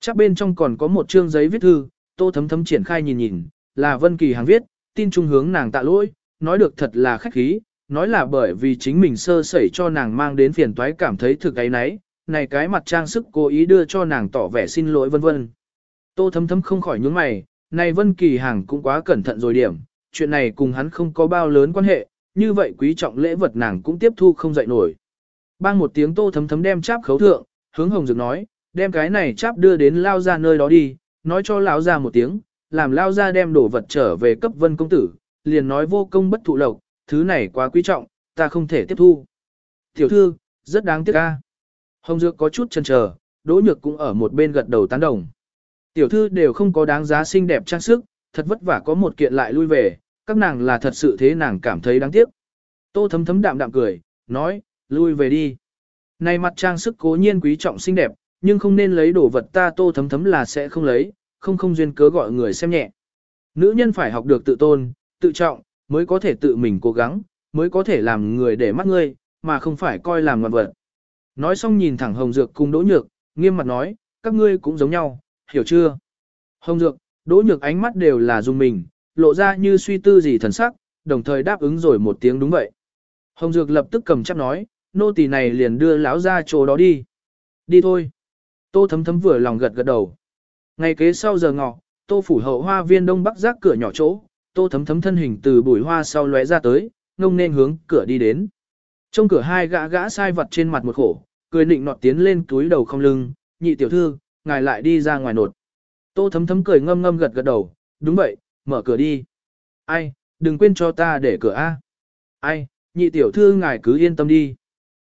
Chắc bên trong còn có một chương giấy viết thư, tô thấm thấm triển khai nhìn nhìn, là Vân Kỳ hàng viết, tin trung hướng nàng tạ lỗi, nói được thật là khách khí, nói là bởi vì chính mình sơ sẩy cho nàng mang đến phiền toái cảm thấy thực ấy nấy, này cái mặt trang sức cố ý đưa cho nàng tỏ vẻ xin lỗi vân vân. Tô thấm thấm không khỏi nhướng mày, này Vân Kỳ hàng cũng quá cẩn thận rồi điểm, chuyện này cùng hắn không có bao lớn quan hệ, như vậy quý trọng lễ vật nàng cũng tiếp thu không dậy nổi. Bang một tiếng tô thấm thấm đem cháp khấu thượng, hướng hồng dược nói, đem cái này cháp đưa đến lao ra nơi đó đi, nói cho lão ra một tiếng, làm lao ra đem đồ vật trở về cấp vân công tử, liền nói vô công bất thụ lộc, thứ này quá quý trọng, ta không thể tiếp thu. Tiểu thư, rất đáng tiếc ca. Hồng Dược có chút chần chờ, Đỗ Nhược cũng ở một bên gật đầu tán đồng. Tiểu thư đều không có đáng giá xinh đẹp trang sức, thật vất vả có một kiện lại lui về, các nàng là thật sự thế nàng cảm thấy đáng tiếc. Tô thấm thấm đạm đạm cười, nói, lui về đi. Này mặt trang sức cố nhiên quý trọng xinh đẹp, nhưng không nên lấy đồ vật ta tô thấm thấm là sẽ không lấy, không không duyên cớ gọi người xem nhẹ. Nữ nhân phải học được tự tôn, tự trọng, mới có thể tự mình cố gắng, mới có thể làm người để mắt ngươi, mà không phải coi làm ngoạn vật. Nói xong nhìn thẳng Hồng Dược cùng Đỗ Nhược, nghiêm mặt nói, các ngươi cũng giống nhau, hiểu chưa? Hồng Dược, Đỗ Nhược ánh mắt đều là dùng mình, lộ ra như suy tư gì thần sắc, đồng thời đáp ứng rồi một tiếng đúng vậy. Hồng Dược lập tức cầm chắp nói, nô tỳ này liền đưa lão ra chỗ đó đi. Đi thôi. Tô thấm thấm vừa lòng gật gật đầu. Ngày kế sau giờ ngọ, tô phủ hậu hoa viên đông bắc rác cửa nhỏ chỗ, tô thấm thấm thân hình từ bụi hoa sau lóe ra tới, ngông nên hướng cửa đi đến. Trong cửa hai gã gã sai vật trên mặt một khổ, cười nịnh nọt tiến lên túi đầu không lưng, nhị tiểu thư, ngài lại đi ra ngoài nột. Tô thấm thấm cười ngâm ngâm gật gật đầu, đúng vậy, mở cửa đi. Ai, đừng quên cho ta để cửa A. Ai, nhị tiểu thư ngài cứ yên tâm đi.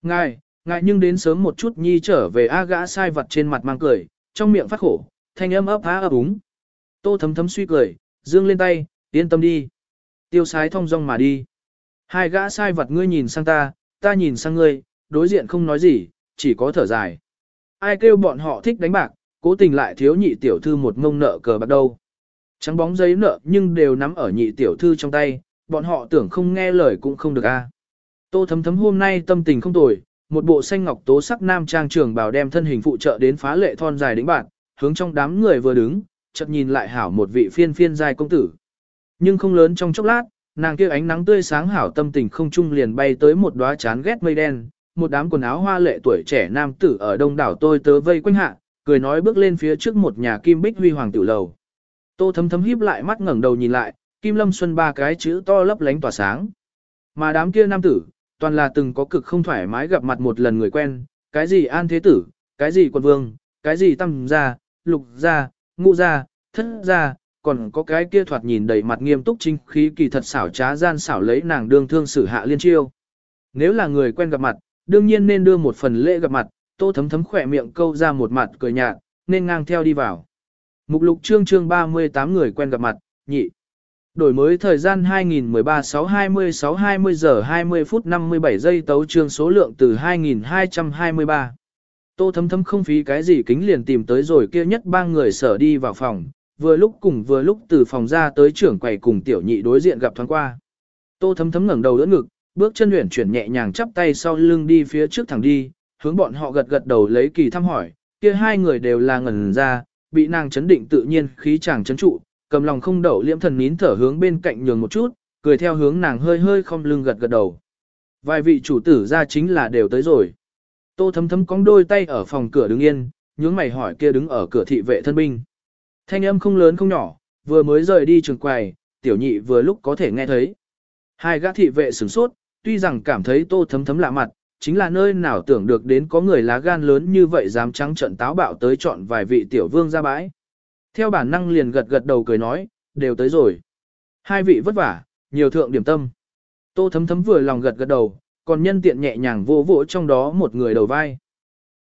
Ngài, ngài nhưng đến sớm một chút nhi trở về A gã sai vật trên mặt mang cười, trong miệng phát khổ, thanh âm ấp há ấp úng. Tô thấm thấm suy cười, dương lên tay, yên tâm đi. Tiêu sái thong dong mà đi. Hai gã sai vật ngươi nhìn sang ta, ta nhìn sang ngươi, đối diện không nói gì, chỉ có thở dài. Ai kêu bọn họ thích đánh bạc, cố tình lại thiếu nhị tiểu thư một ngông nợ cờ bạc đâu. Trắng bóng giấy nợ nhưng đều nắm ở nhị tiểu thư trong tay, bọn họ tưởng không nghe lời cũng không được a. Tô thấm thấm hôm nay tâm tình không tồi, một bộ xanh ngọc tố sắc nam trang trường bào đem thân hình phụ trợ đến phá lệ thon dài đỉnh bạn, hướng trong đám người vừa đứng, chợt nhìn lại hảo một vị phiên phiên giai công tử. Nhưng không lớn trong chốc lát, nàng kia ánh nắng tươi sáng hảo tâm tình không trung liền bay tới một đóa chán ghét mây đen, một đám quần áo hoa lệ tuổi trẻ nam tử ở đông đảo tôi tớ vây quanh hạ, cười nói bước lên phía trước một nhà kim bích huy hoàng tiểu lầu. Tô thấm thấm híp lại mắt ngẩng đầu nhìn lại, kim lâm xuân ba cái chữ to lấp lánh tỏa sáng. Mà đám kia nam tử, toàn là từng có cực không thoải mái gặp mặt một lần người quen, cái gì an thế tử, cái gì quân vương, cái gì tâm gia, lục gia, ngũ gia, thất gia, còn có cái kia thoạt nhìn đầy mặt nghiêm túc chính khí kỳ thật xảo trá gian xảo lấy nàng đương thương xử hạ liên chiêu. Nếu là người quen gặp mặt, đương nhiên nên đưa một phần lễ gặp mặt, tô thấm thấm khỏe miệng câu ra một mặt cười nhạt, nên ngang theo đi vào. Mục lục chương chương 38 người quen gặp mặt, nhị. Đổi mới thời gian 2013 6 26 20 giờ 20 phút 57 giây tấu chương số lượng từ 2223. Tô thấm thấm không phí cái gì kính liền tìm tới rồi kia nhất ba người sở đi vào phòng, vừa lúc cùng vừa lúc từ phòng ra tới trưởng quầy cùng tiểu nhị đối diện gặp thoáng qua. Tô thấm thấm ngẩng đầu đỡ ngực, bước chân luyện chuyển nhẹ nhàng chắp tay sau lưng đi phía trước thẳng đi, hướng bọn họ gật gật đầu lấy kỳ thăm hỏi, kia hai người đều là ngẩn ra, bị nàng chấn định tự nhiên khí chàng chấn trụ, cầm lòng không đậu liễm thần nín thở hướng bên cạnh nhường một chút, cười theo hướng nàng hơi hơi không lưng gật gật đầu. Vài vị chủ tử ra chính là đều tới rồi. Tô thấm thấm cong đôi tay ở phòng cửa đứng yên, nhướng mày hỏi kia đứng ở cửa thị vệ thân binh. Thanh âm không lớn không nhỏ, vừa mới rời đi trường quầy, tiểu nhị vừa lúc có thể nghe thấy. Hai gã thị vệ sửng sốt, tuy rằng cảm thấy tô thấm thấm lạ mặt, chính là nơi nào tưởng được đến có người lá gan lớn như vậy dám trắng trận táo bạo tới chọn vài vị tiểu vương ra bãi. Theo bản năng liền gật gật đầu cười nói, đều tới rồi. Hai vị vất vả, nhiều thượng điểm tâm. Tô thấm thấm vừa lòng gật gật đầu, còn nhân tiện nhẹ nhàng vô vỗ trong đó một người đầu vai.